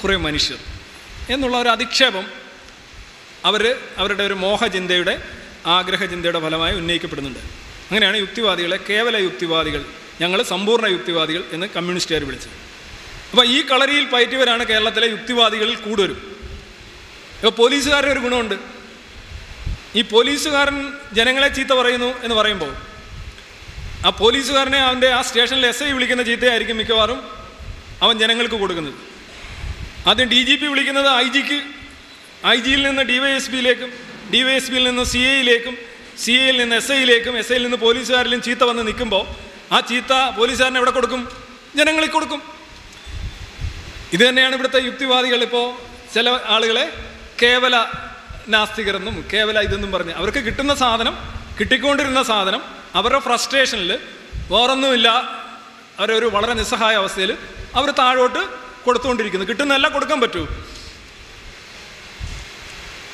കുറേ മനുഷ്യർ. എന്നുള്ള ഒരു അധിക്ഷേപം അവർ അവരുടെ ഒരു മോഹചിന്തയുടെ ആഗ്രഹചിന്തയുടെ ഫലമായി ഉന്നയിക്കപ്പെടുന്നുണ്ട്. അങ്ങനെയാണ് യുക്തിവാദികളെ കേവല യുക്തിവാദികൾ ഞങ്ങൾ സമ്പൂർണ യുക്തിവാദികൾ എന്ന് കമ്മ്യൂണിസ്റ്റുകാർ വിളിച്ചത്. അപ്പോൾ ഈ കളരിയിൽ പയറ്റിയവരാണ് കേരളത്തിലെ യുക്തിവാദികളിൽ കൂടുതലും. ഇപ്പോൾ പോലീസുകാരൻ ഒരു ഗുണമുണ്ട്. ഈ പോലീസുകാരൻ ജനങ്ങളെ ചീത്ത പറയുന്നു എന്ന് പറയുമ്പോൾ ആ പോലീസുകാരനെ അവന്റെ ആ സ്റ്റേഷനിൽ എസ് ഐ വിളിക്കുന്ന ചീത്തയായിരിക്കും മിക്കവാറും അവൻ ജനങ്ങൾക്ക് കൊടുക്കുന്നത്. ആദ്യം ഡി ജി പി വിളിക്കുന്നത് ഐ ജിക്ക് ഐ ജിയിൽ നിന്ന് ഡി വൈ എസ് പിയിലേക്കും ഡി വൈ എസ് പിയിൽ നിന്ന് സി എയിലേക്കും സി എയിൽ നിന്ന് എസ് ഐയിലേക്കും എസ് ഐയിൽ നിന്ന് പോലീസുകാരിലും ചീത്ത വന്ന് നിൽക്കുമ്പോൾ ആ ചീത്ത പോലീസുകാരനെ എവിടെ കൊടുക്കും? ജനങ്ങളിൽ കൊടുക്കും. ഇത് തന്നെയാണ് ഇവിടുത്തെ യുക്തിവാദികൾ ഇപ്പോൾ ചില ആളുകളെ കേവല നാസ്തികരെന്നും കേവല ഇതെന്നും പറഞ്ഞ് അവർക്ക് കിട്ടുന്ന സാധനം കിട്ടിക്കൊണ്ടിരുന്ന സാധനം അവരുടെ ഫ്രസ്ട്രേഷനിൽ വേറൊന്നുമില്ല. അവരൊരു വളരെ നിസ്സഹായ അവസ്ഥയിൽ അവർ താഴോട്ട് കൊടുത്തുകൊണ്ടിരിക്കുന്നു. കിട്ടുന്നതെല്ലാം കൊടുക്കാൻ പറ്റൂ.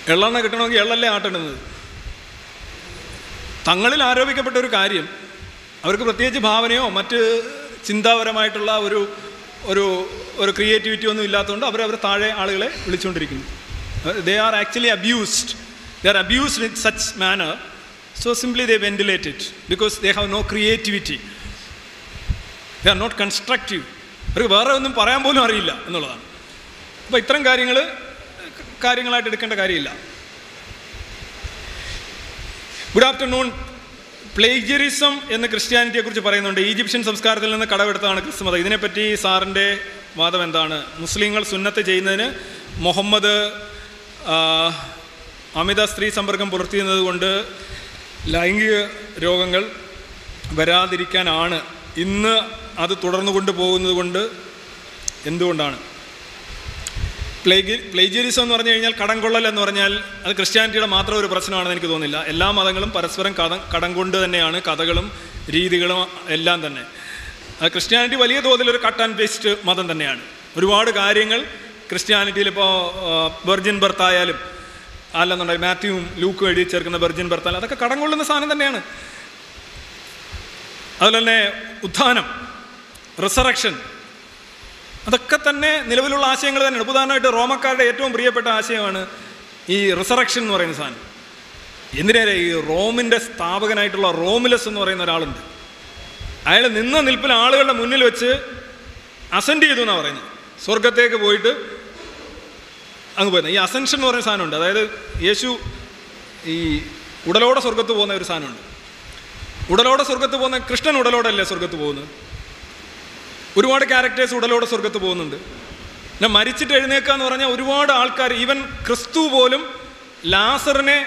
എള്ളെണ്ണ കിട്ടണമെങ്കിൽ എള്ളല്ലേ ആട്ടേണ്ടത്? തങ്ങളിൽ ആരോപിക്കപ്പെട്ട ഒരു കാര്യം അവർക്ക് പ്രത്യേകിച്ച് ഭാവനയോ മറ്റ് ചിന്താപരമായിട്ടുള്ള ഒരു ഒരു ഒരു ക്രിയേറ്റിവിറ്റി ഒന്നും ഇല്ലാത്തതുകൊണ്ട് അവർ അവർ താഴെ ആളുകളെ വിളിച്ചുകൊണ്ടിരിക്കുന്നു. They are actually abused they are abused in such manner so simply they ventilate it because they have no creativity they are not constructive അവർക്ക് വേറെ ഒന്നും പറയാൻ പോലും അറിയില്ല എന്നുള്ളതാണ്. അപ്പോൾ ഇത്തരം കാര്യങ്ങൾ കാര്യങ്ങളായിട്ട് എടുക്കേണ്ട കാര്യമില്ല. ഗുഡ് ആഫ്റ്റർനൂൺ പ്ലേജറിസം എന്ന് ക്രിസ്ത്യാനിറ്റിയെ കുറിച്ച് പറയുന്നുണ്ട്. ഈജിപ്ഷ്യൻ സംസ്കാരത്തിൽ നിന്ന് കടമെടുത്താണ് ക്രിസ്തുമതം. ഇതിനെപ്പറ്റി സാറിന്റെ വാദം എന്താണ്? മുസ്ലിങ്ങൾ സുന്നത്ത് ചെയ്യുന്നതിന് മുഹമ്മദ് അമിത സ്ത്രീ സമ്പർക്കം പുലർത്തിയുന്നത് കൊണ്ട് ലൈംഗിക രോഗങ്ങൾ വരാതിരിക്കാനാണ്. ഇന്ന് അത് തുടർന്നു കൊണ്ടുപോകുന്നത് കൊണ്ട് എന്തുകൊണ്ടാണ്? പ്ലേഗി പ്ലേജിയറിസം എന്ന് പറഞ്ഞു കഴിഞ്ഞാൽ കടം കൊള്ളൽ എന്ന് പറഞ്ഞാൽ അത് ക്രിസ്ത്യാനിറ്റിയുടെ മാത്രം ഒരു പ്രശ്നമാണെന്ന് എനിക്ക് തോന്നുന്നില്ല. എല്ലാ മതങ്ങളും പരസ്പരം കടം കടം കൊണ്ട് തന്നെയാണ് കഥകളും രീതികളും എല്ലാം തന്നെ. അത് ക്രിസ്ത്യാനിറ്റി വലിയ തോതിൽ ഒരു കട്ട് ആൻഡ് പേസ്റ്റ് മതം തന്നെയാണ്. ഒരുപാട് കാര്യങ്ങൾ ക്രിസ്ത്യാനിറ്റിയിൽ ഇപ്പോൾ വെർജിൻ ബർത്ത് ആയാലും അല്ലെന്നുണ്ടെങ്കിൽ മാത്യുവും ലൂക്കും എഴുതി ചേർക്കുന്ന വെർജിൻ ബർത്ത് ആയാലും അതൊക്കെ കടം കൊള്ളുന്ന സാധനം തന്നെയാണ്. അതുപോലെ തന്നെ ഉത്ഥാനം റിസറക്ഷൻ അതൊക്കെ തന്നെ നിലവിലുള്ള ആശയങ്ങൾ തന്നെയാണ് ഉദാഹരണമായിട്ട് റോമക്കാരുടെ ഏറ്റവും പ്രിയപ്പെട്ട ആശയമാണ് ഈ റിസറക്ഷൻ എന്ന് പറയുന്ന സാധനം. എന്തിനേരെ ഈ റോമിന്റെ സ്ഥാപകനായിട്ടുള്ള റോമിലസ് എന്ന് പറയുന്ന ഒരാളുണ്ട്. അയാൾ നിന്ന നിൽപ്പിൽ ആളുകളുടെ മുന്നിൽ വെച്ച് അസെൻഡ് ചെയ്തു എന്നാണ് പറയുന്നത്. സ്വർഗത്തേക്ക് പോയിട്ട് അങ്ങ് പോയത് ഈ അസെൻഷൻ എന്ന് പറയുന്ന സാധനമുണ്ട്. അതായത് യേശു ഈ ഉടലോടെ സ്വർഗത്ത് പോകുന്ന ഒരു സാധനമുണ്ട്. ഉടലോടെ സ്വർഗത്ത് പോകുന്ന കൃഷ്ണൻ ഉടലോടെ അല്ലേ സ്വർഗത്ത് പോകുന്നത്? ഒരുപാട് ക്യാരക്ടേഴ്സ് ഉടലോടെ സ്വർഗത്ത് പോകുന്നുണ്ട്. പിന്നെ മരിച്ചിട്ട് എഴുന്നേക്കുക എന്ന് പറഞ്ഞാൽ ഒരുപാട് ആൾക്കാർ ഈവൻ ക്രിസ്തു പോലും ലാസറിനെ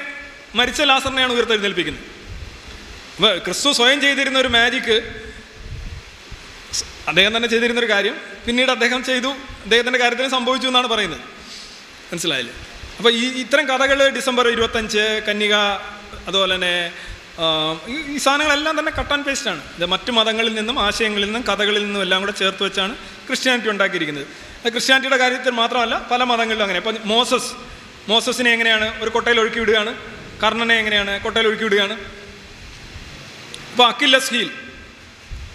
മരിച്ച ലാസറിനെയാണ് ഉയർത്തെഴുന്നേൽപ്പിക്കുന്നത്. അപ്പോൾ ക്രിസ്തു സ്വയം ചെയ്തിരുന്ന ഒരു മാജിക്ക് അദ്ദേഹം തന്നെ ചെയ്തിരുന്ന ഒരു കാര്യം പിന്നീട് അദ്ദേഹം ചെയ്തു അദ്ദേഹത്തിന്റെ കാര്യത്തിന് സംഭവിച്ചു എന്നാണ് പറയുന്നത്. മനസ്സിലായില്ലേ? അപ്പോൾ ഈ ഇത്തരം കഥകൾ ഡിസംബർ ഇരുപത്തഞ്ച് കന്യക അതുപോലെ തന്നെ ഈ സാധനങ്ങളെല്ലാം തന്നെ കട്ട് ആൻഡ് പേസ്റ്റ് ആണ്. ഇത് മറ്റു മതങ്ങളിൽ നിന്നും ആശയങ്ങളിൽ നിന്നും കഥകളിൽ നിന്നും എല്ലാം കൂടെ ചേർത്ത് വെച്ചാണ് ക്രിസ്ത്യാനിറ്റി ഉണ്ടാക്കിയിരിക്കുന്നത്. ക്രിസ്ത്യാനിറ്റിയുടെ കാര്യത്തിൽ മാത്രമല്ല പല മതങ്ങളിലും അങ്ങനെ. ഇപ്പം മോസസ് മോസസിനെ എങ്ങനെയാണ്? ഒരു കൊട്ടയിൽ ഒഴുക്കി വിടുകയാണ്. കർണനെ എങ്ങനെയാണ്? കൊട്ടയിൽ ഒഴുക്കി വിടുകയാണ്. ഇപ്പോൾ അക്കില്ലസ് ഹീൽ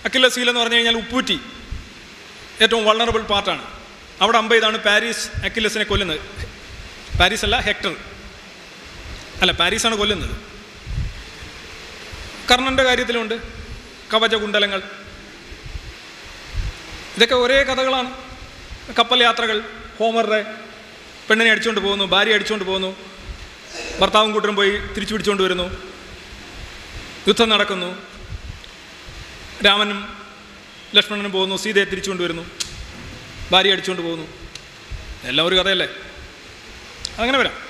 അക്കില്ലസ് ഹീൽ എന്ന് പറഞ്ഞു കഴിഞ്ഞാൽ ഉപ്പൂറ്റി. ഏറ്റവും വളറബിൾ പാർട്ടാണ് അവിടെ അമ്പ ഇതാണ് പാരീസ് അക്കില്ലസിനെ കൊല്ലുന്നത്. പാരീസ് അല്ല ഹെക്ടർ അല്ല പാരീസാണ് കൊല്ലുന്നത്. കർണന്റെ കാര്യത്തിലുണ്ട്. കവചകുണ്ടലങ്ങൾ ഇതൊക്കെ ഒരേ കഥകളാണ്. കപ്പൽ യാത്രകൾ ഹോമറുടെ പെണ്ണിനെ അടിച്ചുകൊണ്ട് പോകുന്നു ഭാര്യ അടിച്ചുകൊണ്ട് പോകുന്നു. ഭർത്താവും കൂട്ടരും പോയി തിരിച്ചു പിടിച്ചുകൊണ്ട് വരുന്നു. യുദ്ധം നടക്കുന്നു. രാമനും ലക്ഷ്മണനും പോകുന്നു സീതയെ തിരിച്ചുകൊണ്ട് വരുന്നു. ഭാര്യ അടിച്ചുകൊണ്ട് പോകുന്നു. എല്ലാം ഒരു കഥയല്ലേ? അങ്ങനെ വരാം.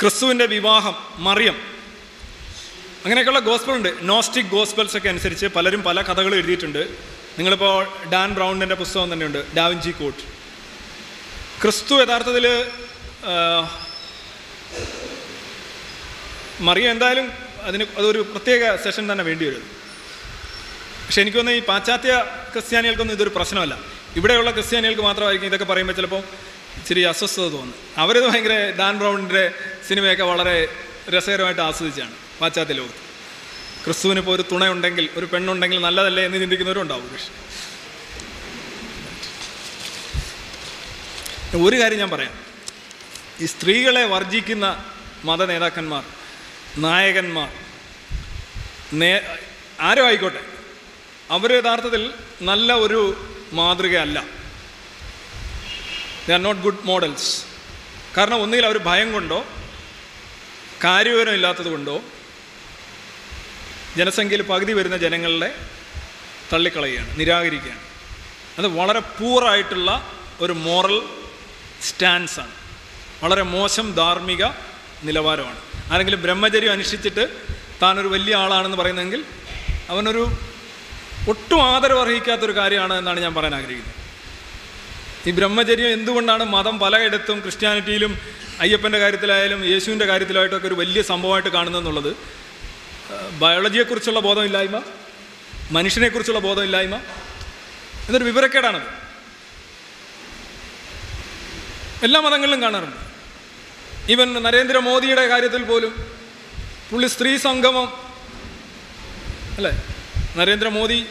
ക്രിസ്തുവിന്റെ വിവാഹം മറിയം. അങ്ങനെയൊക്കെയുള്ള ഗോസ്പലുണ്ട് നോസ്റ്റിക് ഗോസ്പൽസ് ഒക്കെ അനുസരിച്ച് പലരും പല കഥകൾ എഴുതിയിട്ടുണ്ട്. നിങ്ങളിപ്പോൾ ഡാൻ ബ്രൗണിന്റെ പുസ്തകം തന്നെയുണ്ട് ഡാവിഞ്ചി കോട്ട്. ക്രിസ്തു യഥാർത്ഥത്തിൽ മറിയം എന്തായാലും അതിന് അതൊരു പ്രത്യേക സെഷൻ തന്നെ വേണ്ടി വരും. പക്ഷെ എനിക്ക് തോന്നുന്നു ഈ പാശ്ചാത്യ ക്രിസ്ത്യാനികൾക്കൊന്നും ഇതൊരു പ്രശ്നമല്ല. ഇവിടെയുള്ള ക്രിസ്ത്യാനികൾക്ക് മാത്രമായിരിക്കും ഇതൊക്കെ പറയുമ്പോൾ ചിലപ്പോൾ ഇച്ചിരി അസ്വസ്ഥത തോന്നുന്നു. അവരിത് ഭയങ്കര ഡാൻ ബ്രൗണിന്റെ സിനിമയൊക്കെ വളരെ രസകരമായിട്ട് ആസ്വദിച്ചാണ് പാശ്ചാത്യ ലോകത്ത് ക്രിസ്തുവിന് ഇപ്പോൾ ഒരു തുണയുണ്ടെങ്കിൽ ഒരു പെണ്ണുണ്ടെങ്കിൽ നല്ലതല്ലേ എന്ന് ചിന്തിക്കുന്നവരും ഉണ്ടാവും പക്ഷേ. ഒരു കാര്യം ഞാൻ പറയാം. ഈ സ്ത്രീകളെ വർജിക്കുന്ന മത നേതാക്കന്മാർ നായകന്മാർ നേ ആരോ ആയിക്കോട്ടെ. അവർ യഥാർത്ഥത്തിൽ നല്ല ഒരു മാതൃകയല്ല. They are not good models കാരണം ഒന്നുകിൽ അവർ ഭയം കൊണ്ടോ കാര്യവിവരം ഇല്ലാത്തത് കൊണ്ടോ ജനസംഖ്യയിൽ പകുതി വരുന്ന ജനങ്ങളെ തള്ളിക്കളയുകയാണ് നിരാകരിക്കുകയാണ്. അത് വളരെ പൂറായിട്ടുള്ള ഒരു മോറൽ സ്റ്റാൻസാണ് വളരെ മോശം ധാർമ്മിക നിലവാരമാണ്. ആരെങ്കിലും ബ്രഹ്മചര്യം അനുഷ്ഠിച്ചിട്ട് താനൊരു വലിയ ആളാണെന്ന് പറയുന്നതെങ്കിൽ അവനൊരു ഒട്ടും ആദരവ് അർഹിക്കാത്തൊരു കാര്യമാണ് എന്നാണ് ഞാൻ പറയാൻ ആഗ്രഹിക്കുന്നത്. ഈ ബ്രഹ്മചര്യം എന്തുകൊണ്ടാണ് മതം പലയിടത്തും ക്രിസ്ത്യാനിറ്റിയിലും അയ്യപ്പന്റെ കാര്യത്തിലായാലും യേശുവിന്റെ കാര്യത്തിലായിട്ടൊക്കെ ഒരു വലിയ സംഭവമായിട്ട് കാണുന്നതെന്നുള്ളത്? ബയോളജിയെക്കുറിച്ചുള്ള ബോധമില്ലായ്മ മനുഷ്യനെക്കുറിച്ചുള്ള ബോധമില്ലായ്മ എന്നൊരു വിവരക്കേടാണത്. എല്ലാ മതങ്ങളിലും കാണാറുണ്ട്. ഈവൻ നരേന്ദ്രമോദിയുടെ കാര്യത്തിൽ പോലും പുള്ളി സ്ത്രീ സംഗമം അല്ലേ? നരേന്ദ്രമോദി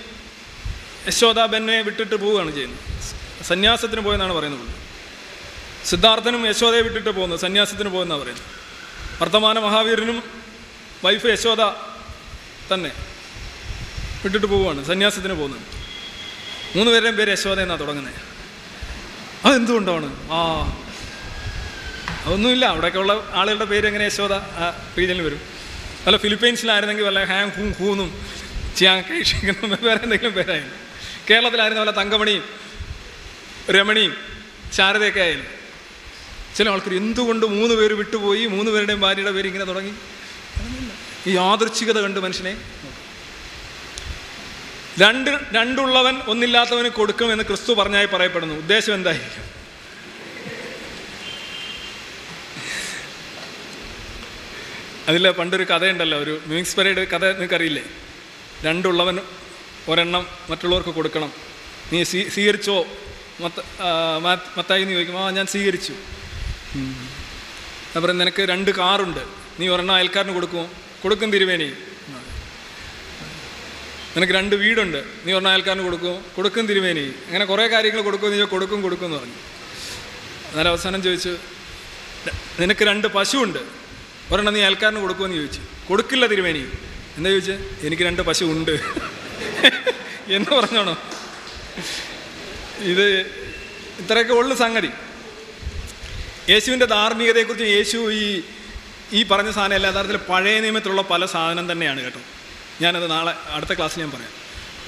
യശോദ ബെന്നെ വിട്ടിട്ട് പോവുകയാണ് ചെയ്യുന്നത്. സന്യാസത്തിന് പോയെന്നാണ് പറയുന്നത്. സിദ്ധാർത്ഥനും യശോദയെ വിട്ടിട്ട് പോകുന്നത് സന്യാസത്തിന് പോകുന്നതാണ് പറയുന്നത്. വർത്തമാന മഹാവീരനും വൈഫ് യശോദ തന്നെ വിട്ടിട്ട് പോവുകയാണ് സന്യാസത്തിന് പോകുന്നത്. മൂന്ന് പേരുടെയും പേര് യശോദ എന്നാണ് തുടങ്ങുന്നത്. അതെന്തുകൊണ്ടാണ്? ആ അതൊന്നുമില്ല. അവിടെയൊക്കെ ഉള്ള ആളുകളുടെ പേര് എങ്ങനെ യശോദ ആ റീജിയനിൽ വരും. വല്ല ഫിലിപ്പീൻസിലായിരുന്നെങ്കിൽ വല്ല ഹാങ് ഹൂങ് ഹൂന്നും ചിയാങ് കൈഷിക്കുന്ന വേറെ എന്തെങ്കിലും പേരായിരുന്നു. കേരളത്തിലായിരുന്നു വല്ല തങ്കമണിയും രമണിയും ശാരദയൊക്കെ ആയിരുന്നു ചില ആൾക്കാർ എന്തുകൊണ്ട് മൂന്ന് പേര് വിട്ടുപോയി? മൂന്ന് പേരുടെയും ഭാര്യയുടെ പേര് ഇങ്ങനെ തുടങ്ങി? ഈ യാദൃച്ഛികത കണ്ട് മനുഷ്യനെ. രണ്ട് രണ്ടുള്ളവൻ ഒന്നില്ലാത്തവന് കൊടുക്കുമെന്ന് ക്രിസ്തു പറഞ്ഞായി പറയപ്പെടുന്നു. ഉദ്ദേശം എന്തായിരിക്കും? അതിൽ പണ്ടൊരു കഥയുണ്ടല്ലോ ഒരു മ്യൂസിക് പരേഡ് കഥ നിനക്കറിയില്ലേ രണ്ടുള്ളവൻ ഒരെണ്ണം മറ്റുള്ളവർക്ക് കൊടുക്കണം. നീ സ്വീകരിച്ചോ? മത്തായി എന്ന് ചോദിക്കും ആ ഞാൻ സ്വീകരിച്ചു. അപ്പം നിനക്ക് രണ്ട് കാറുണ്ട്. നീ ഒരെണ്ണം അയൽക്കാരന് കൊടുക്കും കൊടുക്കും തിരുവേനി നിനക്ക് രണ്ട് വീടുണ്ട്. നീ ഒരെണ്ണം അയൽക്കാരന് കൊടുക്കും കൊടുക്കും തിരുവേനി അങ്ങനെ കുറേ കാര്യങ്ങൾ കൊടുക്കും നീ കൊടുക്കും കൊടുക്കും എന്ന് പറഞ്ഞു. അന്നേരം അവസാനം ചോദിച്ചു നിനക്ക് രണ്ട് പശുവുണ്ട്. ഒരെണ്ണം നീ അയൽക്കാരന് കൊടുക്കുമെന്ന് ചോദിച്ചു. കൊടുക്കില്ല തിരുവേനി എന്താ ചോദിച്ചത് എനിക്ക് രണ്ട് പശു ഉണ്ട് എന്ന് പറഞ്ഞോണോ. ഇത് ഇത്രയൊക്കെ ഉള്ളു സംഗതി. യേശുവിന്റെ ധാർമ്മികതയെക്കുറിച്ച് യേശു ഈ ഈ പറഞ്ഞ സാധനം എല്ലാ യഥാർത്ഥത്തിൽ പഴയ നിയമത്തിലുള്ള പല സാധനം തന്നെയാണ് കേട്ടോ. ഞാനത് നാളെ അടുത്ത ക്ലാസ്സിൽ ഞാൻ പറയാം.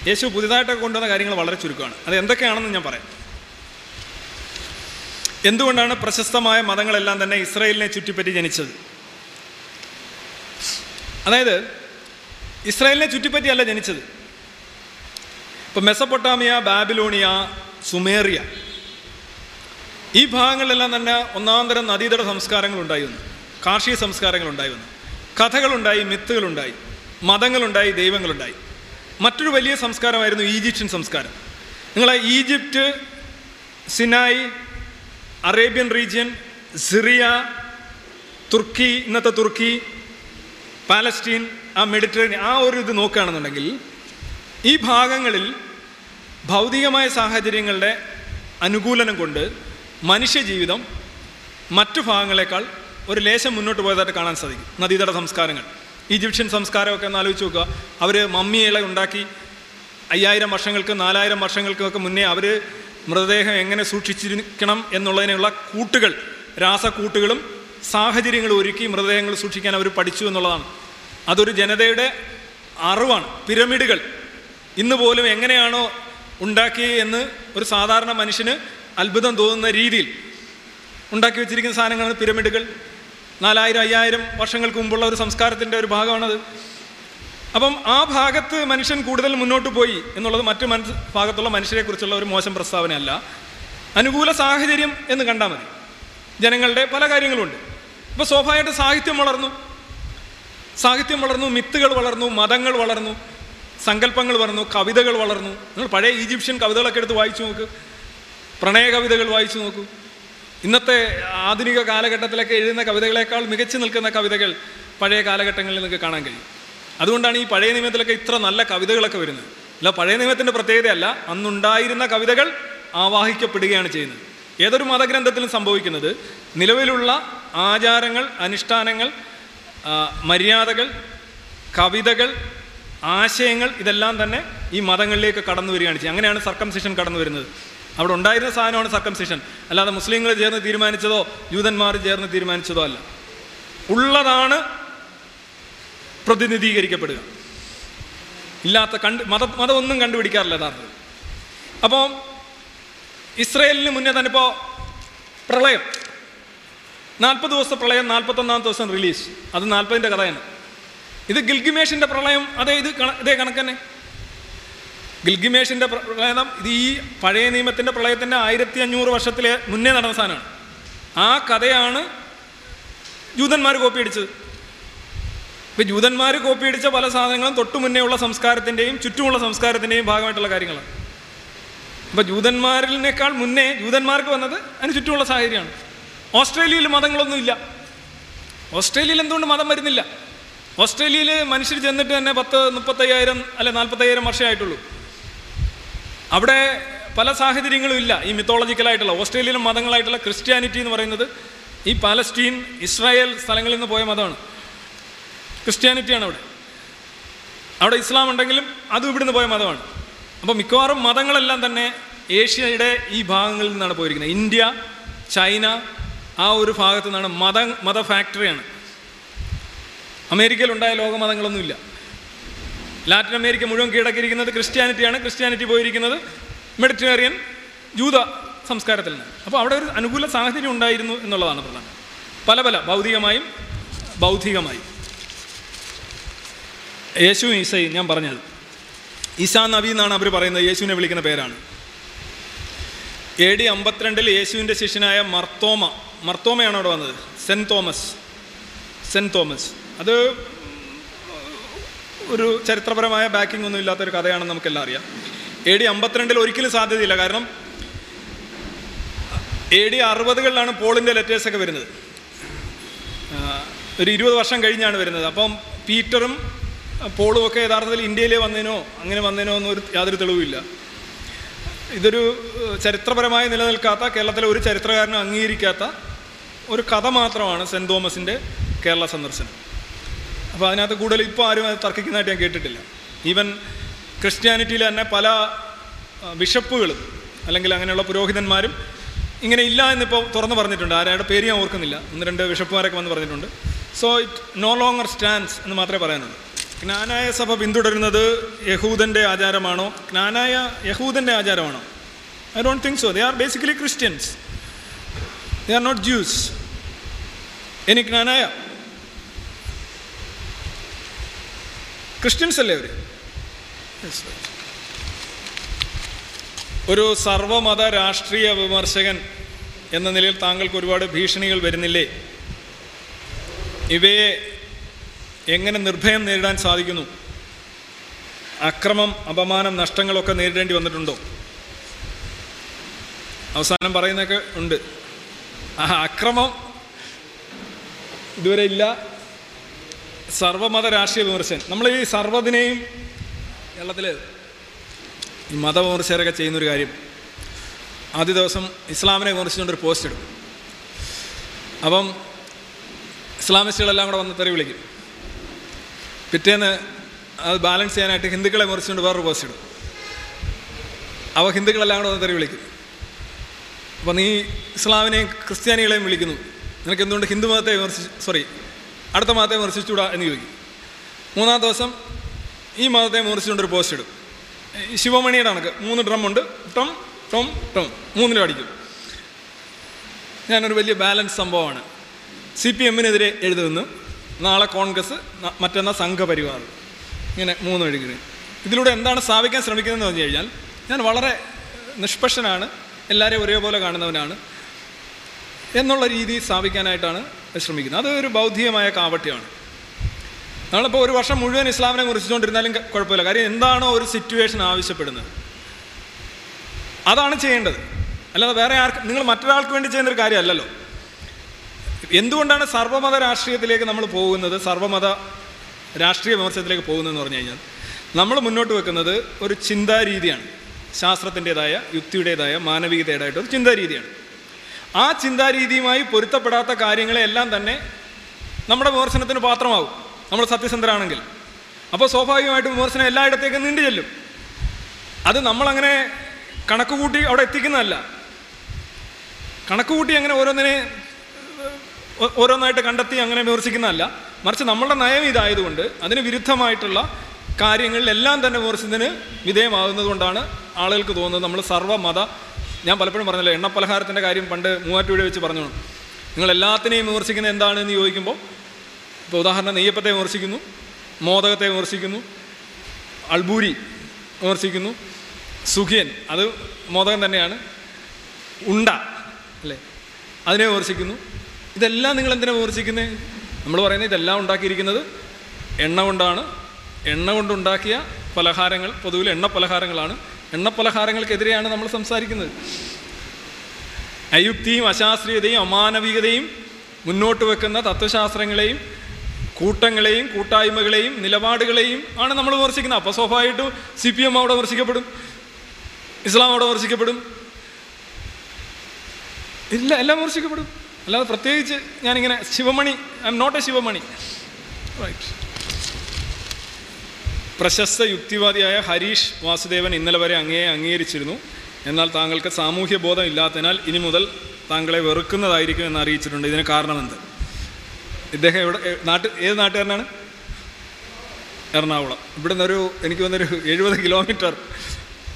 യേശു പുതിയതായിട്ടൊക്കെ കൊണ്ടുവന്ന കാര്യങ്ങൾ വളരെ ചുരുക്കമാണ്. അത് എന്തൊക്കെയാണെന്ന് ഞാൻ പറയാം. എന്തുകൊണ്ടാണ് പ്രശസ്തമായ മതങ്ങളെല്ലാം തന്നെ ഇസ്രയേലിനെ ചുറ്റിപ്പറ്റി ജനിച്ചത്? അതായത് ഇസ്രയേലിനെ ചുറ്റിപ്പറ്റിയല്ല ജനിച്ചത്. ഇപ്പം മെസ്സപ്പൊട്ടാമിയ ബാബിലോണിയ സുമേറിയ. ഈ ഭാഗങ്ങളിലെല്ലാം തന്നെ ഒന്നാന്തരം നദീതട സംസ്കാരങ്ങൾ ഉണ്ടായി വന്നു കാർഷിക സംസ്കാരങ്ങളുണ്ടായി വന്നു കഥകളുണ്ടായി മിത്തുകളുണ്ടായി മതങ്ങളുണ്ടായി ദൈവങ്ങളുണ്ടായി. മറ്റൊരു വലിയ സംസ്കാരമായിരുന്നു ഈജിപ്ഷ്യൻ സംസ്കാരം. നിങ്ങൾ Egypt Sinai Arabian region Syria തുർക്കി ഇന്നത്തെ തുർക്കി പാലസ്റ്റീൻ ആ മെഡിറ്ററേനിയൻ ആ ഒരു ഇത് നോക്കുകയാണെന്നുണ്ടെങ്കിൽ ഈ ഭാഗങ്ങളിൽ ഭൗതികമായ സാഹചര്യങ്ങളുടെ അനുകൂലനം കൊണ്ട് മനുഷ്യജീവിതം മറ്റു ഭാഗങ്ങളെക്കാൾ ഒരു ലേശം മുന്നോട്ട് പോയതായിട്ട് കാണാൻ സാധിക്കും. നദീതട സംസ്കാരങ്ങൾ. ഈജിപ്ഷ്യൻ സംസ്കാരമൊക്കെ ഒന്ന് ആലോചിച്ച് നോക്കുക. അവർ മമ്മിയിള ഉണ്ടാക്കി അയ്യായിരം വർഷങ്ങൾക്ക് നാലായിരം വർഷങ്ങൾക്കൊക്കെ മുന്നേ അവർ മൃതദേഹം എങ്ങനെ സൂക്ഷിച്ചിരിക്കണം എന്നുള്ളതിനുള്ള കൂട്ടുകൾ രാസക്കൂട്ടുകളും സാഹചര്യങ്ങൾ ഒരുക്കി മൃതദേഹങ്ങൾ സൂക്ഷിക്കാൻ അവർ പഠിച്ചു എന്നുള്ളതാണ്. അതൊരു ജനതയുടെ അറിവാണ്. പിരമിഡുകൾ. ഇന്ന് പോലും എങ്ങനെയാണോ ഉണ്ടാക്കി എന്ന് ഒരു സാധാരണ മനുഷ്യന് അത്ഭുതം തോന്നുന്ന രീതിയിൽ ഉണ്ടാക്കി വെച്ചിരിക്കുന്ന സാധനങ്ങളാണ് പിരമിഡുകൾ. നാലായിരം അയ്യായിരം വർഷങ്ങൾക്ക് മുമ്പുള്ള ഒരു സംസ്കാരത്തിന്റെ ഒരു ഭാഗമാണത്. അപ്പം ആ ഭാഗത്ത് മനുഷ്യൻ കൂടുതൽ മുന്നോട്ട് പോയി എന്നുള്ളത് മറ്റു മനസ് ഭാഗത്തുള്ള മനുഷ്യരെക്കുറിച്ചുള്ള ഒരു മോശം പ്രസ്താവനയല്ല. അനുകൂല സാഹചര്യം എന്ന് കണ്ടാൽ മതി. ജനങ്ങളുടെ പല കാര്യങ്ങളുണ്ട്. ഇപ്പോൾ സ്വാഭാവികമായിട്ട് സാഹിത്യം വളർന്നു. സാഹിത്യം വളർന്നു മിത്തുകൾ വളർന്നു മതങ്ങൾ വളർന്നു. സങ്കല്പങ്ങൾ വളർന്നു കവിതകൾ വളർന്നു. നിങ്ങൾ പഴയ ഈജിപ്ഷ്യൻ കവിതകളൊക്കെ എടുത്ത് വായിച്ചു നോക്ക്. പ്രണയ കവിതകൾ വായിച്ചു നോക്കൂ. ഇന്നത്തെ ആധുനിക കാലഘട്ടത്തിലൊക്കെ എഴുതുന്ന കവിതകളെക്കാൾ മികച്ചു നിൽക്കുന്ന കവിതകൾ പഴയ കാലഘട്ടങ്ങളിൽ നിങ്ങൾക്ക് കാണാൻ കഴിയും. അതുകൊണ്ടാണ് ഈ പഴയ നിയമത്തിലൊക്കെ ഇത്ര നല്ല കവിതകളൊക്കെ വരുന്നത്. അല്ല പഴയ നിയമത്തിന്റെ പ്രത്യേകതയല്ല അന്നുണ്ടായിരുന്ന കവിതകൾ ആവാഹിക്കപ്പെടുകയാണ് ചെയ്യുന്നത്. ഏതൊരു മതഗ്രന്ഥത്തിലും സംഭവിക്കുന്നത് നിലവിലുള്ള ആചാരങ്ങൾ അനുഷ്ഠാനങ്ങൾ മര്യാദകൾ കവിതകൾ ആശയങ്ങൾ ഇതെല്ലാം തന്നെ ഈ മതങ്ങളിലേക്ക് കടന്നു വരികയാണ് ചെയ്യുക അങ്ങനെയാണ് സർക്കംസിഷൻ കടന്നു വരുന്നത്. അവിടെ ഉണ്ടായിരുന്ന സാധനമാണ് സർക്കംസിഷൻ അല്ലാതെ മുസ്ലിങ്ങൾ ചേർന്ന് തീരുമാനിച്ചതോ ജൂതന്മാർ ചേർന്ന് തീരുമാനിച്ചതോ അല്ല. ഉള്ളതാണ് പ്രതിനിധീകരിക്കപ്പെടുക. ഇല്ലാത്ത കണ്ട് മത മതമൊന്നും കണ്ടുപിടിക്കാറില്ല യഥാർത്ഥത്തിൽ. അപ്പോൾ ഇസ്രയേലിന് മുന്നേ തന്നെ ഇപ്പോൾ പ്രളയം. നാൽപ്പത് ദിവസത്തെ പ്രളയം നാൽപ്പത്തൊന്നാമത്തെ ദിവസം റിലീസ്. അത് നാൽപ്പതിന്റെ കഥയാണ്. ഇത് ഗിൽഗിമേഷിന്റെ പ്രളയം. അതേ ഇത് ഇതേ കണക്ക് തന്നെ ഗിൽഗിമേഷിന്റെ പ്രളയം ഇത് ഈ പഴയ നിയമത്തിന്റെ പ്രളയത്തിന്റെ ആയിരത്തി അഞ്ഞൂറ് വർഷത്തിലെ മുന്നേ നടന്ന സാധനമാണ്. ആ കഥയാണ് ജൂതന്മാർ കോപ്പി അടിച്ചത് ഇപ്പം ജൂതന്മാർ കോപ്പി അടിച്ച പല സാധനങ്ങളും തൊട്ടു മുന്നേ ഉള്ള സംസ്കാരത്തിന്റെയും ചുറ്റുമുള്ള സംസ്കാരത്തിന്റെയും ഭാഗമായിട്ടുള്ള കാര്യങ്ങളാണ്. അപ്പോൾ ജൂതന്മാരിനേക്കാൾ മുന്നേ ജൂതന്മാർക്ക് വന്നത് അതിന് ചുറ്റുമുള്ള സാഹചര്യമാണ്. ഓസ്ട്രേലിയയിൽ മതങ്ങളൊന്നുമില്ല. ഓസ്ട്രേലിയയിൽ എന്തുകൊണ്ട് മതം വരുന്നില്ല? ഓസ്ട്രേലിയയിൽ മനുഷ്യർ ചെന്നിട്ട് തന്നെ പത്ത് മുപ്പത്തയ്യായിരം അല്ലെ നാൽപ്പത്തയ്യായിരം വർഷമേ ആയിട്ടുള്ളൂ അവിടെ പല സാഹചര്യങ്ങളും ഇല്ല ഈ മിത്തോളജിക്കലായിട്ടുള്ള ഓസ്ട്രേലിയയിലെ മതങ്ങളായിട്ടുള്ള ക്രിസ്ത്യാനിറ്റി എന്ന് പറയുന്നത് ഈ പാലസ്റ്റീൻ ഇസ്രായേൽ സ്ഥലങ്ങളിൽ നിന്ന് പോയ മതമാണ്. ക്രിസ്ത്യാനിറ്റിയാണ് അവിടെ. അവിടെ ഇസ്ലാം ഉണ്ടെങ്കിലും അതും ഇവിടുന്ന് പോയ മതമാണ്. അപ്പോൾ മിക്കവാറും മതങ്ങളെല്ലാം തന്നെ ഏഷ്യയുടെ ഈ ഭാഗങ്ങളിൽ നിന്നാണ് പോയിരിക്കുന്നത്. ഇന്ത്യ ചൈന ആ ഒരു ഭാഗത്തു നിന്നാണ് മത മത ഫാക്ടറിയാണ് അമേരിക്കയിലുണ്ടായ ലോകമതങ്ങളൊന്നുമില്ല ലാറ്റിൻ അമേരിക്ക മുഴുവൻ കീഴടക്കിയിരിക്കുന്നത് ക്രിസ്ത്യാനിറ്റിയാണ്. ക്രിസ്ത്യാനിറ്റി പോയിരിക്കുന്നത് മെഡിറ്ററേറിയൻ ജൂത സംസ്കാരത്തിൽ നിന്ന് അപ്പോൾ അവിടെ ഒരു അനുകൂല സാഹചര്യം ഉണ്ടായിരുന്നു എന്നുള്ളതാണ് പ്രധാനം. പല പല ഭൗതികമായും ബൗദ്ധികമായും. യേശു ഈസൈ ഞാൻ പറഞ്ഞത്. ഈസാ നബി എന്നാണ് അവർ പറയുന്നത്. യേശുവിനെ വിളിക്കുന്ന പേരാണ്. എ ഡി അമ്പത്തിരണ്ടിൽ യേശുവിന്റെ ശിഷ്യനായ മർത്തോമ. മർത്തോമയാണ് അവിടെ വന്നത്? Saint Thomas. Saint Thomas. അത് ഒരു ചരിത്രപരമായ ബാക്കിംഗ് ഒന്നും ഇല്ലാത്തൊരു കഥയാണെന്ന് നമുക്കെല്ലാം അറിയാം. എ ഡി അമ്പത്തിരണ്ടിൽ ഒരിക്കലും സാധ്യതയില്ല. കാരണം എ ഡി അറുപതുകളിലാണ് പോളിന്റെ ലെറ്റേഴ്സൊക്കെ വരുന്നത്. ഒരു ഇരുപത് വർഷം കഴിഞ്ഞാണ് വരുന്നത്. അപ്പം പീറ്ററും പോളും ഒക്കെ യഥാർത്ഥത്തിൽ ഇന്ത്യയിലേ വന്നതിനോ അങ്ങനെ വന്നതിനോ എന്നൊരു യാതൊരു തെളിവുമില്ല. ഇതൊരു ചരിത്രപരമായി നിലനിൽക്കാത്ത കേരളത്തിലെ ഒരു ചരിത്രകാരനും അംഗീകരിക്കാത്ത ഒരു കഥ മാത്രമാണ് സെന്റ് തോമസിന്റെ കേരള സന്ദർശനം. അപ്പോൾ അതിനകത്ത് കൂടുതൽ ഇപ്പോൾ ആരും അത് തർക്കിക്കുന്നതായിട്ട് ഞാൻ കേട്ടിട്ടില്ല. ഈവൻ ക്രിസ്ത്യാനിറ്റിയിൽ തന്നെ പല ബിഷപ്പുകളും അല്ലെങ്കിൽ അങ്ങനെയുള്ള പുരോഹിതന്മാരും ഇങ്ങനെ ഇല്ല എന്നിപ്പോൾ തുറന്നു പറഞ്ഞിട്ടുണ്ട്. ആരുടെ പേര് ഞാൻ ഓർക്കുന്നില്ല. ഒന്ന് രണ്ട് ബിഷപ്പുമാരൊക്കെ വന്ന് പറഞ്ഞിട്ടുണ്ട്. So it no longer stands എന്ന് മാത്രമേ പറയാനുള്ളൂ. ജ്ഞാനായ സഭ പിന്തുടരുന്നത് യഹൂദന്റെ ആചാരമാണോ? ജ്ഞാനായ യഹൂദന്റെ ആചാരമാണോ? I don't think so they are basically Christians they are not Jews എനിക്ക് ജ്ഞാനായ ക്രിസ്ത്യൻസ് അല്ലേ അവർ ഒരു സർവമത രാഷ്ട്രീയ വിമർശകൻ എന്ന നിലയിൽ താങ്കൾക്ക് ഒരുപാട് ഭീഷണികൾ വരുന്നില്ലേ? ഇവയെ എങ്ങനെ നിർഭയം നേരിടാൻ സാധിക്കുന്നു? അക്രമം അപമാനം നഷ്ടങ്ങളൊക്കെ നേരിടേണ്ടി വന്നിട്ടുണ്ടോ? അവസാനം പറയുന്നൊക്കെ ഉണ്ട്. ആ അക്രമം ഇതുവരെ ഇല്ല. സർവമത രാഷ്ട്രീയ വിമർശൻ നമ്മൾ ഈ സർവതിനെയും കേരളത്തിൽ ഈ മതവിമർശകരൊക്കെ ചെയ്യുന്നൊരു കാര്യം. ആദ്യ ദിവസം ഇസ്ലാമിനെ വിമർശിച്ചുകൊണ്ടൊരു പോസ്റ്റ് ഇടും. അപ്പം ഇസ്ലാമിസ്റ്റുകളെല്ലാം കൂടെ വന്ന് തെറി വിളിക്കും. പിറ്റേന്ന് അത് ബാലൻസ് ചെയ്യാനായിട്ട് ഹിന്ദുക്കളെ വിമർശിച്ചുകൊണ്ട് വേറൊരു പോസ്റ്റ് ഇടും. അവ ഹിന്ദുക്കളെല്ലാം കൂടെ വന്ന് തെറി വിളിക്കും. അപ്പം നീ ഇസ്ലാമിനെയും ക്രിസ്ത്യാനികളെയും വിളിക്കുന്നു. നിനക്ക് എന്തുകൊണ്ട് ഹിന്ദു മതത്തെ വിമർശിച്ച് സോറി അടുത്ത മതത്തെ വിമർശിച്ചുകൂടാ എന്ന് ചോദിക്കും. മൂന്നാം ദിവസം ഈ മതത്തെ വിമർശിച്ചുകൊണ്ടൊരു പോസ്റ്റ് ഇടും. ശിവമണിയുടെ കണക്ക് മൂന്ന് ഡ്രം ഉണ്ട്. ടം ടം ടം മൂന്നിലും അടിക്കും. ഞാനൊരു വലിയ ബാലൻസ് സംഭവമാണ്. സി പി എമ്മിനെതിരെ എഴുതുന്നു നാളെ കോൺഗ്രസ് മറ്റന്നാൾ സംഘപരിവാർ. ഇങ്ങനെ മൂന്ന് എഴുതി ഇതിലൂടെ എന്താണ് സ്ഥാപിക്കാൻ ശ്രമിക്കുന്നതെന്ന് പറഞ്ഞു കഴിഞ്ഞാൽ ഞാൻ വളരെ നിഷ്പക്ഷനാണ്. എല്ലാവരെയും ഒരേപോലെ കാണുന്നവനാണ്. എന്നുള്ള രീതി സ്ഥാപിക്കാനായിട്ടാണ് ശ്രമിക്കുന്നത് അത് ഒരു ബൗദ്ധികമായ കാവട്യമാണ് നമ്മളിപ്പോൾ ഒരു വർഷം മുഴുവൻ ഇസ്ലാമിനെ കുറിച്ചുകൊണ്ടിരുന്നാലും കുഴപ്പമില്ല. കാര്യം എന്താണോ ഒരു സിറ്റുവേഷൻ ആവശ്യപ്പെടുന്നത്. അതാണ് ചെയ്യേണ്ടത്. അല്ലാതെ വേറെ ആർക്ക് നിങ്ങൾ മറ്റൊരാൾക്ക് വേണ്ടി ചെയ്യുന്ന ഒരു കാര്യമല്ലല്ലോ. എന്തുകൊണ്ടാണ് സർവമത രാഷ്ട്രീയത്തിലേക്ക് നമ്മൾ പോകുന്നത്? സർവമത രാഷ്ട്രീയ വിമർശനത്തിലേക്ക് പോകുന്നതെന്ന് പറഞ്ഞു കഴിഞ്ഞാൽ നമ്മൾ മുന്നോട്ട് വെക്കുന്നത് ഒരു ചിന്താരീതിയാണ്. ശാസ്ത്രത്തിന്റെതായ യുക്തിയുടേതായ മാനവികതയുടേതായിട്ട് ഒരു ചിന്താരീതിയാണ്. ആ ചിന്താരീതിയുമായി പൊരുത്തപ്പെടാത്ത കാര്യങ്ങളെല്ലാം തന്നെ നമ്മുടെ വിമർശനത്തിന് പാത്രമാവും. നമ്മൾ സത്യസന്ധരാണെങ്കിൽ. അപ്പോൾ സ്വാഭാവികമായിട്ടും വിമർശനം എല്ലായിടത്തേക്കും നീണ്ടു ചെല്ലും. അത് നമ്മളങ്ങനെ കണക്ക് കൂട്ടി അവിടെ എത്തിക്കുന്നതല്ല. കണക്ക് കൂട്ടി അങ്ങനെ ഓരോന്നിനെ ഓരോന്നായിട്ട് കണ്ടെത്തി അങ്ങനെ വിമർശിക്കുന്നതല്ല. മറിച്ച് നമ്മളുടെ നയം ഇതായതുകൊണ്ട് അതിന് വിരുദ്ധമായിട്ടുള്ള കാര്യങ്ങളിലെല്ലാം തന്നെ വിമർശനത്തിന് വിധേയമാകുന്നതുകൊണ്ടാണ് ആളുകൾക്ക് തോന്നുന്നത് നമ്മൾ സർവമത ഞാൻ പലപ്പോഴും പറഞ്ഞല്ലോ എണ്ണപ്പലഹാരത്തിന്റെ കാര്യം പണ്ട് മൂവാറ്റുപുഴ വെച്ച് പറഞ്ഞു. നിങ്ങൾ എല്ലാത്തിനെയും വിമർശിക്കുന്നത് എന്താണെന്ന് ചോദിക്കുമ്പോൾ ഇപ്പോൾ ഉദാഹരണം നെയ്യപ്പത്തെ വിമർശിക്കുന്നു മോദകത്തെ വിമർശിക്കുന്നു അൾബൂരി വിമർശിക്കുന്നു സുഖിയൻ അത് മോദകം തന്നെയാണ് ഉണ്ട അല്ലേ? അതിനെ വിമർശിക്കുന്നു. ഇതെല്ലാം നിങ്ങൾ എന്തിനാ വിമർശിക്കുന്നത് നമ്മൾ പറയുന്നത് ഇതെല്ലാം ഉണ്ടാക്കിയിരിക്കുന്നത് എണ്ണ കൊണ്ടാണ്. എണ്ണ കൊണ്ടുണ്ടാക്കിയ പലഹാരങ്ങൾ പൊതുവിൽ എണ്ണ പലഹാരങ്ങളാണ് എണ്ണ പലഹാരങ്ങൾക്കെതിരെയാണ് നമ്മൾ സംസാരിക്കുന്നത്. അയുക്തിയും അശാസ്ത്രീയതയും അമാനവികതയും മുന്നോട്ട് വെക്കുന്ന തത്വശാസ്ത്രങ്ങളെയും കൂട്ടങ്ങളെയും കൂട്ടായ്മകളെയും നിലപാടുകളെയും ആണ് നമ്മൾ വിമർശിക്കുന്നത്. അപ്പോൾ സ്വാഭാവികമായിട്ടും സി പി എം അവിടെ വിമർശിക്കപ്പെടും. ഇസ്ലാം അവിടെ വിമർശിക്കപ്പെടും. ഇല്ല എല്ലാം വിമർശിക്കപ്പെടും. അല്ലാതെ പ്രത്യേകിച്ച് ഞാനിങ്ങനെ Sivamani I'm not a Sivamani. Right പ്രശസ്ത യുക്തിവാദിയായ ഹരീഷ് വാസുദേവൻ ഇന്നലെ വരെ അങ്ങയെ അംഗീകരിച്ചിരുന്നു. എന്നാൽ താങ്കൾക്ക് സാമൂഹ്യ ബോധം ഇല്ലാത്തതിനാൽ ഇനി മുതൽ താങ്കളെ വെറുക്കുന്നതായിരിക്കും എന്ന് അറിയിച്ചിട്ടുണ്ട്. ഇതിന് കാരണമെന്ത്? ഇദ്ദേഹം എവിടെ നാട്ട് ഏത് നാട്ടുകാരനാണ്? എറണാകുളം. ഇവിടെ നിന്നൊരു എനിക്ക് വന്നൊരു എഴുപത് കിലോമീറ്റർ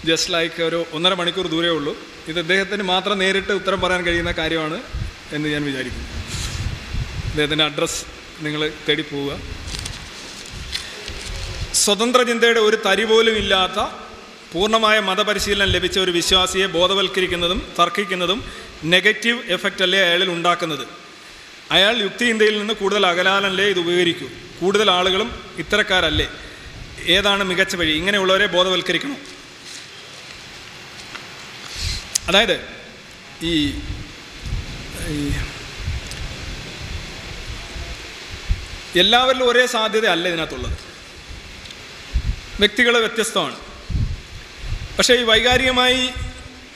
ജസ്റ്റ് ലൈക്ക് ഒരു ഒന്നര മണിക്കൂർ ദൂരേ ഉള്ളൂ. ഇത് അദ്ദേഹത്തിന് മാത്രം നേരിട്ട് ഉത്തരം പറയാൻ കഴിയുന്ന കാര്യമാണ് എന്ന് ഞാൻ വിചാരിക്കുന്നു. അദ്ദേഹത്തിന്റെ അഡ്രസ്സ് നിങ്ങൾ തേടി പോവുക. സ്വതന്ത്ര ചിന്തയുടെ ഒരു തരി പോലും ഇല്ലാത്ത പൂർണമായ മതപരിശീലനം ലഭിച്ച ഒരു വിശ്വാസിയെ ബോധവൽക്കരിക്കുന്നതും തർക്കിക്കുന്നതും നെഗറ്റീവ് എഫക്റ്റ് അല്ലേ അയാളിൽ ഉണ്ടാക്കുന്നത്. അയാൾ യുക്തി ഇന്ത്യയിൽ നിന്ന് കൂടുതൽ അകലാലല്ലേ ഇത് ഉപകരിക്കൂ. കൂടുതൽ ആളുകളും ഇത്തരക്കാരല്ലേ. ഏതാണ് മികച്ച വഴി? ഇങ്ങനെയുള്ളവരെ ബോധവൽക്കരിക്കണം? അതായത് ഈ എല്ലാവരിലും ഒരേ സാധ്യത അല്ല ഇതിനകത്തുള്ളത്. വ്യക്തികൾ വ്യത്യസ്തമാണ്. പക്ഷേ ഈ വൈകാരികമായി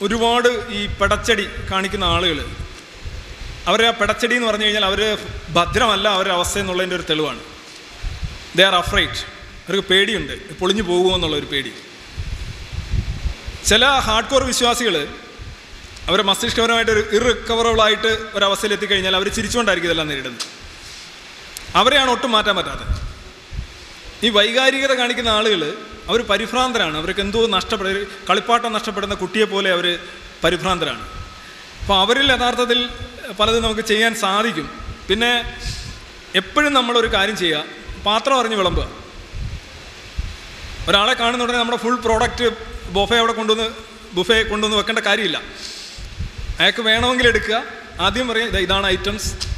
ഒരുപാട് ഈ പടച്ചടി കാണിക്കുന്ന ആളുകൾ അവർ ആ പെടച്ചടി എന്ന് പറഞ്ഞു കഴിഞ്ഞാൽ അവർ ഭദ്രമല്ല അവരുടെ അവസ്ഥ എന്നുള്ളതിന്റെ ഒരു തെളിവാണ്. ദേ ആർ അഫ്രൈറ്റ് അവർക്ക് പേടിയുണ്ട്. പൊളിഞ്ഞു പോകുമോ എന്നുള്ള ഒരു പേടി. ചില ഹാർഡ് കോർ വിശ്വാസികൾ അവരെ മസ്തിഷ്കപരമായിട്ട് ഒരു ഇറിക്കവറബിളായിട്ട് ഒരവസ്ഥയിലെത്തിക്കഴിഞ്ഞാൽ അവർ ചിരിച്ചുകൊണ്ടായിരിക്കും ഇതെല്ലാം നേരിടുന്നത്. അവരെയാണ് ഒട്ടും മാറ്റാൻ പറ്റാത്തത്. ഈ വൈകാരികത കാണിക്കുന്ന ആളുകൾ അവർ പരിഭ്രാന്തരാണ്. അവർക്ക് എന്തോ നഷ്ടപ്പെടുക ഒരു കളിപ്പാട്ടം നഷ്ടപ്പെടുന്ന കുട്ടിയെ പോലെ അവർ പരിഭ്രാന്തരാണ്. അപ്പോൾ അവരിൽ യഥാർത്ഥത്തിൽ പലതും നമുക്ക് ചെയ്യാൻ സാധിക്കും. പിന്നെ എപ്പോഴും നമ്മളൊരു കാര്യം ചെയ്യുക പാത്രം അറിഞ്ഞ് വിളമ്പുക. ഒരാളെ കാണുന്ന ഉടനെ നമ്മുടെ ഫുൾ പ്രോഡക്റ്റ് ബൊഫെ അവിടെ കൊണ്ടുവന്ന് ബുഫെ കൊണ്ടുവന്ന് വെക്കേണ്ട കാര്യമില്ല. അയാൾക്ക് വേണമെങ്കിൽ എടുക്കുക. ആദ്യം പറയാം ഇതാണ് ഐറ്റംസ്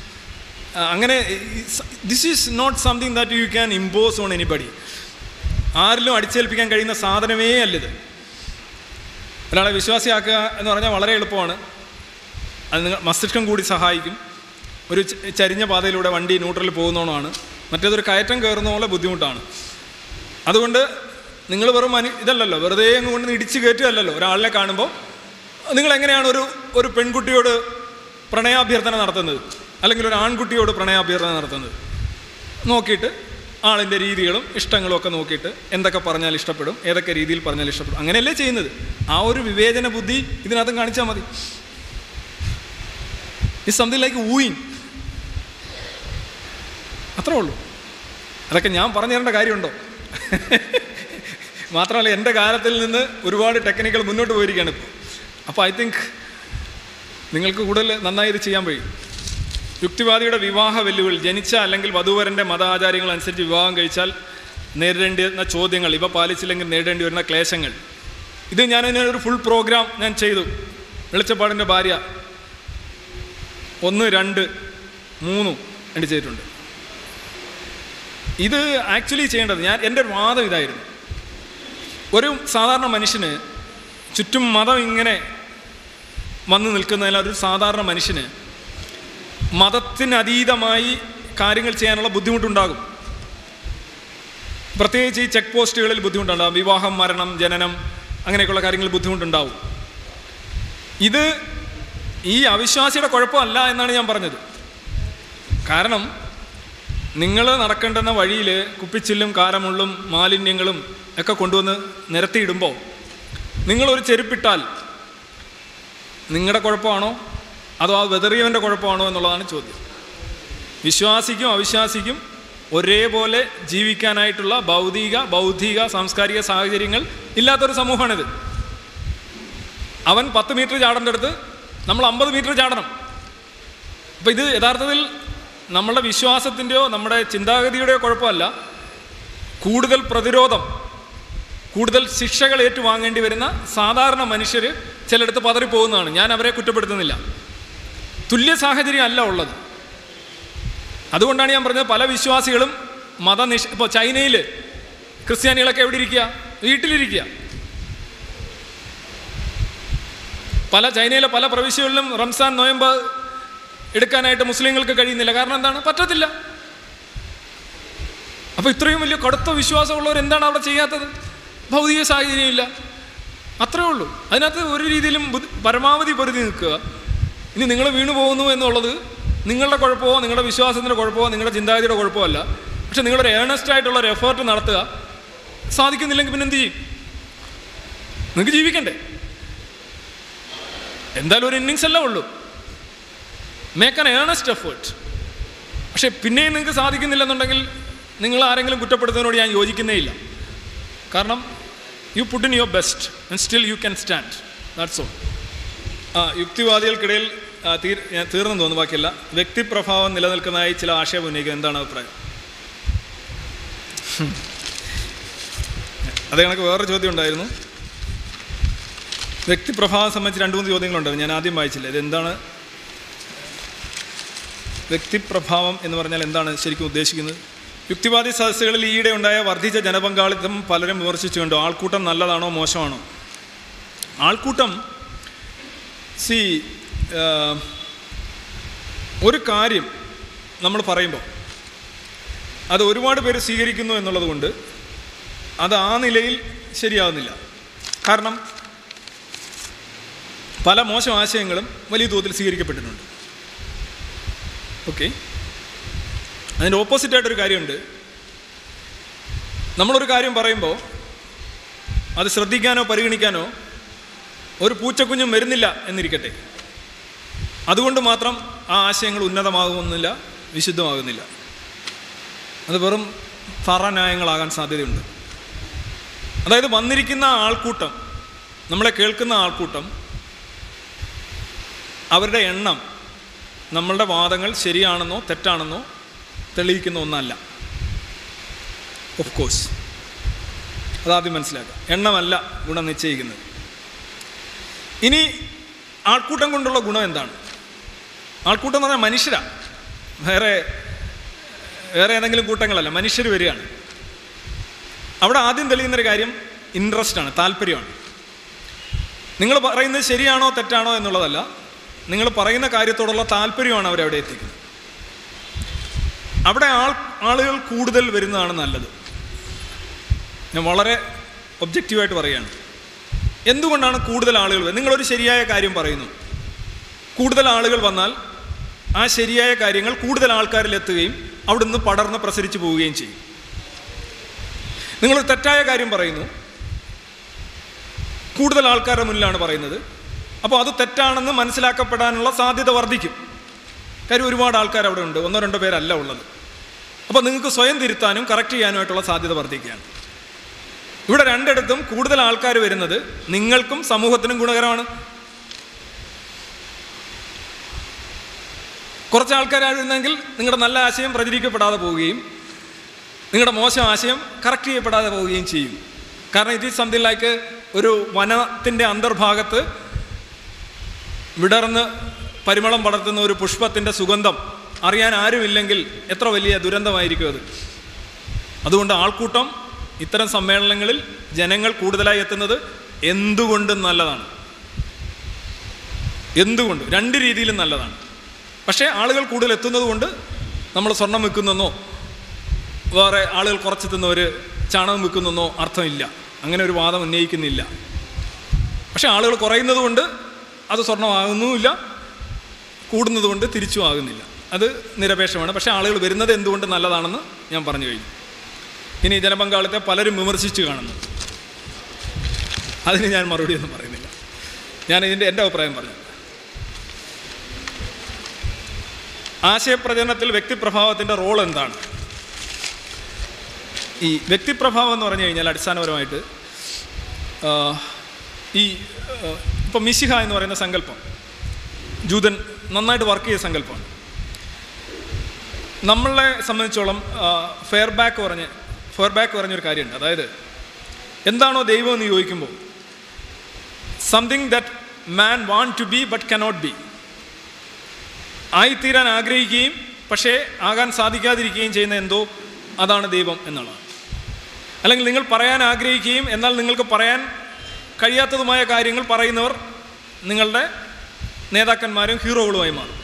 അങ്ങനെ this is not something that you can impose on anybody ആരിലും അടിച്ചേൽപ്പിക്കാൻ കഴിയുന്ന സാധനമേ അല്ലിത്. ഒരാളെ വിശ്വാസിയാക്കുക എന്ന് പറഞ്ഞാൽ വളരെ എളുപ്പമാണ്. അത് നിങ്ങൾ മസ്തിഷ്കം കൂടി സഹായിക്കും. ഒരു ചരിഞ്ഞ പാതയിലൂടെ വണ്ടി ന്യൂട്രലിൽ പോകുന്നോണമാണ് മറ്റേതൊരു കയറ്റം കയറുന്ന പോലെ ബുദ്ധിമുട്ടാണ്. അതുകൊണ്ട് നിങ്ങൾ വെറും മനു ഇതല്ലല്ലോ വെറുതെ അങ്ങ് കൊണ്ട് ഇടിച്ച് കയറ്റുകയല്ലോ ഒരാളിനെ കാണുമ്പോൾ നിങ്ങൾ എങ്ങനെയാണ് ഒരു ഒരു പെൺകുട്ടിയോട് പ്രണയാഭ്യർത്ഥന നടത്തുന്നത്? അല്ലെങ്കിൽ ഒരു ആൺകുട്ടിയോട് പ്രണയാഭ്യർത്ഥന നടത്തുന്നത്. നോക്കിയിട്ട് ആളിന്റെ രീതികളും ഇഷ്ടങ്ങളും ഒക്കെ നോക്കിയിട്ട് എന്തൊക്കെ പറഞ്ഞാൽ ഇഷ്ടപ്പെടും ഏതൊക്കെ രീതിയിൽ പറഞ്ഞാൽ ഇഷ്ടപ്പെടും അങ്ങനെയല്ലേ ചെയ്യുന്നത്. ആ ഒരു വിവേചന ബുദ്ധി ഇതിനകത്തും കാണിച്ചാൽ മതി. ഇസ് സംതിങ് ലൈക്ക് ഊയിങ് അത്രേ ഉള്ളൂ. അതൊക്കെ ഞാൻ പറഞ്ഞു തരേണ്ട കാര്യമുണ്ടോ? മാത്രമല്ല എന്റെ കാലത്തിൽ നിന്ന് ഒരുപാട് ടെക്നിക്കൽ മുന്നോട്ട് പോയിരിക്കുകയാണ് ഇപ്പോൾ. അപ്പോൾ ഐ തിങ്ക് നിങ്ങൾക്ക് കൂടുതൽ നന്നായി ഇത് ചെയ്യാൻ കഴിയും. യുക്തിവാദിയുടെ വിവാഹ വെല്ലുവിളി ജനിച്ച അല്ലെങ്കിൽ വധുവരന്റെ മതാചാര്യങ്ങൾ അനുസരിച്ച് വിവാഹം കഴിച്ചാൽ നേരിടേണ്ടി വരുന്ന ചോദ്യങ്ങൾ ഇവ പാലിച്ചില്ലെങ്കിൽ നേരിടേണ്ടി വരുന്ന ക്ലേശങ്ങൾ. ഇത് ഞാൻ ഒരു ഫുൾ പ്രോഗ്രാം ഞാൻ ചെയ്തു. വെളിച്ചപ്പാടിന്റെ ഭാര്യ ഒന്ന് രണ്ട് മൂന്നും എന്റെ ചെയ്തിട്ടുണ്ട്. ഇത് ആക്ച്വലി ചെയ്യേണ്ടത് ഞാൻ എന്റെ ഒരു വാദം ഇതായിരുന്നു. ഒരു സാധാരണ മനുഷ്യന് ചുറ്റും മതം ഇങ്ങനെ വന്നു നിൽക്കുന്നതിൽ ഒരു സാധാരണ മനുഷ്യന് മതത്തിനതീതമായി കാര്യങ്ങൾ ചെയ്യാനുള്ള ബുദ്ധിമുട്ടുണ്ടാകും. പ്രത്യേകിച്ച് ഈ ചെക്ക് പോസ്റ്റുകളിൽ ബുദ്ധിമുട്ടുണ്ടാകും. വിവാഹം മരണം ജനനം അങ്ങനെയൊക്കെയുള്ള കാര്യങ്ങളിൽ ബുദ്ധിമുട്ടുണ്ടാവും ഇത് ഈ അവിശ്വാസിയുടെ കുഴപ്പമല്ല എന്നാണ് ഞാൻ പറഞ്ഞത്. കാരണം നിങ്ങൾ നടക്കേണ്ടുന്ന വഴിയിൽ കുപ്പിച്ചില്ലും കാരമുള്ളും മാലിന്യങ്ങളും ഒക്കെ കൊണ്ടുവന്ന് നിരത്തിയിടുമ്പോൾ നിങ്ങളൊരു ചെരുപ്പിട്ടാൽ നിങ്ങളുടെ കുഴപ്പമാണോ? അതോ ആ വെതറിയവന്റെ കുഴപ്പമാണോ എന്നുള്ളതാണ് ചോദ്യം. വിശ്വാസിക്കും അവിശ്വാസിക്കും ഒരേപോലെ ജീവിക്കാനായിട്ടുള്ള ഭൗതിക ബൗദ്ധിക സാംസ്കാരിക സാഹചര്യങ്ങൾ ഇല്ലാത്തൊരു സമൂഹമാണിത്. അവൻ പത്ത് മീറ്റർ ചാടേണ്ട അടുത്ത് നമ്മൾ അമ്പത് മീറ്റർ ചാടണം. അപ്പം ഇത് യഥാർത്ഥത്തിൽ നമ്മളുടെ വിശ്വാസത്തിന്റെയോ നമ്മുടെ ചിന്താഗതിയുടെയോ കുഴപ്പമല്ല. കൂടുതൽ പ്രതിരോധം കൂടുതൽ ശിക്ഷകൾ ഏറ്റുവാങ്ങേണ്ടി വരുന്ന സാധാരണ മനുഷ്യർ ചിലയിടത്ത് പതറിപ്പോകുന്നതാണ്. ഞാൻ അവരെ കുറ്റപ്പെടുത്തുന്നില്ല. തുല്യ സാഹചര്യം അല്ല ഉള്ളത്. അതുകൊണ്ടാണ് ഞാൻ പറഞ്ഞത് പല വിശ്വാസികളും മതനിഷ ഇപ്പോൾ ചൈനയിൽ ക്രിസ്ത്യാനികളൊക്കെ എവിടെ ഇരിക്കുക വീട്ടിലിരിക്കുക പല ചൈനയിലെ പല പ്രവിശ്യകളിലും റംസാൻ നോയമ്പ് എടുക്കാനായിട്ട് മുസ്ലിങ്ങൾക്ക് കഴിയുന്നില്ല. കാരണം എന്താണ്? പറ്റത്തില്ല. അപ്പോൾ ഇത്രയും വലിയ കടുത്ത വിശ്വാസമുള്ളവർ എന്താണ് അവിടെ ചെയ്യാത്തത്? ഭൗതിക സാഹചര്യമില്ല. അത്രേ ഉള്ളൂ. അതിനകത്ത് ഒരു രീതിയിലും പരമാവധി പൊരുതി നിൽക്കുക. ഇനി നിങ്ങൾ വീണു പോകുന്നു എന്നുള്ളത് നിങ്ങളുടെ കുഴപ്പമോ നിങ്ങളുടെ വിശ്വാസത്തിന്റെ കുഴപ്പമോ നിങ്ങളുടെ ചിന്താഗതിയുടെ കുഴപ്പമോ അല്ല. പക്ഷെ നിങ്ങളൊരു ഏണസ്റ്റ് ആയിട്ടുള്ള ഒരു എഫേർട്ട് നടത്തുക. സാധിക്കുന്നില്ലെങ്കിൽ പിന്നെ എന്ത് ചെയ്യും? നിങ്ങൾക്ക് ജീവിക്കണ്ടേ? എന്തായാലും ഒരു ഇന്നിങ്സ് അല്ല ഉള്ളൂ. മേക്ക് ആൻ ഏണസ്റ്റ് എഫേർട്ട് പക്ഷെ പിന്നെയും നിങ്ങൾക്ക് സാധിക്കുന്നില്ലെന്നുണ്ടെങ്കിൽ നിങ്ങൾ ആരെങ്കിലും കുറ്റപ്പെടുത്തുന്നതിനോട് ഞാൻ യോജിക്കുന്നേ ഇല്ല. കാരണം you put in your best and still you can stand that's all ആ യുക്തിവാദികൾക്കിടയിൽ തീർ ഞാൻ തീർന്നു തോന്നുന്നു ബാക്കിയല്ല. വ്യക്തിപ്രഭാവം നിലനിൽക്കുന്നതായി ചില ആശയം ഉന്നയിക്കുക എന്താണ് അഭിപ്രായം. അതേ കണക്ക് വേറൊരു ചോദ്യം ഉണ്ടായിരുന്നു. വ്യക്തിപ്രഭാവം സംബന്ധിച്ച് രണ്ട് മൂന്ന് ചോദ്യങ്ങളുണ്ടായിരുന്നു ഞാൻ ആദ്യം വായിച്ചില്ല. ഇതെന്താണ്? വ്യക്തിപ്രഭാവം എന്ന് പറഞ്ഞാൽ എന്താണ് ശരിക്കും ഉദ്ദേശിക്കുന്നത്? യുക്തിവാദി സദസ്സുകളിൽ ഈയിടെ ഉണ്ടായ വർദ്ധിച്ച ജനപങ്കാളിത്തം പലരും വിമർശിച്ചുകൊണ്ട് ആൾക്കൂട്ടം നല്ലതാണോ മോശമാണോ? ആൾക്കൂട്ടം സി ഒരു കാര്യം നമ്മൾ പറയുമ്പോൾ അത് ഒരുപാട് പേര് സ്വീകരിക്കുന്നു എന്നുള്ളത് കൊണ്ട് അത് ആ നിലയിൽ ശരിയാവുന്നില്ല. കാരണം പല മോശം ആശയങ്ങളും വലിയ തോതിൽ സ്വീകരിക്കപ്പെട്ടിട്ടുണ്ട്. ഓക്കെ അതിന്റെ ഓപ്പോസിറ്റായിട്ടൊരു കാര്യമുണ്ട്. നമ്മളൊരു കാര്യം പറയുമ്പോൾ അത് ശ്രദ്ധിക്കാനോ പരിഗണിക്കാനോ ഒരു പൂച്ചക്കുഞ്ഞും വരുന്നില്ല എന്നിരിക്കട്ടെ. അതുകൊണ്ട് മാത്രം ആ ആശയങ്ങൾ ഉന്നതമാകുന്നില്ല വിശുദ്ധമാകുന്നില്ല. അത് വെറും ഫറന്യായങ്ങളാകാൻ സാധ്യതയുണ്ട്. അതായത് വന്നിരിക്കുന്ന ആൾക്കൂട്ടം നമ്മളെ കേൾക്കുന്ന ആൾക്കൂട്ടം അവരുടെ എണ്ണം നമ്മളുടെ വാദങ്ങൾ ശരിയാണെന്നോ തെറ്റാണെന്നോ തെളിയിക്കുന്ന ഒന്നല്ല. ഓഫ് കോഴ്സ് അതാദ്യം മനസ്സിലാക്കുക. എണ്ണമല്ല ഗുണം നിശ്ചയിക്കുന്നത്. ഇനി ആൾക്കൂട്ടം കൊണ്ടുള്ള ഗുണം എന്താണ്? ആൾക്കൂട്ടം എന്ന് പറഞ്ഞാൽ മനുഷ്യരാണ് വേറെ വേറെ ഏതെങ്കിലും കൂട്ടങ്ങളല്ല മനുഷ്യർ വരികയാണ്. അവിടെ ആദ്യം തെളിയുന്നൊരു കാര്യം ഇൻട്രസ്റ്റ് ആണ് താല്പര്യമാണ്. നിങ്ങൾ പറയുന്നത് ശരിയാണോ തെറ്റാണോ എന്നുള്ളതല്ല നിങ്ങൾ പറയുന്ന കാര്യത്തോടുള്ള താല്പര്യമാണ് അവരവിടെ എത്തിക്കുന്നത്. അവിടെ ആൾ ആളുകൾ കൂടുതൽ വരുന്നതാണ് നല്ലത്. ഞാൻ വളരെ ഒബ്ജക്റ്റീവായിട്ട് പറയുകയാണ്. എന്തുകൊണ്ടാണ് കൂടുതൽ ആളുകൾ? നിങ്ങളൊരു ശരിയായ കാര്യം പറയുന്നു. കൂടുതൽ ആളുകൾ വന്നാൽ ആ ശരിയായ കാര്യങ്ങൾ കൂടുതൽ ആൾക്കാരിൽ എത്തുകയും അവിടുന്ന് പടർന്ന് പ്രസരിച്ചു പോവുകയും ചെയ്യും. നിങ്ങൾ തെറ്റായ കാര്യം പറയുന്നു. കൂടുതൽ ആൾക്കാരുടെ മുന്നിലാണ് പറയുന്നത്. അപ്പോൾ അത് തെറ്റാണെന്ന് മനസ്സിലാക്കപ്പെടാനുള്ള സാധ്യത വർദ്ധിക്കും. കാര്യം ഒരുപാട് ആൾക്കാർ അവിടെ ഉണ്ട്. ഒന്നോ രണ്ടോ പേരല്ല ഉള്ളത്. അപ്പോൾ നിങ്ങൾക്ക് സ്വയം തിരുത്താനും കറക്റ്റ് ചെയ്യാനുമായിട്ടുള്ള സാധ്യത വർദ്ധിക്കുകയാണ്. ഇവിടെ രണ്ടിടത്തും കൂടുതൽ ആൾക്കാർ വരുന്നത് നിങ്ങൾക്കും സമൂഹത്തിനും ഗുണകരമാണ്. കുറച്ച് ആൾക്കാരായിരുന്നെങ്കിൽ നിങ്ങളുടെ നല്ല ആശയം പ്രചരിക്കപ്പെടാതെ പോവുകയും നിങ്ങളുടെ മോശം ആശയം കറക്റ്റ് ചെയ്യപ്പെടാതെ പോവുകയും ചെയ്യും. കാരണം ഇത് സംതിങ് ലൈക്ക് ഒരു വനത്തിന്റെ അന്തർഭാഗത്ത് വിടർന്ന് പരിമളം പടർത്തുന്ന ഒരു പുഷ്പത്തിന്റെ സുഗന്ധം അറിയാൻ ആരുമില്ലെങ്കിൽ എത്ര വലിയ ദുരന്തമായിരിക്കും അത്. അതുകൊണ്ട് ആൾക്കൂട്ടം ഇത്തരം സമ്മേളനങ്ങളിൽ ജനങ്ങൾ കൂടുതലായി എത്തുന്നത് എന്തുകൊണ്ടും നല്ലതാണ്. എന്തുകൊണ്ട്? രണ്ട് രീതിയിലും നല്ലതാണ്. പക്ഷേ ആളുകൾ കൂടുതൽ എത്തുന്നത് കൊണ്ട് നമ്മൾ സ്വർണം വിൽക്കുന്നെന്നോ വേറെ ആളുകൾ കുറച്ച് തിന്നവർ ചാണകം വിൽക്കുന്നെന്നോ അർത്ഥമില്ല. അങ്ങനെ ഒരു വാദം ഉന്നയിക്കുന്നില്ല. പക്ഷേ ആളുകൾ കുറയുന്നതുകൊണ്ട് അത് സ്വർണമാകുന്നുമില്ല കൂടുന്നതുകൊണ്ട് തിരിച്ചും ആകുന്നില്ല. അത് നിരപേക്ഷമാണ്. പക്ഷേ ആളുകൾ വരുന്നത് എന്തുകൊണ്ട് നല്ലതാണെന്ന് ഞാൻ പറഞ്ഞു കഴിഞ്ഞു. ഇനി ജനപങ്കാളിത്തെ പലരും വിമർശിച്ചു കാണുന്നു. അതിന് ഞാൻ മറുപടി ഒന്നും പറയുന്നില്ല. ഞാൻ ഇതിന്റെ എന്റെ അഭിപ്രായം പറഞ്ഞു. ആശയപ്രചരണത്തിൽ വ്യക്തിപ്രഭാവത്തിന്റെ റോൾ എന്താണ്? ഈ വ്യക്തിപ്രഭാവം എന്ന് പറഞ്ഞു കഴിഞ്ഞാൽ അടിസ്ഥാനപരമായിട്ട് ഈ ഇപ്പം മിശിഹ എന്ന് പറയുന്ന സങ്കല്പം ജൂതൻ നന്നായിട്ട് വർക്ക് ചെയ്ത സങ്കല്പമാണ്. നമ്മളെ സംബന്ധിച്ചോളം ഫെയർ ബാക്ക് പറഞ്ഞ് ഫെയർ ബാക്ക് പറഞ്ഞൊരു കാര്യമുണ്ട്. അതായത് എന്താണോ ദൈവം എന്ന് ചോദിക്കുമ്പോൾ something that man want to be but cannot be ആയിത്തീരാൻ ആഗ്രഹിക്കുകയും പക്ഷേ ആകാൻ സാധിക്കാതിരിക്കുകയും ചെയ്യുന്ന എന്തോ അതാണ് ദൈവം എന്നുള്ളതാണ് അല്ലെങ്കിൽ നിങ്ങൾ പറയാൻ ആഗ്രഹിക്കുകയും എന്നാൽ നിങ്ങൾക്ക് പറയാൻ കഴിയാത്തതുമായ കാര്യങ്ങൾ പറയുന്നവർ നിങ്ങളുടെ നേതാക്കന്മാരും ഹീറോകളുമായി മാറും.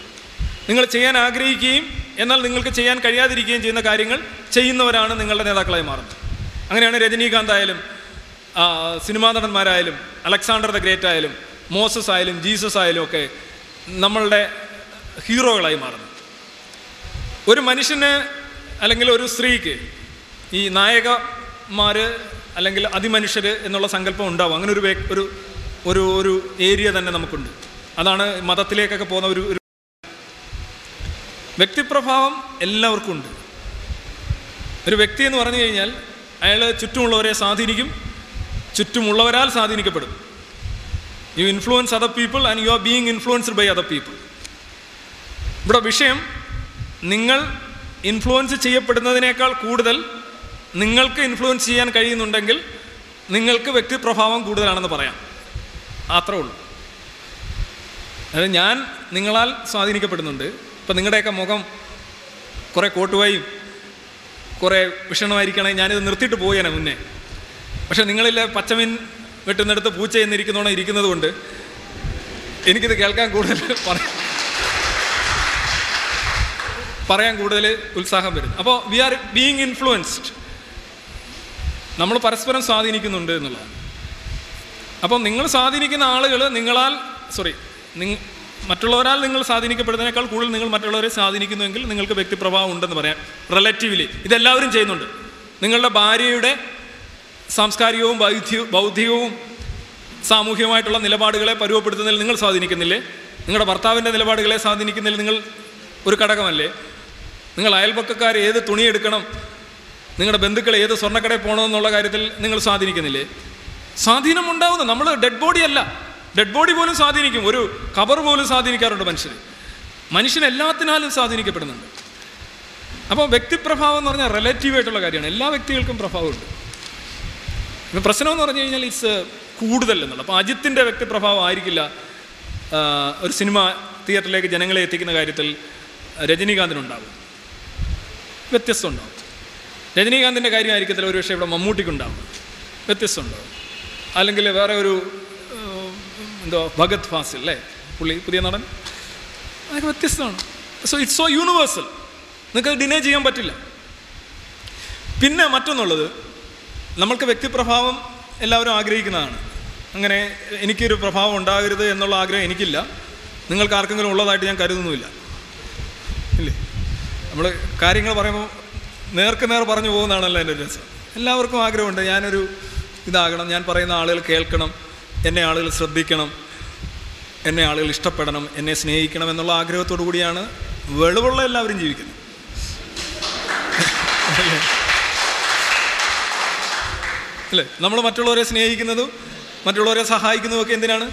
നിങ്ങൾ ചെയ്യാൻ ആഗ്രഹിക്കുകയും എന്നാൽ നിങ്ങൾക്ക് ചെയ്യാൻ കഴിയാതിരിക്കുകയും ചെയ്യുന്ന കാര്യങ്ങൾ ചെയ്യുന്നവരാണ് നിങ്ങളുടെ നേതാക്കളായി മാറുന്നത്. അങ്ങനെയാണ് രജനീകാന്ത് ആയാലും സിനിമാ നടന്മാരായാലും അലക്സാണ്ടർ ദ ഗ്രേറ്റ് ആയാലും മോസസ് ആയാലും ജീസസ് ആയാലും ഒക്കെ നമ്മളുടെ ഹീറോകളായി മാറുന്നത് ഒരു മനുഷ്യന് അല്ലെങ്കിൽ ഒരു സ്ത്രീക്ക് ഈ നായകന്മാർ അല്ലെങ്കിൽ അതിമനുഷ്യർ എന്നുള്ള സങ്കല്പം ഉണ്ടാവും. അങ്ങനെ ഒരു ഒരു ഒരു ഒരു ഏരിയ തന്നെ നമുക്കുണ്ട്. അതാണ് മതത്തിലേക്കൊക്കെ പോകുന്ന ഒരു ഒരു വ്യക്തിപ്രഭാവം എല്ലാവർക്കും ഉണ്ട്. ഒരു വ്യക്തി എന്ന് പറഞ്ഞു കഴിഞ്ഞാൽ അയാൾ ചുറ്റുമുള്ളവരെ സ്വാധീനിക്കും ചുറ്റുമുള്ളവരാൽ സ്വാധീനിക്കപ്പെടും. You influence other people and you are being influenced by other people ഇവിടെ വിഷയം നിങ്ങൾ ഇൻഫ്ലുവൻസ് ചെയ്യപ്പെടുന്നതിനേക്കാൾ കൂടുതൽ നിങ്ങൾക്ക് ഇൻഫ്ലുവൻസ് ചെയ്യാൻ കഴിയുന്നുണ്ടെങ്കിൽ നിങ്ങൾക്ക് വ്യക്തിപ്രഭാവം കൂടുതലാണെന്ന് പറയാം. അത്രേ ഉള്ളൂ. അതായത് ഞാൻ നിങ്ങളാൽ സ്വാധീനിക്കപ്പെടുന്നുണ്ട്. ഇപ്പം നിങ്ങളുടെയൊക്കെ മുഖം കുറേ കോട്ടുവായും കുറേ വിഷണമായിരിക്കണേ ഞാനിത് നിർത്തിയിട്ട് പോയേനെ മുന്നേ. പക്ഷേ നിങ്ങളിലെ പച്ചമീൻ വെട്ടുന്നിടത്ത് പൂച്ച എന്നിരിക്കുന്നോണം ഇരിക്കുന്നത് കൊണ്ട് എനിക്കിത് കേൾക്കാൻ കൂടുതൽ പറയാം. പറയാൻ കൂടുതൽ ഉത്സാഹം വരും അപ്പോൾ വി ആർ ബീങ് ഇൻഫ്ലുവൻസ്ഡ് നമ്മൾ പരസ്പരം സ്വാധീനിക്കുന്നുണ്ട് എന്നുള്ളതാണ്. അപ്പം നിങ്ങൾ സ്വാധീനിക്കുന്ന ആളുകൾ നിങ്ങളാൽ സോറി നിങ് മറ്റുള്ളവരാൽ നിങ്ങൾ സ്വാധീനിക്കപ്പെടുന്നതിനേക്കാൾ കൂടുതൽ നിങ്ങൾ മറ്റുള്ളവരെ സ്വാധീനിക്കുന്നുവെങ്കിൽ നിങ്ങൾക്ക് വ്യക്തിപ്രഭാവം ഉണ്ടെന്ന് പറയാം. റിലേറ്റീവ്ലി ഇതെല്ലാവരും ചെയ്യുന്നുണ്ട്. നിങ്ങളുടെ ഭാര്യയുടെ സാംസ്കാരികവും ബൗദ്ധ്യവും ബൗദ്ധികവും സാമൂഹികമായിട്ടുള്ള നിലപാടുകളെ പരുവപ്പെടുത്തുന്നതിൽ നിങ്ങൾ സ്വാധീനിക്കുന്നില്ലേ? നിങ്ങളുടെ ഭർത്താവിന്റെ നിലപാടുകളെ സ്വാധീനിക്കുന്നതിൽ നിങ്ങൾ ഒരു ഘടകമല്ലേ? നിങ്ങൾ അയൽപക്കക്കാർ ഏത് തുണി എടുക്കണം? നിങ്ങളുടെ ബന്ധുക്കൾ ഏത് സ്വർണക്കടയിൽ പോകണമെന്നുള്ള കാര്യത്തിൽ നിങ്ങൾ സ്വാധീനിക്കുന്നില്ലേ? സ്വാധീനം ഉണ്ടാവുന്നു നമ്മൾ ഡെഡ് ബോഡി അല്ല. ഡെഡ് ബോഡി പോലും സ്വാധീനിക്കും. ഒരു ഖബർ പോലും സ്വാധീനിക്കാറുണ്ട് മനുഷ്യർ മനുഷ്യൻ എല്ലാത്തിനാലും സ്വാധീനിക്കപ്പെടുന്നുണ്ട്. അപ്പോൾ വ്യക്തിപ്രഭാവം എന്ന് പറഞ്ഞാൽ റിലേറ്റീവ് ആയിട്ടുള്ള കാര്യമാണ്. എല്ലാ വ്യക്തികൾക്കും പ്രഭാവമുണ്ട്. ഇപ്പം പ്രശ്നം എന്ന് പറഞ്ഞു കഴിഞ്ഞാൽ ഇറ്റ്സ് കൂടുതൽ എന്നുള്ളത് അപ്പോൾ അജിത്തിന്റെ വ്യക്തിപ്രഭാവം ആയിരിക്കില്ല ഒരു സിനിമ തിയേറ്ററിലേക്ക് ജനങ്ങളെ എത്തിക്കുന്ന കാര്യത്തിൽ രജനീകാന്തിനുണ്ടാവും വ്യത്യസ്തം ഉണ്ടാവും രജനീകാന്തിന്റെ കാര്യമായിരിക്കത്തില്ല ഒരു പക്ഷേ ഇവിടെ മമ്മൂട്ടിക്കുണ്ടാവും വ്യത്യസ്തം ഉണ്ടാവും അല്ലെങ്കിൽ വേറെ ഒരു എന്തോ ഭഗത് ഫാസിൽ അല്ലേ? പുള്ളി പുതിയ നടൻ. അതൊക്കെ വ്യത്യസ്തമാണ്. സോ ഇറ്റ്സ് സോ യൂണിവേഴ്സൽ നിങ്ങൾക്ക് ഡിനേ ചെയ്യാൻ പറ്റില്ല. പിന്നെ മറ്റൊന്നുള്ളത് നമ്മൾക്ക് വ്യക്തിപ്രഭാവം എല്ലാവരും ആഗ്രഹിക്കുന്നതാണ്. അങ്ങനെ എനിക്കൊരു പ്രഭാവം ഉണ്ടാകരുത് എന്നുള്ള ആഗ്രഹം എനിക്കില്ല. നിങ്ങൾക്ക് ആർക്കെങ്കിലും ഉള്ളതായിട്ട് ഞാൻ കരുതുന്നുമില്ല. ഇല്ലേ? നമ്മൾ കാര്യങ്ങൾ പറയുമ്പോൾ നേർക്ക് നേർ പറഞ്ഞു പോകുന്നതാണല്ലോ എന്റെ രസം. എല്ലാവർക്കും ആഗ്രഹമുണ്ട് ഞാനൊരു ഇതാകണം ഞാൻ പറയുന്ന ആളുകൾ കേൾക്കണം എന്നെ ആളുകൾ ശ്രദ്ധിക്കണം എന്നെ ആളുകൾ ഇഷ്ടപ്പെടണം എന്നെ സ്നേഹിക്കണം എന്നുള്ള ആഗ്രഹത്തോടു കൂടിയാണ് വെളിവുള്ള എല്ലാവരും ജീവിക്കുന്നത്. അല്ലേ? നമ്മൾ മറ്റുള്ളവരെ സ്നേഹിക്കുന്നതും മറ്റുള്ളവരെ സഹായിക്കുന്നതും ഒക്കെ എന്തിനാണ്?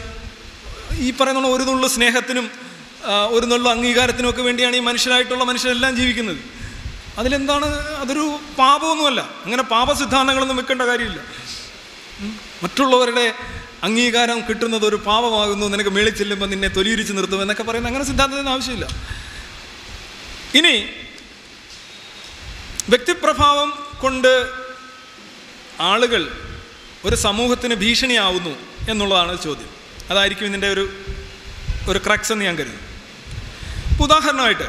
ഈ പറയുന്ന ഒരു നുള്ളു സ്നേഹത്തിനും ഒരു നല്ല അംഗീകാരത്തിനൊക്കെ വേണ്ടിയാണ് ഈ മനുഷ്യരായിട്ടുള്ള മനുഷ്യരെല്ലാം ജീവിക്കുന്നത്. അതിലെന്താണ് അതൊരു പാപമൊന്നുമല്ല. അങ്ങനെ പാപസിദ്ധാന്തങ്ങളൊന്നും വെക്കേണ്ട കാര്യമില്ല. മറ്റുള്ളവരുടെ അംഗീകാരം കിട്ടുന്നത് ഒരു പാപമാകുന്നു നിനക്ക് മേളിച്ചെല്ലുമ്പോൾ നിന്നെ തൊലിയിരിച്ച് നിർത്തും എന്നൊക്കെ പറയുന്ന അങ്ങനെ സിദ്ധാന്തത്തിന് ആവശ്യമില്ല. ഇനി വ്യക്തിപ്രഭാവം കൊണ്ട് ആളുകൾ ഒരു സമൂഹത്തിന് ഭീഷണിയാവുന്നു എന്നുള്ളതാണ് ചോദ്യം. അതായിരിക്കും ഇതിന്റെ ഒരു ഒരു ക്രക്സ് എന്ന് ഞാൻ കരുതുന്നു. ഇപ്പൊ ഉദാഹരണമായിട്ട്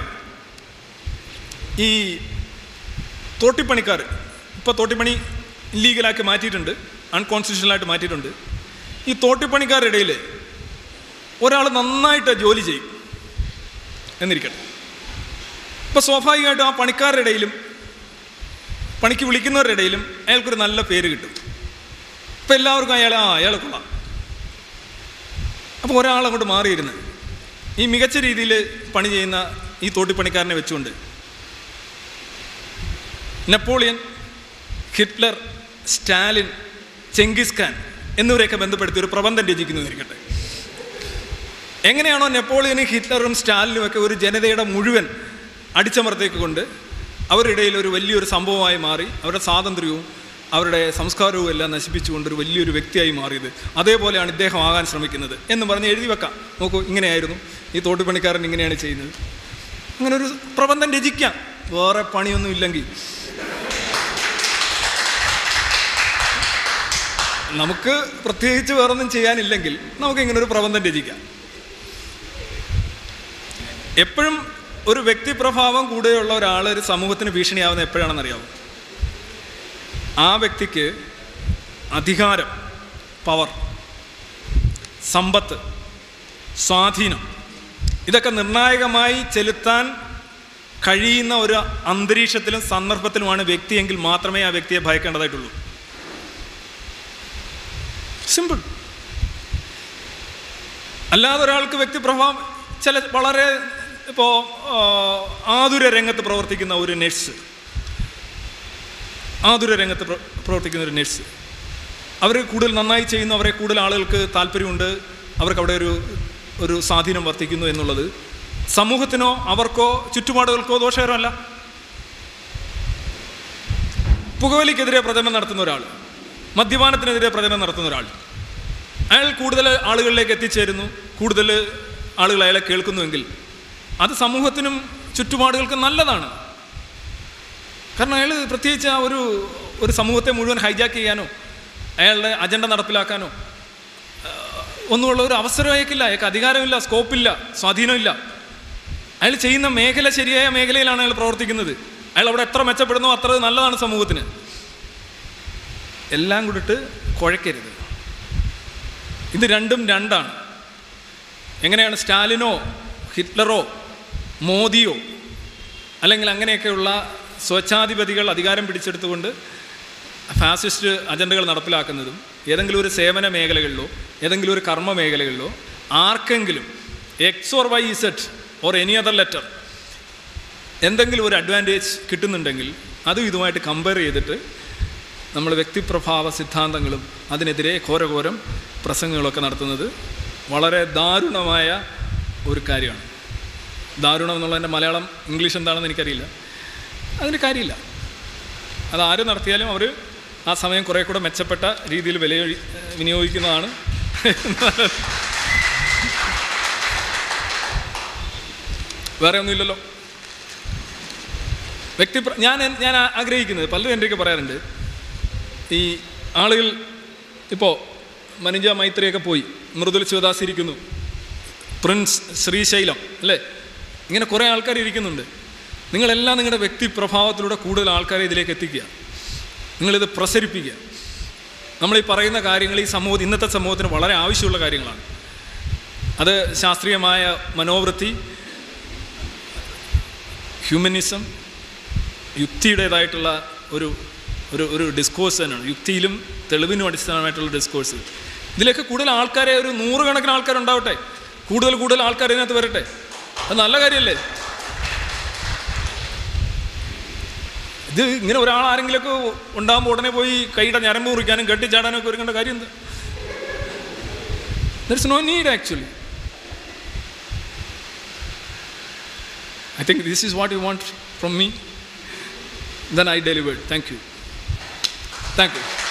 ഈ തോട്ടിപ്പണിക്കാർ ഇപ്പോൾ തോട്ടിപ്പണി ഇല്ലീഗലാക്കി മാറ്റിയിട്ടുണ്ട് അൺകോൺസ്റ്റിറ്റ്യൂഷണലായിട്ട് മാറ്റിയിട്ടുണ്ട്. ഈ തോട്ടിപ്പണിക്കാരുടെ ഇടയിൽ ഒരാൾ നന്നായിട്ട് ജോലി ചെയ്യും എന്നിരിക്കട്ടെ. ഇപ്പോൾ സ്വാഭാവികമായിട്ടും ആ പണിക്കാരുടെ ഇടയിലും പണിക്ക് വിളിക്കുന്നവരുടെ ഇടയിലും അയാൾക്കൊരു നല്ല പേര് കിട്ടും. ഇപ്പം എല്ലാവർക്കും അയാൾ ആ അയാൾ കൊള്ളാം. അപ്പോൾ ഒരാൾ അങ്ങോട്ട് മാറിയിരുന്ന് ഈ മികച്ച രീതിയിൽ പണി ചെയ്യുന്ന ഈ തോട്ടിപ്പണിക്കാരനെ വെച്ചുകൊണ്ട് Napoleon Hitler Stalin Genghis Khan എന്നിവരെയൊക്കെ ബന്ധപ്പെടുത്തി ഒരു പ്രബന്ധം രചിക്കുന്നു ഇരിക്കട്ടെ എങ്ങനെയാണോ നെപ്പോളിയനും ഹിറ്റ്ലറും സ്റ്റാലിനും ഒക്കെ ഒരു ജനതയുടെ മുഴുവൻ അടിച്ചമർത്തേക്ക് കൊണ്ട് അവരുടെ ഇടയിൽ ഒരു വലിയൊരു സംഭവമായി മാറി അവരുടെ സ്വാതന്ത്ര്യവും അവരുടെ സംസ്കാരവും എല്ലാം നശിപ്പിച്ചുകൊണ്ട് ഒരു വലിയൊരു വ്യക്തിയായി മാറിയത്. അതേപോലെയാണ് ഇദ്ദേഹം ആകാൻ ശ്രമിക്കുന്നത്. എന്ന് പറഞ്ഞ് എഴുതി വെക്കാം. നോക്കൂ ഇങ്ങനെയായിരുന്നു. ഈ തോട്ടുപണിക്കാരൻ ഇങ്ങനെയാണ് ചെയ്യുന്നത്. അങ്ങനെ ഒരു പ്രബന്ധം രചിക്കാം. വേറെ പണിയൊന്നും ഇല്ലെങ്കിൽ. നമുക്ക് പ്രത്യേകിച്ച് വേറൊന്നും ചെയ്യാനില്ലെങ്കിൽ നമുക്ക് ഇങ്ങനെ ഒരു പ്രബന്ധം രചിക്കാം. എപ്പോഴും ഒരു വ്യക്തിപ്രഭാവം കൂടെയുള്ള ഒരാൾ ഒരു സമൂഹത്തിന് ഭീഷണിയാവുന്ന എപ്പോഴാണെന്ന് അറിയാമോ ആ വ്യക്തിക്ക് അധികാരം പവർ സമ്പത്ത് സ്വാധീനം ഇതൊക്കെ നിർണായകമായി ചെലുത്താൻ കഴിയുന്ന ഒരു അന്തരീക്ഷത്തിലും സന്ദർഭത്തിലുമാണ് വ്യക്തിയെങ്കിൽ മാത്രമേ ആ വ്യക്തിയെ ഭയക്കേണ്ടതായിട്ടുള്ളൂ. സിമ്പിൾ അല്ലാതെ ഒരാൾക്ക് വ്യക്തിപ്രഭാവം ചില വളരെ ഇപ്പോൾ ആതുര രംഗത്ത് പ്രവർത്തിക്കുന്ന ഒരു നഴ്സ് ആതുര രംഗത്ത് പ്രവർത്തിക്കുന്ന ഒരു നഴ്സ് അവർ കൂടുതൽ നന്നായി ചെയ്യുന്നു അവരെ കൂടുതൽ ആളുകൾക്ക് താല്പര്യമുണ്ട് അവർക്ക് അവിടെ ഒരു ഒരു സ്വാധീനം വർദ്ധിക്കുന്നു എന്നുള്ളത്. സമൂഹത്തിനോ അവർക്കോ ചുറ്റുപാടുകൾക്കോ ദോഷകരമല്ല. പുകവലിക്കെതിരെ പ്രചരണം നടത്തുന്ന ഒരാൾ മദ്യപാനത്തിനെതിരെ പ്രചരണം നടത്തുന്ന ഒരാൾ. അയാൾ കൂടുതൽ ആളുകളിലേക്ക് എത്തിച്ചേരുന്നു കൂടുതൽ ആളുകൾ അയാളെ കേൾക്കുന്നുവെങ്കിൽ അത് സമൂഹത്തിനും ചുറ്റുപാടുകൾക്കും നല്ലതാണ്. കാരണം അയാൾ പ്രത്യേകിച്ച് ആ ഒരു ഒരു സമൂഹത്തെ മുഴുവൻ ഹൈജാക്ക് ചെയ്യാനോ അയാളുടെ അജണ്ട നടപ്പിലാക്കാനോ ഒന്നുമുള്ള ഒരു അവസരം അയക്കില്ല അയാൾക്ക് അധികാരമില്ല സ്കോപ്പില്ല സ്വാധീനമില്ല. അയാൾ ചെയ്യുന്ന മേഖല ശരിയായ മേഖലയിലാണ് അയാൾ പ്രവർത്തിക്കുന്നത്. അയാൾ അവിടെ എത്ര മെച്ചപ്പെടുന്നു അത്ര നല്ലതാണ് സമൂഹത്തിന്. എല്ലാം കൂടിട്ട് കുഴക്കരുത്. ഇത് രണ്ടും രണ്ടാണ്. എങ്ങനെയാണ് സ്റ്റാലിനോ ഹിറ്റ്ലറോ മോദിയോ അല്ലെങ്കിൽ അങ്ങനെയൊക്കെയുള്ള സ്വച്ഛാധിപതികൾ അധികാരം പിടിച്ചെടുത്തുകൊണ്ട് ഫാസിസ്റ്റ് അജണ്ടകൾ നടപ്പിലാക്കുന്നതും ഏതെങ്കിലും ഒരു സേവന മേഖലകളിലോ ഏതെങ്കിലും ഒരു കർമ്മ മേഖലകളിലോ ആർക്കെങ്കിലും X or Y Z or any other letter എന്തെങ്കിലും ഒരു അഡ്വാന്റേജ് കിട്ടുന്നുണ്ടെങ്കിൽ അതും ഇതുമായിട്ട് കമ്പയർ ചെയ്തിട്ട് നമ്മൾ വ്യക്തിപ്രഭാവ സിദ്ധാന്തങ്ങളും അതിനെതിരെ ഘോരഘോരം പ്രസംഗങ്ങളൊക്കെ നടത്തുന്നത് വളരെ ദാരുണമായ ഒരു കാര്യമാണ്. ദാരുണം എന്നുള്ളതിന്റെ മലയാളം ഇംഗ്ലീഷ് എന്താണെന്ന് എനിക്കറിയില്ല. അതിന് കാര്യമില്ല. അത് ആര് നടത്തിയാലും അവർ ആ സമയം കുറേ കൂടെ മെച്ചപ്പെട്ട രീതിയിൽ വില വിനിയോഗിക്കുന്നതാണ്. വേറെ ഒന്നുമില്ലല്ലോ. വ്യക്തി ഞാൻ ഞാൻ ആഗ്രഹിക്കുന്നത് പലരും എന്റെയൊക്കെ പറയാറുണ്ട്. ഈ ആളുകൾ ഇപ്പോൾ മനുജ മൈത്രിയൊക്കെ പോയി മൃദുൽ ശിവദാസ് ഇരിക്കുന്നു. പ്രിൻസ് ശ്രീശൈലം അല്ലേ? ഇങ്ങനെ കുറേ ആൾക്കാർ ഇരിക്കുന്നുണ്ട്. നിങ്ങളെല്ലാം നിങ്ങളുടെ വ്യക്തിപ്രഭാവത്തിലൂടെ കൂടുതൽ ആൾക്കാരെ ഇതിലേക്ക് എത്തിക്കുക. നിങ്ങളിത് പ്രസരിപ്പിക്കുക. നമ്മൾ ഈ പറയുന്ന കാര്യങ്ങൾ ഈ സമൂഹത്തിൽ ഇന്നത്തെ സമൂഹത്തിന് വളരെ ആവശ്യമുള്ള കാര്യങ്ങളാണ്. അത് ശാസ്ത്രീയമായ മനോവൃത്തി ഹ്യൂമനിസം യുക്തിയുടേതായിട്ടുള്ള ഒരു ഒരു ഒരു ഡിസ്കോഴ്സ് തന്നെയാണ്. യുക്തിയിലും തെളിവിനും അടിസ്ഥാനമായിട്ടുള്ള ഡിസ്കോഴ്സ് ഇതിലേക്ക് കൂടുതൽ ആൾക്കാരെ ഒരു നൂറുകണക്കിന് ആൾക്കാരുണ്ടാവട്ടെ. കൂടുതൽ കൂടുതൽ ആൾക്കാർ ഇതിനകത്ത് വരട്ടെ. അത് നല്ല കാര്യമല്ലേ? ഇത് ഇങ്ങനെ ഒരാൾ ആരെങ്കിലുമൊക്കെ ഉണ്ടാകുമ്പോൾ ഉടനെ പോയി കൈയുടെ ഞരമ്പ് മുറിക്കാനും കെട്ടിച്ചാടാനും ഒക്കെ ഒരുങ്ങേണ്ട കാര്യം എന്താ there's no need actually I think this is what you want from me then I delivered. Thank you thank you.